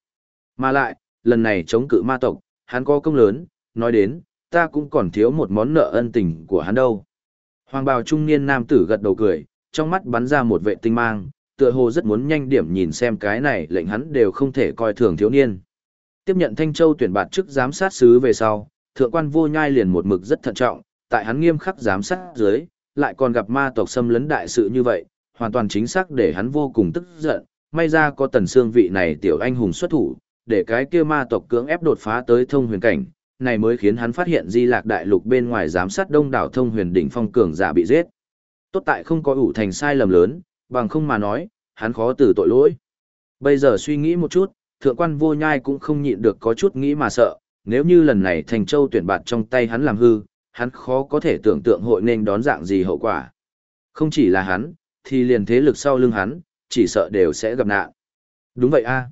Mà lại, lần này chống cự ma tộc, hắn có công lớn, nói đến, ta cũng còn thiếu một món nợ ân tình của hắn đâu. Hoàng bào trung niên nam tử gật đầu cười, trong mắt bắn ra một vệ tinh mang, tựa hồ rất muốn nhanh điểm nhìn xem cái này lệnh hắn đều không thể coi thường thiếu niên. Tiếp nhận Thanh Châu tuyển bạt chức giám sát sứ về sau, thượng quan vô nhai liền một mực rất thận trọng, tại hắn nghiêm khắc giám sát dưới, lại còn gặp ma tộc xâm lấn đại sự như vậy, hoàn toàn chính xác để hắn vô cùng tức giận, may ra có tần xương vị này tiểu anh hùng xuất thủ, để cái kia ma tộc cưỡng ép đột phá tới thông huyền cảnh, này mới khiến hắn phát hiện di lạc đại lục bên ngoài giám sát đông đảo thông huyền đỉnh phong cường giả bị giết. Tốt tại không có ủ thành sai lầm lớn, bằng không mà nói, hắn khó từ tội lỗi. Bây giờ suy nghĩ một chút, thượng quan vô nhai cũng không nhịn được có chút nghĩ mà sợ, nếu như lần này thành châu tuyển bạt trong tay hắn làm hư, hắn khó có thể tưởng tượng hội nên đón dạng gì hậu quả. Không chỉ là hắn, thì liền thế lực sau lưng hắn, chỉ sợ đều sẽ gặp nạn. Đúng vậy a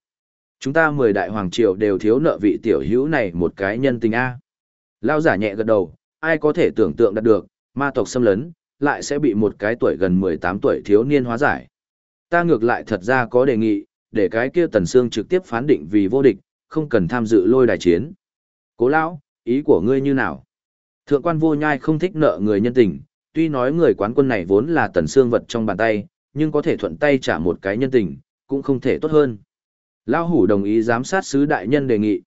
Chúng ta mười đại hoàng triều đều thiếu nợ vị tiểu hữu này một cái nhân tình A. Lao giả nhẹ gật đầu, ai có thể tưởng tượng đạt được, ma tộc xâm lấn, lại sẽ bị một cái tuổi gần 18 tuổi thiếu niên hóa giải. Ta ngược lại thật ra có đề nghị, để cái kia tần xương trực tiếp phán định vì vô địch, không cần tham dự lôi đài chiến. Cố lão, ý của ngươi như nào? Thượng quan vô nhai không thích nợ người nhân tình, tuy nói người quán quân này vốn là tần xương vật trong bàn tay, nhưng có thể thuận tay trả một cái nhân tình, cũng không thể tốt hơn. Lão hủ đồng ý giám sát sứ đại nhân đề nghị.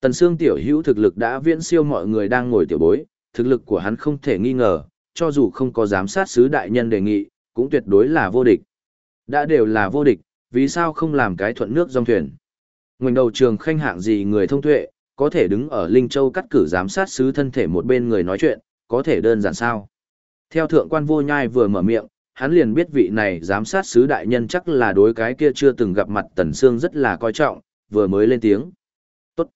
Tần Sương tiểu hữu thực lực đã viễn siêu mọi người đang ngồi tiểu bối, thực lực của hắn không thể nghi ngờ, cho dù không có giám sát sứ đại nhân đề nghị, cũng tuyệt đối là vô địch. Đã đều là vô địch, vì sao không làm cái thuận nước dòng thuyền? Ngoảnh đầu trường khanh hạng gì người thông tuệ, có thể đứng ở Linh Châu cắt cử giám sát sứ thân thể một bên người nói chuyện, có thể đơn giản sao? Theo thượng quan vô nhai vừa mở miệng, hắn liền biết vị này giám sát sứ đại nhân chắc là đối cái kia chưa từng gặp mặt Tần Sương rất là coi trọng, vừa mới lên tiếng. Tốt.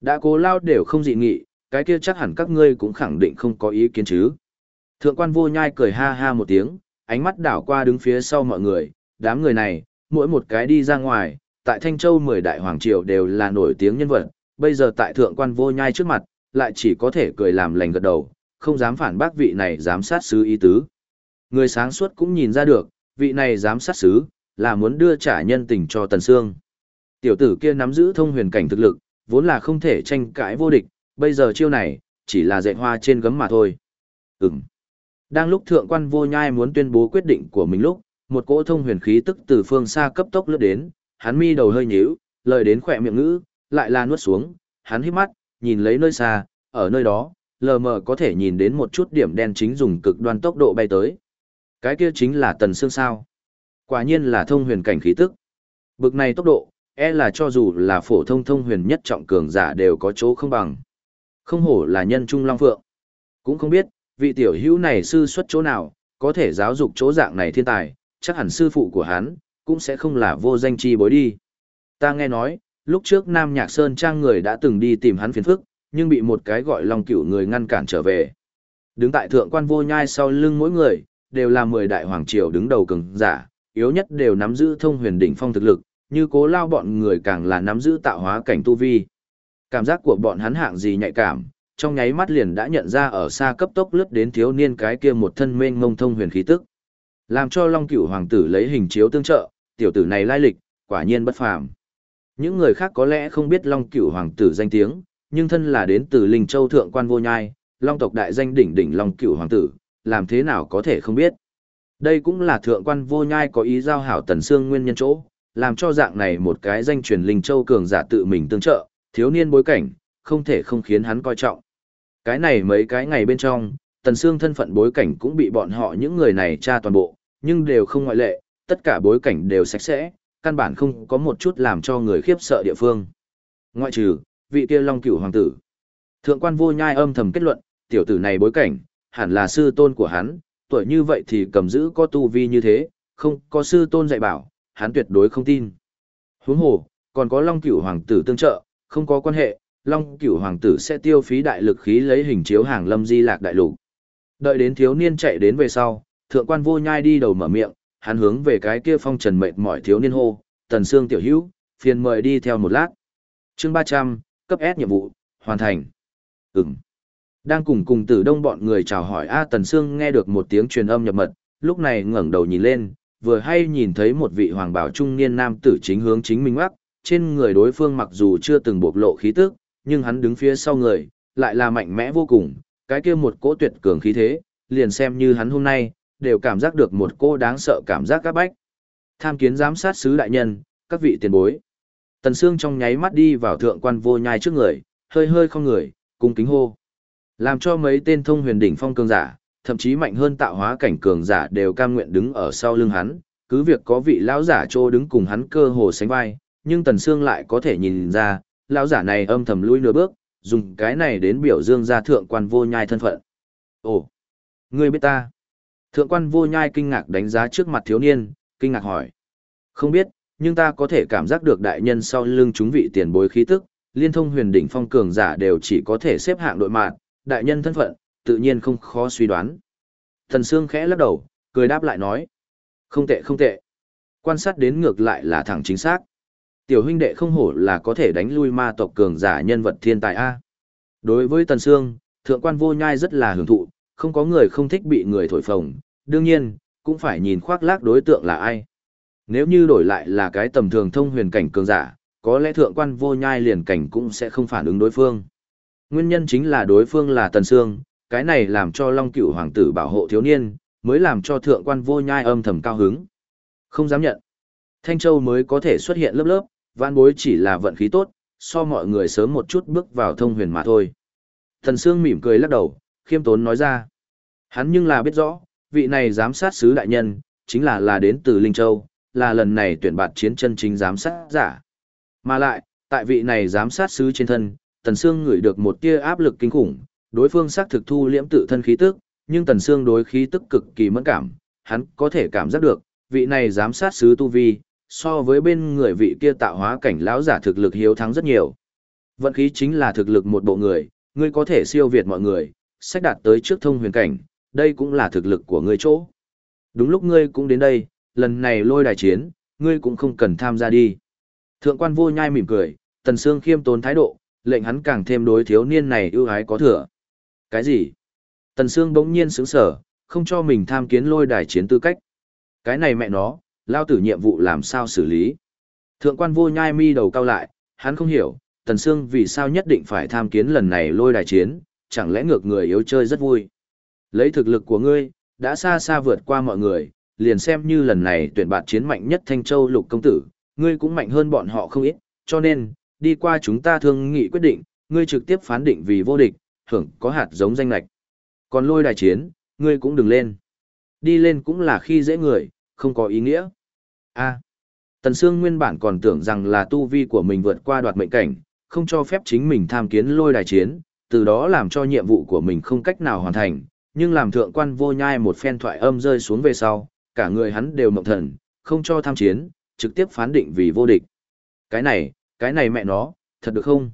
Đã cố lao đều không dị nghị, cái kia chắc hẳn các ngươi cũng khẳng định không có ý kiến chứ. Thượng quan vô nhai cười ha ha một tiếng, ánh mắt đảo qua đứng phía sau mọi người, đám người này, mỗi một cái đi ra ngoài, tại Thanh Châu mười đại hoàng triều đều là nổi tiếng nhân vật, bây giờ tại thượng quan vô nhai trước mặt, lại chỉ có thể cười làm lành gật đầu, không dám phản bác vị này giám sát sứ ý tứ. Người sáng suốt cũng nhìn ra được, vị này dám sát xứ, là muốn đưa trả nhân tình cho Tần Sương. Tiểu tử kia nắm giữ thông huyền cảnh thực lực, vốn là không thể tranh cãi vô địch, bây giờ chiêu này, chỉ là dạy hoa trên gấm mà thôi. Ừm. Đang lúc thượng quan vô nhai muốn tuyên bố quyết định của mình lúc, một cỗ thông huyền khí tức từ phương xa cấp tốc lướt đến, hắn mi đầu hơi nhíu, lời đến khỏe miệng ngữ, lại là nuốt xuống, hắn hít mắt, nhìn lấy nơi xa, ở nơi đó, lờ mờ có thể nhìn đến một chút điểm đen chính dùng cực đoan tốc độ bay tới. Cái kia chính là tần xương sao. Quả nhiên là thông huyền cảnh khí tức. Bực này tốc độ, e là cho dù là phổ thông thông huyền nhất trọng cường giả đều có chỗ không bằng. Không hổ là nhân trung long phượng. Cũng không biết, vị tiểu hữu này sư xuất chỗ nào, có thể giáo dục chỗ dạng này thiên tài, chắc hẳn sư phụ của hắn, cũng sẽ không là vô danh chi bối đi. Ta nghe nói, lúc trước Nam Nhạc Sơn Trang người đã từng đi tìm hắn phiền phức, nhưng bị một cái gọi long cửu người ngăn cản trở về. Đứng tại thượng quan vô nhai sau lưng mỗi người, đều là mười đại hoàng triều đứng đầu cường giả, yếu nhất đều nắm giữ thông huyền đỉnh phong thực lực, như cố lao bọn người càng là nắm giữ tạo hóa cảnh tu vi. Cảm giác của bọn hắn hạng gì nhạy cảm, trong nháy mắt liền đã nhận ra ở xa cấp tốc lướt đến thiếu niên cái kia một thân mênh ngông thông huyền khí tức. Làm cho Long Cửu hoàng tử lấy hình chiếu tương trợ, tiểu tử này lai lịch, quả nhiên bất phàm. Những người khác có lẽ không biết Long Cửu hoàng tử danh tiếng, nhưng thân là đến từ Linh Châu thượng quan vô nhai, Long tộc đại danh đỉnh đỉnh Long Cửu hoàng tử, làm thế nào có thể không biết. Đây cũng là thượng quan vô nhai có ý giao hảo tần xương nguyên nhân chỗ, làm cho dạng này một cái danh truyền linh châu cường giả tự mình tương trợ, thiếu niên bối cảnh, không thể không khiến hắn coi trọng. Cái này mấy cái ngày bên trong, tần xương thân phận bối cảnh cũng bị bọn họ những người này tra toàn bộ, nhưng đều không ngoại lệ, tất cả bối cảnh đều sạch sẽ, căn bản không có một chút làm cho người khiếp sợ địa phương. Ngoại trừ, vị kia long cửu hoàng tử. Thượng quan vô nhai âm thầm kết luận, tiểu tử này bối cảnh, hẳn là sư tôn của hắn, tuổi như vậy thì cầm giữ có tu vi như thế, không có sư tôn dạy bảo, hắn tuyệt đối không tin. Huống hồ, còn có Long Cửu hoàng tử tương trợ, không có quan hệ, Long Cửu hoàng tử sẽ tiêu phí đại lực khí lấy hình chiếu hàng Lâm Di Lạc đại lục. Đợi đến thiếu niên chạy đến về sau, thượng quan vô nhai đi đầu mở miệng, hắn hướng về cái kia phong trần mệt mỏi thiếu niên hô, "Tần xương tiểu hữu, phiền mời đi theo một lát." Chương 300, cấp S nhiệm vụ, hoàn thành. Ừm. Đang cùng cùng tử đông bọn người chào hỏi A Tần Sương nghe được một tiếng truyền âm nhập mật, lúc này ngẩng đầu nhìn lên, vừa hay nhìn thấy một vị hoàng bảo trung niên nam tử chính hướng chính mình mắc, trên người đối phương mặc dù chưa từng bộc lộ khí tức, nhưng hắn đứng phía sau người, lại là mạnh mẽ vô cùng, cái kia một cỗ tuyệt cường khí thế, liền xem như hắn hôm nay, đều cảm giác được một cô đáng sợ cảm giác các bách. Tham kiến giám sát sứ đại nhân, các vị tiền bối. Tần Sương trong nháy mắt đi vào thượng quan vô nhai trước người, hơi hơi không người, cung kính hô. Làm cho mấy tên thông huyền đỉnh phong cường giả, thậm chí mạnh hơn tạo hóa cảnh cường giả đều cam nguyện đứng ở sau lưng hắn, cứ việc có vị lão giả trô đứng cùng hắn cơ hồ sánh vai, nhưng Tần Sương lại có thể nhìn ra, lão giả này âm thầm lui nửa bước, dùng cái này đến biểu dương ra thượng quan vô nhai thân phận. Ồ, ngươi biết ta? Thượng quan vô nhai kinh ngạc đánh giá trước mặt thiếu niên, kinh ngạc hỏi. Không biết, nhưng ta có thể cảm giác được đại nhân sau lưng chúng vị tiền bối khí tức, liên thông huyền đỉnh phong cường giả đều chỉ có thể xếp hạng đội mạng, đại nhân thân phận, tự nhiên không khó suy đoán. Thần Sương khẽ lắc đầu, cười đáp lại nói. Không tệ không tệ. Quan sát đến ngược lại là thẳng chính xác. Tiểu huynh đệ không hổ là có thể đánh lui ma tộc cường giả nhân vật thiên tài A. Đối với Tần Sương, thượng quan vô nhai rất là hưởng thụ, không có người không thích bị người thổi phồng, đương nhiên, cũng phải nhìn khoác lác đối tượng là ai. Nếu như đổi lại là cái tầm thường thông huyền cảnh cường giả, có lẽ thượng quan vô nhai liền cảnh cũng sẽ không phản ứng đối phương. Nguyên nhân chính là đối phương là Tần Sương, cái này làm cho Long Cửu hoàng tử bảo hộ thiếu niên, mới làm cho thượng quan vô nhai âm thầm cao hứng. Không dám nhận. Thanh Châu mới có thể xuất hiện lớp lớp, vạn bối chỉ là vận khí tốt, so mọi người sớm một chút bước vào thông huyền mà thôi. Thần Sương mỉm cười lắc đầu, khiêm tốn nói ra. Hắn nhưng là biết rõ, vị này giám sát sứ đại nhân, chính là là đến từ Linh Châu, là lần này tuyển bạt chiến chân chính giám sát giả. Mà lại, tại vị này giám sát sứ trên thân, Tần Sương ngửi được một tia áp lực kinh khủng, đối phương xác thực thu liễm tự thân khí tức, nhưng Tần Sương đối khí tức cực kỳ mẫn cảm, hắn có thể cảm giác được, vị này giám sát sứ tu vi, so với bên người vị kia tạo hóa cảnh lão giả thực lực hiếu thắng rất nhiều. Vận khí chính là thực lực một bộ người, ngươi có thể siêu việt mọi người, sách đạt tới trước thông huyền cảnh, đây cũng là thực lực của ngươi chỗ. Đúng lúc ngươi cũng đến đây, lần này lôi đài chiến, ngươi cũng không cần tham gia đi. Thượng quan vô nhai mỉm cười, tần sương khiêm tốn thái độ, lệnh hắn càng thêm đối thiếu niên này ưu ái có thừa. Cái gì? Tần sương bỗng nhiên sững sờ, không cho mình tham kiến lôi đài chiến tư cách. Cái này mẹ nó, lao tử nhiệm vụ làm sao xử lý. Thượng quan vô nhai mi đầu cao lại, hắn không hiểu, Tần Sương vì sao nhất định phải tham kiến lần này lôi đài chiến, chẳng lẽ ngược người yếu chơi rất vui. Lấy thực lực của ngươi, đã xa xa vượt qua mọi người, liền xem như lần này tuyển bạt chiến mạnh nhất Thanh Châu lục công tử, ngươi cũng mạnh hơn bọn họ không ít, cho nên, đi qua chúng ta thương nghị quyết định, ngươi trực tiếp phán định vì vô địch, hưởng có hạt giống danh lạch. Còn lôi đài chiến, ngươi cũng đừng lên. Đi lên cũng là khi dễ người, không có ý nghĩa. A. Tần Sương nguyên bản còn tưởng rằng là tu vi của mình vượt qua đoạt mệnh cảnh, không cho phép chính mình tham kiến lôi đài chiến, từ đó làm cho nhiệm vụ của mình không cách nào hoàn thành, nhưng làm thượng quan vô nhai một phen thoại âm rơi xuống về sau, cả người hắn đều mộng thần, không cho tham chiến, trực tiếp phán định vì vô địch. Cái này, cái này mẹ nó, thật được không?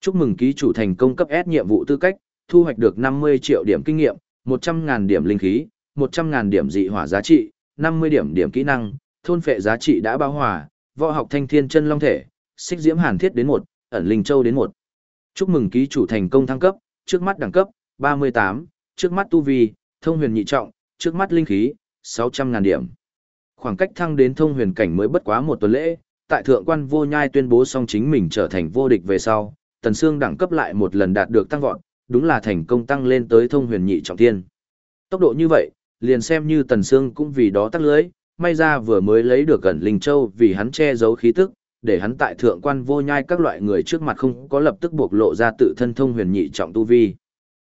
Chúc mừng ký chủ thành công cấp S nhiệm vụ tư cách, thu hoạch được 50 triệu điểm kinh nghiệm, 100.000 điểm linh khí, 100.000 điểm dị hỏa giá trị, 50 điểm điểm kỹ năng, thôn phệ giá trị đã bao hòa, võ học thanh thiên chân long thể, xích diễm hàn thiết đến 1, ẩn linh châu đến 1. Chúc mừng ký chủ thành công thăng cấp, trước mắt đẳng cấp, 38, trước mắt tu vi, thông huyền nhị trọng, trước mắt linh khí, 600.000 điểm. Khoảng cách thăng đến thông huyền cảnh mới bất quá một tuần lễ, tại thượng quan vô nhai tuyên bố xong chính mình trở thành vô địch về sau, tần sương đẳng cấp lại một lần đạt được tăng vọt, đúng là thành công tăng lên tới thông huyền nhị trọng thiên. Tốc độ như vậy, liền xem như tần sương cũng vì đó tắt lưới, may ra vừa mới lấy được gần linh châu vì hắn che giấu khí tức, để hắn tại thượng quan vô nhai các loại người trước mặt không có lập tức buộc lộ ra tự thân thông huyền nhị trọng tu vi.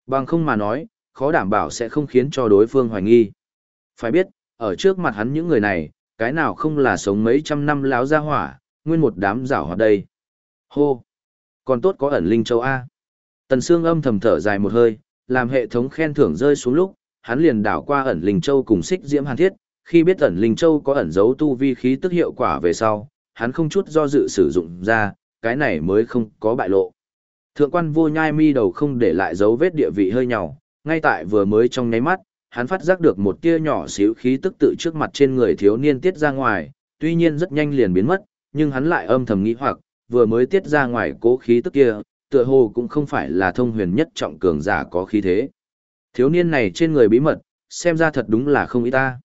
Bằng không mà nói, khó đảm bảo sẽ không khiến cho đối phương hoài nghi. Phải biết, ở trước mặt hắn những người này, cái nào không là sống mấy trăm năm láo ra hỏa, nguyên một đám rảo hoạt đây. Hô! Còn tốt có ẩn linh châu A. Tần Sương âm thầm thở dài một hơi, làm hệ thống khen thưởng rơi xuống lúc, hắn liền đảo qua ẩn linh châu cùng xích diễm hàn thiết, khi biết ẩn linh châu có ẩn dấu tu vi khí tức hiệu quả về sau, hắn không chút do dự sử dụng ra, cái này mới không có bại lộ. Thượng quan vô nhai mi đầu không để lại dấu vết địa vị hơi nhỏ, ngay tại vừa mới trong nháy mắt, hắn phát giác được một tia nhỏ xíu khí tức tự trước mặt trên người thiếu niên tiết ra ngoài, tuy nhiên rất nhanh liền biến mất, nhưng hắn lại âm thầm nghĩ hoặc, vừa mới tiết ra ngoài cố khí tức kia, tựa hồ cũng không phải là thông huyền nhất trọng cường giả có khí thế. Thiếu niên này trên người bí mật, xem ra thật đúng là không ý ta.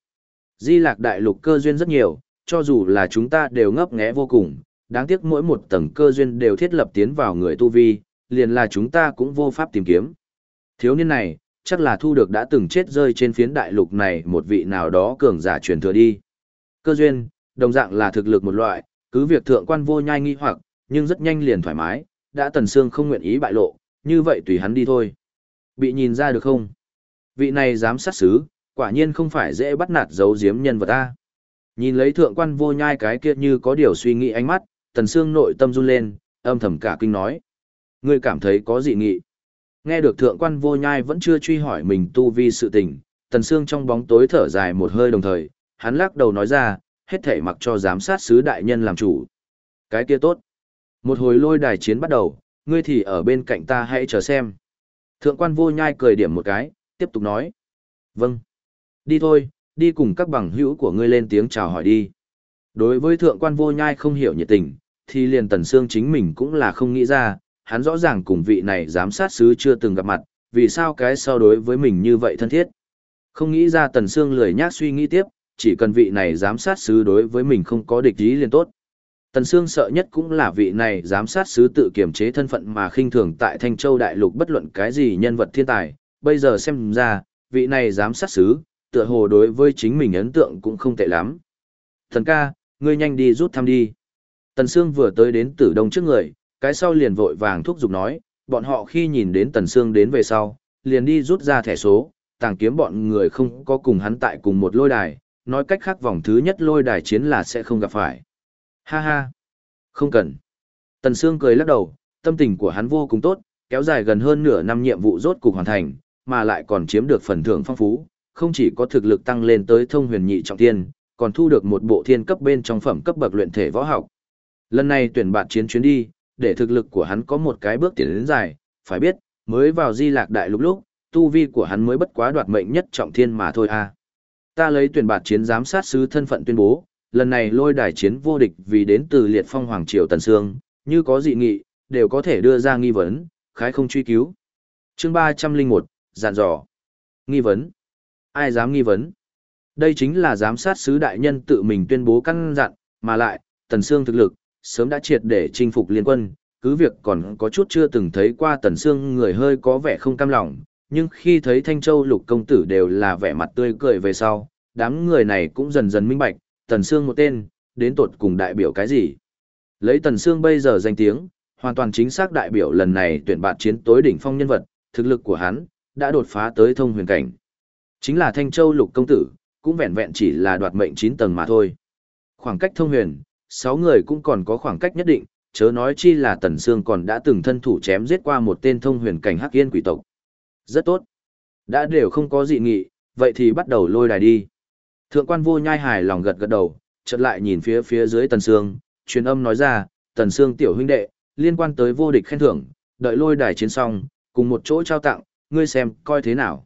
Di lạc đại lục cơ duyên rất nhiều, cho dù là chúng ta đều ngấp nghé vô cùng, đáng tiếc mỗi một tầng cơ duyên đều thiết lập tiến vào người tu vi, liền là chúng ta cũng vô pháp tìm kiếm. Thiếu niên này, chắc là thu được đã từng chết rơi trên phiến đại lục này một vị nào đó cường giả truyền thừa đi. Cơ duyên, đồng dạng là thực lực một loại, cứ việc thượng quan vô nhai nghi hoặc, nhưng rất nhanh liền thoải mái, đã tần xương không nguyện ý bại lộ, như vậy tùy hắn đi thôi. Bị nhìn ra được không? Vị này dám sát sứ quả nhiên không phải dễ bắt nạt giấu giếm nhân vật ta. Nhìn lấy thượng quan vô nhai cái kia như có điều suy nghĩ ánh mắt, tần xương nội tâm run lên, âm thầm cả kinh nói. Ngươi cảm thấy có gì nghị? Nghe được thượng quan vô nhai vẫn chưa truy hỏi mình tu vi sự tình, tần xương trong bóng tối thở dài một hơi đồng thời, hắn lắc đầu nói ra, hết thảy mặc cho giám sát sứ đại nhân làm chủ. Cái kia tốt. Một hồi lôi đài chiến bắt đầu, ngươi thì ở bên cạnh ta hãy chờ xem. Thượng quan vô nhai cười điểm một cái, tiếp tục nói. Vâng. Đi thôi, đi cùng các bằng hữu của ngươi lên tiếng chào hỏi đi. Đối với thượng quan vô nhai không hiểu nhiệt tình, thì liền tần xương chính mình cũng là không nghĩ ra, hắn rõ ràng cùng vị này giám sát sứ chưa từng gặp mặt, vì sao cái so đối với mình như vậy thân thiết. Không nghĩ ra tần xương lười nhác suy nghĩ tiếp, chỉ cần vị này giám sát sứ đối với mình không có địch ý liền tốt. Tần Sương sợ nhất cũng là vị này giám sát sứ tự kiểm chế thân phận mà khinh thường tại Thanh Châu Đại Lục bất luận cái gì nhân vật thiên tài, bây giờ xem ra, vị này giám sát sứ, tựa hồ đối với chính mình ấn tượng cũng không tệ lắm. Thần ca, ngươi nhanh đi rút thăm đi. Tần Sương vừa tới đến tử đông trước người, cái sau liền vội vàng thúc giục nói, bọn họ khi nhìn đến Tần Sương đến về sau, liền đi rút ra thẻ số, tàng kiếm bọn người không có cùng hắn tại cùng một lôi đài, nói cách khác vòng thứ nhất lôi đài chiến là sẽ không gặp phải. Ha ha, không cần. Tần Sương cười lắc đầu, tâm tình của hắn vô cùng tốt, kéo dài gần hơn nửa năm nhiệm vụ rốt cục hoàn thành, mà lại còn chiếm được phần thưởng phong phú, không chỉ có thực lực tăng lên tới thông huyền nhị trọng thiên, còn thu được một bộ thiên cấp bên trong phẩm cấp bậc luyện thể võ học. Lần này tuyển bạn chiến chuyến đi, để thực lực của hắn có một cái bước tiến đến dài, phải biết, mới vào Di Lạc Đại Lục lúc, tu vi của hắn mới bất quá đoạt mệnh nhất trọng thiên mà thôi a. À. Ta lấy tuyển bạt chiến giám sát sứ thân phận tuyên bố, lần này lôi đài chiến vô địch vì đến từ liệt phong hoàng triều tần sương, như có dị nghị, đều có thể đưa ra nghi vấn, khái không truy cứu. Chương ba trăm linh một dàn dò. Nghi vấn. Ai dám nghi vấn? Đây chính là giám sát sứ đại nhân tự mình tuyên bố căn dặn, mà lại, tần sương thực lực, sớm đã triệt để chinh phục liên quân, cứ việc còn có chút chưa từng thấy qua tần xương người hơi có vẻ không cam lòng, nhưng khi thấy Thanh Châu lục công tử đều là vẻ mặt tươi cười về sau, đám người này cũng dần dần minh bạch, Tần xương một tên, đến tột cùng đại biểu cái gì. Lấy Tần xương bây giờ danh tiếng, hoàn toàn chính xác đại biểu lần này tuyển bạn chiến tối đỉnh phong nhân vật, thực lực của hắn, đã đột phá tới thông huyền cảnh. Chính là Thanh Châu lục công tử, cũng vẹn vẹn chỉ là đoạt mệnh 9 tầng mà thôi. Khoảng cách thông huyền, sáu người cũng còn có khoảng cách nhất định, chớ nói chi là Tần Sương còn đã từng thân thủ chém giết qua một tên thông huyền cảnh hắc yên quỷ tộc. Rất tốt. Đã đều không có dị nghị, vậy thì bắt đầu lôi đài đi. Thượng quan vô nhai hài lòng gật gật đầu, chợt lại nhìn phía phía dưới Tần Sương, truyền âm nói ra, Tần Sương tiểu huynh đệ, liên quan tới vô địch khen thưởng, đợi lôi đài chiến xong, cùng một chỗ trao tặng, ngươi xem, coi thế nào.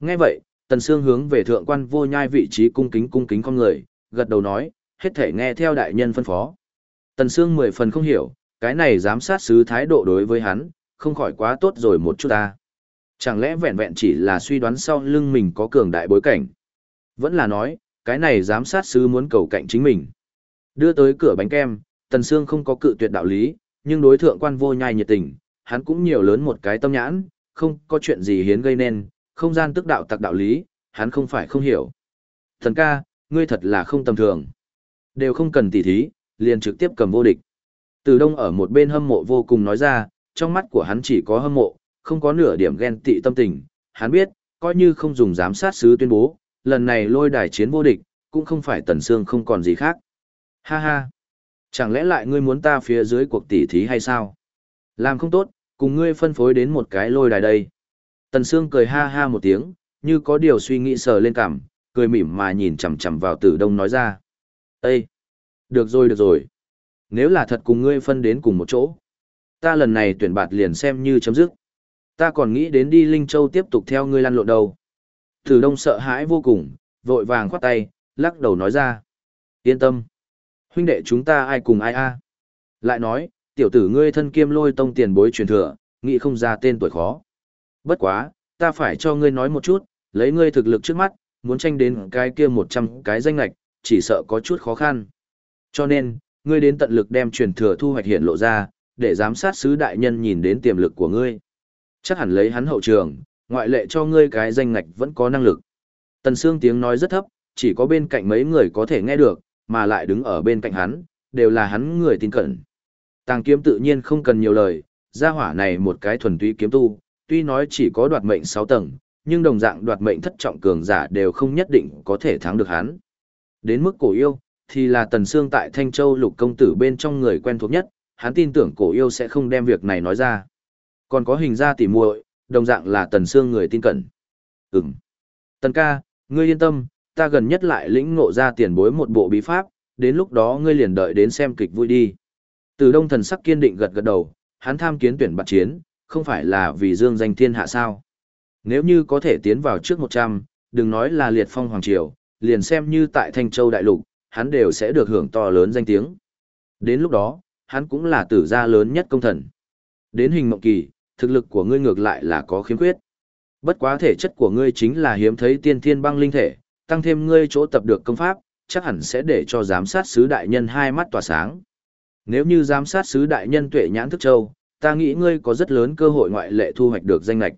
Nghe vậy, Tần Sương hướng về thượng quan vô nhai vị trí cung kính cung kính con người, gật đầu nói, hết thể nghe theo đại nhân phân phó. Tần Sương mười phần không hiểu, cái này giám sát sứ thái độ đối với hắn, không khỏi quá tốt rồi một chút ta. Chẳng lẽ vẹn vẹn chỉ là suy đoán sau lưng mình có cường đại bối cảnh? Vẫn là nói, cái này giám sát sứ muốn cầu cạnh chính mình. Đưa tới cửa bánh kem, Tần Sương không có cự tuyệt đạo lý, nhưng đối thượng quan vô nhai nhiệt tình, hắn cũng nhiều lớn một cái tâm nhãn, không có chuyện gì hiến gây nên, không gian tức đạo tặc đạo lý, hắn không phải không hiểu. Thần ca, ngươi thật là không tầm thường. Đều không cần tỉ thí, liền trực tiếp cầm vô địch. Từ đông ở một bên hâm mộ vô cùng nói ra, trong mắt của hắn chỉ có hâm mộ, không có nửa điểm ghen tị tâm tình, hắn biết, coi như không dùng giám sát sứ tuyên bố, lần này lôi đài chiến vô địch, cũng không phải tần xương không còn gì khác. Ha ha! Chẳng lẽ lại ngươi muốn ta phía dưới cuộc tỷ thí hay sao? Làm không tốt, cùng ngươi phân phối đến một cái lôi đài đây. Tần Sương cười ha ha một tiếng, như có điều suy nghĩ sờ lên cằm, cười mỉm mà nhìn chằm chằm vào tử đông nói ra. Ê! Được rồi được rồi. Nếu là thật cùng ngươi phân đến cùng một chỗ, ta lần này tuyển bạt liền xem như chấm dứt. Ta còn nghĩ đến đi Linh Châu tiếp tục theo ngươi lăn lộn đầu. Tử đông sợ hãi vô cùng, vội vàng khoát tay, lắc đầu nói ra. Yên tâm. Huynh đệ chúng ta ai cùng ai a Lại nói, tiểu tử ngươi thân kiêm lôi tông tiền bối truyền thừa, nghĩ không ra tên tuổi khó. Bất quá, ta phải cho ngươi nói một chút, lấy ngươi thực lực trước mắt, muốn tranh đến cái kia một trăm cái danh lạch, chỉ sợ có chút khó khăn. Cho nên, ngươi đến tận lực đem truyền thừa thu hoạch hiện lộ ra, để giám sát sứ đại nhân nhìn đến tiềm lực của ngươi. Chắc hẳn lấy hắn hậu trường, ngoại lệ cho ngươi cái danh ngạch vẫn có năng lực. Tần Sương tiếng nói rất thấp, chỉ có bên cạnh mấy người có thể nghe được, mà lại đứng ở bên cạnh hắn, đều là hắn người tin cẩn. Tàng kiếm tự nhiên không cần nhiều lời, gia hỏa này một cái thuần túy kiếm tu, tuy nói chỉ có đoạt mệnh 6 tầng, nhưng đồng dạng đoạt mệnh thất trọng cường giả đều không nhất định có thể thắng được hắn. Đến mức cổ yêu, thì là Tần Sương tại Thanh Châu lục công tử bên trong người quen thuộc nhất, hắn tin tưởng cổ yêu sẽ không đem việc này nói ra. Còn có hình ra tỉ muội, đồng dạng là Tần Sương người tin cẩn. Ừm. Tần ca, ngươi yên tâm, ta gần nhất lại lĩnh ngộ ra tiền bối một bộ bí pháp, đến lúc đó ngươi liền đợi đến xem kịch vui đi. Từ đông thần sắc kiên định gật gật đầu, hắn tham kiến tuyển bạc chiến, không phải là vì dương danh thiên hạ sao. Nếu như có thể tiến vào trước 100, đừng nói là liệt phong hoàng triều, liền xem như tại Thanh Châu Đại Lục, hắn đều sẽ được hưởng to lớn danh tiếng. Đến lúc đó, hắn cũng là tử gia lớn nhất công thần. Đến hình mộng kỳ, thực lực của ngươi ngược lại là có khiếm khuyết. Bất quá thể chất của ngươi chính là hiếm thấy tiên thiên băng linh thể, tăng thêm ngươi chỗ tập được công pháp, chắc hẳn sẽ để cho giám sát sứ đại nhân hai mắt tỏa sáng. Nếu như giám sát sứ đại nhân tuệ nhãn thức châu, ta nghĩ ngươi có rất lớn cơ hội ngoại lệ thu hoạch được danh lệch.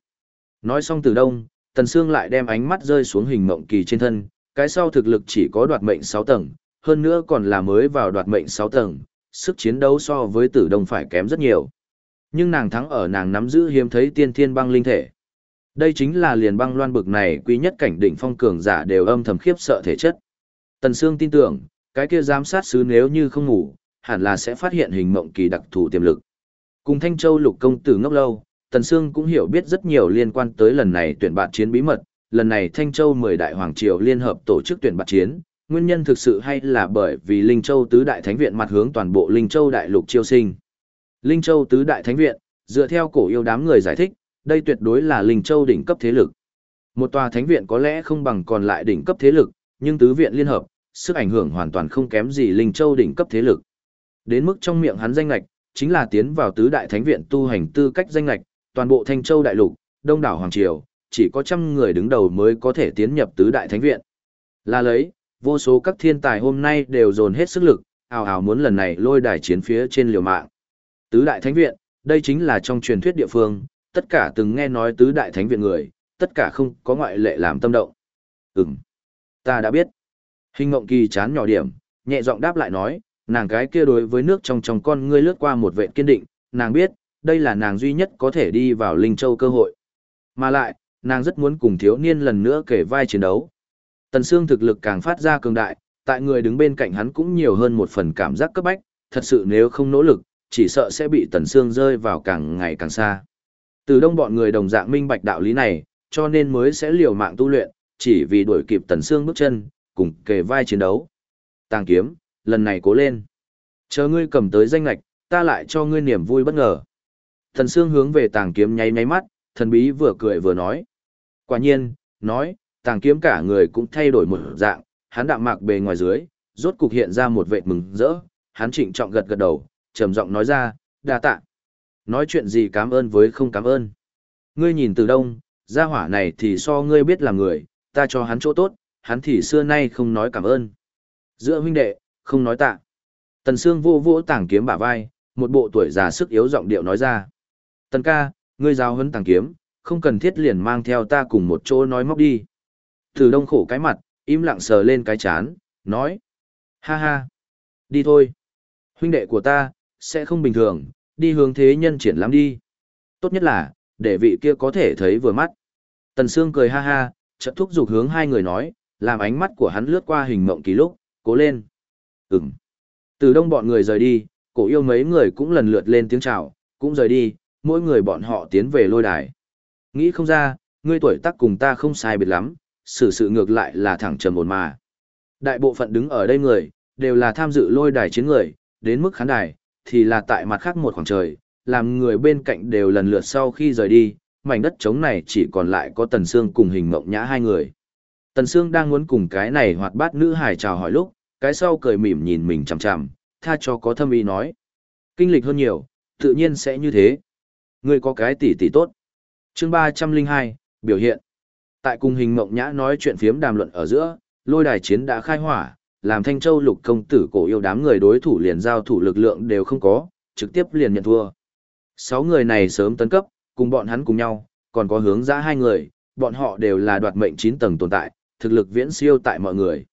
Nói xong từ đông, Tần Sương lại đem ánh mắt rơi xuống hình mộng kỳ trên thân, cái sau thực lực chỉ có đoạt mệnh 6 tầng, hơn nữa còn là mới vào đoạt mệnh 6 tầng, sức chiến đấu so với tử đông phải kém rất nhiều. Nhưng nàng thắng ở nàng nắm giữ hiếm thấy tiên thiên băng linh thể. Đây chính là liền băng loan bực này quý nhất cảnh đỉnh phong cường giả đều âm thầm khiếp sợ thể chất. Tần Sương tin tưởng, cái kia giám sát sứ nếu như không ngủ, hẳn là sẽ phát hiện hình mộng kỳ đặc thù tiềm lực. Cùng Thanh Châu lục công tử ngốc lâu, Tần Sương cũng hiểu biết rất nhiều liên quan tới lần này tuyển bạn chiến bí mật, lần này Thanh Châu 10 đại hoàng triều liên hợp tổ chức tuyển bạt chiến, nguyên nhân thực sự hay là bởi vì Linh Châu tứ đại thánh viện mặt hướng toàn bộ Linh Châu đại lục chiêu sinh. Linh Châu tứ đại thánh viện, dựa theo cổ yêu đám người giải thích, đây tuyệt đối là Linh Châu đỉnh cấp thế lực. Một tòa thánh viện có lẽ không bằng còn lại đỉnh cấp thế lực, nhưng tứ viện liên hợp, sức ảnh hưởng hoàn toàn không kém gì Linh Châu đỉnh cấp thế lực. Đến mức trong miệng hắn danh ngạch, chính là tiến vào tứ đại thánh viện tu hành tư cách danh ngạch, toàn bộ Thanh Châu đại lục, đông đảo hoàng triều, chỉ có trăm người đứng đầu mới có thể tiến nhập tứ đại thánh viện. Là lấy, vô số các thiên tài hôm nay đều dồn hết sức lực, ào ào muốn lần này lôi đài chiến phía trên liều mạng. Tứ đại thánh viện, đây chính là trong truyền thuyết địa phương, tất cả từng nghe nói tứ đại thánh viện người, tất cả không có ngoại lệ làm tâm động. Ừm, ta đã biết. Hình ngộng kỳ chán nhỏ điểm, nhẹ giọng đáp lại nói, nàng cái kia đối với nước trong trong con ngươi lướt qua một vệ kiên định, nàng biết, đây là nàng duy nhất có thể đi vào Linh Châu cơ hội. Mà lại, nàng rất muốn cùng thiếu niên lần nữa kể vai chiến đấu. Tần Sương thực lực càng phát ra cường đại, tại người đứng bên cạnh hắn cũng nhiều hơn một phần cảm giác cấp bách, thật sự nếu không nỗ lực, chỉ sợ sẽ bị Tần Sương rơi vào càng ngày càng xa. Từ đông bọn người đồng dạng minh bạch đạo lý này, cho nên mới sẽ liều mạng tu luyện, chỉ vì đuổi kịp Tần Sương bước chân, cùng kề vai chiến đấu. Tàng kiếm, lần này cố lên. Chờ ngươi cầm tới danh lạch, ta lại cho ngươi niềm vui bất ngờ. Tần Sương hướng về tàng kiếm nháy nháy mắt, thần bí vừa cười vừa nói. Quả nhiên, nói, tàng kiếm cả người cũng thay đổi một dạng, hắn đạm mạc bề ngoài dưới, rốt cục hiện ra một vẻ mừng rỡ, hắn trịnh trọng gật gật đầu, trầm giọng nói ra, đa tạ. Nói chuyện gì cảm ơn với không cảm ơn. Ngươi nhìn từ đông, gia hỏa này thì so ngươi biết là người, ta cho hắn chỗ tốt, hắn thì xưa nay không nói cảm ơn. Giữa huynh đệ, không nói tạ. Tần Sương vô vỗ tàng kiếm bả vai, một bộ tuổi già sức yếu giọng điệu nói ra. Tần ca, ngươi giao huấn tàng kiếm, không cần thiết liền mang theo ta cùng một chỗ nói móc đi. Từ đông khổ cái mặt, im lặng sờ lên cái chán, nói. Ha ha, đi thôi. Huynh đệ của ta, sẽ không bình thường, đi hướng thế nhân triển lắm đi. Tốt nhất là, để vị kia có thể thấy vừa mắt. Tần Sương cười ha ha, chợt thúc giục hướng hai người nói, làm ánh mắt của hắn lướt qua hình mộng ký lúc, cố lên. Ừm. Từ đông bọn người rời đi, cổ yêu mấy người cũng lần lượt lên tiếng chào, cũng rời đi, mỗi người bọn họ tiến về lôi đài. Nghĩ không ra, ngươi tuổi tác cùng ta không sai biệt lắm, sự sự ngược lại là thẳng trầm ổn mà. Đại bộ phận đứng ở đây người, đều là tham dự lôi đài chiến người, đến mức khán đài, thì là tại mặt khác một khoảng trời, làm người bên cạnh đều lần lượt sau khi rời đi, mảnh đất trống này chỉ còn lại có Tần Sương cùng hình mộng nhã hai người. Tần Sương đang muốn cùng cái này hoạt bát nữ hài chào hỏi lúc, cái sau cười mỉm nhìn mình chằm chằm, tha cho có thâm ý nói. Kinh lịch hơn nhiều, tự nhiên sẽ như thế. Ngươi có cái tỷ tỷ tốt. Chương 302, biểu hiện. Tại cùng hình mộng nhã nói chuyện phiếm đàm luận ở giữa, lôi đài chiến đã khai hỏa, làm Thanh Châu lục công tử cổ yêu đám người đối thủ liền giao thủ lực lượng đều không có, trực tiếp liền nhận thua. Sáu người này sớm tấn cấp, cùng bọn hắn cùng nhau, còn có hướng ra hai người, bọn họ đều là đoạt mệnh chín tầng tồn tại, thực lực viễn siêu tại mọi người.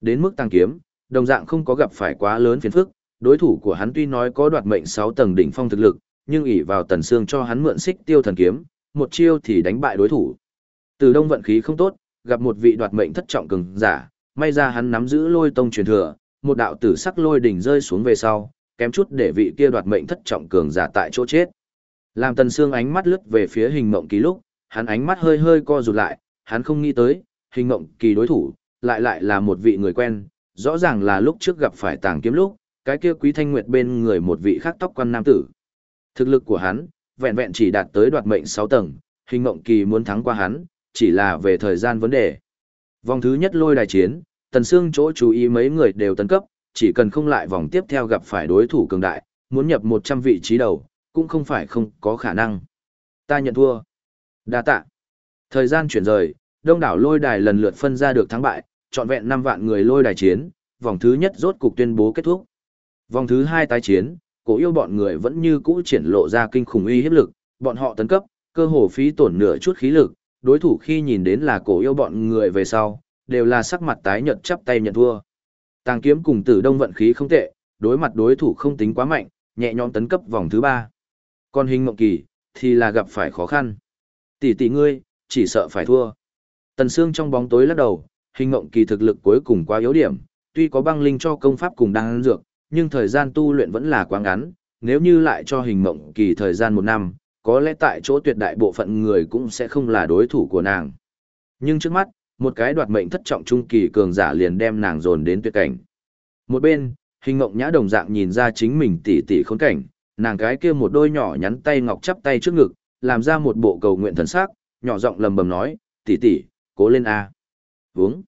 Đến mức tăng kiếm, đồng dạng không có gặp phải quá lớn phiền phức, đối thủ của hắn tuy nói có đoạt mệnh sáu tầng đỉnh phong thực lực, nhưng ỷ vào Tần xương cho hắn mượn xích tiêu thần kiếm, một chiêu thì đánh bại đối thủ. Từ đông vận khí không tốt, gặp một vị đoạt mệnh thất trọng cường giả, may ra hắn nắm giữ lôi tông truyền thừa, một đạo tử sắc lôi đỉnh rơi xuống về sau, kém chút để vị kia đoạt mệnh thất trọng cường giả tại chỗ chết. Làm Tần Sương ánh mắt lướt về phía hình mộng kỳ lúc, hắn ánh mắt hơi hơi co rụt lại, hắn không nghĩ tới, hình mộng kỳ đối thủ, lại lại là một vị người quen, rõ ràng là lúc trước gặp phải tàng kiếm lúc, cái kia quý thanh nguyệt bên người một vị khác tóc quan nam tử. Thực lực của hắn, vẹn vẹn chỉ đạt tới đoạt mệnh 6 tầng, hình mộng kỳ muốn thắng qua hắn, chỉ là về thời gian vấn đề. Vòng thứ nhất lôi đài chiến, Tần Sương chỗ chú ý mấy người đều tấn cấp, chỉ cần không lại vòng tiếp theo gặp phải đối thủ cường đại, muốn nhập 100 vị trí đầu, cũng không phải không có khả năng. Ta nhận thua. Đa tạ. Thời gian chuyển rời, đông đảo lôi đài lần lượt phân ra được thắng bại, trọn vẹn 5 vạn người lôi đài chiến, vòng thứ nhất rốt cục tuyên bố kết thúc. Vòng thứ hai tái chiến, cổ yêu bọn người vẫn như cũ triển lộ ra kinh khủng uy hiếp lực, bọn họ tấn cấp, cơ hồ phí tổn nửa chút khí lực, đối thủ khi nhìn đến là cổ yêu bọn người về sau, đều là sắc mặt tái nhợt chắp tay nhận thua. Tàng kiếm cùng tử đông vận khí không tệ, đối mặt đối thủ không tính quá mạnh, nhẹ nhõm tấn cấp vòng thứ ba. Còn hình mộng kỳ, thì là gặp phải khó khăn. Tỷ tỷ ngươi, chỉ sợ phải thua. Tần Sương trong bóng tối lắc đầu, hình mộng kỳ thực lực cuối cùng quá yếu điểm, tuy có băng linh cho công pháp cùng đang dược, nhưng thời gian tu luyện vẫn là quá ngắn, nếu như lại cho hình mộng kỳ thời gian một năm, có lẽ tại chỗ tuyệt đại bộ phận người cũng sẽ không là đối thủ của nàng. Nhưng trước mắt, một cái đoạt mệnh thất trọng trung kỳ cường giả liền đem nàng dồn đến tuyệt cảnh. Một bên, hình mộng nhã đồng dạng nhìn ra chính mình tỉ tỉ khốn cảnh, nàng cái kia một đôi nhỏ nhắn tay ngọc chắp tay trước ngực, làm ra một bộ cầu nguyện thần sắc, nhỏ giọng lầm bầm nói, tỉ tỉ, cố lên a. Vướng.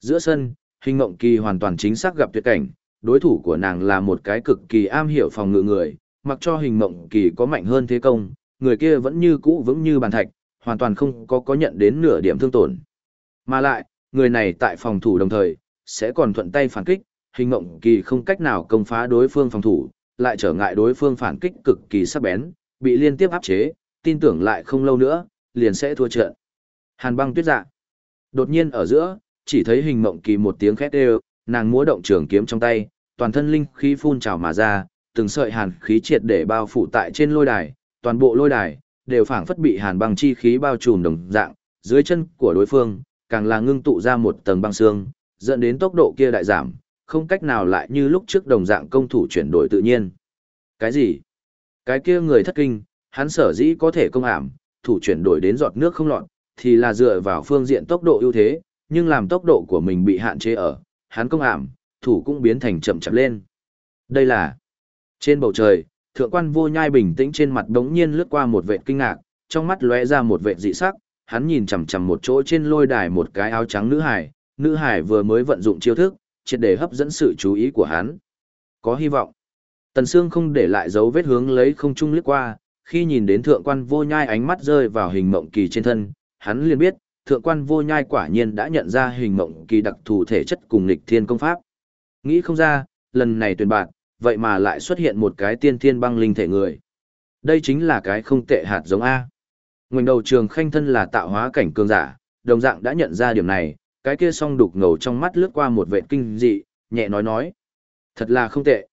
Giữa sân, hình mộng kỳ hoàn toàn chính xác gặp tuyệt cảnh, đối thủ của nàng là một cái cực kỳ am hiểu phòng ngự người, mặc cho hình mộng kỳ có mạnh hơn thế công, người kia vẫn như cũ vững như bàn thạch, hoàn toàn không có có nhận đến nửa điểm thương tổn. Mà lại, người này tại phòng thủ đồng thời, sẽ còn thuận tay phản kích, hình mộng kỳ không cách nào công phá đối phương phòng thủ, lại trở ngại đối phương phản kích cực kỳ sắc bén, bị liên tiếp áp chế, tin tưởng lại không lâu nữa, liền sẽ thua trận. Hàn băng tuyết dạ. Đột nhiên ở giữa, chỉ thấy hình mộng kỳ một tiếng khét đều, nàng múa động trường kiếm trong tay, toàn thân linh khí phun trào mà ra, từng sợi hàn khí triệt để bao phủ tại trên lôi đài, toàn bộ lôi đài đều phảng phất bị hàn băng chi khí bao trùm đồng dạng, dưới chân của đối phương càng là ngưng tụ ra một tầng băng xương, dẫn đến tốc độ kia đại giảm, không cách nào lại như lúc trước đồng dạng công thủ chuyển đổi tự nhiên. Cái gì? Cái kia người thất kinh, hắn sở dĩ có thể công ảm, thủ chuyển đổi đến giọt nước không lọt, thì là dựa vào phương diện tốc độ ưu thế, nhưng làm tốc độ của mình bị hạn chế ở, hắn công ảm, thủ cũng biến thành chậm chậm lên. Đây là trên bầu trời, thượng quan vô nhai bình tĩnh trên mặt đống nhiên lướt qua một vệt kinh ngạc, trong mắt lóe ra một vệt dị sắc, hắn nhìn chằm chằm một chỗ trên lôi đài một cái áo trắng nữ hải, nữ hải vừa mới vận dụng chiêu thức, triệt để hấp dẫn sự chú ý của hắn. Có hy vọng. Tần Sương không để lại dấu vết hướng lấy không trung lướt qua, khi nhìn đến thượng quan vô nhai ánh mắt rơi vào hình mộng kỳ trên thân, hắn liền biết, thượng quan vô nhai quả nhiên đã nhận ra hình mộng kỳ đặc thù thể chất cùng nghịch thiên công pháp. Nghĩ không ra, lần này tuyển bạn, vậy mà lại xuất hiện một cái tiên thiên băng linh thể người. Đây chính là cái không tệ hạt giống A. Ngoảnh đầu trường khanh thân là tạo hóa cảnh cường giả, đồng dạng đã nhận ra điểm này, cái kia song đục ngầu trong mắt lướt qua một vệ kinh dị, nhẹ nói nói. Thật là không tệ.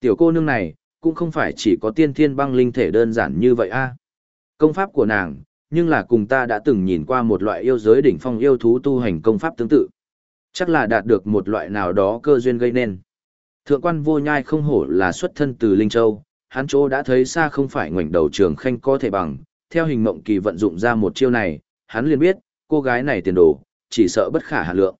Tiểu cô nương này, cũng không phải chỉ có tiên thiên băng linh thể đơn giản như vậy a. Công pháp của nàng, nhưng là cùng ta đã từng nhìn qua một loại yêu giới đỉnh phong yêu thú tu hành công pháp tương tự. Chắc là đạt được một loại nào đó cơ duyên gây nên. Thượng quan vô nhai không hổ là xuất thân từ Linh Châu, hắn chỗ đã thấy xa không phải ngoảnh đầu trường khanh có thể bằng, theo hình mộng kỳ vận dụng ra một chiêu này, hắn liền biết, cô gái này tiền đồ, chỉ sợ bất khả hạ lượng.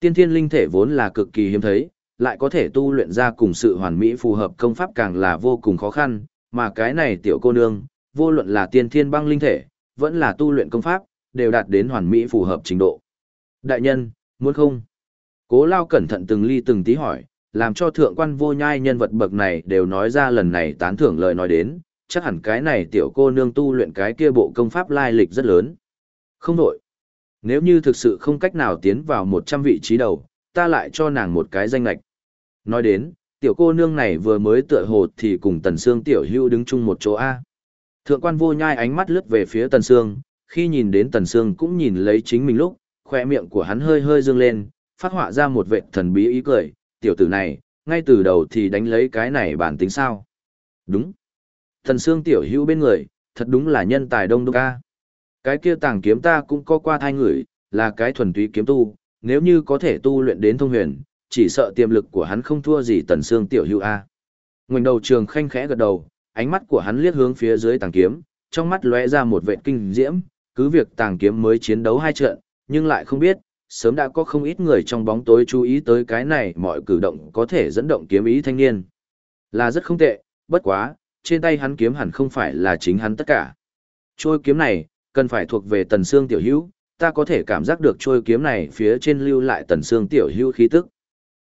Tiên thiên linh thể vốn là cực kỳ hiếm thấy, lại có thể tu luyện ra cùng sự hoàn mỹ phù hợp công pháp càng là vô cùng khó khăn, mà cái này tiểu cô nương, vô luận là tiên thiên băng linh thể, vẫn là tu luyện công pháp, đều đạt đến hoàn mỹ phù hợp trình độ. Đại nhân, muốn không? Cố lao cẩn thận từng ly từng tí hỏi, làm cho thượng quan vô nhai nhân vật bậc này đều nói ra lần này tán thưởng lời nói đến, chắc hẳn cái này tiểu cô nương tu luyện cái kia bộ công pháp lai lịch rất lớn. Không đổi. Nếu như thực sự không cách nào tiến vào 100 vị trí đầu, ta lại cho nàng một cái danh lạch. Nói đến, tiểu cô nương này vừa mới tựa hồ thì cùng Tần xương tiểu hưu đứng chung một chỗ A. Thượng quan vô nhai ánh mắt lướt về phía Tần Sương, khi nhìn đến Tần Sương cũng nhìn lấy chính mình lúc, khoe miệng của hắn hơi hơi dương lên, phát họa ra một vệ thần bí ý cười, tiểu tử này, ngay từ đầu thì đánh lấy cái này bản tính sao. Đúng. Tần Sương tiểu hữu bên người, thật đúng là nhân tài đông đúc ca. Cái kia tàng kiếm ta cũng có qua thai người, là cái thuần túy kiếm tu, nếu như có thể tu luyện đến thông huyền, chỉ sợ tiềm lực của hắn không thua gì Tần Sương tiểu hữu a. Ngoảnh đầu trường khanh khẽ gật đầu, ánh mắt của hắn liếc hướng phía dưới tàng kiếm, trong mắt lóe ra một vệ kinh diễm, cứ việc tàng kiếm mới chiến đấu hai trận, nhưng lại không biết, sớm đã có không ít người trong bóng tối chú ý tới cái này mọi cử động có thể dẫn động kiếm ý thanh niên. Là rất không tệ, bất quá, trên tay hắn kiếm hẳn không phải là chính hắn tất cả. Trôi kiếm này, cần phải thuộc về tần xương tiểu hữu, ta có thể cảm giác được trôi kiếm này phía trên lưu lại tần xương tiểu hữu khí tức.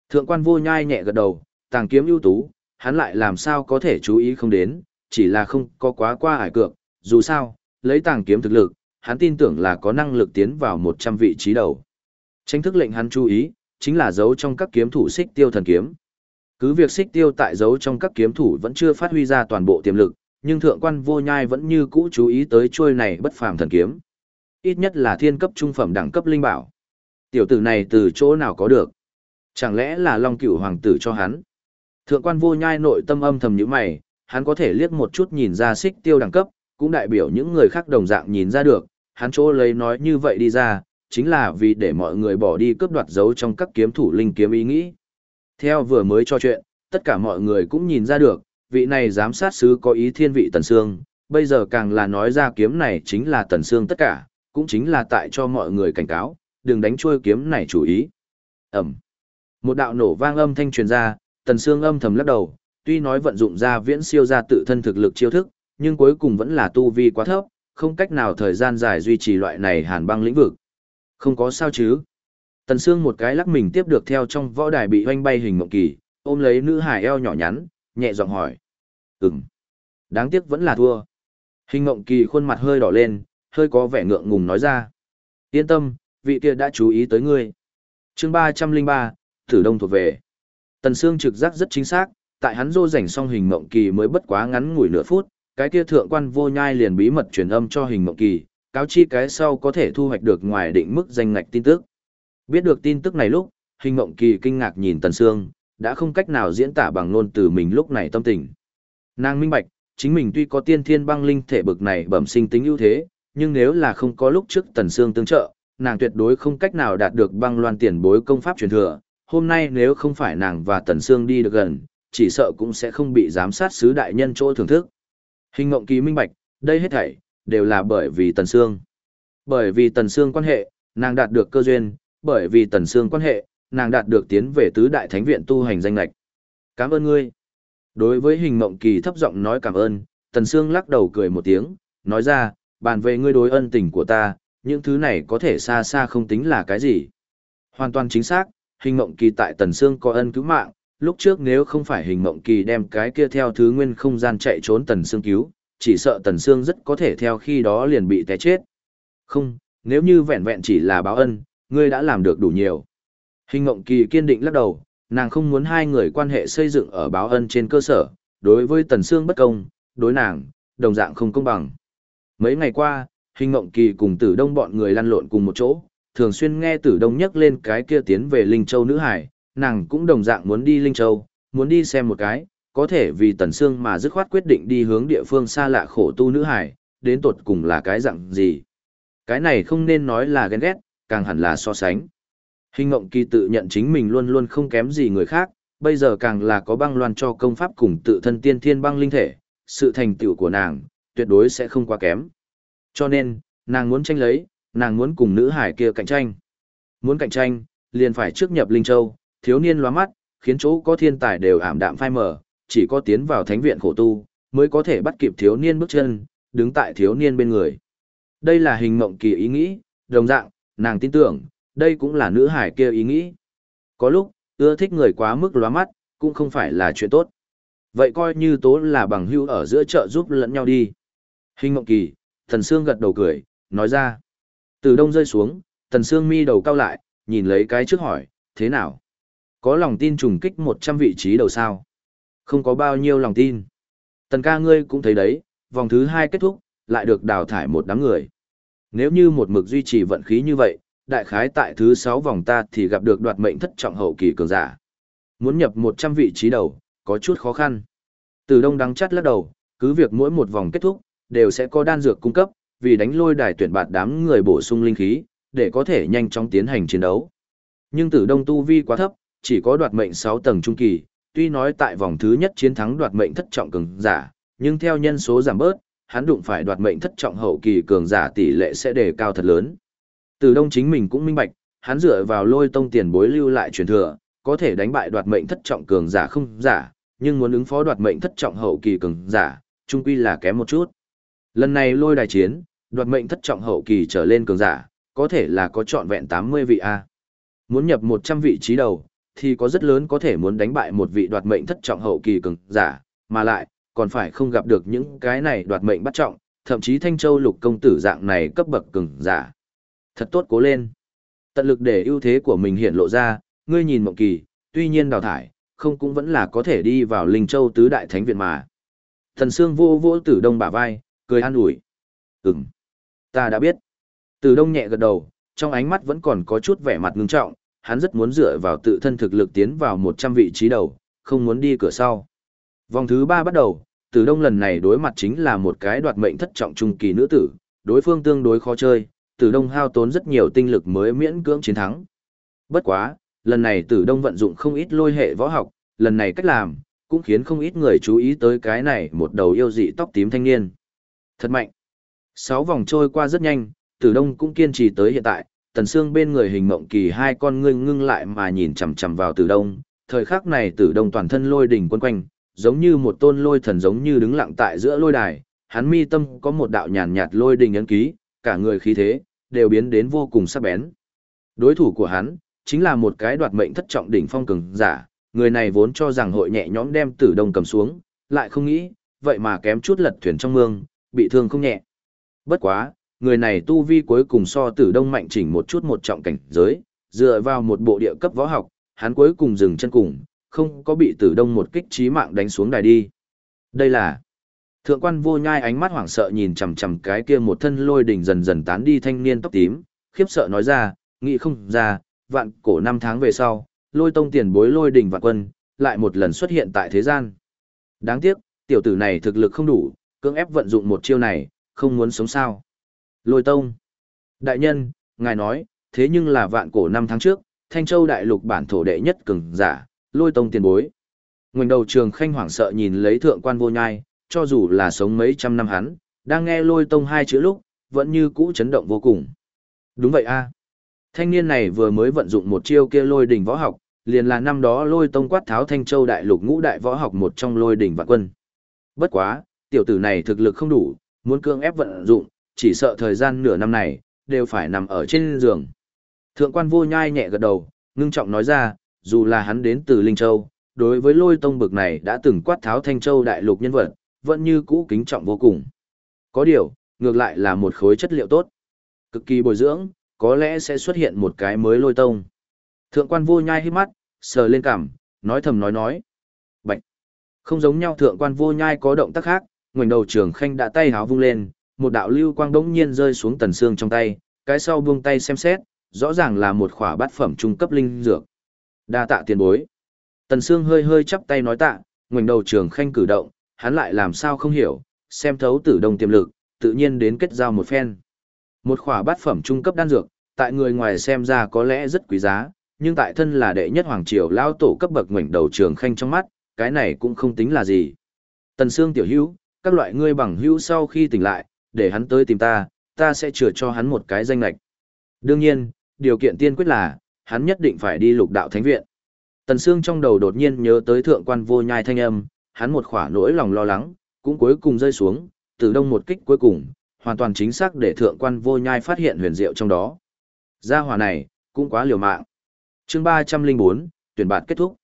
Thượng quan vô nhai nhẹ gật đầu, tàng kiếm ưu tú, hắn lại làm sao có thể chú ý không đến, chỉ là không có quá qua ải cược, dù sao, lấy tàng kiếm thực lực, hắn tin tưởng là có năng lực tiến vào 100 vị trí đầu. Tranh thức lệnh hắn chú ý, chính là dấu trong các kiếm thủ xích tiêu thần kiếm. Cứ việc xích tiêu tại dấu trong các kiếm thủ vẫn chưa phát huy ra toàn bộ tiềm lực, nhưng thượng quan vô nhai vẫn như cũ chú ý tới chuôi này bất phàm thần kiếm. Ít nhất là thiên cấp trung phẩm đẳng cấp linh bảo. Tiểu tử này từ chỗ nào có được? Chẳng lẽ là Long Cửu hoàng tử cho hắn? Thượng quan vô nhai nội tâm âm thầm như mày, hắn có thể liếc một chút nhìn ra xích tiêu đẳng cấp, cũng đại biểu những người khác đồng dạng nhìn ra được, hắn chỗ lấy nói như vậy đi ra, chính là vì để mọi người bỏ đi cướp đoạt dấu trong các kiếm thủ linh kiếm ý nghĩ. Theo vừa mới cho chuyện, tất cả mọi người cũng nhìn ra được, vị này giám sát sứ có ý thiên vị Tần Sương, bây giờ càng là nói ra kiếm này chính là Tần Sương tất cả, cũng chính là tại cho mọi người cảnh cáo, đừng đánh trôi kiếm này chủ ý. Ẩm. Một đạo nổ vang âm thanh truyền ra, Tần Sương âm thầm lắc đầu, tuy nói vận dụng ra viễn siêu ra tự thân thực lực chiêu thức, nhưng cuối cùng vẫn là tu vi quá thấp, không cách nào thời gian dài duy trì loại này hàn băng lĩnh vực. Không có sao chứ. Tần Sương một cái lắc mình tiếp được theo trong võ đài bị hoanh bay hình mộng kỳ, ôm lấy nữ hải eo nhỏ nhắn, nhẹ giọng hỏi. Ừm. Đáng tiếc vẫn là thua. Hình mộng kỳ khuôn mặt hơi đỏ lên, hơi có vẻ ngượng ngùng nói ra. Yên tâm, vị kia đã chú ý tới ngươi. chương 303, Thử Đông thuộc về. Tần Sương trực giác rất chính xác, tại hắn rô rảnh xong hình mộng kỳ mới bất quá ngắn ngủi nửa phút, cái kia thượng quan vô nhai liền bí mật truyền âm cho hình mộng kỳ, cáo chi cái sau có thể thu hoạch được ngoài định mức danh ngạch tin tức. Biết được tin tức này lúc, hình mộng kỳ kinh ngạc nhìn Tần Sương, đã không cách nào diễn tả bằng ngôn từ mình lúc này tâm tình. Nàng minh bạch, chính mình tuy có tiên thiên băng linh thể bực này bẩm sinh tính ưu thế, nhưng nếu là không có lúc trước Tần Sương tương trợ, nàng tuyệt đối không cách nào đạt được băng loan tiền bối công pháp truyền thừa. Hôm nay nếu không phải nàng và Tần Sương đi được gần, chỉ sợ cũng sẽ không bị giám sát sứ đại nhân chỗ thưởng thức. Hình ngộng kỳ minh bạch, đây hết thảy, đều là bởi vì Tần Sương. Bởi vì Tần Sương quan hệ, nàng đạt được cơ duyên, bởi vì Tần Sương quan hệ, nàng đạt được tiến về tứ đại thánh viện tu hành danh lệch. Cảm ơn ngươi. Đối với hình mộng kỳ thấp giọng nói cảm ơn, Tần Sương lắc đầu cười một tiếng, nói ra, bàn về ngươi đối ân tình của ta, những thứ này có thể xa xa không tính là cái gì. Hoàn toàn chính xác, hình mộng kỳ tại Tần Sương có ân cứu mạng, lúc trước nếu không phải hình mộng kỳ đem cái kia theo thứ nguyên không gian chạy trốn Tần Sương cứu, chỉ sợ Tần Sương rất có thể theo khi đó liền bị té chết. Không, nếu như vẹn vẹn chỉ là báo ân, ngươi đã làm được đủ nhiều. Hình Mộng Kỳ kiên định lắc đầu, nàng không muốn hai người quan hệ xây dựng ở báo ân trên cơ sở, đối với Tần Sương bất công, đối nàng, đồng dạng không công bằng. Mấy ngày qua, Hình Mộng Kỳ cùng Tử Đông bọn người lăn lộn cùng một chỗ, thường xuyên nghe Tử Đông nhắc lên cái kia tiến về Linh Châu nữ hải, nàng cũng đồng dạng muốn đi Linh Châu, muốn đi xem một cái, có thể vì Tần Sương mà dứt khoát quyết định đi hướng địa phương xa lạ khổ tu nữ hải, đến tột cùng là cái dạng gì. Cái này không nên nói là ghen ghét, càng hẳn là so sánh. Hình ngộng kỳ tự nhận chính mình luôn luôn không kém gì người khác, bây giờ càng là có băng loan cho công pháp cùng tự thân tiên thiên băng linh thể, sự thành tựu của nàng, tuyệt đối sẽ không quá kém. Cho nên, nàng muốn tranh lấy, nàng muốn cùng nữ hải kia cạnh tranh. Muốn cạnh tranh, liền phải trước nhập Linh Châu, thiếu niên loa mắt, khiến chỗ có thiên tài đều ảm đạm phai mờ, chỉ có tiến vào thánh viện khổ tu, mới có thể bắt kịp thiếu niên bước chân, đứng tại thiếu niên bên người. Đây là hình mộng kỳ ý nghĩ, đồng dạng, nàng tin tưởng, đây cũng là nữ hải kia ý nghĩ. Có lúc, ưa thích người quá mức lóa mắt, cũng không phải là chuyện tốt. Vậy coi như tố là bằng hữu ở giữa chợ giúp lẫn nhau đi. Hình mộng kỳ, thần xương gật đầu cười, nói ra. Từ đông rơi xuống, thần xương mi đầu cao lại, nhìn lấy cái trước hỏi, thế nào? Có lòng tin trùng kích 100 vị trí đầu sao? Không có bao nhiêu lòng tin. Tần ca ngươi cũng thấy đấy, vòng thứ hai kết thúc, lại được đào thải một đám người. Nếu như một mực duy trì vận khí như vậy, đại khái tại thứ 6 vòng ta thì gặp được đoạt mệnh thất trọng hậu kỳ cường giả. Muốn nhập 100 vị trí đầu, có chút khó khăn. Từ đông đắng chắt lắc đầu, Cứ việc mỗi một vòng kết thúc, đều sẽ có đan dược cung cấp, vì đánh lôi đài tuyển bạt đám người bổ sung linh khí, để có thể nhanh chóng tiến hành chiến đấu. Nhưng tử đông tu vi quá thấp, chỉ có đoạt mệnh 6 tầng trung kỳ, tuy nói tại vòng thứ nhất chiến thắng đoạt mệnh thất trọng cường giả, nhưng theo nhân số giảm bớt, hắn đụng phải đoạt mệnh thất trọng hậu kỳ cường giả tỷ lệ sẽ đề cao thật lớn. Tử đông chính mình cũng minh bạch, hắn dựa vào lôi tông tiền bối lưu lại truyền thừa, có thể đánh bại đoạt mệnh thất trọng cường giả không giả, nhưng muốn ứng phó đoạt mệnh thất trọng hậu kỳ cường giả, trung quy là kém một chút. Lần này lôi đài chiến, đoạt mệnh thất trọng hậu kỳ trở lên cường giả, có thể là có trọn vẹn 80 vị A. Muốn nhập 100 vị trí đầu, thì có rất lớn có thể muốn đánh bại một vị đoạt mệnh thất trọng hậu kỳ cường giả, mà lại, còn phải không gặp được những cái này đoạt mệnh bắt trọng, thậm chí Thanh Châu lục công tử dạng này cấp bậc cường giả. Thật tốt cố lên. Tận lực để ưu thế của mình hiện lộ ra, ngươi nhìn mộng kỳ, tuy nhiên đào thải, không cũng vẫn là có thể đi vào Linh Châu tứ đại thánh viện mà. Thần Sương vô vô tử đông bả vai, cười an ủi. Ừm, ta đã biết. Từ đông nhẹ gật đầu, trong ánh mắt vẫn còn có chút vẻ mặt ngưng trọng, hắn rất muốn dựa vào tự thân thực lực tiến vào 100 vị trí đầu, không muốn đi cửa sau. Vòng thứ 3 bắt đầu, Từ Đông lần này đối mặt chính là một cái đoạt mệnh thất trọng trung kỳ nữ tử, đối phương tương đối khó chơi, Từ Đông hao tốn rất nhiều tinh lực mới miễn cưỡng chiến thắng. Bất quá, lần này Từ Đông vận dụng không ít lôi hệ võ học, lần này cách làm, cũng khiến không ít người chú ý tới cái này một đầu yêu dị tóc tím thanh niên. Thật mạnh. Sáu vòng trôi qua rất nhanh, Tử Đông cũng kiên trì tới hiện tại, Tần Sương bên người hình mộng kỳ hai con ngươi ngưng lại mà nhìn chằm chằm vào Tử Đông, thời khắc này Tử Đông toàn thân lôi đỉnh quân quanh, giống như một tôn lôi thần giống như đứng lặng tại giữa lôi đài, hắn mi tâm có một đạo nhàn nhạt lôi đỉnh ấn ký, cả người khí thế đều biến đến vô cùng sắc bén. Đối thủ của hắn chính là một cái đoạt mệnh thất trọng đỉnh phong cường giả, người này vốn cho rằng hội nhẹ nhõm đem Tử Đông cầm xuống, lại không nghĩ, vậy mà kém chút lật thuyền trong mương, bị thương không nhẹ. Bất quá, người này tu vi cuối cùng so tử đông mạnh chỉnh một chút một trọng cảnh giới, dựa vào một bộ địa cấp võ học, hắn cuối cùng dừng chân cùng, không có bị tử đông một kích trí mạng đánh xuống đài đi. Đây là Thượng quan vô nhai ánh mắt hoảng sợ nhìn chằm chằm cái kia một thân lôi đỉnh dần dần tán đi thanh niên tóc tím, khiếp sợ nói ra, nghĩ không ra, vạn cổ năm tháng về sau, lôi tông tiền bối lôi đỉnh vạn quân, lại một lần xuất hiện tại thế gian. Đáng tiếc, tiểu tử này thực lực không đủ, cưỡng ép vận dụng một chiêu này, không muốn sống sao. Lôi tông. Đại nhân, ngài nói, thế nhưng là vạn cổ năm tháng trước, Thanh Châu đại lục bản thổ đệ nhất cường giả, lôi tông tiền bối. Ngoảnh đầu trường khanh hoảng sợ nhìn lấy thượng quan vô nhai, cho dù là sống mấy trăm năm hắn, đang nghe lôi tông hai chữ lúc, vẫn như cũ chấn động vô cùng. Đúng vậy a Thanh niên này vừa mới vận dụng một chiêu kia lôi đỉnh võ học, liền là năm đó lôi tông quát tháo Thanh Châu đại lục ngũ đại võ học một trong lôi đỉnh vạn quân. Bất quá, tiểu tử này thực lực không đủ, muốn cương ép vận dụng, chỉ sợ thời gian nửa năm này, đều phải nằm ở trên giường. Thượng quan vô nhai nhẹ gật đầu, ngưng trọng nói ra, dù là hắn đến từ Linh Châu, đối với lôi tông bực này đã từng quát tháo Thanh Châu đại lục nhân vật, vẫn như cũ kính trọng vô cùng. Có điều, ngược lại là một khối chất liệu tốt. Cực kỳ bồi dưỡng, có lẽ sẽ xuất hiện một cái mới lôi tông. Thượng quan vô nhai hít mắt, sờ lên cằm, nói thầm nói nói. Bạch! Không giống nhau thượng quan vô nhai có động tác khác, ngoảnh đầu trường khanh đã tay háo vung lên, một đạo lưu quang đống nhiên rơi xuống tần xương trong tay, cái sau buông tay xem xét, rõ ràng là một khỏa bát phẩm trung cấp linh dược. Đa tạ tiền bối. Tần xương hơi hơi chắp tay nói tạ, ngoảnh đầu trường khanh cử động, hắn lại làm sao không hiểu, xem thấu tử đồng tiềm lực, tự nhiên đến kết giao một phen. Một khỏa bát phẩm trung cấp đan dược, tại người ngoài xem ra có lẽ rất quý giá, nhưng tại thân là đệ nhất hoàng triều lao tổ cấp bậc ngoảnh đầu trường khanh trong mắt, cái này cũng không tính là gì. Tần Sương tiểu hữu, các loại ngươi bằng hữu sau khi tỉnh lại, để hắn tới tìm ta, ta sẽ chừa cho hắn một cái danh lạch. Đương nhiên, điều kiện tiên quyết là, hắn nhất định phải đi lục đạo thánh viện. Tần Sương trong đầu đột nhiên nhớ tới thượng quan vô nhai thanh âm, hắn một khỏa nỗi lòng lo lắng, cũng cuối cùng rơi xuống, từ đông một kích cuối cùng, hoàn toàn chính xác để thượng quan vô nhai phát hiện huyền diệu trong đó. Gia hỏa này, cũng quá liều mạng. chương 304, tuyển bạn kết thúc.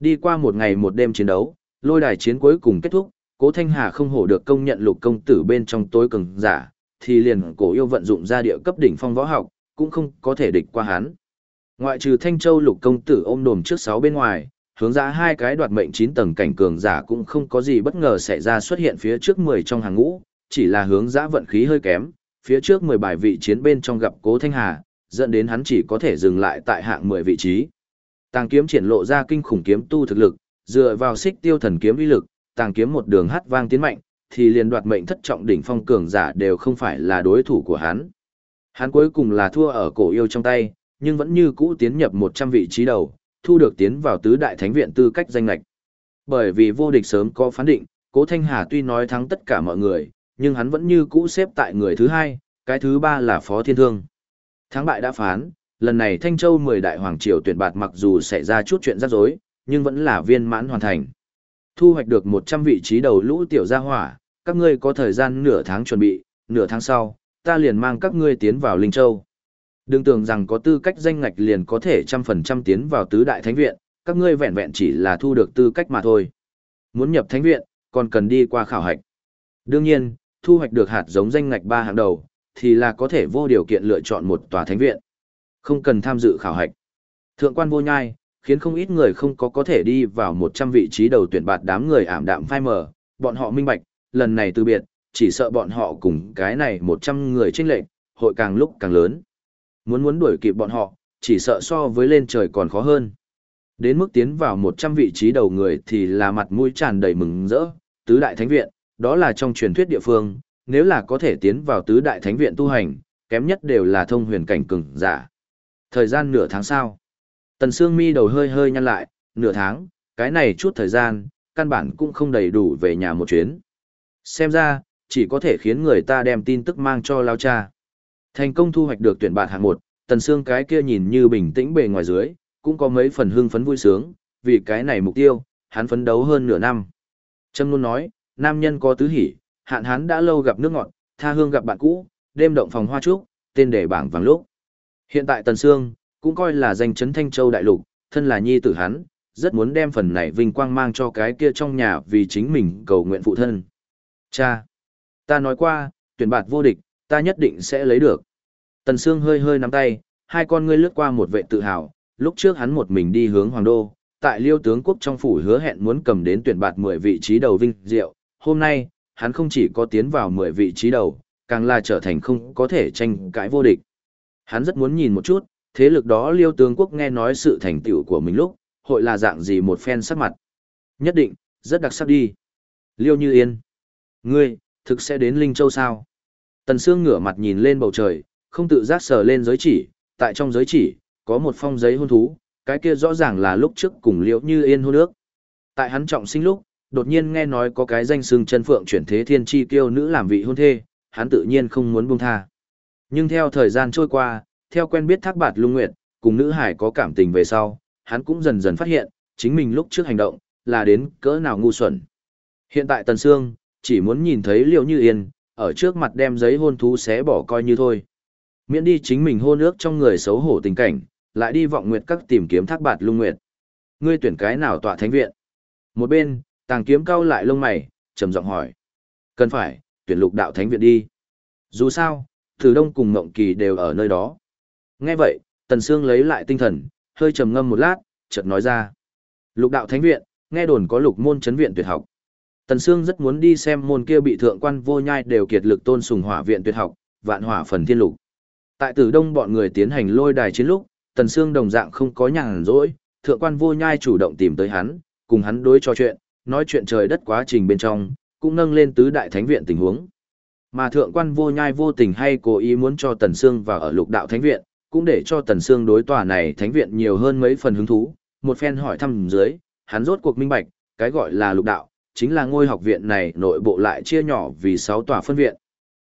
Đi qua một ngày một đêm chiến đấu, lôi đài chiến cuối cùng kết thúc, cố Thanh Hà không hổ được công nhận lục công tử bên trong tối cường giả, thì liền cổ yêu vận dụng ra địa cấp đỉnh phong võ học, cũng không có thể địch qua hắn. Ngoại trừ Thanh Châu lục công tử ôm đồm trước sáu bên ngoài, hướng ra hai cái đoạt mệnh chín tầng cảnh cường giả cũng không có gì bất ngờ xảy ra xuất hiện phía trước 10 trong hàng ngũ, chỉ là hướng giã vận khí hơi kém, phía trước 10 bài vị chiến bên trong gặp Cố Thanh Hà, dẫn đến hắn chỉ có thể dừng lại tại hạng 10 vị trí. Tàng kiếm triển lộ ra kinh khủng kiếm tu thực lực, dựa vào xích tiêu thần kiếm uy lực, tàng kiếm một đường hát vang tiến mạnh, thì liền đoạt mệnh thất trọng đỉnh phong cường giả đều không phải là đối thủ của hắn. Hắn cuối cùng là thua ở cổ yêu trong tay, nhưng vẫn như cũ tiến nhập 100 vị trí đầu, thu được tiến vào tứ đại thánh viện tư cách danh lạch. Bởi vì vô địch sớm có phán định, Cố Thanh Hà tuy nói thắng tất cả mọi người, nhưng hắn vẫn như cũ xếp tại người thứ hai, cái thứ ba là Phó Thiên Thương. Thắng bại đã phán, lần này Thanh Châu 10 đại hoàng triều tuyển bạt mặc dù xảy ra chút chuyện rắc rối, nhưng vẫn là viên mãn hoàn thành. Thu hoạch được 100 vị trí đầu lũ tiểu gia hỏa, các ngươi có thời gian nửa tháng chuẩn bị, nửa tháng sau, ta liền mang các ngươi tiến vào Linh Châu. Đừng tưởng rằng có tư cách danh ngạch liền có thể trăm phần trăm tiến vào tứ đại thánh viện, các ngươi vẹn vẹn chỉ là thu được tư cách mà thôi. Muốn nhập thánh viện, còn cần đi qua khảo hạch. Đương nhiên, thu hoạch được hạt giống danh ngạch ba hàng đầu, thì là có thể vô điều kiện lựa chọn một tòa thánh viện. Không cần tham dự khảo hạch. Thượng quan vô nhai, khiến không ít người không có có thể đi vào 100 vị trí đầu tuyển bạt đám người ảm đạm phai mờ, bọn họ minh bạch, lần này từ biệt, chỉ sợ bọn họ cùng cái này 100 người chênh lệch, hội càng lúc càng lớn. Muốn muốn đuổi kịp bọn họ, chỉ sợ so với lên trời còn khó hơn. Đến mức tiến vào 100 vị trí đầu người thì là mặt mũi tràn đầy mừng rỡ, tứ đại thánh viện, đó là trong truyền thuyết địa phương, nếu là có thể tiến vào tứ đại thánh viện tu hành, kém nhất đều là thông huyền cảnh cường giả. Thời gian nửa tháng sau, Tần Sương Mi đầu hơi hơi nhăn lại, nửa tháng, cái này chút thời gian, căn bản cũng không đầy đủ về nhà một chuyến. Xem ra, chỉ có thể khiến người ta đem tin tức mang cho Lao Cha. Thành công thu hoạch được tuyển bạn hạng một, Tần Sương cái kia nhìn như bình tĩnh bề ngoài dưới, cũng có mấy phần hưng phấn vui sướng, vì cái này mục tiêu, hắn phấn đấu hơn nửa năm. Trâm luôn nói, nam nhân có tứ hỷ, hạn hắn đã lâu gặp nước ngọt, tha hương gặp bạn cũ, đêm động phòng hoa trúc, tên để bảng vàng lúc. Hiện tại Tần Sương, cũng coi là danh chấn Thanh Châu Đại Lục, thân là nhi tử hắn, rất muốn đem phần này vinh quang mang cho cái kia trong nhà vì chính mình cầu nguyện phụ thân. Cha! Ta nói qua, tuyển bạt vô địch, ta nhất định sẽ lấy được. Tần Sương hơi hơi nắm tay, hai con ngươi lướt qua một vệ tự hào, lúc trước hắn một mình đi hướng Hoàng Đô, tại liêu tướng quốc trong phủ hứa hẹn muốn cầm đến tuyển bạt 10 vị trí đầu vinh diệu, hôm nay, hắn không chỉ có tiến vào 10 vị trí đầu, càng là trở thành không có thể tranh cãi vô địch. Hắn rất muốn nhìn một chút, thế lực đó liêu tướng quốc nghe nói sự thành tựu của mình lúc, hội là dạng gì một phen sắc mặt. Nhất định, rất đặc sắc đi. Liêu như yên. Ngươi, thực sẽ đến Linh Châu sao? Tần Sương ngửa mặt nhìn lên bầu trời, không tự giác sờ lên giới chỉ, tại trong giới chỉ, có một phong giấy hôn thú, cái kia rõ ràng là lúc trước cùng liễu như yên hôn nước. Tại hắn trọng sinh lúc, đột nhiên nghe nói có cái danh xưng chân phượng chuyển thế thiên chi kiêu nữ làm vị hôn thê, hắn tự nhiên không muốn buông tha. Nhưng theo thời gian trôi qua, theo quen biết thác bạt lung nguyệt, cùng nữ hải có cảm tình về sau, hắn cũng dần dần phát hiện, chính mình lúc trước hành động, là đến cỡ nào ngu xuẩn. Hiện tại Tần Sương, chỉ muốn nhìn thấy Liễu Như Yên, ở trước mặt đem giấy hôn thú xé bỏ coi như thôi. Miễn đi chính mình hôn ước trong người xấu hổ tình cảnh, lại đi vọng nguyệt các tìm kiếm thác bạt lung nguyệt. Ngươi tuyển cái nào tọa thánh viện? Một bên, tàng kiếm cao lại lông mày, trầm giọng hỏi. Cần phải, tuyển lục đạo thánh viện đi. Dù sao, Thử Đông cùng Ngộng Kỳ đều ở nơi đó. Nghe vậy, Tần Sương lấy lại tinh thần, hơi trầm ngâm một lát, chợt nói ra. Lục đạo thánh viện, nghe đồn có lục môn chấn viện tuyệt học. Tần Sương rất muốn đi xem môn kia bị thượng quan vô nhai đều kiệt lực tôn sùng hỏa viện tuyệt học, vạn hỏa phần thiên lục. Tại Tử Đông bọn người tiến hành lôi đài chiến lúc, Tần Sương đồng dạng không có nhàn rỗi, thượng quan vô nhai chủ động tìm tới hắn, cùng hắn đối trò chuyện, nói chuyện trời đất quá trình bên trong, cũng nâng lên tứ đại thánh viện tình huống. Mà thượng quan vô nhai vô tình hay cố ý muốn cho Tần Sương vào ở lục đạo thánh viện, cũng để cho Tần Sương đối tòa này thánh viện nhiều hơn mấy phần hứng thú, một phen hỏi thăm dưới, hắn rốt cuộc minh bạch, cái gọi là lục đạo, chính là ngôi học viện này nội bộ lại chia nhỏ vì 6 tòa phân viện.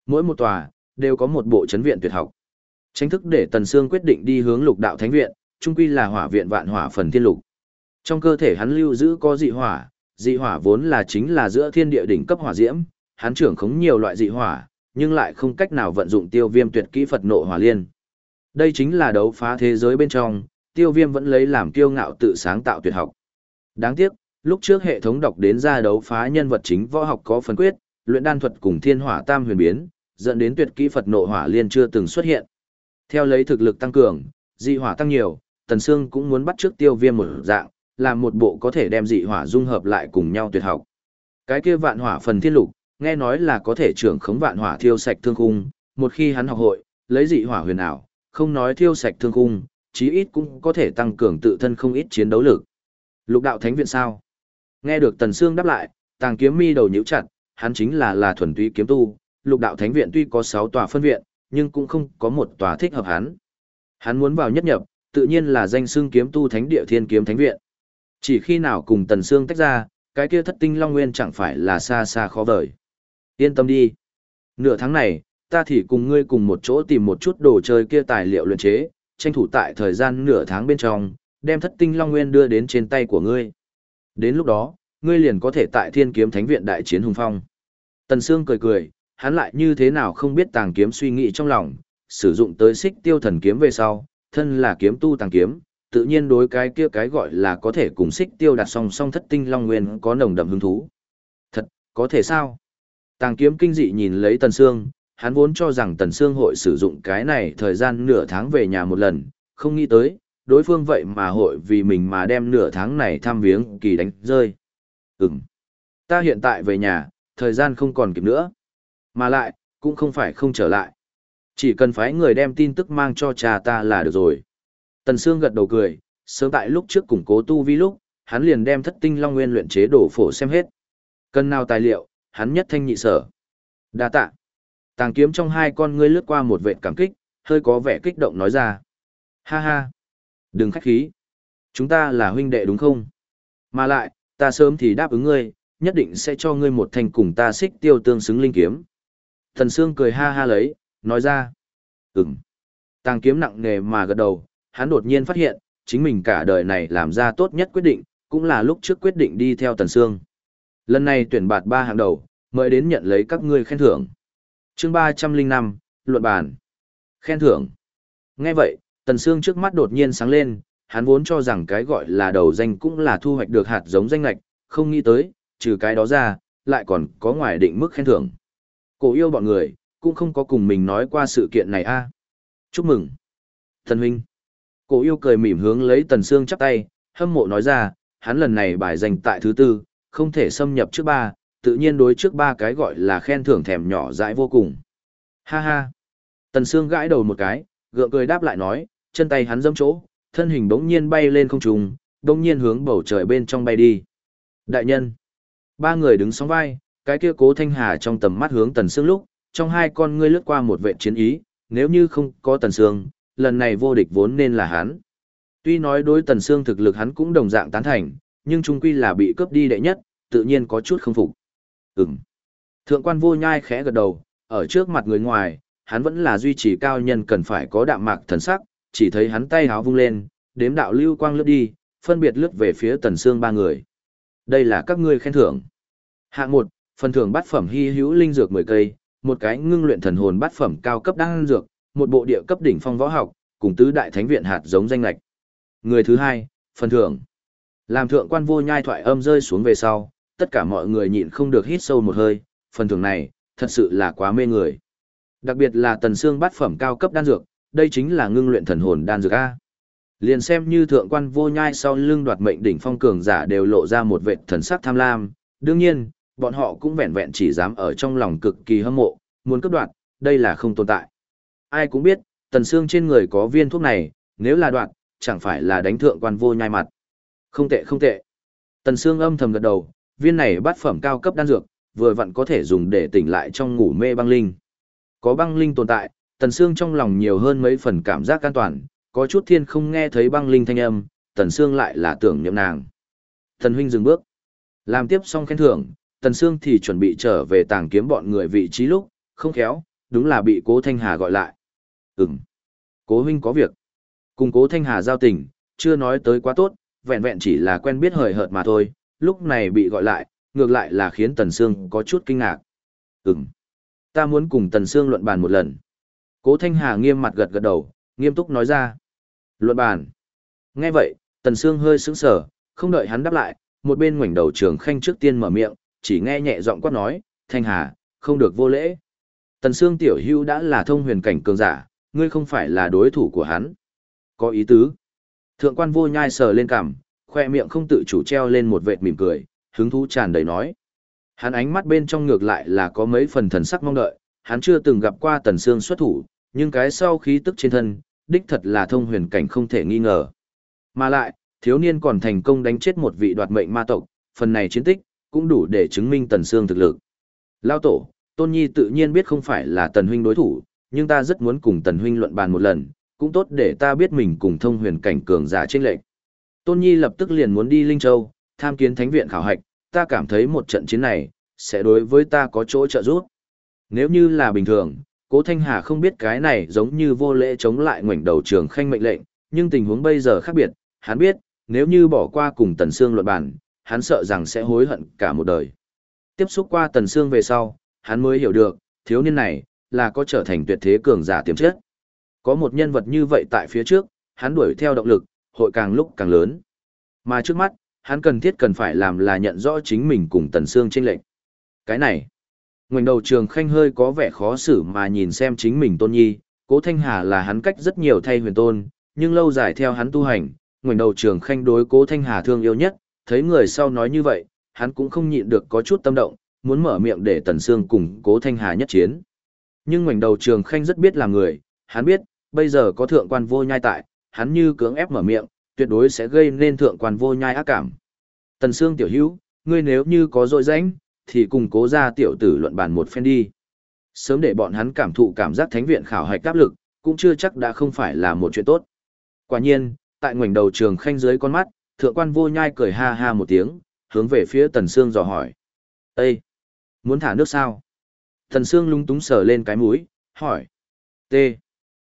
Mỗi một tòa, đều có một bộ chấn viện tuyệt học. Tranh thức để Tần Sương quyết định đi hướng lục đạo thánh viện, trung quy là hỏa viện vạn hỏa phần thiên lục. Trong cơ thể hắn lưu giữ có dị hỏa, dị hỏa vốn là chính là giữa thiên địa đỉnh cấp hỏa diễm, hắn trưởng khống nhiều loại dị hỏa, nhưng lại không cách nào vận dụng tiêu viêm tuyệt kỹ Phật nộ hỏa liên. Đây chính là đấu phá thế giới bên trong, tiêu viêm vẫn lấy làm kiêu ngạo tự sáng tạo tuyệt học. Đáng tiếc, lúc trước hệ thống đọc đến ra đấu phá nhân vật chính võ học có phân quyết, luyện đan thuật cùng thiên hỏa tam huyền biến, dẫn đến tuyệt kỹ Phật nộ hỏa liên chưa từng xuất hiện. Theo lấy thực lực tăng cường, dị hỏa tăng nhiều, Tần Sương cũng muốn bắt trước tiêu viêm một dạng, làm một bộ có thể đem dị hỏa dung hợp lại cùng nhau tuyệt học. Cái kia vạn hỏa phần thiên lục, nghe nói là có thể trưởng khống vạn hỏa thiêu sạch thương khung, một khi hắn học hội, lấy dị hỏa huyền ảo, không nói thiêu sạch thương khung, chí ít cũng có thể tăng cường tự thân không ít chiến đấu lực. Lục đạo thánh viện sao? Nghe được Tần Sương đáp lại, Tàng Kiếm Mi đầu nhíu chặt, hắn chính là là thuần túy kiếm tu, lục đạo thánh viện tuy có 6 tòa phân viện, nhưng cũng không có một tòa thích hợp hắn. Hắn muốn vào nhất nhập, tự nhiên là danh xưng kiếm tu thánh địa thiên kiếm thánh viện. Chỉ khi nào cùng Tần Sương tách ra, cái kia thất tinh long nguyên chẳng phải là xa xa khó vời. Yên tâm đi. Nửa tháng này, ta thì cùng ngươi cùng một chỗ tìm một chút đồ chơi kia tài liệu luyện chế, tranh thủ tại thời gian nửa tháng bên trong, đem thất tinh long nguyên đưa đến trên tay của ngươi. Đến lúc đó, ngươi liền có thể tại thiên kiếm thánh viện đại chiến hùng phong. Tần Sương cười cười, hắn lại như thế nào không biết tàng kiếm suy nghĩ trong lòng, sử dụng tới xích tiêu thần kiếm về sau, thân là kiếm tu tàng kiếm, tự nhiên đối cái kia cái gọi là có thể cùng xích tiêu đặt song song thất tinh long nguyên có nồng đậm hứng thú. Thật, có thể sao? Tàng kiếm kinh dị nhìn lấy Tần Sương, hắn vốn cho rằng Tần Sương hội sử dụng cái này thời gian nửa tháng về nhà một lần, không nghĩ tới, đối phương vậy mà hội vì mình mà đem nửa tháng này thăm viếng kỳ đánh rơi. Ừm. Ta hiện tại về nhà, thời gian không còn kịp nữa. Mà lại, cũng không phải không trở lại. Chỉ cần phái người đem tin tức mang cho cha ta là được rồi. Tần Sương gật đầu cười, sớm tại lúc trước củng cố tu vi lúc, hắn liền đem thất tinh long nguyên luyện chế đổ phổ xem hết. Cần nào tài liệu, hắn nhất thanh nhị sở. Đa tạ. Tàng kiếm trong hai con ngươi lướt qua một vệt cảm kích, hơi có vẻ kích động nói ra. Ha ha. Đừng khách khí. Chúng ta là huynh đệ đúng không? Mà lại, ta sớm thì đáp ứng ngươi, nhất định sẽ cho ngươi một thành cùng ta xích tiêu tương xứng linh kiếm. Thần Sương cười ha ha lấy, nói ra. Ừm. Tàng kiếm nặng nề mà gật đầu, hắn đột nhiên phát hiện, chính mình cả đời này làm ra tốt nhất quyết định, cũng là lúc trước quyết định đi theo Tần Sương. Lần này tuyển bạt ba hàng đầu, mời đến nhận lấy các ngươi khen thưởng chương 305, luận bàn. Khen thưởng. Nghe vậy, Tần Sương trước mắt đột nhiên sáng lên, hắn vốn cho rằng cái gọi là đầu danh cũng là thu hoạch được hạt giống danh lệch không nghĩ tới, trừ cái đó ra, lại còn có ngoài định mức khen thưởng. Cổ yêu bọn người, cũng không có cùng mình nói qua sự kiện này a. Chúc mừng. Thần huynh. Cổ yêu cười mỉm hướng lấy Tần Sương chắp tay, hâm mộ nói ra, hắn lần này bài dành tại thứ tư, không thể xâm nhập trước ba, tự nhiên đối trước ba cái gọi là khen thưởng thèm nhỏ dãi vô cùng. Ha ha. Tần Sương gãi đầu một cái, gượng cười đáp lại nói, chân tay hắn dâm chỗ, thân hình bỗng nhiên bay lên không trung, bỗng nhiên hướng bầu trời bên trong bay đi. Đại nhân. Ba người đứng sóng vai, cái kia cố thanh hà trong tầm mắt hướng Tần Sương lúc, trong hai con ngươi lướt qua một vệ chiến ý, nếu như không có Tần Sương, lần này vô địch vốn nên là hắn. Tuy nói đối Tần Sương thực lực hắn cũng đồng dạng tán thành, nhưng trung quy là bị cướp đi đệ nhất, tự nhiên có chút không phục. Ừm. Thượng quan vô nhai khẽ gật đầu, ở trước mặt người ngoài, hắn vẫn là duy trì cao nhân cần phải có đạm mạc thần sắc, chỉ thấy hắn tay háo vung lên, đếm đạo lưu quang lướt đi, phân biệt lướt về phía Tần xương ba người. Đây là các ngươi khen thưởng. Hạng một, phần thưởng bát phẩm hy hữu linh dược 10 cây, một cái ngưng luyện thần hồn bát phẩm cao cấp đan dược, một bộ địa cấp đỉnh phong võ học, cùng tứ đại thánh viện hạt giống danh lệch. Người thứ hai, phần thưởng. Làm thượng quan vô nhai thoại âm rơi xuống về sau, tất cả mọi người nhịn không được hít sâu một hơi, phần thưởng này, thật sự là quá mê người. Đặc biệt là tần xương bát phẩm cao cấp đan dược, đây chính là ngưng luyện thần hồn đan dược A. Liền xem như thượng quan vô nhai sau lưng đoạt mệnh đỉnh phong cường giả đều lộ ra một vệt thần sắc tham lam, đương nhiên, bọn họ cũng vẹn vẹn chỉ dám ở trong lòng cực kỳ hâm mộ, muốn cướp đoạt, đây là không tồn tại. Ai cũng biết, tần xương trên người có viên thuốc này, nếu là đoạt, chẳng phải là đánh thượng quan vô nhai mặt. Không tệ không tệ. Tần xương âm thầm gật đầu, viên này bát phẩm cao cấp đan dược, vừa vặn có thể dùng để tỉnh lại trong ngủ mê băng linh. Có băng linh tồn tại, tần xương trong lòng nhiều hơn mấy phần cảm giác an toàn, có chút thiên không nghe thấy băng linh thanh âm, tần xương lại là tưởng niệm nàng. Tần huynh dừng bước. Làm tiếp xong khen thưởng, tần xương thì chuẩn bị trở về tàng kiếm bọn người vị trí lúc, không khéo, đúng là bị cố Thanh Hà gọi lại. Ừm. Cố huynh có việc. Cùng cố Thanh Hà giao tình, chưa nói tới quá tốt, vẹn vẹn chỉ là quen biết hời hợt mà thôi, lúc này bị gọi lại, ngược lại là khiến Tần Sương có chút kinh ngạc. Ừm. Ta muốn cùng Tần Sương luận bàn một lần. Cố Thanh Hà nghiêm mặt gật gật đầu, nghiêm túc nói ra. Luận bàn. Nghe vậy, Tần Sương hơi sững sờ, không đợi hắn đáp lại, một bên ngoảnh đầu trường khanh trước tiên mở miệng, chỉ nghe nhẹ giọng quát nói, Thanh Hà, không được vô lễ. Tần Sương Tiểu Hưu đã là thông huyền cảnh cường giả, ngươi không phải là đối thủ của hắn. Có ý tứ. Thượng quan vô nhai sờ lên cằm, khoe miệng không tự chủ treo lên một vệt mỉm cười, hứng thú tràn đầy nói. Hắn ánh mắt bên trong ngược lại là có mấy phần thần sắc mong đợi, hắn chưa từng gặp qua Tần xương xuất thủ, nhưng cái sau khí tức trên thân, đích thật là thông huyền cảnh không thể nghi ngờ. Mà lại, thiếu niên còn thành công đánh chết một vị đoạt mệnh ma tộc, phần này chiến tích, cũng đủ để chứng minh Tần xương thực lực. Lao tổ, Tôn Nhi tự nhiên biết không phải là Tần Huynh đối thủ, nhưng ta rất muốn cùng Tần Huynh luận bàn một lần, cũng tốt để ta biết mình cùng thông huyền cảnh cường giả trên lệnh. Tôn Nhi lập tức liền muốn đi Linh Châu, tham kiến thánh viện khảo hạch, ta cảm thấy một trận chiến này, sẽ đối với ta có chỗ trợ giúp. Nếu như là bình thường, Cố Thanh Hà không biết cái này giống như vô lễ chống lại ngoảnh đầu trường khanh mệnh lệnh, nhưng tình huống bây giờ khác biệt, hắn biết, nếu như bỏ qua cùng Tần Sương luận bàn, hắn sợ rằng sẽ hối hận cả một đời. Tiếp xúc qua Tần Sương về sau, hắn mới hiểu được, thiếu niên này, là có trở thành tuyệt thế cường giả tiềm chất. Có một nhân vật như vậy tại phía trước, hắn đuổi theo động lực, hội càng lúc càng lớn. Mà trước mắt, hắn cần thiết cần phải làm là nhận rõ chính mình cùng Tần Sương trên lệnh. Cái này, ngoảnh đầu trường khanh hơi có vẻ khó xử mà nhìn xem chính mình tôn nhi, cố thanh hà là hắn cách rất nhiều thay huyền tôn, nhưng lâu dài theo hắn tu hành, ngoảnh đầu trường khanh đối cố thanh hà thương yêu nhất, thấy người sau nói như vậy, hắn cũng không nhịn được có chút tâm động, muốn mở miệng để Tần Sương cùng cố thanh hà nhất chiến. Nhưng ngoảnh đầu trường khanh rất biết làm người, hắn biết, bây giờ có thượng quan vô nhai tại, hắn như cưỡng ép mở miệng, tuyệt đối sẽ gây nên thượng quan vô nhai ác cảm. Tần Sương tiểu hữu, ngươi nếu như có dội dánh, thì cùng cố ra tiểu tử luận bàn một phen đi. Sớm để bọn hắn cảm thụ cảm giác thánh viện khảo hạch áp lực, cũng chưa chắc đã không phải là một chuyện tốt. Quả nhiên, tại ngoảnh đầu trường khanh dưới con mắt, thượng quan vô nhai cười ha ha một tiếng, hướng về phía Tần Sương dò hỏi. Ê! Muốn thả nước sao? Tần Sương lung túng sờ lên cái mũi, hỏi. T.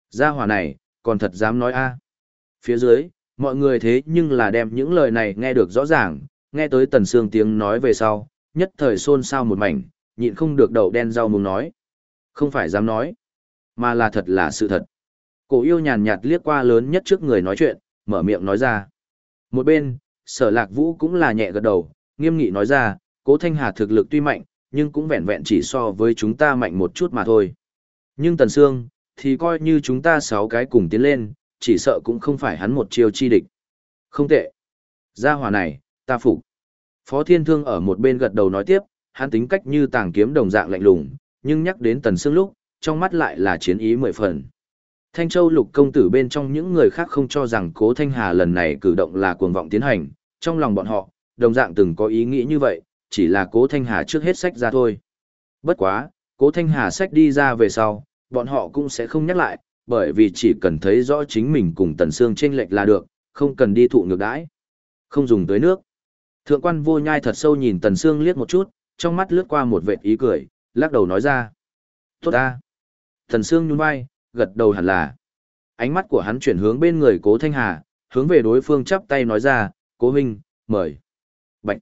Gia hỏa này, còn thật dám nói a Phía dưới, mọi người thế nhưng là đem những lời này nghe được rõ ràng, nghe tới Tần Sương tiếng nói về sau, nhất thời xôn xao một mảnh, nhịn không được đầu đen rau muốn nói. Không phải dám nói, mà là thật là sự thật. Cổ yêu nhàn nhạt liếc qua lớn nhất trước người nói chuyện, mở miệng nói ra. Một bên, sở lạc vũ cũng là nhẹ gật đầu, nghiêm nghị nói ra, cố thanh hà thực lực tuy mạnh, nhưng cũng vẹn vẹn chỉ so với chúng ta mạnh một chút mà thôi. Nhưng Tần Sương, thì coi như chúng ta sáu cái cùng tiến lên, chỉ sợ cũng không phải hắn một chiêu chi địch. Không tệ. Gia hỏa này, ta phục. Phó Thiên Thương ở một bên gật đầu nói tiếp, hắn tính cách như tàng kiếm đồng dạng lạnh lùng, nhưng nhắc đến Tần Sương lúc, trong mắt lại là chiến ý mười phần. Thanh Châu lục công tử bên trong những người khác không cho rằng Cố Thanh Hà lần này cử động là cuồng vọng tiến hành, trong lòng bọn họ, đồng dạng từng có ý nghĩ như vậy, chỉ là Cố Thanh Hà trước hết sách ra thôi. Bất quá, Cố Thanh Hà sách đi ra về sau, bọn họ cũng sẽ không nhắc lại, bởi vì chỉ cần thấy rõ chính mình cùng Tần Sương chênh lệch là được, không cần đi thụ ngược đãi. Không dùng tới nước. Thượng quan vô nhai thật sâu nhìn Tần Sương liếc một chút, trong mắt lướt qua một vệt ý cười, lắc đầu nói ra. Tốt ta. Tần Sương nhún vai, gật đầu hẳn là. Ánh mắt của hắn chuyển hướng bên người cố Thanh Hà, hướng về đối phương chắp tay nói ra, cố huynh, mời. Bạch.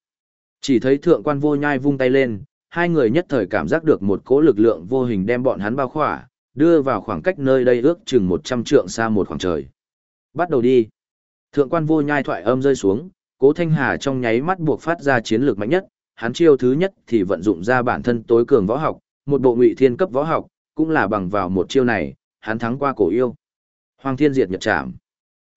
Chỉ thấy thượng quan vô nhai vung tay lên, hai người nhất thời cảm giác được một cỗ lực lượng vô hình đem bọn hắn bao khỏa, đưa vào khoảng cách nơi đây ước chừng 100 trượng xa một khoảng trời. Bắt đầu đi. Thượng quan vô nhai thoại âm rơi xuống, cố Thanh Hà trong nháy mắt buộc phát ra chiến lược mạnh nhất, hắn chiêu thứ nhất thì vận dụng ra bản thân tối cường võ học, một bộ ngụy thiên cấp võ học, cũng là bằng vào một chiêu này, hắn thắng qua cổ yêu. Hoàng thiên diệt nhật trảm.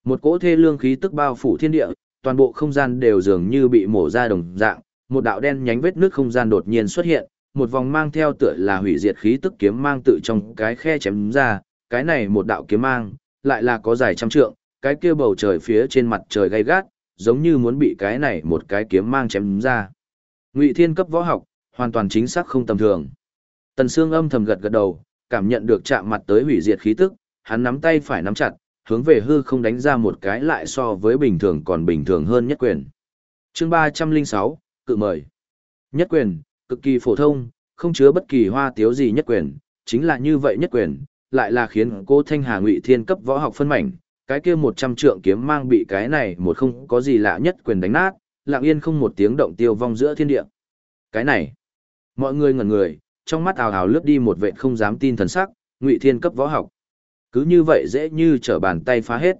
Một cỗ thê lương khí tức bao phủ thiên địa, toàn bộ không gian đều dường như bị mổ ra đồng dạng, một đạo đen nhánh vết nước không gian đột nhiên xuất hiện, một vòng mang theo tựa là hủy diệt khí tức kiếm mang tự trong cái khe chém ra, cái này một đạo kiếm mang, lại là có dài trăm trượng, cái kia bầu trời phía trên mặt trời gay gắt, giống như muốn bị cái này một cái kiếm mang chém ra. Ngụy Thiên cấp võ học, hoàn toàn chính xác không tầm thường. Tần Sương âm thầm gật gật đầu, cảm nhận được chạm mặt tới hủy diệt khí tức, hắn nắm tay phải nắm chặt, hướng về hư không đánh ra một cái lại so với bình thường còn bình thường hơn nhất quyền. Chương 306, cự mời. Nhất quyền, cực kỳ phổ thông, không chứa bất kỳ hoa tiếu gì nhất quyền, chính là như vậy nhất quyền, lại là khiến cô Thanh Hà Ngụy Thiên cấp võ học phân mảnh, cái kia 100 trượng kiếm mang bị cái này một không có gì lạ nhất quyền đánh nát, lặng yên không một tiếng động tiêu vong giữa thiên địa. Cái này, mọi người ngẩn người, trong mắt ào ào lướt đi một vệ không dám tin thần sắc, Ngụy Thiên cấp võ học. Cứ như vậy dễ như trở bàn tay phá hết.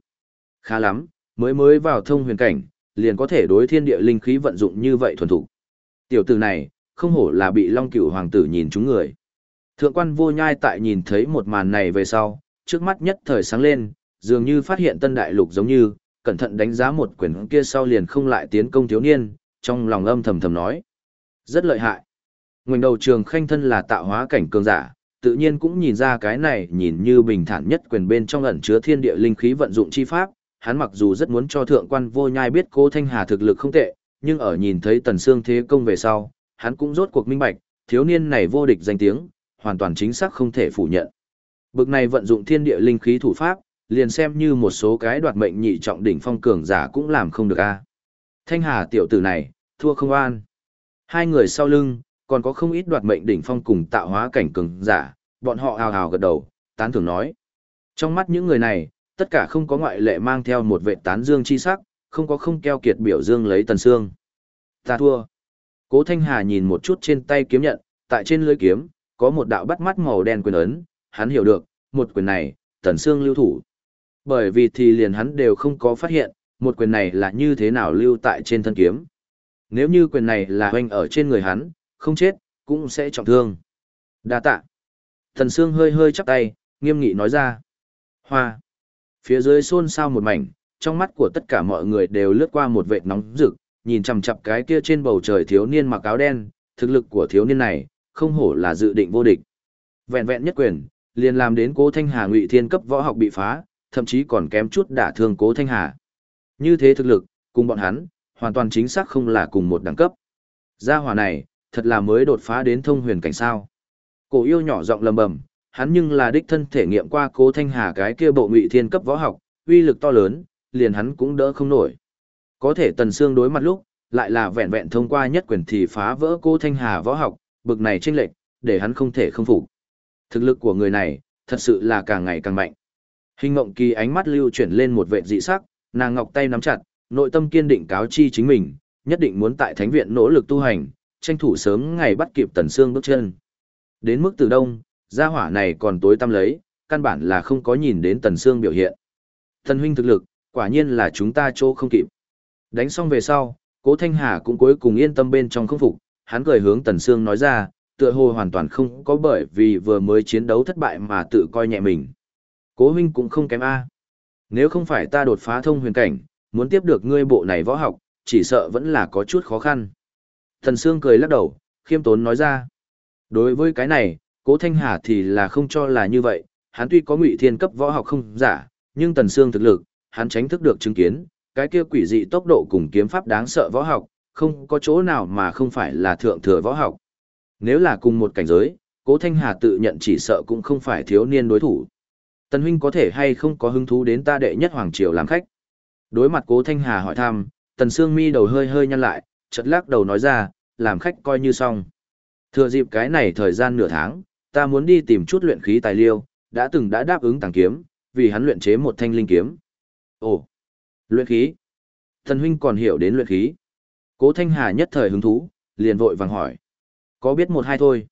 Khá lắm, mới mới vào thông huyền cảnh, liền có thể đối thiên địa linh khí vận dụng như vậy thuần thủ. Tiểu tử này, không hổ là bị Long Cửu hoàng tử nhìn chúng người. Thượng quan vô nhai tại nhìn thấy một màn này về sau, trước mắt nhất thời sáng lên, dường như phát hiện tân đại lục giống như, cẩn thận đánh giá một quyển kia sau liền không lại tiến công thiếu niên, trong lòng âm thầm thầm nói. Rất lợi hại. Ngoảnh đầu trường khanh thân là tạo hóa cảnh cường giả, tự nhiên cũng nhìn ra cái này nhìn như bình thản nhất quyền bên trong ẩn chứa thiên địa linh khí vận dụng chi pháp, hắn mặc dù rất muốn cho thượng quan vô nhai biết cô Thanh Hà thực lực không tệ, nhưng ở nhìn thấy tần xương thế công về sau, hắn cũng rốt cuộc minh bạch, thiếu niên này vô địch danh tiếng, hoàn toàn chính xác không thể phủ nhận. Bực này vận dụng thiên địa linh khí thủ pháp, liền xem như một số cái đoạt mệnh nhị trọng đỉnh phong cường giả cũng làm không được a. Thanh Hà tiểu tử này, thua không an. Hai người sau lưng, còn có không ít đoạt mệnh đỉnh phong cùng tạo hóa cảnh cường giả, bọn họ hào hào gật đầu, tán thưởng nói. Trong mắt những người này, tất cả không có ngoại lệ mang theo một vệ tán dương chi sắc, không có không keo kiệt biểu dương lấy tần xương. Ta thua. Cố Thanh Hà nhìn một chút trên tay kiếm nhận, tại trên lưỡi kiếm, có một đạo bắt mắt màu đen quyền ấn, hắn hiểu được, một quyền này, tần xương lưu thủ. Bởi vì thì liền hắn đều không có phát hiện, một quyền này là như thế nào lưu tại trên thân kiếm. Nếu như quyền này là hoành ở trên người hắn, không chết, cũng sẽ trọng thương. Đa tạ. Tần xương hơi hơi chắp tay, nghiêm nghị nói ra. Hoa. Phía dưới xôn xao một mảnh, trong mắt của tất cả mọi người đều lướt qua một vệt nóng rực, nhìn chằm chằm cái kia trên bầu trời thiếu niên mặc áo đen, thực lực của thiếu niên này, không hổ là dự định vô địch. Vẹn vẹn nhất quyền, liền làm đến Cố Thanh Hà Ngụy Thiên cấp võ học bị phá, thậm chí còn kém chút đả thương Cố Thanh Hà. Như thế thực lực, cùng bọn hắn, hoàn toàn chính xác không là cùng một đẳng cấp. Gia hỏa này, thật là mới đột phá đến thông huyền cảnh sao. Cổ yêu nhỏ giọng lầm bầm, hắn nhưng là đích thân thể nghiệm qua Cố Thanh Hà cái kia bộ Ngụy Thiên cấp võ học, uy lực to lớn, liền hắn cũng đỡ không nổi. Có thể Tần Sương đối mặt lúc, lại là vẹn vẹn thông qua nhất quyền thì phá vỡ cô Thanh Hà võ học, bực này chênh lệch, để hắn không thể không phục. Thực lực của người này, thật sự là càng ngày càng mạnh. Hình Ngộng Kỳ ánh mắt lưu chuyển lên một vẻ dị sắc, nàng ngọc tay nắm chặt, nội tâm kiên định cáo chi chính mình, nhất định muốn tại thánh viện nỗ lực tu hành, tranh thủ sớm ngày bắt kịp Tần Sương bước chân. Đến mức từ đông, gia hỏa này còn tối tăm lấy, căn bản là không có nhìn đến Tần Sương biểu hiện. Thần huynh thực lực, quả nhiên là chúng ta chỗ không kịp. Đánh xong về sau, Cố Thanh Hà cũng cuối cùng yên tâm bên trong không phục, hắn cười hướng Tần Sương nói ra, tựa hồ hoàn toàn không có bởi vì vừa mới chiến đấu thất bại mà tự coi nhẹ mình. Cố huynh cũng không kém A. Nếu không phải ta đột phá thông huyền cảnh, muốn tiếp được ngươi bộ này võ học, chỉ sợ vẫn là có chút khó khăn. Tần Sương cười lắc đầu, khiêm tốn nói ra. Đối với cái này, Cố Thanh Hà thì là không cho là như vậy, hắn tuy có ngụy thiên cấp võ học không giả, nhưng Tần Sương thực lực, hắn tránh thức được chứng kiến, cái kia quỷ dị tốc độ cùng kiếm pháp đáng sợ võ học, không có chỗ nào mà không phải là thượng thừa võ học. Nếu là cùng một cảnh giới, Cố Thanh Hà tự nhận chỉ sợ cũng không phải thiếu niên đối thủ. Tần huynh có thể hay không có hứng thú đến ta đệ nhất hoàng triều làm khách? Đối mặt Cố Thanh Hà hỏi thăm, Tần Sương Mi đầu hơi hơi nhăn lại, chợt lắc đầu nói ra, làm khách coi như xong. Thừa dịp cái này thời gian nửa tháng, ta muốn đi tìm chút luyện khí tài liệu, đã từng đã đáp ứng tàng kiếm, vì hắn luyện chế một thanh linh kiếm. Ồ, Luyện khí. Thần huynh còn hiểu đến luyện khí. Cố Thanh Hà nhất thời hứng thú, liền vội vàng hỏi. Có biết một hai thôi.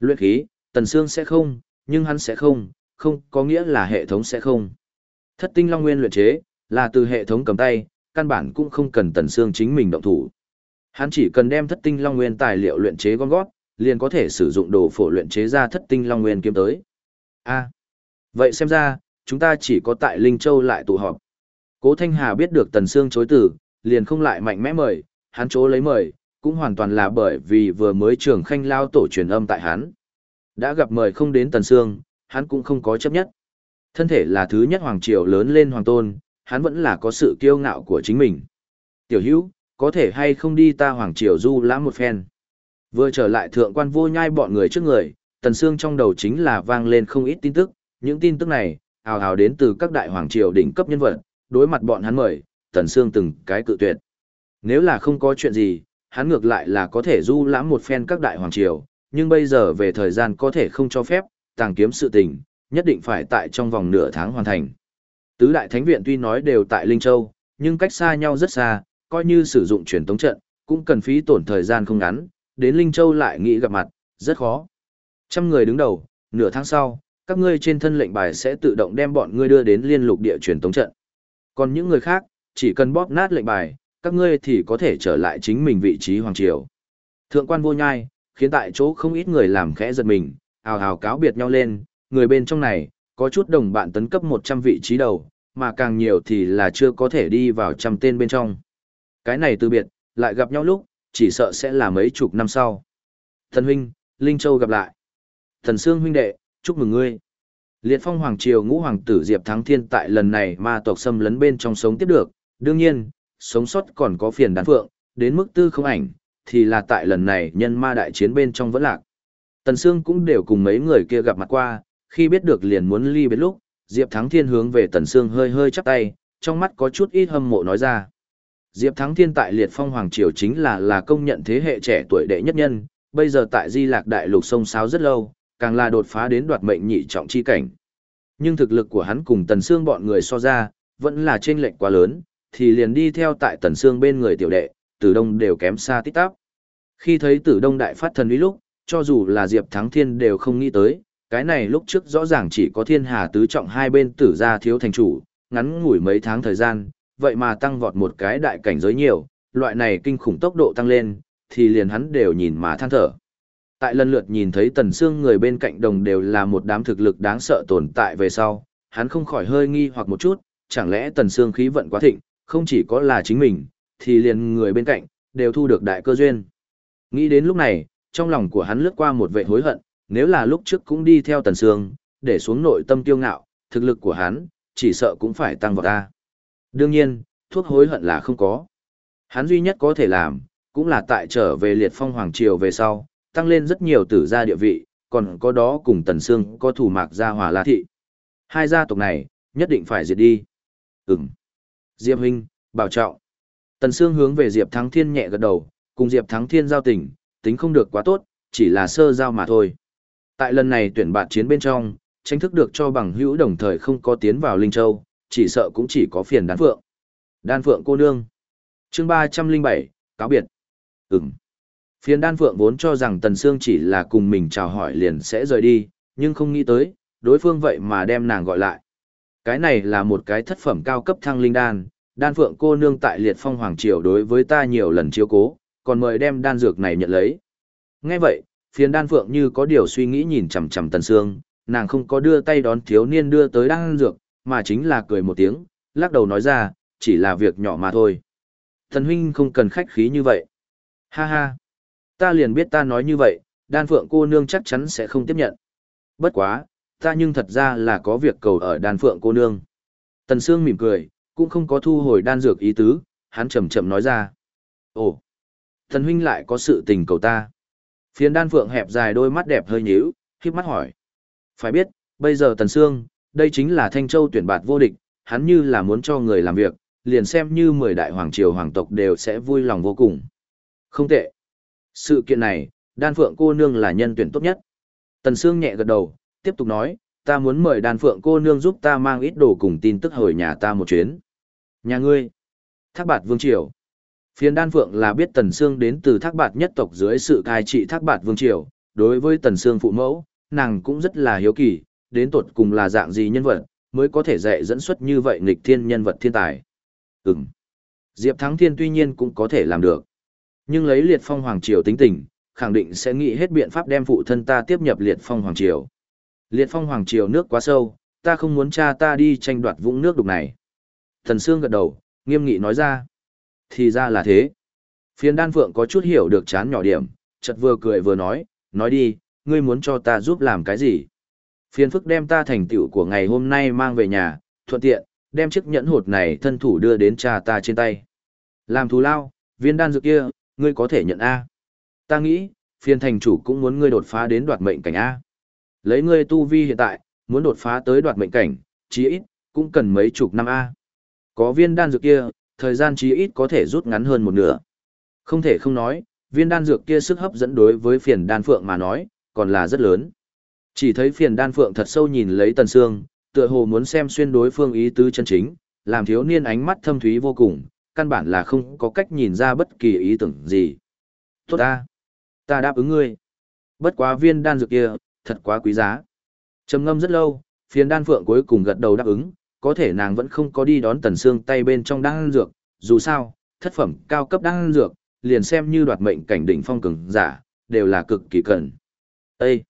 Luyện khí, Tần Sương sẽ không, nhưng hắn sẽ không, không có nghĩa là hệ thống sẽ không. Thất tinh long nguyên luyện chế, là từ hệ thống cầm tay, căn bản cũng không cần Tần Sương chính mình động thủ. Hắn chỉ cần đem thất tinh long nguyên tài liệu luyện chế gom gót, liền có thể sử dụng đồ phổ luyện chế ra thất tinh long nguyên kiếm tới. A. vậy xem ra, chúng ta chỉ có tại Linh Châu lại tụ họp. Cố Thanh Hà biết được Tần Sương chối từ, liền không lại mạnh mẽ mời, hắn chỗ lấy mời, cũng hoàn toàn là bởi vì vừa mới trưởng khanh lao tổ truyền âm tại hắn. Đã gặp mời không đến Tần Sương, hắn cũng không có chấp nhất. Thân thể là thứ nhất hoàng triều lớn lên hoàng tôn, hắn vẫn là có sự kiêu ngạo của chính mình. Tiểu hữu, có thể hay không đi ta hoàng triều du lãm một phen. Vừa trở lại thượng quan vô nhai bọn người trước người, Tần Sương trong đầu chính là vang lên không ít tin tức, những tin tức này, hào hào đến từ các đại hoàng triều đỉnh cấp nhân vật, đối mặt bọn hắn mời, Tần Sương từng cái cự tuyệt. Nếu là không có chuyện gì, hắn ngược lại là có thể du lãm một phen các đại hoàng triều, nhưng bây giờ về thời gian có thể không cho phép, tàng kiếm sự tình, nhất định phải tại trong vòng nửa tháng hoàn thành. Tứ đại thánh viện tuy nói đều tại Linh Châu, nhưng cách xa nhau rất xa, coi như sử dụng truyền tống trận, cũng cần phí tổn thời gian không ngắn, đến Linh Châu lại nghĩ gặp mặt, rất khó. Trăm người đứng đầu, nửa tháng sau, các ngươi trên thân lệnh bài sẽ tự động đem bọn ngươi đưa đến liên lục địa truyền tống trận. Còn những người khác, chỉ cần bóp nát lệnh bài, các ngươi thì có thể trở lại chính mình vị trí hoàng triều. Thượng quan vô nhai, khiến tại chỗ không ít người làm khẽ giật mình, ào ào cáo biệt nhau lên, người bên trong này, có chút đồng bạn tấn cấp 100 vị trí đầu, mà càng nhiều thì là chưa có thể đi vào trăm tên bên trong. Cái này từ biệt, lại gặp nhau lúc, chỉ sợ sẽ là mấy chục năm sau. Thần huynh, Linh Châu gặp lại. Thần Sương huynh đệ, chúc mừng ngươi. Liệt phong hoàng triều ngũ hoàng tử Diệp Thắng Thiên tại lần này ma tộc xâm lấn bên trong sống tiếp được, đương nhiên, sống sót còn có phiền đàn phượng, đến mức tư không ảnh, thì là tại lần này nhân ma đại chiến bên trong vẫn lạc. Tần Sương cũng đều cùng mấy người kia gặp mặt qua, khi biết được liền muốn ly biệt lúc, Diệp Thắng Thiên hướng về Tần Sương hơi hơi chắp tay, trong mắt có chút ít hâm mộ nói ra. Diệp Thắng Thiên tại Liệt Phong Hoàng Triều chính là là công nhận thế hệ trẻ tuổi đệ nhất nhân, bây giờ tại Di Lạc Đại Lục sông sáo rất lâu, càng là đột phá đến đoạt mệnh nhị trọng chi cảnh. Nhưng thực lực của hắn cùng Tần Sương bọn người so ra, vẫn là chênh lệch quá lớn, thì liền đi theo tại Tần Sương bên người tiểu đệ, Tử Đông đều kém xa tít tắp. Khi thấy Tử Đông đại phát thần uy lúc, cho dù là Diệp Thắng Thiên đều không nghĩ tới, cái này lúc trước rõ ràng chỉ có Thiên Hà tứ trọng hai bên tử gia thiếu thành chủ, ngắn ngủi mấy tháng thời gian, vậy mà tăng vọt một cái đại cảnh giới nhiều, loại này kinh khủng tốc độ tăng lên, thì liền hắn đều nhìn mà than thở. Tại lần lượt nhìn thấy Tần Sương người bên cạnh đồng đều là một đám thực lực đáng sợ tồn tại về sau, hắn không khỏi hơi nghi hoặc một chút, chẳng lẽ Tần Sương khí vận quá thịnh, không chỉ có là chính mình, thì liền người bên cạnh, đều thu được đại cơ duyên. Nghĩ đến lúc này, trong lòng của hắn lướt qua một vệ hối hận, nếu là lúc trước cũng đi theo Tần Sương, để xuống nội tâm tiêu ngạo, thực lực của hắn, chỉ sợ cũng phải tăng vào ta. Đương nhiên, thuốc hối hận là không có. Hắn duy nhất có thể làm, cũng là tại trở về liệt phong hoàng triều về sau, tăng lên rất nhiều tử gia địa vị, còn có đó cùng Tần Sương có thủ mạc gia hòa la thị. Hai gia tộc này, nhất định phải diệt đi. Ừm. Diệp huynh, bảo trọng. Tần Sương hướng về Diệp Thắng Thiên nhẹ gật đầu, cùng Diệp Thắng Thiên giao tình, tính không được quá tốt, chỉ là sơ giao mà thôi. Tại lần này tuyển bạt chiến bên trong, tranh thức được cho bằng hữu đồng thời không có tiến vào Linh Châu, chỉ sợ cũng chỉ có phiền đan phượng. Đan phượng cô nương. chương 307, cáo biệt. Ừm. Phiền đan phượng vốn cho rằng Tần Sương chỉ là cùng mình chào hỏi liền sẽ rời đi, nhưng không nghĩ tới, đối phương vậy mà đem nàng gọi lại. Cái này là một cái thất phẩm cao cấp thăng linh đan, đan phượng cô nương tại liệt phong hoàng triều đối với ta nhiều lần chiếu cố, còn mời đem đan dược này nhận lấy. Nghe vậy, phiền đan phượng như có điều suy nghĩ nhìn chằm chằm Tần Sương, nàng không có đưa tay đón thiếu niên đưa tới đan dược, mà chính là cười một tiếng, lắc đầu nói ra, chỉ là việc nhỏ mà thôi. Thần huynh không cần khách khí như vậy. Ha ha. Ta liền biết ta nói như vậy, đan phượng cô nương chắc chắn sẽ không tiếp nhận. Bất quá, ta nhưng thật ra là có việc cầu ở đan phượng cô nương. Tần Sương mỉm cười, cũng không có thu hồi đan dược ý tứ, hắn chậm chậm nói ra. Ồ, thần huynh lại có sự tình cầu ta. Phiến đan phượng hẹp dài đôi mắt đẹp hơi nhíu, khiếp mắt hỏi. Phải biết, bây giờ Tần Sương, đây chính là Thanh Châu tuyển bạt vô địch, hắn như là muốn cho người làm việc, liền xem như mười đại hoàng triều hoàng tộc đều sẽ vui lòng vô cùng. Không tệ. Sự kiện này, đan phượng cô nương là nhân tuyển tốt nhất. Tần Sương nhẹ gật đầu, tiếp tục nói, ta muốn mời đan phượng cô nương giúp ta mang ít đồ cùng tin tức hồi nhà ta một chuyến. Nhà ngươi. Thác bạt vương triều. Phiền đan phượng là biết Tần Sương đến từ thác bạt nhất tộc dưới sự cai trị thác bạt vương triều. Đối với Tần Sương phụ mẫu, nàng cũng rất là hiếu kỳ, đến tột cùng là dạng gì nhân vật, mới có thể dạy dẫn xuất như vậy nghịch thiên nhân vật thiên tài. Ừm. Diệp Thắng Thiên tuy nhiên cũng có thể làm được. Nhưng lấy liệt phong hoàng triều tính tình, khẳng định sẽ nghĩ hết biện pháp đem phụ thân ta tiếp nhập liệt phong hoàng triều. Liệt phong hoàng triều nước quá sâu, ta không muốn cha ta đi tranh đoạt vũng nước đục này. Thần Sương gật đầu, nghiêm nghị nói ra. Thì ra là thế. phiền đan phượng có chút hiểu được chán nhỏ điểm, chợt vừa cười vừa nói, nói đi, ngươi muốn cho ta giúp làm cái gì? phiền phức đem ta thành tựu của ngày hôm nay mang về nhà, thuận tiện, đem chiếc nhẫn hột này thân thủ đưa đến cha ta trên tay. Làm thù lao, viên đan dược kia, ngươi có thể nhận A. Ta nghĩ, phiền thành chủ cũng muốn ngươi đột phá đến đoạt mệnh cảnh A. Lấy ngươi tu vi hiện tại, muốn đột phá tới đoạt mệnh cảnh, chí ít, cũng cần mấy chục năm A. Có viên đan dược kia, thời gian chí ít có thể rút ngắn hơn một nửa. Không thể không nói, viên đan dược kia sức hấp dẫn đối với phiền đan phượng mà nói, còn là rất lớn. Chỉ thấy phiền đan phượng thật sâu nhìn lấy tần xương tựa hồ muốn xem xuyên đối phương ý tứ chân chính, làm thiếu niên ánh mắt thâm thúy vô cùng, căn bản là không có cách nhìn ra bất kỳ ý tưởng gì. Tốt ta, ta đáp ứng ngươi. Bất quá viên đan dược kia, thật quá quý giá. Trầm ngâm rất lâu, phiền đan phượng cuối cùng gật đầu đáp ứng, có thể nàng vẫn không có đi đón tần xương tay bên trong đan dược, dù sao, thất phẩm cao cấp đan dược, liền xem như đoạt mệnh cảnh đỉnh phong cường giả, đều là cực kỳ cần. Ê!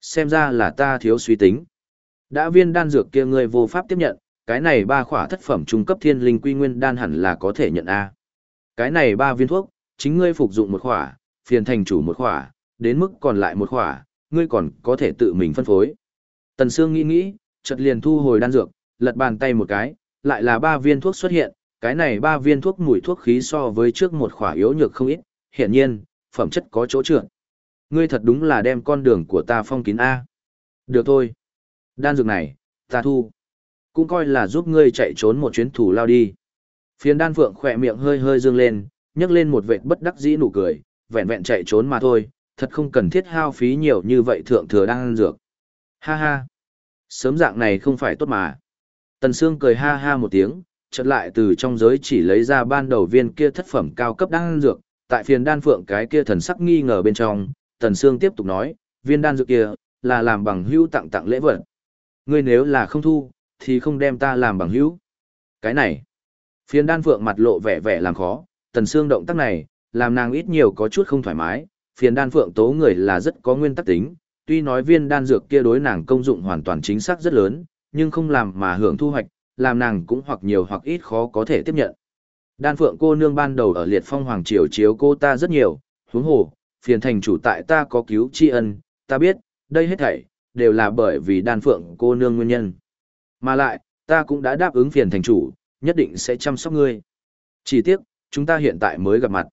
Xem ra là ta thiếu suy tính. Đã viên đan dược kia ngươi vô pháp tiếp nhận, cái này ba khỏa thất phẩm trung cấp thiên linh quy nguyên đan hẳn là có thể nhận A. Cái này ba viên thuốc, chính ngươi phục dụng một khỏa, phiền thành chủ một khỏa, đến mức còn lại một khỏa, ngươi còn có thể tự mình phân phối. Tần Sương nghĩ nghĩ, chợt liền thu hồi đan dược, lật bàn tay một cái, lại là ba viên thuốc xuất hiện, cái này ba viên thuốc mùi thuốc khí so với trước một khỏa yếu nhược không ít, hiển nhiên, phẩm chất có chỗ trượt. Ngươi thật đúng là đem con đường của ta phong kín A. Được thôi. Đan dược này, ta thu. Cũng coi là giúp ngươi chạy trốn một chuyến thủ lao đi. Phiền đan phượng khỏe miệng hơi hơi dương lên, nhấc lên một vệt bất đắc dĩ nụ cười, vẹn vẹn chạy trốn mà thôi, thật không cần thiết hao phí nhiều như vậy thượng thừa đang ăn dược. Ha ha. Sớm dạng này không phải tốt mà. Tần Sương cười ha ha một tiếng, chợt lại từ trong giới chỉ lấy ra ban đầu viên kia thất phẩm cao cấp đan dược, tại phiền đan phượng cái kia thần sắc nghi ngờ bên trong, Tần Sương tiếp tục nói, viên đan dược kia là làm bằng hữu tặng tặng lễ vật. Ngươi nếu là không thu, thì không đem ta làm bằng hữu. Cái này, phiền đan phượng mặt lộ vẻ vẻ làm khó, Tần xương động tác này, làm nàng ít nhiều có chút không thoải mái, phiền đan phượng tố người là rất có nguyên tắc tính, tuy nói viên đan dược kia đối nàng công dụng hoàn toàn chính xác rất lớn, nhưng không làm mà hưởng thu hoạch, làm nàng cũng hoặc nhiều hoặc ít khó có thể tiếp nhận. Đan phượng cô nương ban đầu ở liệt phong hoàng triều chiếu cô ta rất nhiều, huống hồ, phiền thành chủ tại ta có cứu tri ân, ta biết, đây hết thảy, đều là bởi vì đan phượng cô nương nguyên nhân. Mà lại, ta cũng đã đáp ứng phiền thành chủ, nhất định sẽ chăm sóc ngươi. Chỉ tiếc, chúng ta hiện tại mới gặp mặt.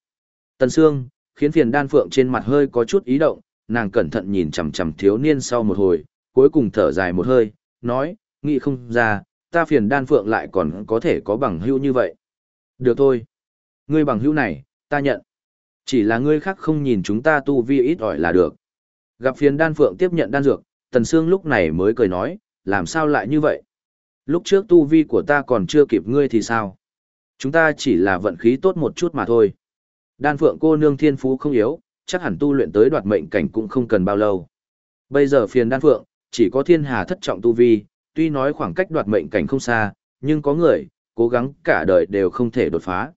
Tần Sương, khiến phiền đan phượng trên mặt hơi có chút ý động, nàng cẩn thận nhìn chằm chằm thiếu niên sau một hồi, cuối cùng thở dài một hơi, nói, nghĩ không ra, ta phiền đan phượng lại còn có thể có bằng hữu như vậy. Được thôi. Ngươi bằng hữu này, ta nhận. Chỉ là ngươi khác không nhìn chúng ta tu vi ít ỏi là được. Gặp phiền đan phượng tiếp nhận đan dược, Tần Sương lúc này mới cười nói, làm sao lại như vậy? Lúc trước tu vi của ta còn chưa kịp ngươi thì sao? Chúng ta chỉ là vận khí tốt một chút mà thôi. Đan phượng cô nương thiên phú không yếu, chắc hẳn tu luyện tới đoạt mệnh cảnh cũng không cần bao lâu. Bây giờ phiền đan phượng, chỉ có thiên hà thất trọng tu vi, tuy nói khoảng cách đoạt mệnh cảnh không xa, nhưng có người, cố gắng cả đời đều không thể đột phá.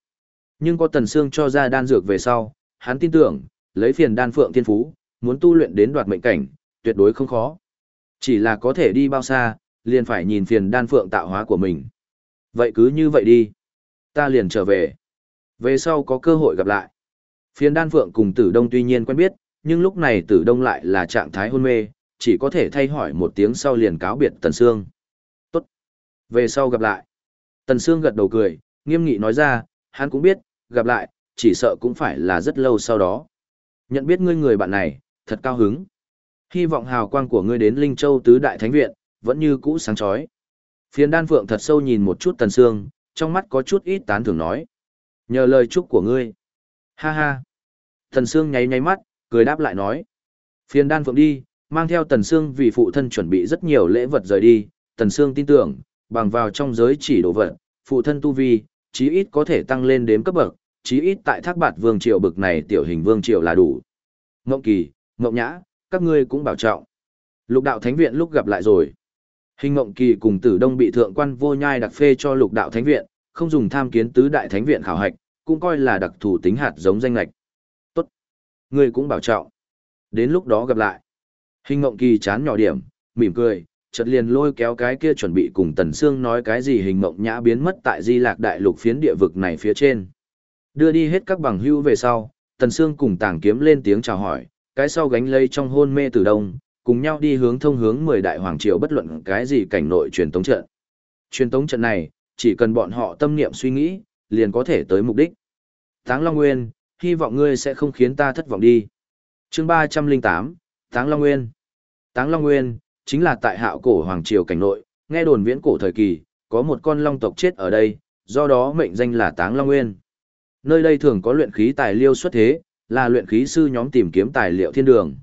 Nhưng có tần xương cho ra đan dược về sau, hắn tin tưởng, lấy phiền đan phượng thiên phú, muốn tu luyện đến đoạt mệnh cảnh, tuyệt đối không khó. Chỉ là có thể đi bao xa, liền phải nhìn phiền đan phượng tạo hóa của mình. Vậy cứ như vậy đi. Ta liền trở về. Về sau có cơ hội gặp lại. Phiền đan phượng cùng tử đông tuy nhiên quen biết, nhưng lúc này tử đông lại là trạng thái hôn mê, chỉ có thể thay hỏi một tiếng sau liền cáo biệt Tần Sương. Tốt. Về sau gặp lại. Tần Sương gật đầu cười, nghiêm nghị nói ra, hắn cũng biết, gặp lại, chỉ sợ cũng phải là rất lâu sau đó. Nhận biết ngươi người bạn này, thật cao hứng. Hy vọng hào quang của ngươi đến Linh Châu Tứ Đại Thánh Viện, vẫn như cũ sáng chói. Phiến đan phượng thật sâu nhìn một chút Tần Sương, trong mắt có chút ít tán thưởng nói. Nhờ lời chúc của ngươi. Ha ha. Tần Sương nháy nháy mắt, cười đáp lại nói. Phiến đan phượng đi, mang theo Tần Sương vì phụ thân chuẩn bị rất nhiều lễ vật rời đi. Tần Sương tin tưởng, bằng vào trong giới chỉ đồ vật, phụ thân tu vi, chí ít có thể tăng lên đến cấp bậc, chí ít tại thác bạt vương triều bực này tiểu hình vương triều là đủ. Ngộng kỳ, ngộng nhã, các ngươi cũng bảo trọng. Lục đạo thánh viện lúc gặp lại rồi. Hình ngộng kỳ cùng tử đông bị thượng quan vô nhai đặc phê cho lục đạo thánh viện, không dùng tham kiến tứ đại thánh viện khảo hạch, cũng coi là đặc thù tính hạt giống danh lạch. Tốt. Ngươi cũng bảo trọng. Đến lúc đó gặp lại. Hình ngộng kỳ chán nhỏ điểm, mỉm cười, chợt liền lôi kéo cái kia chuẩn bị cùng Tần Sương nói cái gì hình Ngộng nhã biến mất tại Di Lạc Đại Lục phiến địa vực này phía trên. Đưa đi hết các bằng hữu về sau, Tần Sương cùng Tàng Kiếm lên tiếng chào hỏi, cái sau gánh lấy trong hôn mê tử đông, cùng nhau đi hướng thông hướng mười đại hoàng triều bất luận cái gì cảnh nội truyền tống trận. Truyền tống trận này, chỉ cần bọn họ tâm niệm suy nghĩ, liền có thể tới mục đích. Táng Long Nguyên, hy vọng ngươi sẽ không khiến ta thất vọng đi. Chương ba trăm linh tám, Táng Long Nguyên. Táng Long Nguyên, chính là tại hạo cổ hoàng triều cảnh nội, nghe đồn viễn cổ thời kỳ, có một con long tộc chết ở đây, do đó mệnh danh là Táng Long Nguyên. Nơi đây thường có luyện khí tài liêu xuất thế, là luyện khí sư nhóm tìm kiếm tài liệu thiên đường.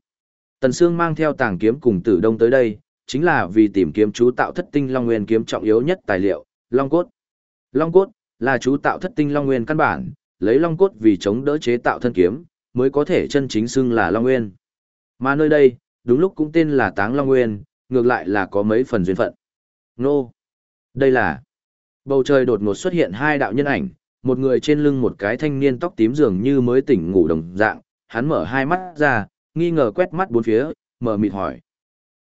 Tần Sương mang theo tàng kiếm cùng Tử Đông tới đây, chính là vì tìm kiếm chú tạo thất tinh Long Nguyên kiếm trọng yếu nhất tài liệu, Long cốt. Long cốt là chú tạo thất tinh Long Nguyên căn bản, lấy Long cốt vì chống đỡ chế tạo thân kiếm, mới có thể chân chính xưng là Long Nguyên. Mà nơi đây, đúng lúc cũng tên là Táng Long Nguyên, ngược lại là có mấy phần duyên phận. Nô! Đây là... Bầu trời đột ngột xuất hiện hai đạo nhân ảnh, một người trên lưng một cái thanh niên tóc tím dường như mới tỉnh ngủ đồng dạng, hắn mở hai mắt ra, nghi ngờ quét mắt bốn phía, mở mịt hỏi.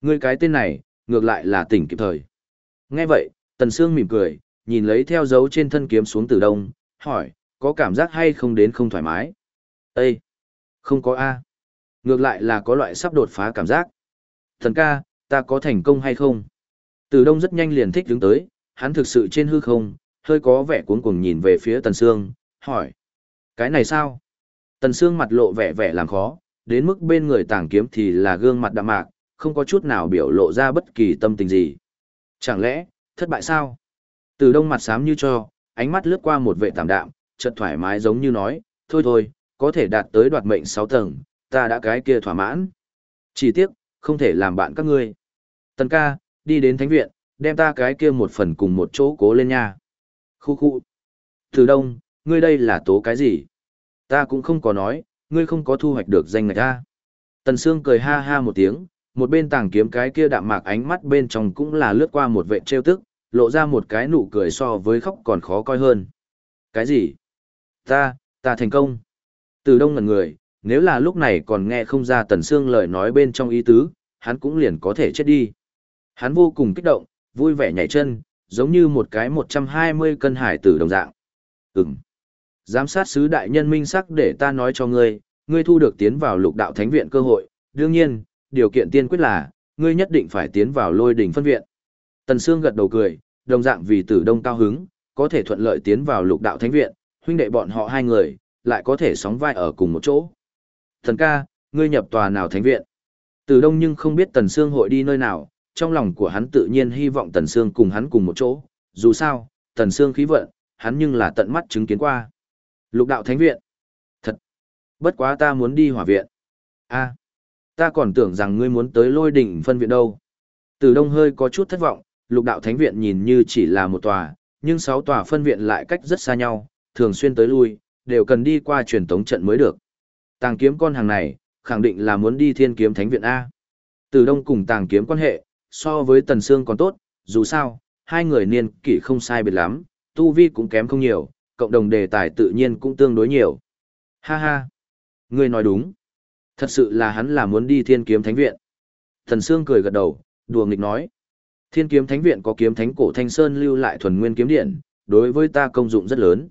Người cái tên này, ngược lại là tỉnh kịp thời. Nghe vậy, Tần Sương mỉm cười, nhìn lấy theo dấu trên thân kiếm xuống từ đông, hỏi, có cảm giác hay không đến không thoải mái? Ê! Không có A. Ngược lại là có loại sắp đột phá cảm giác. Thần ca, ta có thành công hay không? Từ đông rất nhanh liền thích đứng tới, hắn thực sự trên hư không, hơi có vẻ cuống cuồng nhìn về phía Tần Sương, hỏi. Cái này sao? Tần Sương mặt lộ vẻ vẻ làm khó, đến mức bên người tàng kiếm thì là gương mặt đạm mạc, không có chút nào biểu lộ ra bất kỳ tâm tình gì. Chẳng lẽ, thất bại sao? Từ đông mặt xám như cho, ánh mắt lướt qua một vệ tạm đạm, chợt thoải mái giống như nói, thôi thôi, có thể đạt tới đoạt mệnh 6 tầng, ta đã cái kia thỏa mãn. Chỉ tiếc, không thể làm bạn các ngươi. Tần ca, đi đến thánh viện, đem ta cái kia một phần cùng một chỗ cố lên nha. Khu khu. Từ đông, ngươi đây là tố cái gì? Ta cũng không có nói, ngươi không có thu hoạch được danh ngạch ta. Tần Sương cười ha ha một tiếng, một bên tàng kiếm cái kia đạm mạc ánh mắt bên trong cũng là lướt qua một vệ trêu tức, lộ ra một cái nụ cười so với khóc còn khó coi hơn. Cái gì? Ta, ta thành công. Từ đông ngần người, nếu là lúc này còn nghe không ra Tần Sương lời nói bên trong ý tứ, hắn cũng liền có thể chết đi. Hắn vô cùng kích động, vui vẻ nhảy chân, giống như một cái 120 cân hải tử đồng dạng. Ừm. Giám sát sứ đại nhân minh sắc để ta nói cho ngươi, ngươi thu được tiến vào lục đạo thánh viện cơ hội, đương nhiên, điều kiện tiên quyết là, ngươi nhất định phải tiến vào lôi đỉnh phân viện. Tần Sương gật đầu cười, đồng dạng vì tử đông cao hứng, có thể thuận lợi tiến vào lục đạo thánh viện, huynh đệ bọn họ hai người, lại có thể sóng vai ở cùng một chỗ. Thần ca, ngươi nhập tòa nào thánh viện? Tử đông nhưng không biết Tần Sương hội đi nơi nào, trong lòng của hắn tự nhiên hy vọng Tần Sương cùng hắn cùng một chỗ, dù sao, Tần Sương khí vận, hắn nhưng là tận mắt chứng kiến qua. Lục đạo thánh viện. Thật. Bất quá ta muốn đi hỏa viện. a ta còn tưởng rằng ngươi muốn tới lôi đỉnh phân viện đâu. Từ đông hơi có chút thất vọng, lục đạo thánh viện nhìn như chỉ là một tòa, nhưng sáu tòa phân viện lại cách rất xa nhau, thường xuyên tới lui, đều cần đi qua truyền tống trận mới được. Tàng kiếm con hàng này, khẳng định là muốn đi thiên kiếm thánh viện A. Từ đông cùng tàng kiếm quan hệ, so với tần sương còn tốt, dù sao, hai người niên kỷ không sai biệt lắm, tu vi cũng kém không nhiều, cộng đồng đề tài tự nhiên cũng tương đối nhiều. Ha ha, ngươi nói đúng. Thật sự là hắn là muốn đi thiên kiếm thánh viện. Thần Sương cười gật đầu, đùa nghịch nói. Thiên kiếm thánh viện có kiếm thánh cổ thanh sơn lưu lại thuần nguyên kiếm điện, đối với ta công dụng rất lớn.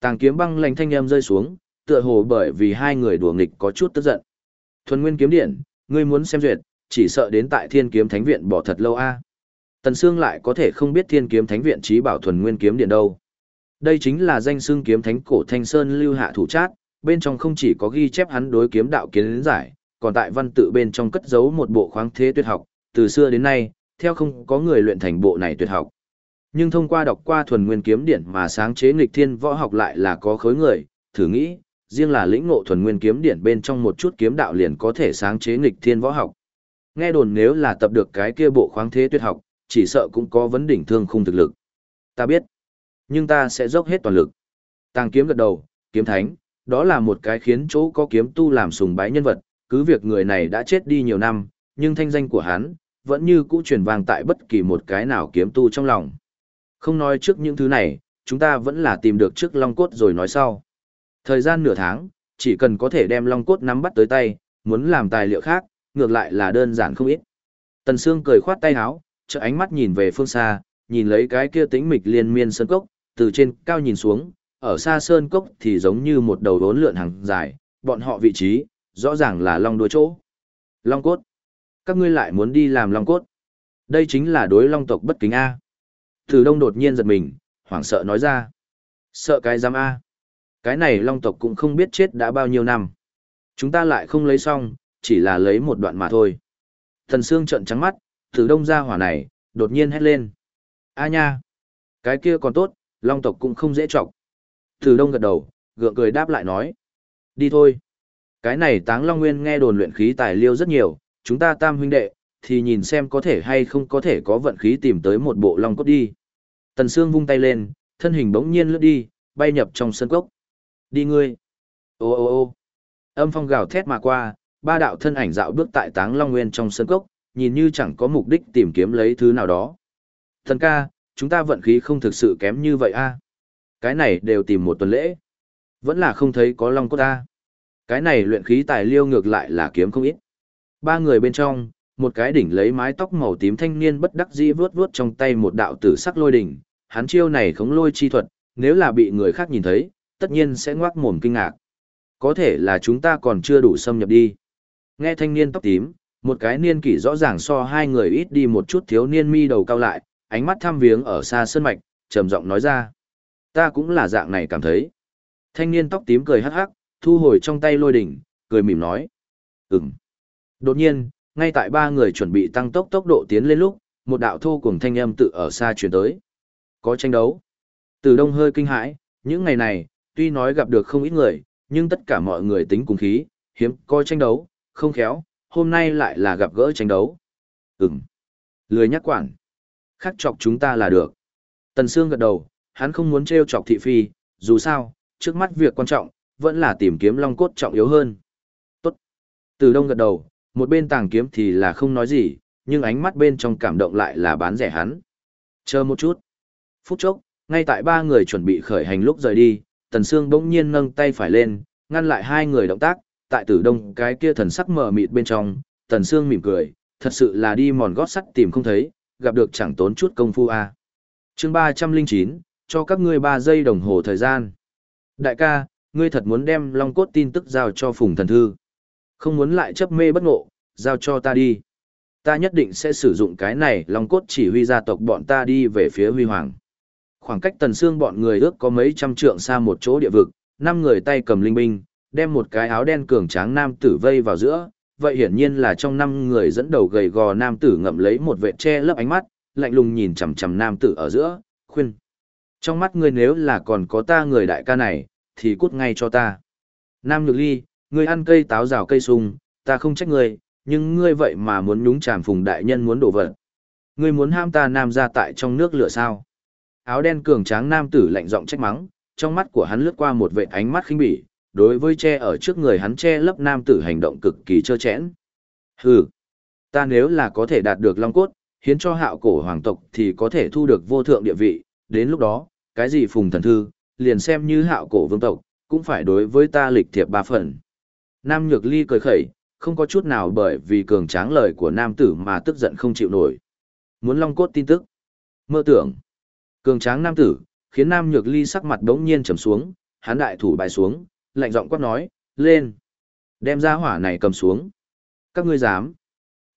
Tàng kiếm băng lạnh thanh em rơi xuống, tựa hồ bởi vì hai người đùa nghịch có chút tức giận. Thuần nguyên kiếm điện, ngươi muốn xem duyệt, chỉ sợ đến tại thiên kiếm thánh viện bỏ thật lâu a. Tần Sương lại có thể không biết thiên kiếm thánh viện trí bảo thuần nguyên kiếm điện đâu. Đây chính là danh xưng kiếm thánh cổ thanh sơn lưu hạ thủ chát bên trong không chỉ có ghi chép hắn đối kiếm đạo kiến giải, còn tại văn tự bên trong cất giấu một bộ khoáng thế tuyệt học, từ xưa đến nay, theo không có người luyện thành bộ này tuyệt học. Nhưng thông qua đọc qua thuần nguyên kiếm điển mà sáng chế nghịch thiên võ học lại là có khối người, thử nghĩ, riêng là lĩnh ngộ thuần nguyên kiếm điển bên trong một chút kiếm đạo liền có thể sáng chế nghịch thiên võ học. Nghe đồn nếu là tập được cái kia bộ khoáng thế tuyệt học, chỉ sợ cũng có vấn đỉnh thương khung thực lực. Ta biết, nhưng ta sẽ dốc hết toàn lực. Tàng kiếm gật đầu, kiếm thánh, đó là một cái khiến chỗ có kiếm tu làm sùng bái nhân vật, cứ việc người này đã chết đi nhiều năm, nhưng thanh danh của hắn, vẫn như cũ truyền vang tại bất kỳ một cái nào kiếm tu trong lòng. Không nói trước những thứ này, chúng ta vẫn là tìm được trước long cốt rồi nói sau. Thời gian nửa tháng, chỉ cần có thể đem long cốt nắm bắt tới tay, muốn làm tài liệu khác, ngược lại là đơn giản không ít. Tần Sương cười khoát tay áo, trợ ánh mắt nhìn về phương xa, nhìn lấy cái kia tĩnh mịch liên miên sơn cốc, từ trên cao nhìn xuống, ở xa sơn cốc thì giống như một đầu đốn lượn hàng dài, bọn họ vị trí, rõ ràng là long đuôi chỗ. Long cốt. Các ngươi lại muốn đi làm long cốt. Đây chính là đối long tộc bất kính A. Từ đông đột nhiên giật mình, hoảng sợ nói ra. Sợ cái giam A. Cái này long tộc cũng không biết chết đã bao nhiêu năm. Chúng ta lại không lấy xong, chỉ là lấy một đoạn mà thôi. Thần Sương trợn trắng mắt, từ đông ra hỏa này, đột nhiên hét lên. A nha! Cái kia còn tốt, long tộc cũng không dễ chọc. Từ đông gật đầu, gượng cười đáp lại nói. Đi thôi. Cái này táng long nguyên nghe đồn luyện khí tài liêu rất nhiều, chúng ta tam huynh đệ, thì nhìn xem có thể hay không có thể có vận khí tìm tới một bộ long cốt đi. Tần Sương vung tay lên, thân hình bỗng nhiên lướt đi, bay nhập trong sân cốc. Đi ngươi. Ô ô ô âm phong gào thét mà qua, ba đạo thân ảnh dạo bước tại táng long nguyên trong sân cốc, nhìn như chẳng có mục đích tìm kiếm lấy thứ nào đó. Thần ca, chúng ta vận khí không thực sự kém như vậy a cái này đều tìm một tuần lễ. Vẫn là không thấy có long cốt ta. Cái này luyện khí tài liêu ngược lại là kiếm không ít. Ba người bên trong, một cái đỉnh lấy mái tóc màu tím thanh niên bất đắc dĩ vướt vướt trong tay một đạo tử sắc lôi đỉnh, hắn chiêu này khống lôi chi thuật, nếu là bị người khác nhìn thấy, tất nhiên sẽ ngoác mồm kinh ngạc. Có thể là chúng ta còn chưa đủ xâm nhập đi. Nghe thanh niên tóc tím, một cái niên kỷ rõ ràng so hai người ít đi một chút thiếu niên mi đầu cao lại, ánh mắt thăm viếng ở xa sơn mạch, trầm giọng nói ra. Ta cũng là dạng này cảm thấy. Thanh niên tóc tím cười hắc hắc, thu hồi trong tay lôi đỉnh, cười mỉm nói. Ừm. Đột nhiên, ngay tại ba người chuẩn bị tăng tốc tốc độ tiến lên lúc, một đạo thô cùng thanh âm tự ở xa truyền tới. Có tranh đấu. Từ đông hơi kinh hãi, những ngày này, tuy nói gặp được không ít người, nhưng tất cả mọi người tính cùng khí, hiếm coi tranh đấu, không khéo, hôm nay lại là gặp gỡ tranh đấu. Ừm. Lười nhắc quản. Khắc chọc chúng ta là được. Tần Sương gật đầu, hắn không muốn treo chọc thị phi, dù sao, trước mắt việc quan trọng, vẫn là tìm kiếm long cốt trọng yếu hơn. Tốt. Từ đông gật đầu, một bên tàng kiếm thì là không nói gì, nhưng ánh mắt bên trong cảm động lại là bán rẻ hắn. Chờ một chút. Phút chốc, ngay tại ba người chuẩn bị khởi hành lúc rời đi, Tần Sương bỗng nhiên nâng tay phải lên, ngăn lại hai người động tác, tại tử đông cái kia thần sắc mờ mịt bên trong, Tần Sương mỉm cười, thật sự là đi mòn gót sắt tìm không thấy, gặp được chẳng tốn chút công phu à. chương ba trăm linh chín cho các ngươi ba giây đồng hồ thời gian. Đại ca, ngươi thật muốn đem long cốt tin tức giao cho Phùng Thần Thư. Không muốn lại chấp mê bất ngộ, giao cho ta đi. Ta nhất định sẽ sử dụng cái này long cốt chỉ huy gia tộc bọn ta đi về phía huy hoàng. Khoảng cách tần xương bọn người ước có mấy trăm trượng xa một chỗ địa vực, năm người tay cầm linh binh, đem một cái áo đen cường tráng nam tử vây vào giữa. Vậy hiển nhiên là trong năm người dẫn đầu gầy gò nam tử ngậm lấy một vệ che lấp ánh mắt, lạnh lùng nhìn chằm chằm nam tử ở giữa, khuyên. Trong mắt ngươi nếu là còn có ta người đại ca này, thì cút ngay cho ta. Nam Nhược Ly, ngươi ăn cây táo rào cây sung, ta không trách ngươi, nhưng ngươi vậy mà muốn nhúng chàm phùng đại nhân muốn đổ vật. Ngươi muốn ham ta nam ra tại trong nước lửa sao? Áo đen cường tráng nam tử lạnh giọng trách mắng, trong mắt của hắn lướt qua một vệ ánh mắt khinh bỉ, đối với che ở trước người hắn che lấp nam tử hành động cực kỳ trơ chẽn. Hừ, ta nếu là có thể đạt được long cốt, hiến cho hạo cổ hoàng tộc thì có thể thu được vô thượng địa vị, đến lúc đó, cái gì phùng thần thư, liền xem như hạo cổ vương tộc, cũng phải đối với ta lịch thiệp ba phần. Nam Nhược Ly cười khẩy, không có chút nào bởi vì cường tráng lời của nam tử mà tức giận không chịu nổi. Muốn long cốt tin tức. Mơ tưởng. Cường tráng nam tử, khiến Nam Nhược Ly sắc mặt đống nhiên trầm xuống, hắn đại thủ bài xuống, lạnh giọng quát nói, lên. Đem ra hỏa này cầm xuống. Các ngươi dám.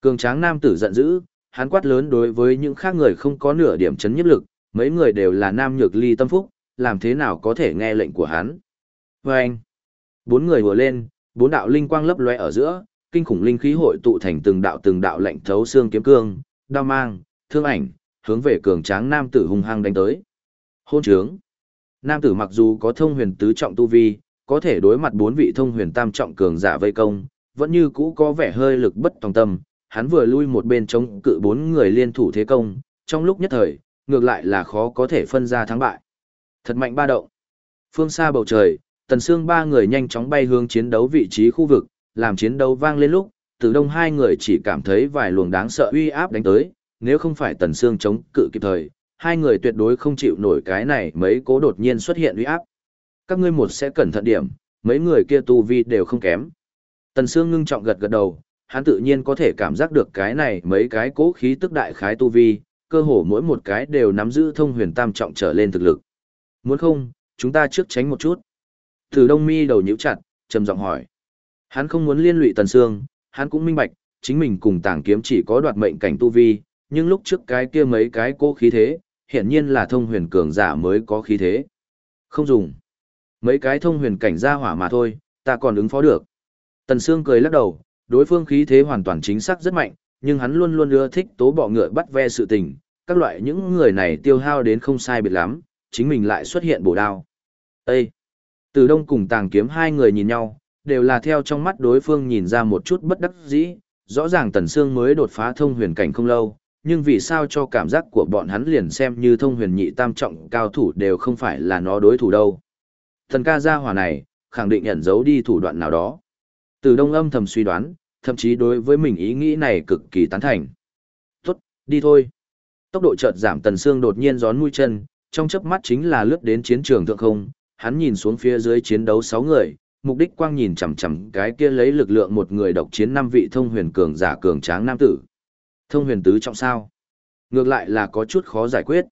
Cường tráng nam tử giận dữ, hắn quát lớn đối với những khác người không có nửa điểm chấn nhiếp lực, mấy người đều là Nam Nhược Ly tâm phúc, làm thế nào có thể nghe lệnh của hắn. Và anh. Bốn người vừa lên, bốn đạo linh quang lấp lóe ở giữa, kinh khủng linh khí hội tụ thành từng đạo từng đạo lạnh thấu xương kiếm cương, đao mang, thương ảnh, hướng về cường tráng nam tử hung hăng đánh tới. Hôn trướng. Nam tử mặc dù có thông huyền tứ trọng tu vi, có thể đối mặt bốn vị thông huyền tam trọng cường giả vây công, vẫn như cũ có vẻ hơi lực bất tòng tâm, hắn vừa lui một bên chống cự bốn người liên thủ thế công, trong lúc nhất thời, ngược lại là khó có thể phân ra thắng bại. Thật mạnh ba động. Phương xa bầu trời, tần xương ba người nhanh chóng bay hướng chiến đấu vị trí khu vực, làm chiến đấu vang lên lúc, từ đông hai người chỉ cảm thấy vài luồng đáng sợ uy áp đánh tới, nếu không phải tần xương chống cự kịp thời, hai người tuyệt đối không chịu nổi cái này mấy cố đột nhiên xuất hiện uy áp. Các ngươi một sẽ cẩn thận điểm, mấy người kia tu vi đều không kém. Tần xương ngưng trọng gật gật đầu, hắn tự nhiên có thể cảm giác được cái này mấy cái cố khí tức đại khái tu vi, cơ hồ mỗi một cái đều nắm giữ thông huyền tam trọng trở lên thực lực. Muốn không, chúng ta trước tránh một chút. Từ đông mi đầu nhíu chặt, trầm giọng hỏi. Hắn không muốn liên lụy Tần Sương, hắn cũng minh bạch, chính mình cùng tàng kiếm chỉ có đoạt mệnh cảnh tu vi, nhưng lúc trước cái kia mấy cái cố khí thế, hiển nhiên là thông huyền cường giả mới có khí thế. Không dùng. Mấy cái thông huyền cảnh ra hỏa mà thôi, ta còn ứng phó được. Tần Sương cười lắc đầu, đối phương khí thế hoàn toàn chính xác rất mạnh, nhưng hắn luôn luôn ưa thích tố bọ ngựa bắt ve sự tình, các loại những người này tiêu hao đến không sai biệt lắm, chính mình lại xuất hiện bổ đao. Ê! Từ đông cùng tàng kiếm hai người nhìn nhau, đều là theo trong mắt đối phương nhìn ra một chút bất đắc dĩ, rõ ràng Tần Sương mới đột phá thông huyền cảnh không lâu, nhưng vì sao cho cảm giác của bọn hắn liền xem như thông huyền nhị tam trọng cao thủ đều không phải là nó đối thủ đâu. Thần ca gia hỏa này, khẳng định nhận giấu đi thủ đoạn nào đó. Từ đông âm thầm suy đoán, thậm chí đối với mình ý nghĩ này cực kỳ tán thành. Tốt, đi thôi. Tốc độ chợt giảm Tần xương đột nhiên gión mũi chân, trong chớp mắt chính là lướt đến chiến trường thượng không, hắn nhìn xuống phía dưới chiến đấu 6 người, mục đích quang nhìn chằm chằm cái kia lấy lực lượng một người độc chiến năm vị thông huyền cường giả cường tráng nam tử. Thông huyền tứ trọng sao? Ngược lại là có chút khó giải quyết.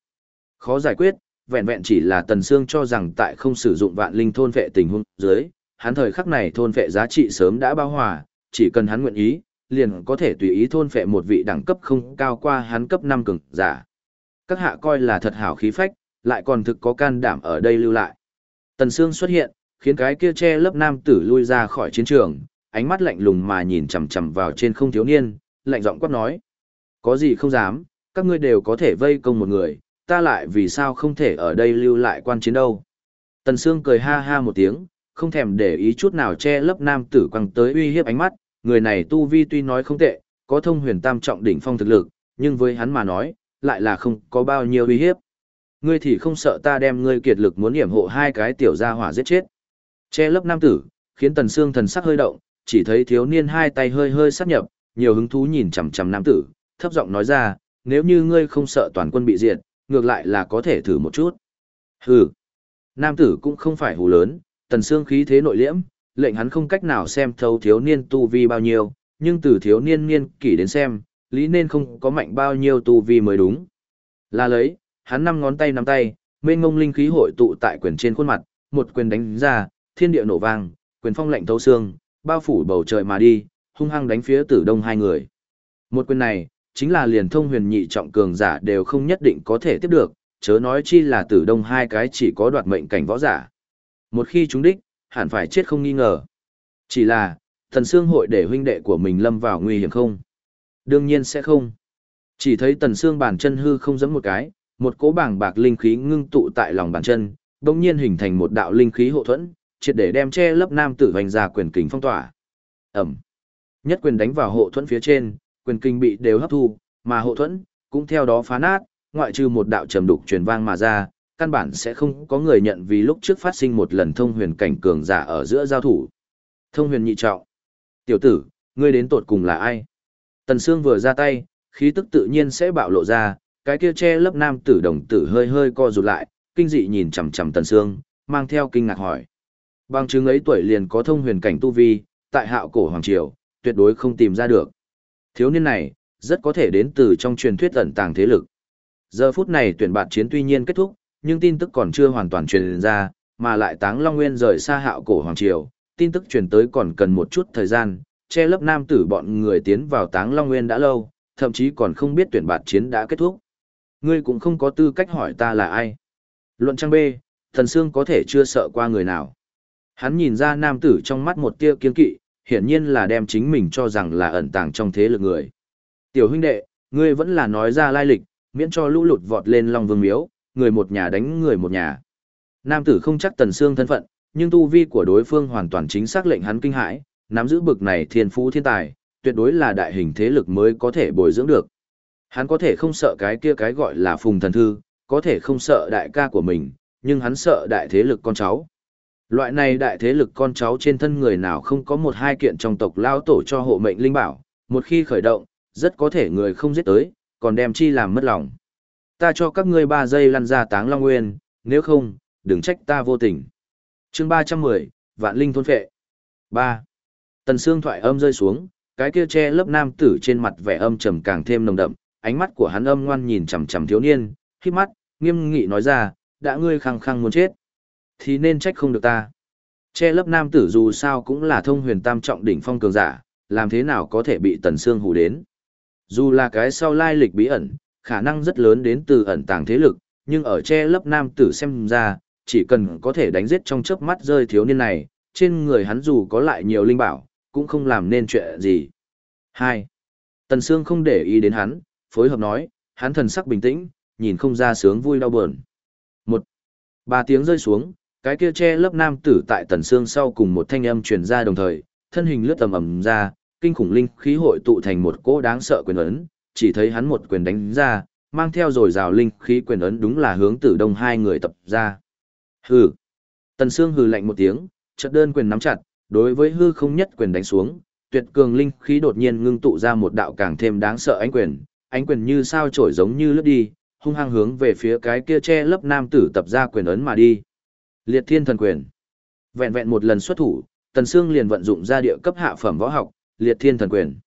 Khó giải quyết, vẹn vẹn chỉ là Tần Sương cho rằng tại không sử dụng vạn linh thôn vệ tình huống dưới, hắn thời khắc này thôn vệ giá trị sớm đã bao hòa, chỉ cần hắn nguyện ý, liền có thể tùy ý thôn vệ một vị đẳng cấp không cao qua hắn cấp 5 cường giả. Các hạ coi là thật hảo khí phách, lại còn thực có can đảm ở đây lưu lại. Tần Sương xuất hiện, khiến cái kia che lớp nam tử lui ra khỏi chiến trường, ánh mắt lạnh lùng mà nhìn chằm chằm vào trên không thiếu niên, lạnh giọng quát nói. Có gì không dám, các ngươi đều có thể vây công một người, ta lại vì sao không thể ở đây lưu lại quan chiến đâu. Tần Sương cười ha ha một tiếng, không thèm để ý chút nào che lấp nam tử quăng tới uy hiếp ánh mắt, người này tu vi tuy nói không tệ, có thông huyền tam trọng đỉnh phong thực lực, nhưng với hắn mà nói, lại là không có bao nhiêu uy hiếp. Ngươi thì không sợ ta đem ngươi kiệt lực muốn hiểm hộ hai cái tiểu gia hỏa giết chết. Che lấp nam tử, khiến Tần Sương thần sắc hơi động, chỉ thấy thiếu niên hai tay hơi hơi sát nhập, nhiều hứng thú nhìn chằm chằm nam tử, thấp giọng nói ra, nếu như ngươi không sợ toàn quân bị diệt, ngược lại là có thể thử một chút. Hừ. Nam tử cũng không phải hù lớn, tần xương khí thế nội liễm, lệnh hắn không cách nào xem thấu thiếu niên tu vi bao nhiêu, nhưng từ thiếu niên niên kỷ đến xem, lý nên không có mạnh bao nhiêu tu vi mới đúng. Là lấy, hắn năm ngón tay nắm tay, mênh ngông linh khí hội tụ tại quyền trên khuôn mặt, một quyền đánh ra, thiên địa nổ vang, quyền phong lạnh thấu xương, bao phủ bầu trời mà đi, hung hăng đánh phía tử đông hai người. Một quyền này, chính là liền thông huyền nhị trọng cường giả đều không nhất định có thể tiếp được, chớ nói chi là tử đông hai cái chỉ có đoạt mệnh cảnh võ giả. Một khi chúng đích, hẳn phải chết không nghi ngờ. Chỉ là, thần xương hội để huynh đệ của mình lâm vào nguy hiểm không? Đương nhiên sẽ không. Chỉ thấy tần xương bàn chân hư không giẫm một cái, một cỗ bảng bạc linh khí ngưng tụ tại lòng bàn chân, đồng nhiên hình thành một đạo linh khí hộ thuẫn, triệt để đem che lấp nam tử hoành ra quyền kình phong tỏa. Ẩm. Nhất quyền đánh vào hộ thuẫn phía trên, quyền kinh bị đều hấp thu, mà hộ thuẫn cũng theo đó phá nát, ngoại trừ một đạo trầm đục truyền vang mà ra, căn bản sẽ không có người nhận vì lúc trước phát sinh một lần thông huyền cảnh cường giả ở giữa giao thủ. Thông huyền nhị trọng. Tiểu tử, ngươi đến tột cùng là ai? Tần Sương vừa ra tay, khí tức tự nhiên sẽ bạo lộ ra, cái kia che lấp nam tử đồng tử hơi hơi co rụt lại, kinh dị nhìn chằm chằm Tần Sương, mang theo kinh ngạc hỏi. Bằng chứng ấy tuổi liền có thông huyền cảnh tu vi, tại hạo cổ hoàng triều, tuyệt đối không tìm ra được. Thiếu niên này, rất có thể đến từ trong truyền thuyết ẩn tàng thế lực. Giờ phút này tuyển bạt chiến tuy nhiên kết thúc, nhưng tin tức còn chưa hoàn toàn truyền ra, mà lại Táng Long Nguyên rời xa hạo cổ hoàng triều, tin tức truyền tới còn cần một chút thời gian, che lấp nam tử bọn người tiến vào Táng Long Nguyên đã lâu, thậm chí còn không biết tuyển bạt chiến đã kết thúc. Ngươi cũng không có tư cách hỏi ta là ai. Luận trang B, thần xương có thể chưa sợ qua người nào. Hắn nhìn ra nam tử trong mắt một tia kiên kỵ, hiển nhiên là đem chính mình cho rằng là ẩn tàng trong thế lực người. Tiểu huynh đệ, ngươi vẫn là nói ra lai lịch, miễn cho lũ lụt vọt lên Long Vương Miếu, người một nhà đánh người một nhà. Nam tử không chắc Tần Sương thân phận, nhưng tu vi của đối phương hoàn toàn chính xác lệnh hắn kinh hãi, nắm giữ bực này thiên phú thiên tài, tuyệt đối là đại hình thế lực mới có thể bồi dưỡng được. Hắn có thể không sợ cái kia cái gọi là phùng thần thư, có thể không sợ đại ca của mình, nhưng hắn sợ đại thế lực con cháu. Loại này đại thế lực con cháu trên thân người nào không có một hai kiện trong tộc lao tổ cho hộ mệnh linh bảo, một khi khởi động, rất có thể người không giết tới, còn đem chi làm mất lòng. Ta cho các ngươi ba giây lăn ra táng long nguyên, nếu không, đừng trách ta vô tình. chương ba trăm mười Vạn Linh thôn phệ. ba Tần xương thoại âm rơi xuống, cái kia che lớp nam tử trên mặt vẻ âm trầm càng thêm nồng đậm, ánh mắt của hắn âm ngoan nhìn chằm chằm thiếu niên, khi mắt, nghiêm nghị nói ra, đã ngươi khăng khăng muốn chết thì nên trách không được ta. Che lấp nam tử dù sao cũng là thông huyền tam trọng đỉnh phong cường giả, làm thế nào có thể bị tần Sương hù đến. Dù là cái sau lai lịch bí ẩn, khả năng rất lớn đến từ ẩn tàng thế lực, nhưng ở che lấp nam tử xem ra, chỉ cần có thể đánh giết trong chớp mắt rơi thiếu niên này, trên người hắn dù có lại nhiều linh bảo, cũng không làm nên chuyện gì. 2. Tần Sương không để ý đến hắn, phối hợp nói, hắn thần sắc bình tĩnh, nhìn không ra sướng vui đau buồn. Một. Ba tiếng rơi xuống, cái kia che lớp nam tử tại tần xương sau cùng một thanh âm truyền ra đồng thời, thân hình lướt tầm ầm ra, kinh khủng linh khí hội tụ thành một cỗ đáng sợ quyền ấn, chỉ thấy hắn một quyền đánh ra, mang theo rồi rào linh khí quyền ấn đúng là hướng tử đông hai người tập ra. Hừ. Tần xương hừ lạnh một tiếng, chợt đơn quyền nắm chặt, đối với hư không nhất quyền đánh xuống, tuyệt cường linh khí đột nhiên ngưng tụ ra một đạo càng thêm đáng sợ ánh quyền, ánh quyền như sao chổi giống như lướt đi, hung hăng hướng về phía cái kia che lớp nam tử tập ra quyền ấn mà đi. Liệt thiên thần quyền. Vẹn vẹn một lần xuất thủ, Tần Sương liền vận dụng ra địa cấp hạ phẩm võ học, liệt thiên thần quyền.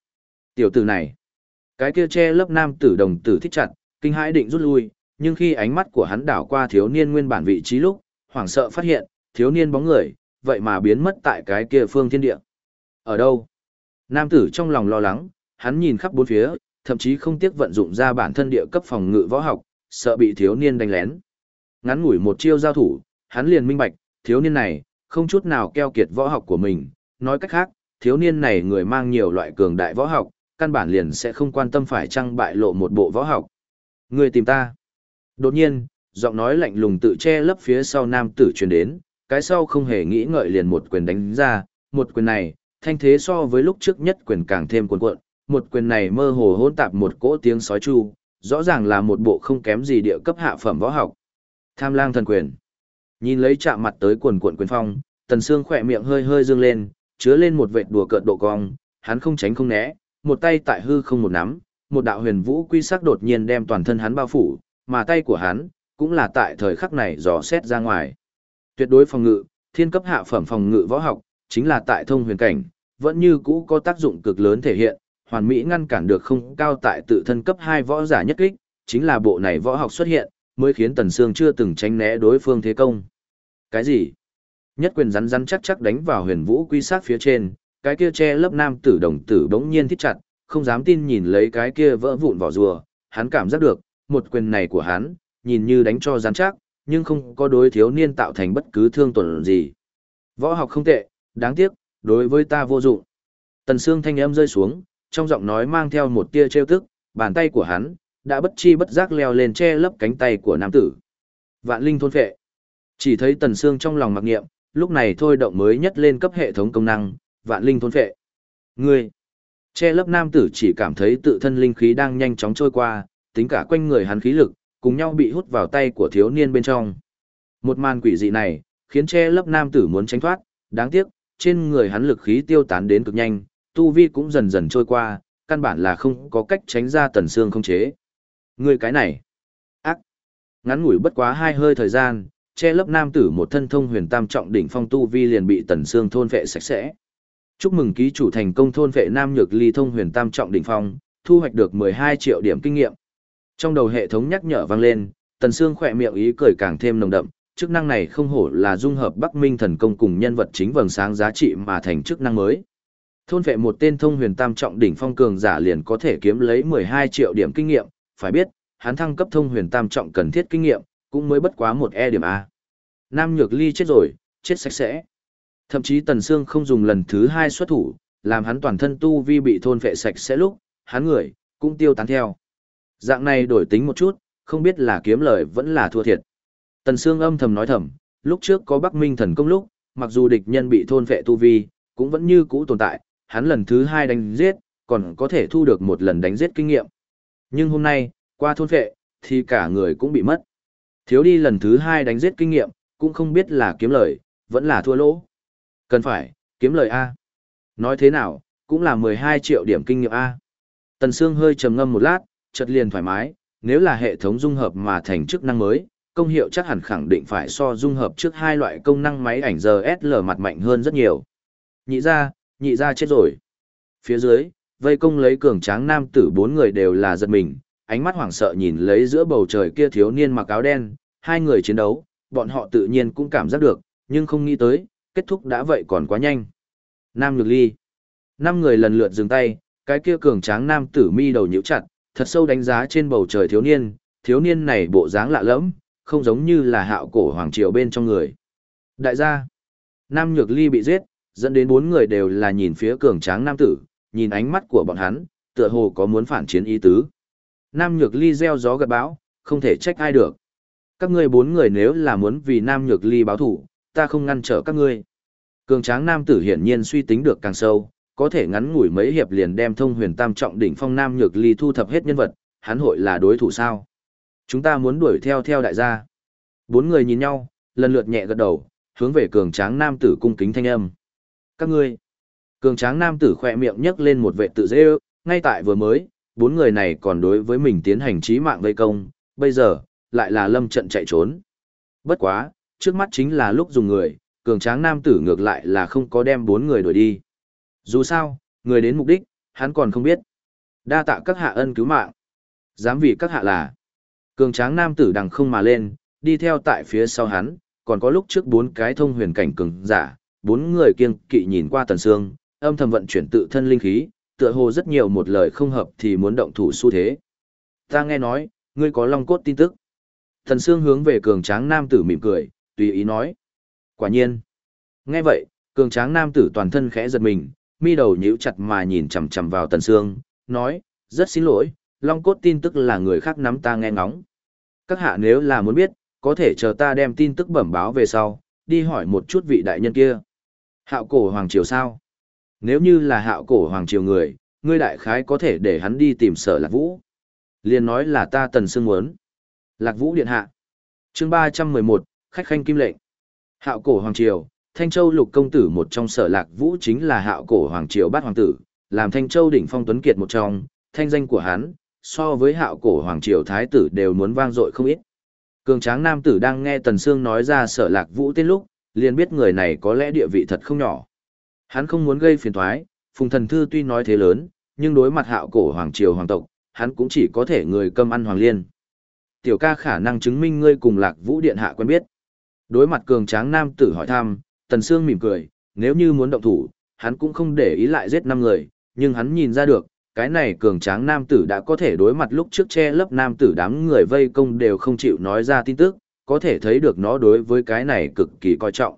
Tiểu tử này, cái kia che lớp nam tử đồng tử thích chặt, kinh hãi định rút lui, nhưng khi ánh mắt của hắn đảo qua thiếu niên nguyên bản vị trí lúc, hoảng sợ phát hiện, thiếu niên bóng người, vậy mà biến mất tại cái kia phương thiên địa. Ở đâu? Nam tử trong lòng lo lắng, hắn nhìn khắp bốn phía, thậm chí không tiếc vận dụng ra bản thân địa cấp phòng ngự võ học, sợ bị thiếu niên đánh lén. Ngắn ngủi một chiêu giao thủ, hắn liền minh bạch, thiếu niên này, không chút nào keo kiệt võ học của mình, nói cách khác, thiếu niên này người mang nhiều loại cường đại võ học, căn bản liền sẽ không quan tâm phải chăng bại lộ một bộ võ học. Người tìm ta. Đột nhiên, giọng nói lạnh lùng tự che lấp phía sau nam tử truyền đến, cái sau không hề nghĩ ngợi liền một quyền đánh ra, một quyền này, thanh thế so với lúc trước nhất quyền càng thêm cuồn cuộn, một quyền này mơ hồ hỗn tạp một cỗ tiếng sói chu, rõ ràng là một bộ không kém gì địa cấp hạ phẩm võ học. Tham lang thần quyền. Nhìn lấy chạm mặt tới quần cuộn quyền phong, Tần Sương khỏe miệng hơi hơi dương lên, chứa lên một vệt đùa cợt độ cong, hắn không tránh không né, một tay tại hư không một nắm, một đạo huyền vũ quy sắc đột nhiên đem toàn thân hắn bao phủ, mà tay của hắn cũng là tại thời khắc này dò xét ra ngoài. Tuyệt đối phòng ngự, thiên cấp hạ phẩm phòng ngự võ học, chính là tại thông huyền cảnh, vẫn như cũ có tác dụng cực lớn thể hiện, hoàn mỹ ngăn cản được không cao tại tự thân cấp 2 võ giả nhất kích, chính là bộ này võ học xuất hiện, mới khiến Tần Sương chưa từng tránh né đối phương thế công. Cái gì? Nhất quyền rắn rắn chắc chắc đánh vào huyền vũ quy sát phía trên, cái kia che lớp nam tử đồng tử bỗng nhiên thích chặt, không dám tin nhìn lấy cái kia vỡ vụn vỏ rùa, hắn cảm giác được, một quyền này của hắn, nhìn như đánh cho rắn chắc, nhưng không có đối thiếu niên tạo thành bất cứ thương tổn gì. Võ học không tệ, đáng tiếc, đối với ta vô dụng. Tần Sương thanh âm rơi xuống, trong giọng nói mang theo một tia trêu tức, bàn tay của hắn đã bất chi bất giác leo lên che lấp cánh tay của nam tử. Vạn linh thôn phệ. Chỉ thấy Tần Sương trong lòng mặc niệm, lúc này thôi động mới nhất lên cấp hệ thống công năng, Vạn linh thôn phệ. Ngươi. Che lấp nam tử chỉ cảm thấy tự thân linh khí đang nhanh chóng trôi qua, tính cả quanh người hắn khí lực, cùng nhau bị hút vào tay của thiếu niên bên trong. Một màn quỷ dị này, khiến che lấp nam tử muốn tránh thoát, đáng tiếc, trên người hắn lực khí tiêu tán đến cực nhanh, tu vi cũng dần dần trôi qua, căn bản là không có cách tránh ra tần xương không chế ngươi cái này, ác, ngắn ngủi bất quá hai hơi thời gian, che lớp nam tử một thân thông huyền tam trọng đỉnh phong tu vi liền bị tần xương thôn vệ sạch sẽ. Chúc mừng ký chủ thành công thôn vệ nam nhược ly thông huyền tam trọng đỉnh phong, thu hoạch được 12 triệu điểm kinh nghiệm. Trong đầu hệ thống nhắc nhở vang lên, tần xương khỏe miệng ý cười càng thêm nồng đậm, chức năng này không hổ là dung hợp Bắc Minh thần công cùng nhân vật chính vầng sáng giá trị mà thành chức năng mới. Thôn vệ một tên thông huyền tam trọng đỉnh phong cường giả liền có thể kiếm lấy 12 triệu điểm kinh nghiệm, phải biết, hắn thăng cấp thông huyền tam trọng cần thiết kinh nghiệm, cũng mới bất quá một E điểm A. Nam Nhược Ly chết rồi, chết sạch sẽ. Thậm chí Tần Sương không dùng lần thứ hai xuất thủ, làm hắn toàn thân tu vi bị thôn vệ sạch sẽ lúc, hắn người, cũng tiêu tán theo. Dạng này đổi tính một chút, không biết là kiếm lời vẫn là thua thiệt. Tần Sương âm thầm nói thầm, lúc trước có Bắc Minh thần công lúc, mặc dù địch nhân bị thôn vệ tu vi, cũng vẫn như cũ tồn tại, hắn lần thứ hai đánh giết, còn có thể thu được một lần đánh giết kinh nghiệm. Nhưng hôm nay, qua thôn vệ, thì cả người cũng bị mất. Thiếu đi lần thứ hai đánh giết kinh nghiệm, cũng không biết là kiếm lời, vẫn là thua lỗ. Cần phải, kiếm lời A. Nói thế nào, cũng là 12 triệu điểm kinh nghiệm A. Tần Sương hơi trầm ngâm một lát, chợt liền thoải mái, nếu là hệ thống dung hợp mà thành chức năng mới, công hiệu chắc hẳn khẳng định phải so dung hợp trước hai loại công năng máy ảnh giờ SL mặt mạnh hơn rất nhiều. Nhị ra, nhị ra chết rồi. Phía dưới, vây công lấy cường tráng nam tử bốn người đều là giật mình, ánh mắt hoảng sợ nhìn lấy giữa bầu trời kia thiếu niên mặc áo đen, hai người chiến đấu, bọn họ tự nhiên cũng cảm giác được, nhưng không nghĩ tới, kết thúc đã vậy còn quá nhanh. Nam Nhược Ly. Năm người lần lượt dừng tay, cái kia cường tráng nam tử mi đầu nhíu chặt, thật sâu đánh giá trên bầu trời thiếu niên, thiếu niên này bộ dáng lạ lẫm, không giống như là hạo cổ hoàng triều bên trong người. Đại gia, Nam Nhược Ly bị giết, dẫn đến bốn người đều là nhìn phía cường tráng nam tử, nhìn ánh mắt của bọn hắn, tựa hồ có muốn phản chiến ý tứ. Nam Nhược Ly gieo gió gặt bão, không thể trách ai được. Các ngươi bốn người nếu là muốn vì Nam Nhược Ly báo thủ, ta không ngăn trở các ngươi. Cường tráng nam tử hiển nhiên suy tính được càng sâu, có thể ngắn ngủi mấy hiệp liền đem thông huyền tam trọng đỉnh phong Nam Nhược Ly thu thập hết nhân vật, hắn hội là đối thủ sao? Chúng ta muốn đuổi theo theo đại gia. Bốn người nhìn nhau, lần lượt nhẹ gật đầu, hướng về cường tráng nam tử cung kính thanh âm. Các ngươi. Cường tráng nam tử khỏe miệng nhấc lên một vệ tự dễ ước, ngay tại vừa mới, bốn người này còn đối với mình tiến hành trí mạng vây công, bây giờ, lại là lâm trận chạy trốn. Bất quá, trước mắt chính là lúc dùng người, cường tráng nam tử ngược lại là không có đem bốn người đuổi đi. Dù sao, người đến mục đích, hắn còn không biết. Đa tạ các hạ ân cứu mạng. Dám vì các hạ là. Cường tráng nam tử đằng không mà lên, đi theo tại phía sau hắn, còn có lúc trước bốn cái thông huyền cảnh cường giả, bốn người kiêng kỵ nhìn qua tần sương, âm thầm vận chuyển tự thân linh khí, tựa hồ rất nhiều một lời không hợp thì muốn động thủ xu thế. Ta nghe nói, ngươi có long cốt tin tức. Tần sương hướng về cường tráng nam tử mỉm cười, tùy ý nói. Quả nhiên. Nghe vậy, cường tráng nam tử toàn thân khẽ giật mình, mi đầu nhíu chặt mà nhìn chằm chằm vào Tần Sương, nói, rất xin lỗi, Long Cốt tin tức là người khác nắm ta nghe ngóng. Các hạ nếu là muốn biết, có thể chờ ta đem tin tức bẩm báo về sau, đi hỏi một chút vị đại nhân kia. Hạo cổ Hoàng Triều sao? Nếu như là hạo cổ Hoàng Triều người, ngươi đại khái có thể để hắn đi tìm sở Lạc Vũ. Liền nói là ta Tần Sương muốn. Lạc Vũ Điện Hạ. chương ba trăm mười một Khách Khanh Kim Lệnh. Hạo cổ Hoàng Triều, Thanh Châu lục công tử một trong sở lạc vũ chính là hạo cổ Hoàng Triều bát hoàng tử, làm Thanh Châu đỉnh phong tuấn kiệt một trong, thanh danh của hắn, so với hạo cổ Hoàng Triều Thái tử đều muốn vang dội không ít. Cường tráng nam tử đang nghe Tần Sương nói ra sở lạc vũ tên lúc, liền biết người này có lẽ địa vị thật không nhỏ. Hắn không muốn gây phiền toái, Phùng Thần Thư tuy nói thế lớn, nhưng đối mặt hạo cổ Hoàng Triều Hoàng tộc, hắn cũng chỉ có thể người câm ăn Hoàng Liên. Tiểu ca khả năng chứng minh ngươi cùng lạc vũ điện hạ quen biết. Đối mặt cường tráng nam tử hỏi thăm, Tần Sương mỉm cười, nếu như muốn động thủ, hắn cũng không để ý lại giết năm người, nhưng hắn nhìn ra được, cái này cường tráng nam tử đã có thể đối mặt lúc trước che lấp nam tử đám người vây công đều không chịu nói ra tin tức, có thể thấy được nó đối với cái này cực kỳ coi trọng.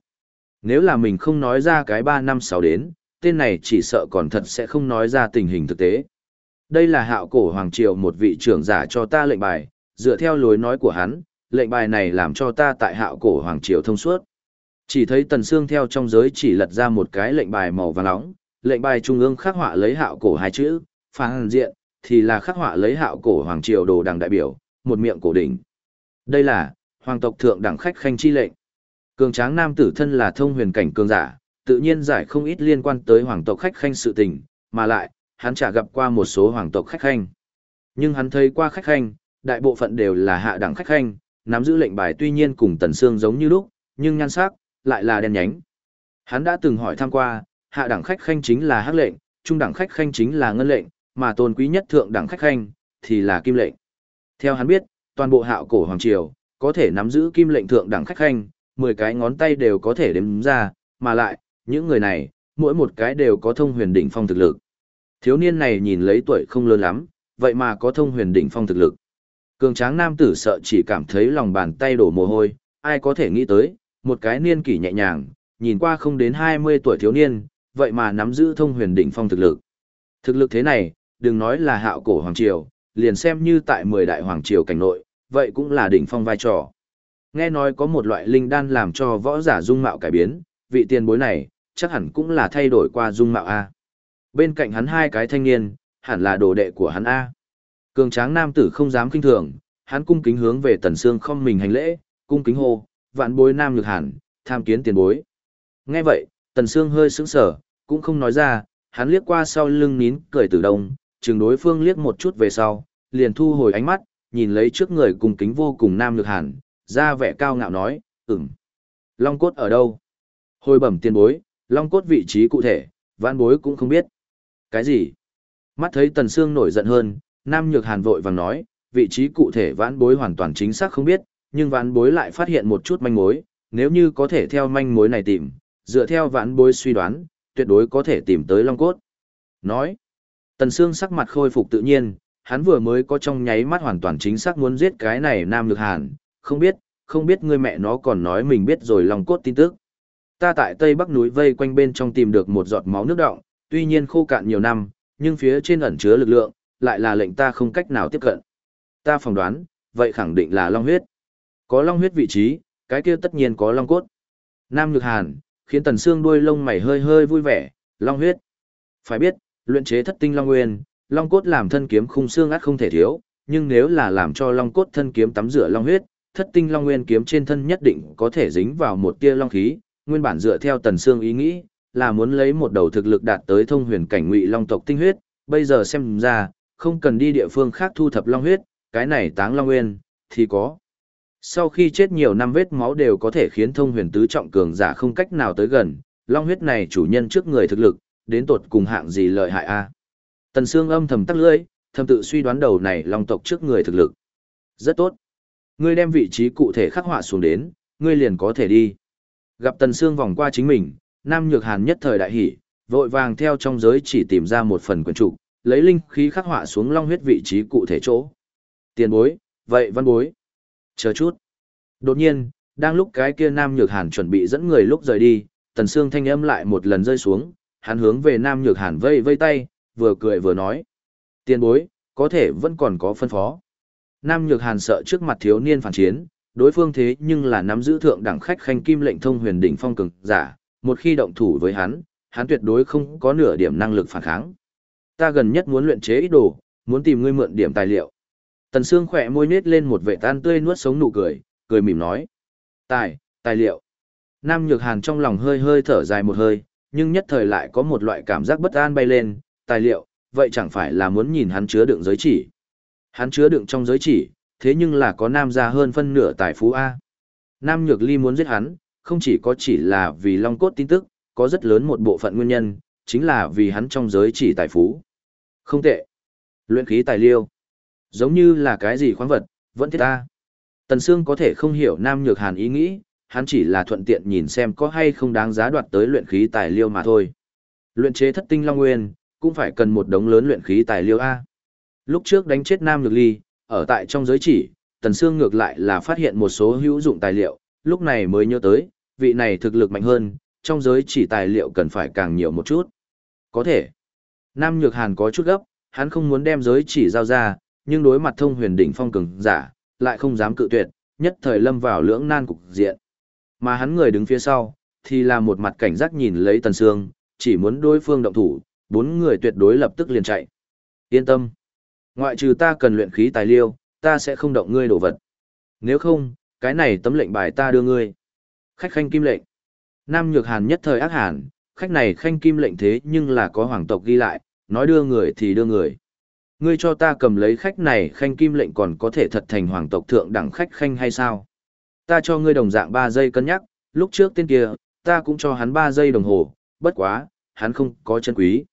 Nếu là mình không nói ra cái 3 năm 6 đến, tên này chỉ sợ còn thật sẽ không nói ra tình hình thực tế. Đây là hạo cổ Hoàng Triều một vị trưởng giả cho ta lệnh bài, dựa theo lối nói của hắn, lệnh bài này làm cho ta tại hạo cổ Hoàng Triều thông suốt. Chỉ thấy Tần Sương theo trong giới chỉ lật ra một cái lệnh bài màu vàng nóng, lệnh bài trung ương khắc họa lấy hạo cổ hai chữ, phản diện, thì là khắc họa lấy hạo cổ Hoàng Triều đồ đằng đại biểu, một miệng cổ đỉnh. Đây là, Hoàng tộc thượng đẳng khách khanh chi lệnh. Cường tráng nam tử thân là thông huyền cảnh cường giả, tự nhiên giải không ít liên quan tới hoàng tộc khách khanh sự tình, mà lại, hắn chả gặp qua một số hoàng tộc khách khanh. Nhưng hắn thấy qua khách khanh, đại bộ phận đều là hạ đẳng khách khanh, nắm giữ lệnh bài tuy nhiên cùng Tần xương giống như lúc, nhưng nhan sắc lại là đen nhánh. Hắn đã từng hỏi thăm qua, hạ đẳng khách khanh chính là hắc lệnh, trung đẳng khách khanh chính là ngân lệnh, mà tôn quý nhất thượng đẳng khách khanh thì là kim lệnh. Theo hắn biết, toàn bộ hạo cổ hoàng triều có thể nắm giữ kim lệnh thượng đẳng khách khanh, 10 cái ngón tay đều có thể đếm ra, mà lại, những người này, mỗi một cái đều có thông huyền đỉnh phong thực lực. Thiếu niên này nhìn lấy tuổi không lớn lắm, vậy mà có thông huyền đỉnh phong thực lực. Cường tráng nam tử sợ chỉ cảm thấy lòng bàn tay đổ mồ hôi, ai có thể nghĩ tới, một cái niên kỷ nhẹ nhàng, nhìn qua không đến 20 tuổi thiếu niên, vậy mà nắm giữ thông huyền đỉnh phong thực lực. Thực lực thế này, đừng nói là hạo cổ hoàng triều, liền xem như tại 10 đại hoàng triều cảnh nội, vậy cũng là đỉnh phong vai trò. Nghe nói có một loại linh đan làm cho võ giả dung mạo cải biến, vị tiền bối này, chắc hẳn cũng là thay đổi qua dung mạo A. Bên cạnh hắn hai cái thanh niên, hẳn là đồ đệ của hắn A. Cường tráng nam tử không dám kinh thường, hắn cung kính hướng về tần xương không mình hành lễ, cung kính hô, vạn bối nam nhược hẳn, tham kiến tiền bối. Nghe vậy, tần xương hơi sững sờ, cũng không nói ra, hắn liếc qua sau lưng nín cười từ đông, chừng đối phương liếc một chút về sau, liền thu hồi ánh mắt, nhìn lấy trước người cung kính vô cùng nam nhược hẳn, ra vẻ cao ngạo nói, ừm. Long cốt ở đâu? Hồi bẩm tiền bối, long cốt vị trí cụ thể, vãn bối cũng không biết. Cái gì? Mắt thấy tần xương nổi giận hơn, Nam Nhược Hàn vội vàng nói, vị trí cụ thể vãn bối hoàn toàn chính xác không biết, nhưng vãn bối lại phát hiện một chút manh mối, nếu như có thể theo manh mối này tìm, dựa theo vãn bối suy đoán, tuyệt đối có thể tìm tới Long Cốt. Nói, Tần Sương sắc mặt khôi phục tự nhiên, hắn vừa mới có trong nháy mắt hoàn toàn chính xác muốn giết cái này Nam Nhược Hàn, không biết, không biết người mẹ nó còn nói mình biết rồi Long Cốt tin tức. Ta tại Tây Bắc núi vây quanh bên trong tìm được một giọt máu nước động, tuy nhiên khô cạn nhiều năm, nhưng phía trên ẩn chứa lực lượng, lại là lệnh ta không cách nào tiếp cận. Ta phỏng đoán, vậy khẳng định là long huyết. Có long huyết vị trí, cái kia tất nhiên có long cốt. Nam Nhược Hàn, khiến Tần Sương đuôi lông mày hơi hơi vui vẻ, long huyết. Phải biết, luyện chế thất tinh long nguyên, long cốt làm thân kiếm khung xương át không thể thiếu, nhưng nếu là làm cho long cốt thân kiếm tắm rửa long huyết, thất tinh long nguyên kiếm trên thân nhất định có thể dính vào một tia long khí, nguyên bản dựa theo Tần Sương ý nghĩ, là muốn lấy một đầu thực lực đạt tới thông huyền cảnh ngụy long tộc tinh huyết, bây giờ xem ra, không cần đi địa phương khác thu thập long huyết, cái này táng long nguyên, thì có. Sau khi chết nhiều năm vết máu đều có thể khiến thông huyền tứ trọng cường giả không cách nào tới gần, long huyết này chủ nhân trước người thực lực, đến tột cùng hạng gì lợi hại a Tần Sương âm thầm tắc lưỡi, thầm tự suy đoán đầu này long tộc trước người thực lực. Rất tốt. Ngươi đem vị trí cụ thể khắc họa xuống đến, ngươi liền có thể đi. Gặp Tần Sương vòng qua chính mình, Nam Nhược Hàn nhất thời đại hỉ, vội vàng theo trong giới chỉ tìm ra một phần quyển trục, lấy linh khí khắc họa xuống long huyết vị trí cụ thể chỗ. Tiền bối, vậy văn bối. Chờ chút. Đột nhiên, đang lúc cái kia Nam Nhược Hàn chuẩn bị dẫn người lúc rời đi, Tần Sương thanh âm lại một lần rơi xuống, hắn hướng về Nam Nhược Hàn vây vây tay, vừa cười vừa nói. Tiền bối, có thể vẫn còn có phân phó. Nam Nhược Hàn sợ trước mặt thiếu niên phản chiến, đối phương thế nhưng là nắm giữ thượng đẳng khách khanh kim lệnh thông huyền đỉnh phong cường giả, một khi động thủ với hắn, hắn tuyệt đối không có nửa điểm năng lực phản kháng. Ta gần nhất muốn luyện chế ít đồ, muốn tìm ngươi mượn điểm tài liệu. Tần Sương khỏe môi nết lên một vẻ tan tươi nuốt sống nụ cười, cười mỉm nói. Tài, tài liệu. Nam Nhược Hàn trong lòng hơi hơi thở dài một hơi, nhưng nhất thời lại có một loại cảm giác bất an bay lên, tài liệu, vậy chẳng phải là muốn nhìn hắn chứa đựng giới chỉ. Hắn chứa đựng trong giới chỉ, thế nhưng là có nam gia hơn phân nửa tài phú A. Nam Nhược Ly muốn giết hắn, không chỉ có chỉ là vì long cốt tin tức, có rất lớn một bộ phận nguyên nhân, chính là vì hắn trong giới chỉ tài phú. Không tệ. Luyện khí tài liêu. Giống như là cái gì khoáng vật, vẫn thiết ta. Tần Sương có thể không hiểu Nam Nhược Hàn ý nghĩ, hắn chỉ là thuận tiện nhìn xem có hay không đáng giá đoạt tới luyện khí tài liêu mà thôi. Luyện chế thất tinh long nguyên, cũng phải cần một đống lớn luyện khí tài liêu A. Lúc trước đánh chết Nam Nhược Ly, ở tại trong giới chỉ, Tần Sương ngược lại là phát hiện một số hữu dụng tài liệu, lúc này mới nhớ tới, vị này thực lực mạnh hơn, trong giới chỉ tài liệu cần phải càng nhiều một chút. Có thể. Nam Nhược Hàn có chút gấp, hắn không muốn đem giới chỉ giao ra, nhưng đối mặt thông huyền đỉnh phong cường giả, lại không dám cự tuyệt, nhất thời lâm vào lưỡng nan cục diện. Mà hắn người đứng phía sau, thì là một mặt cảnh giác nhìn lấy Tần Sương, chỉ muốn đối phương động thủ, bốn người tuyệt đối lập tức liền chạy. Yên tâm. Ngoại trừ ta cần luyện khí tài liêu, ta sẽ không động ngươi đổ vật. Nếu không, cái này tấm lệnh bài ta đưa ngươi. Khách khanh kim lệnh. Nam Nhược Hàn nhất thời ác hàn, khách này khanh kim lệnh thế nhưng là có hoàng tộc ghi lại, nói đưa người thì đưa người. Ngươi cho ta cầm lấy khách này khanh kim lệnh còn có thể thật thành hoàng tộc thượng đẳng khách khanh hay sao? Ta cho ngươi đồng dạng 3 giây cân nhắc, lúc trước tên kia, ta cũng cho hắn 3 giây đồng hồ, bất quá, hắn không có chân quý.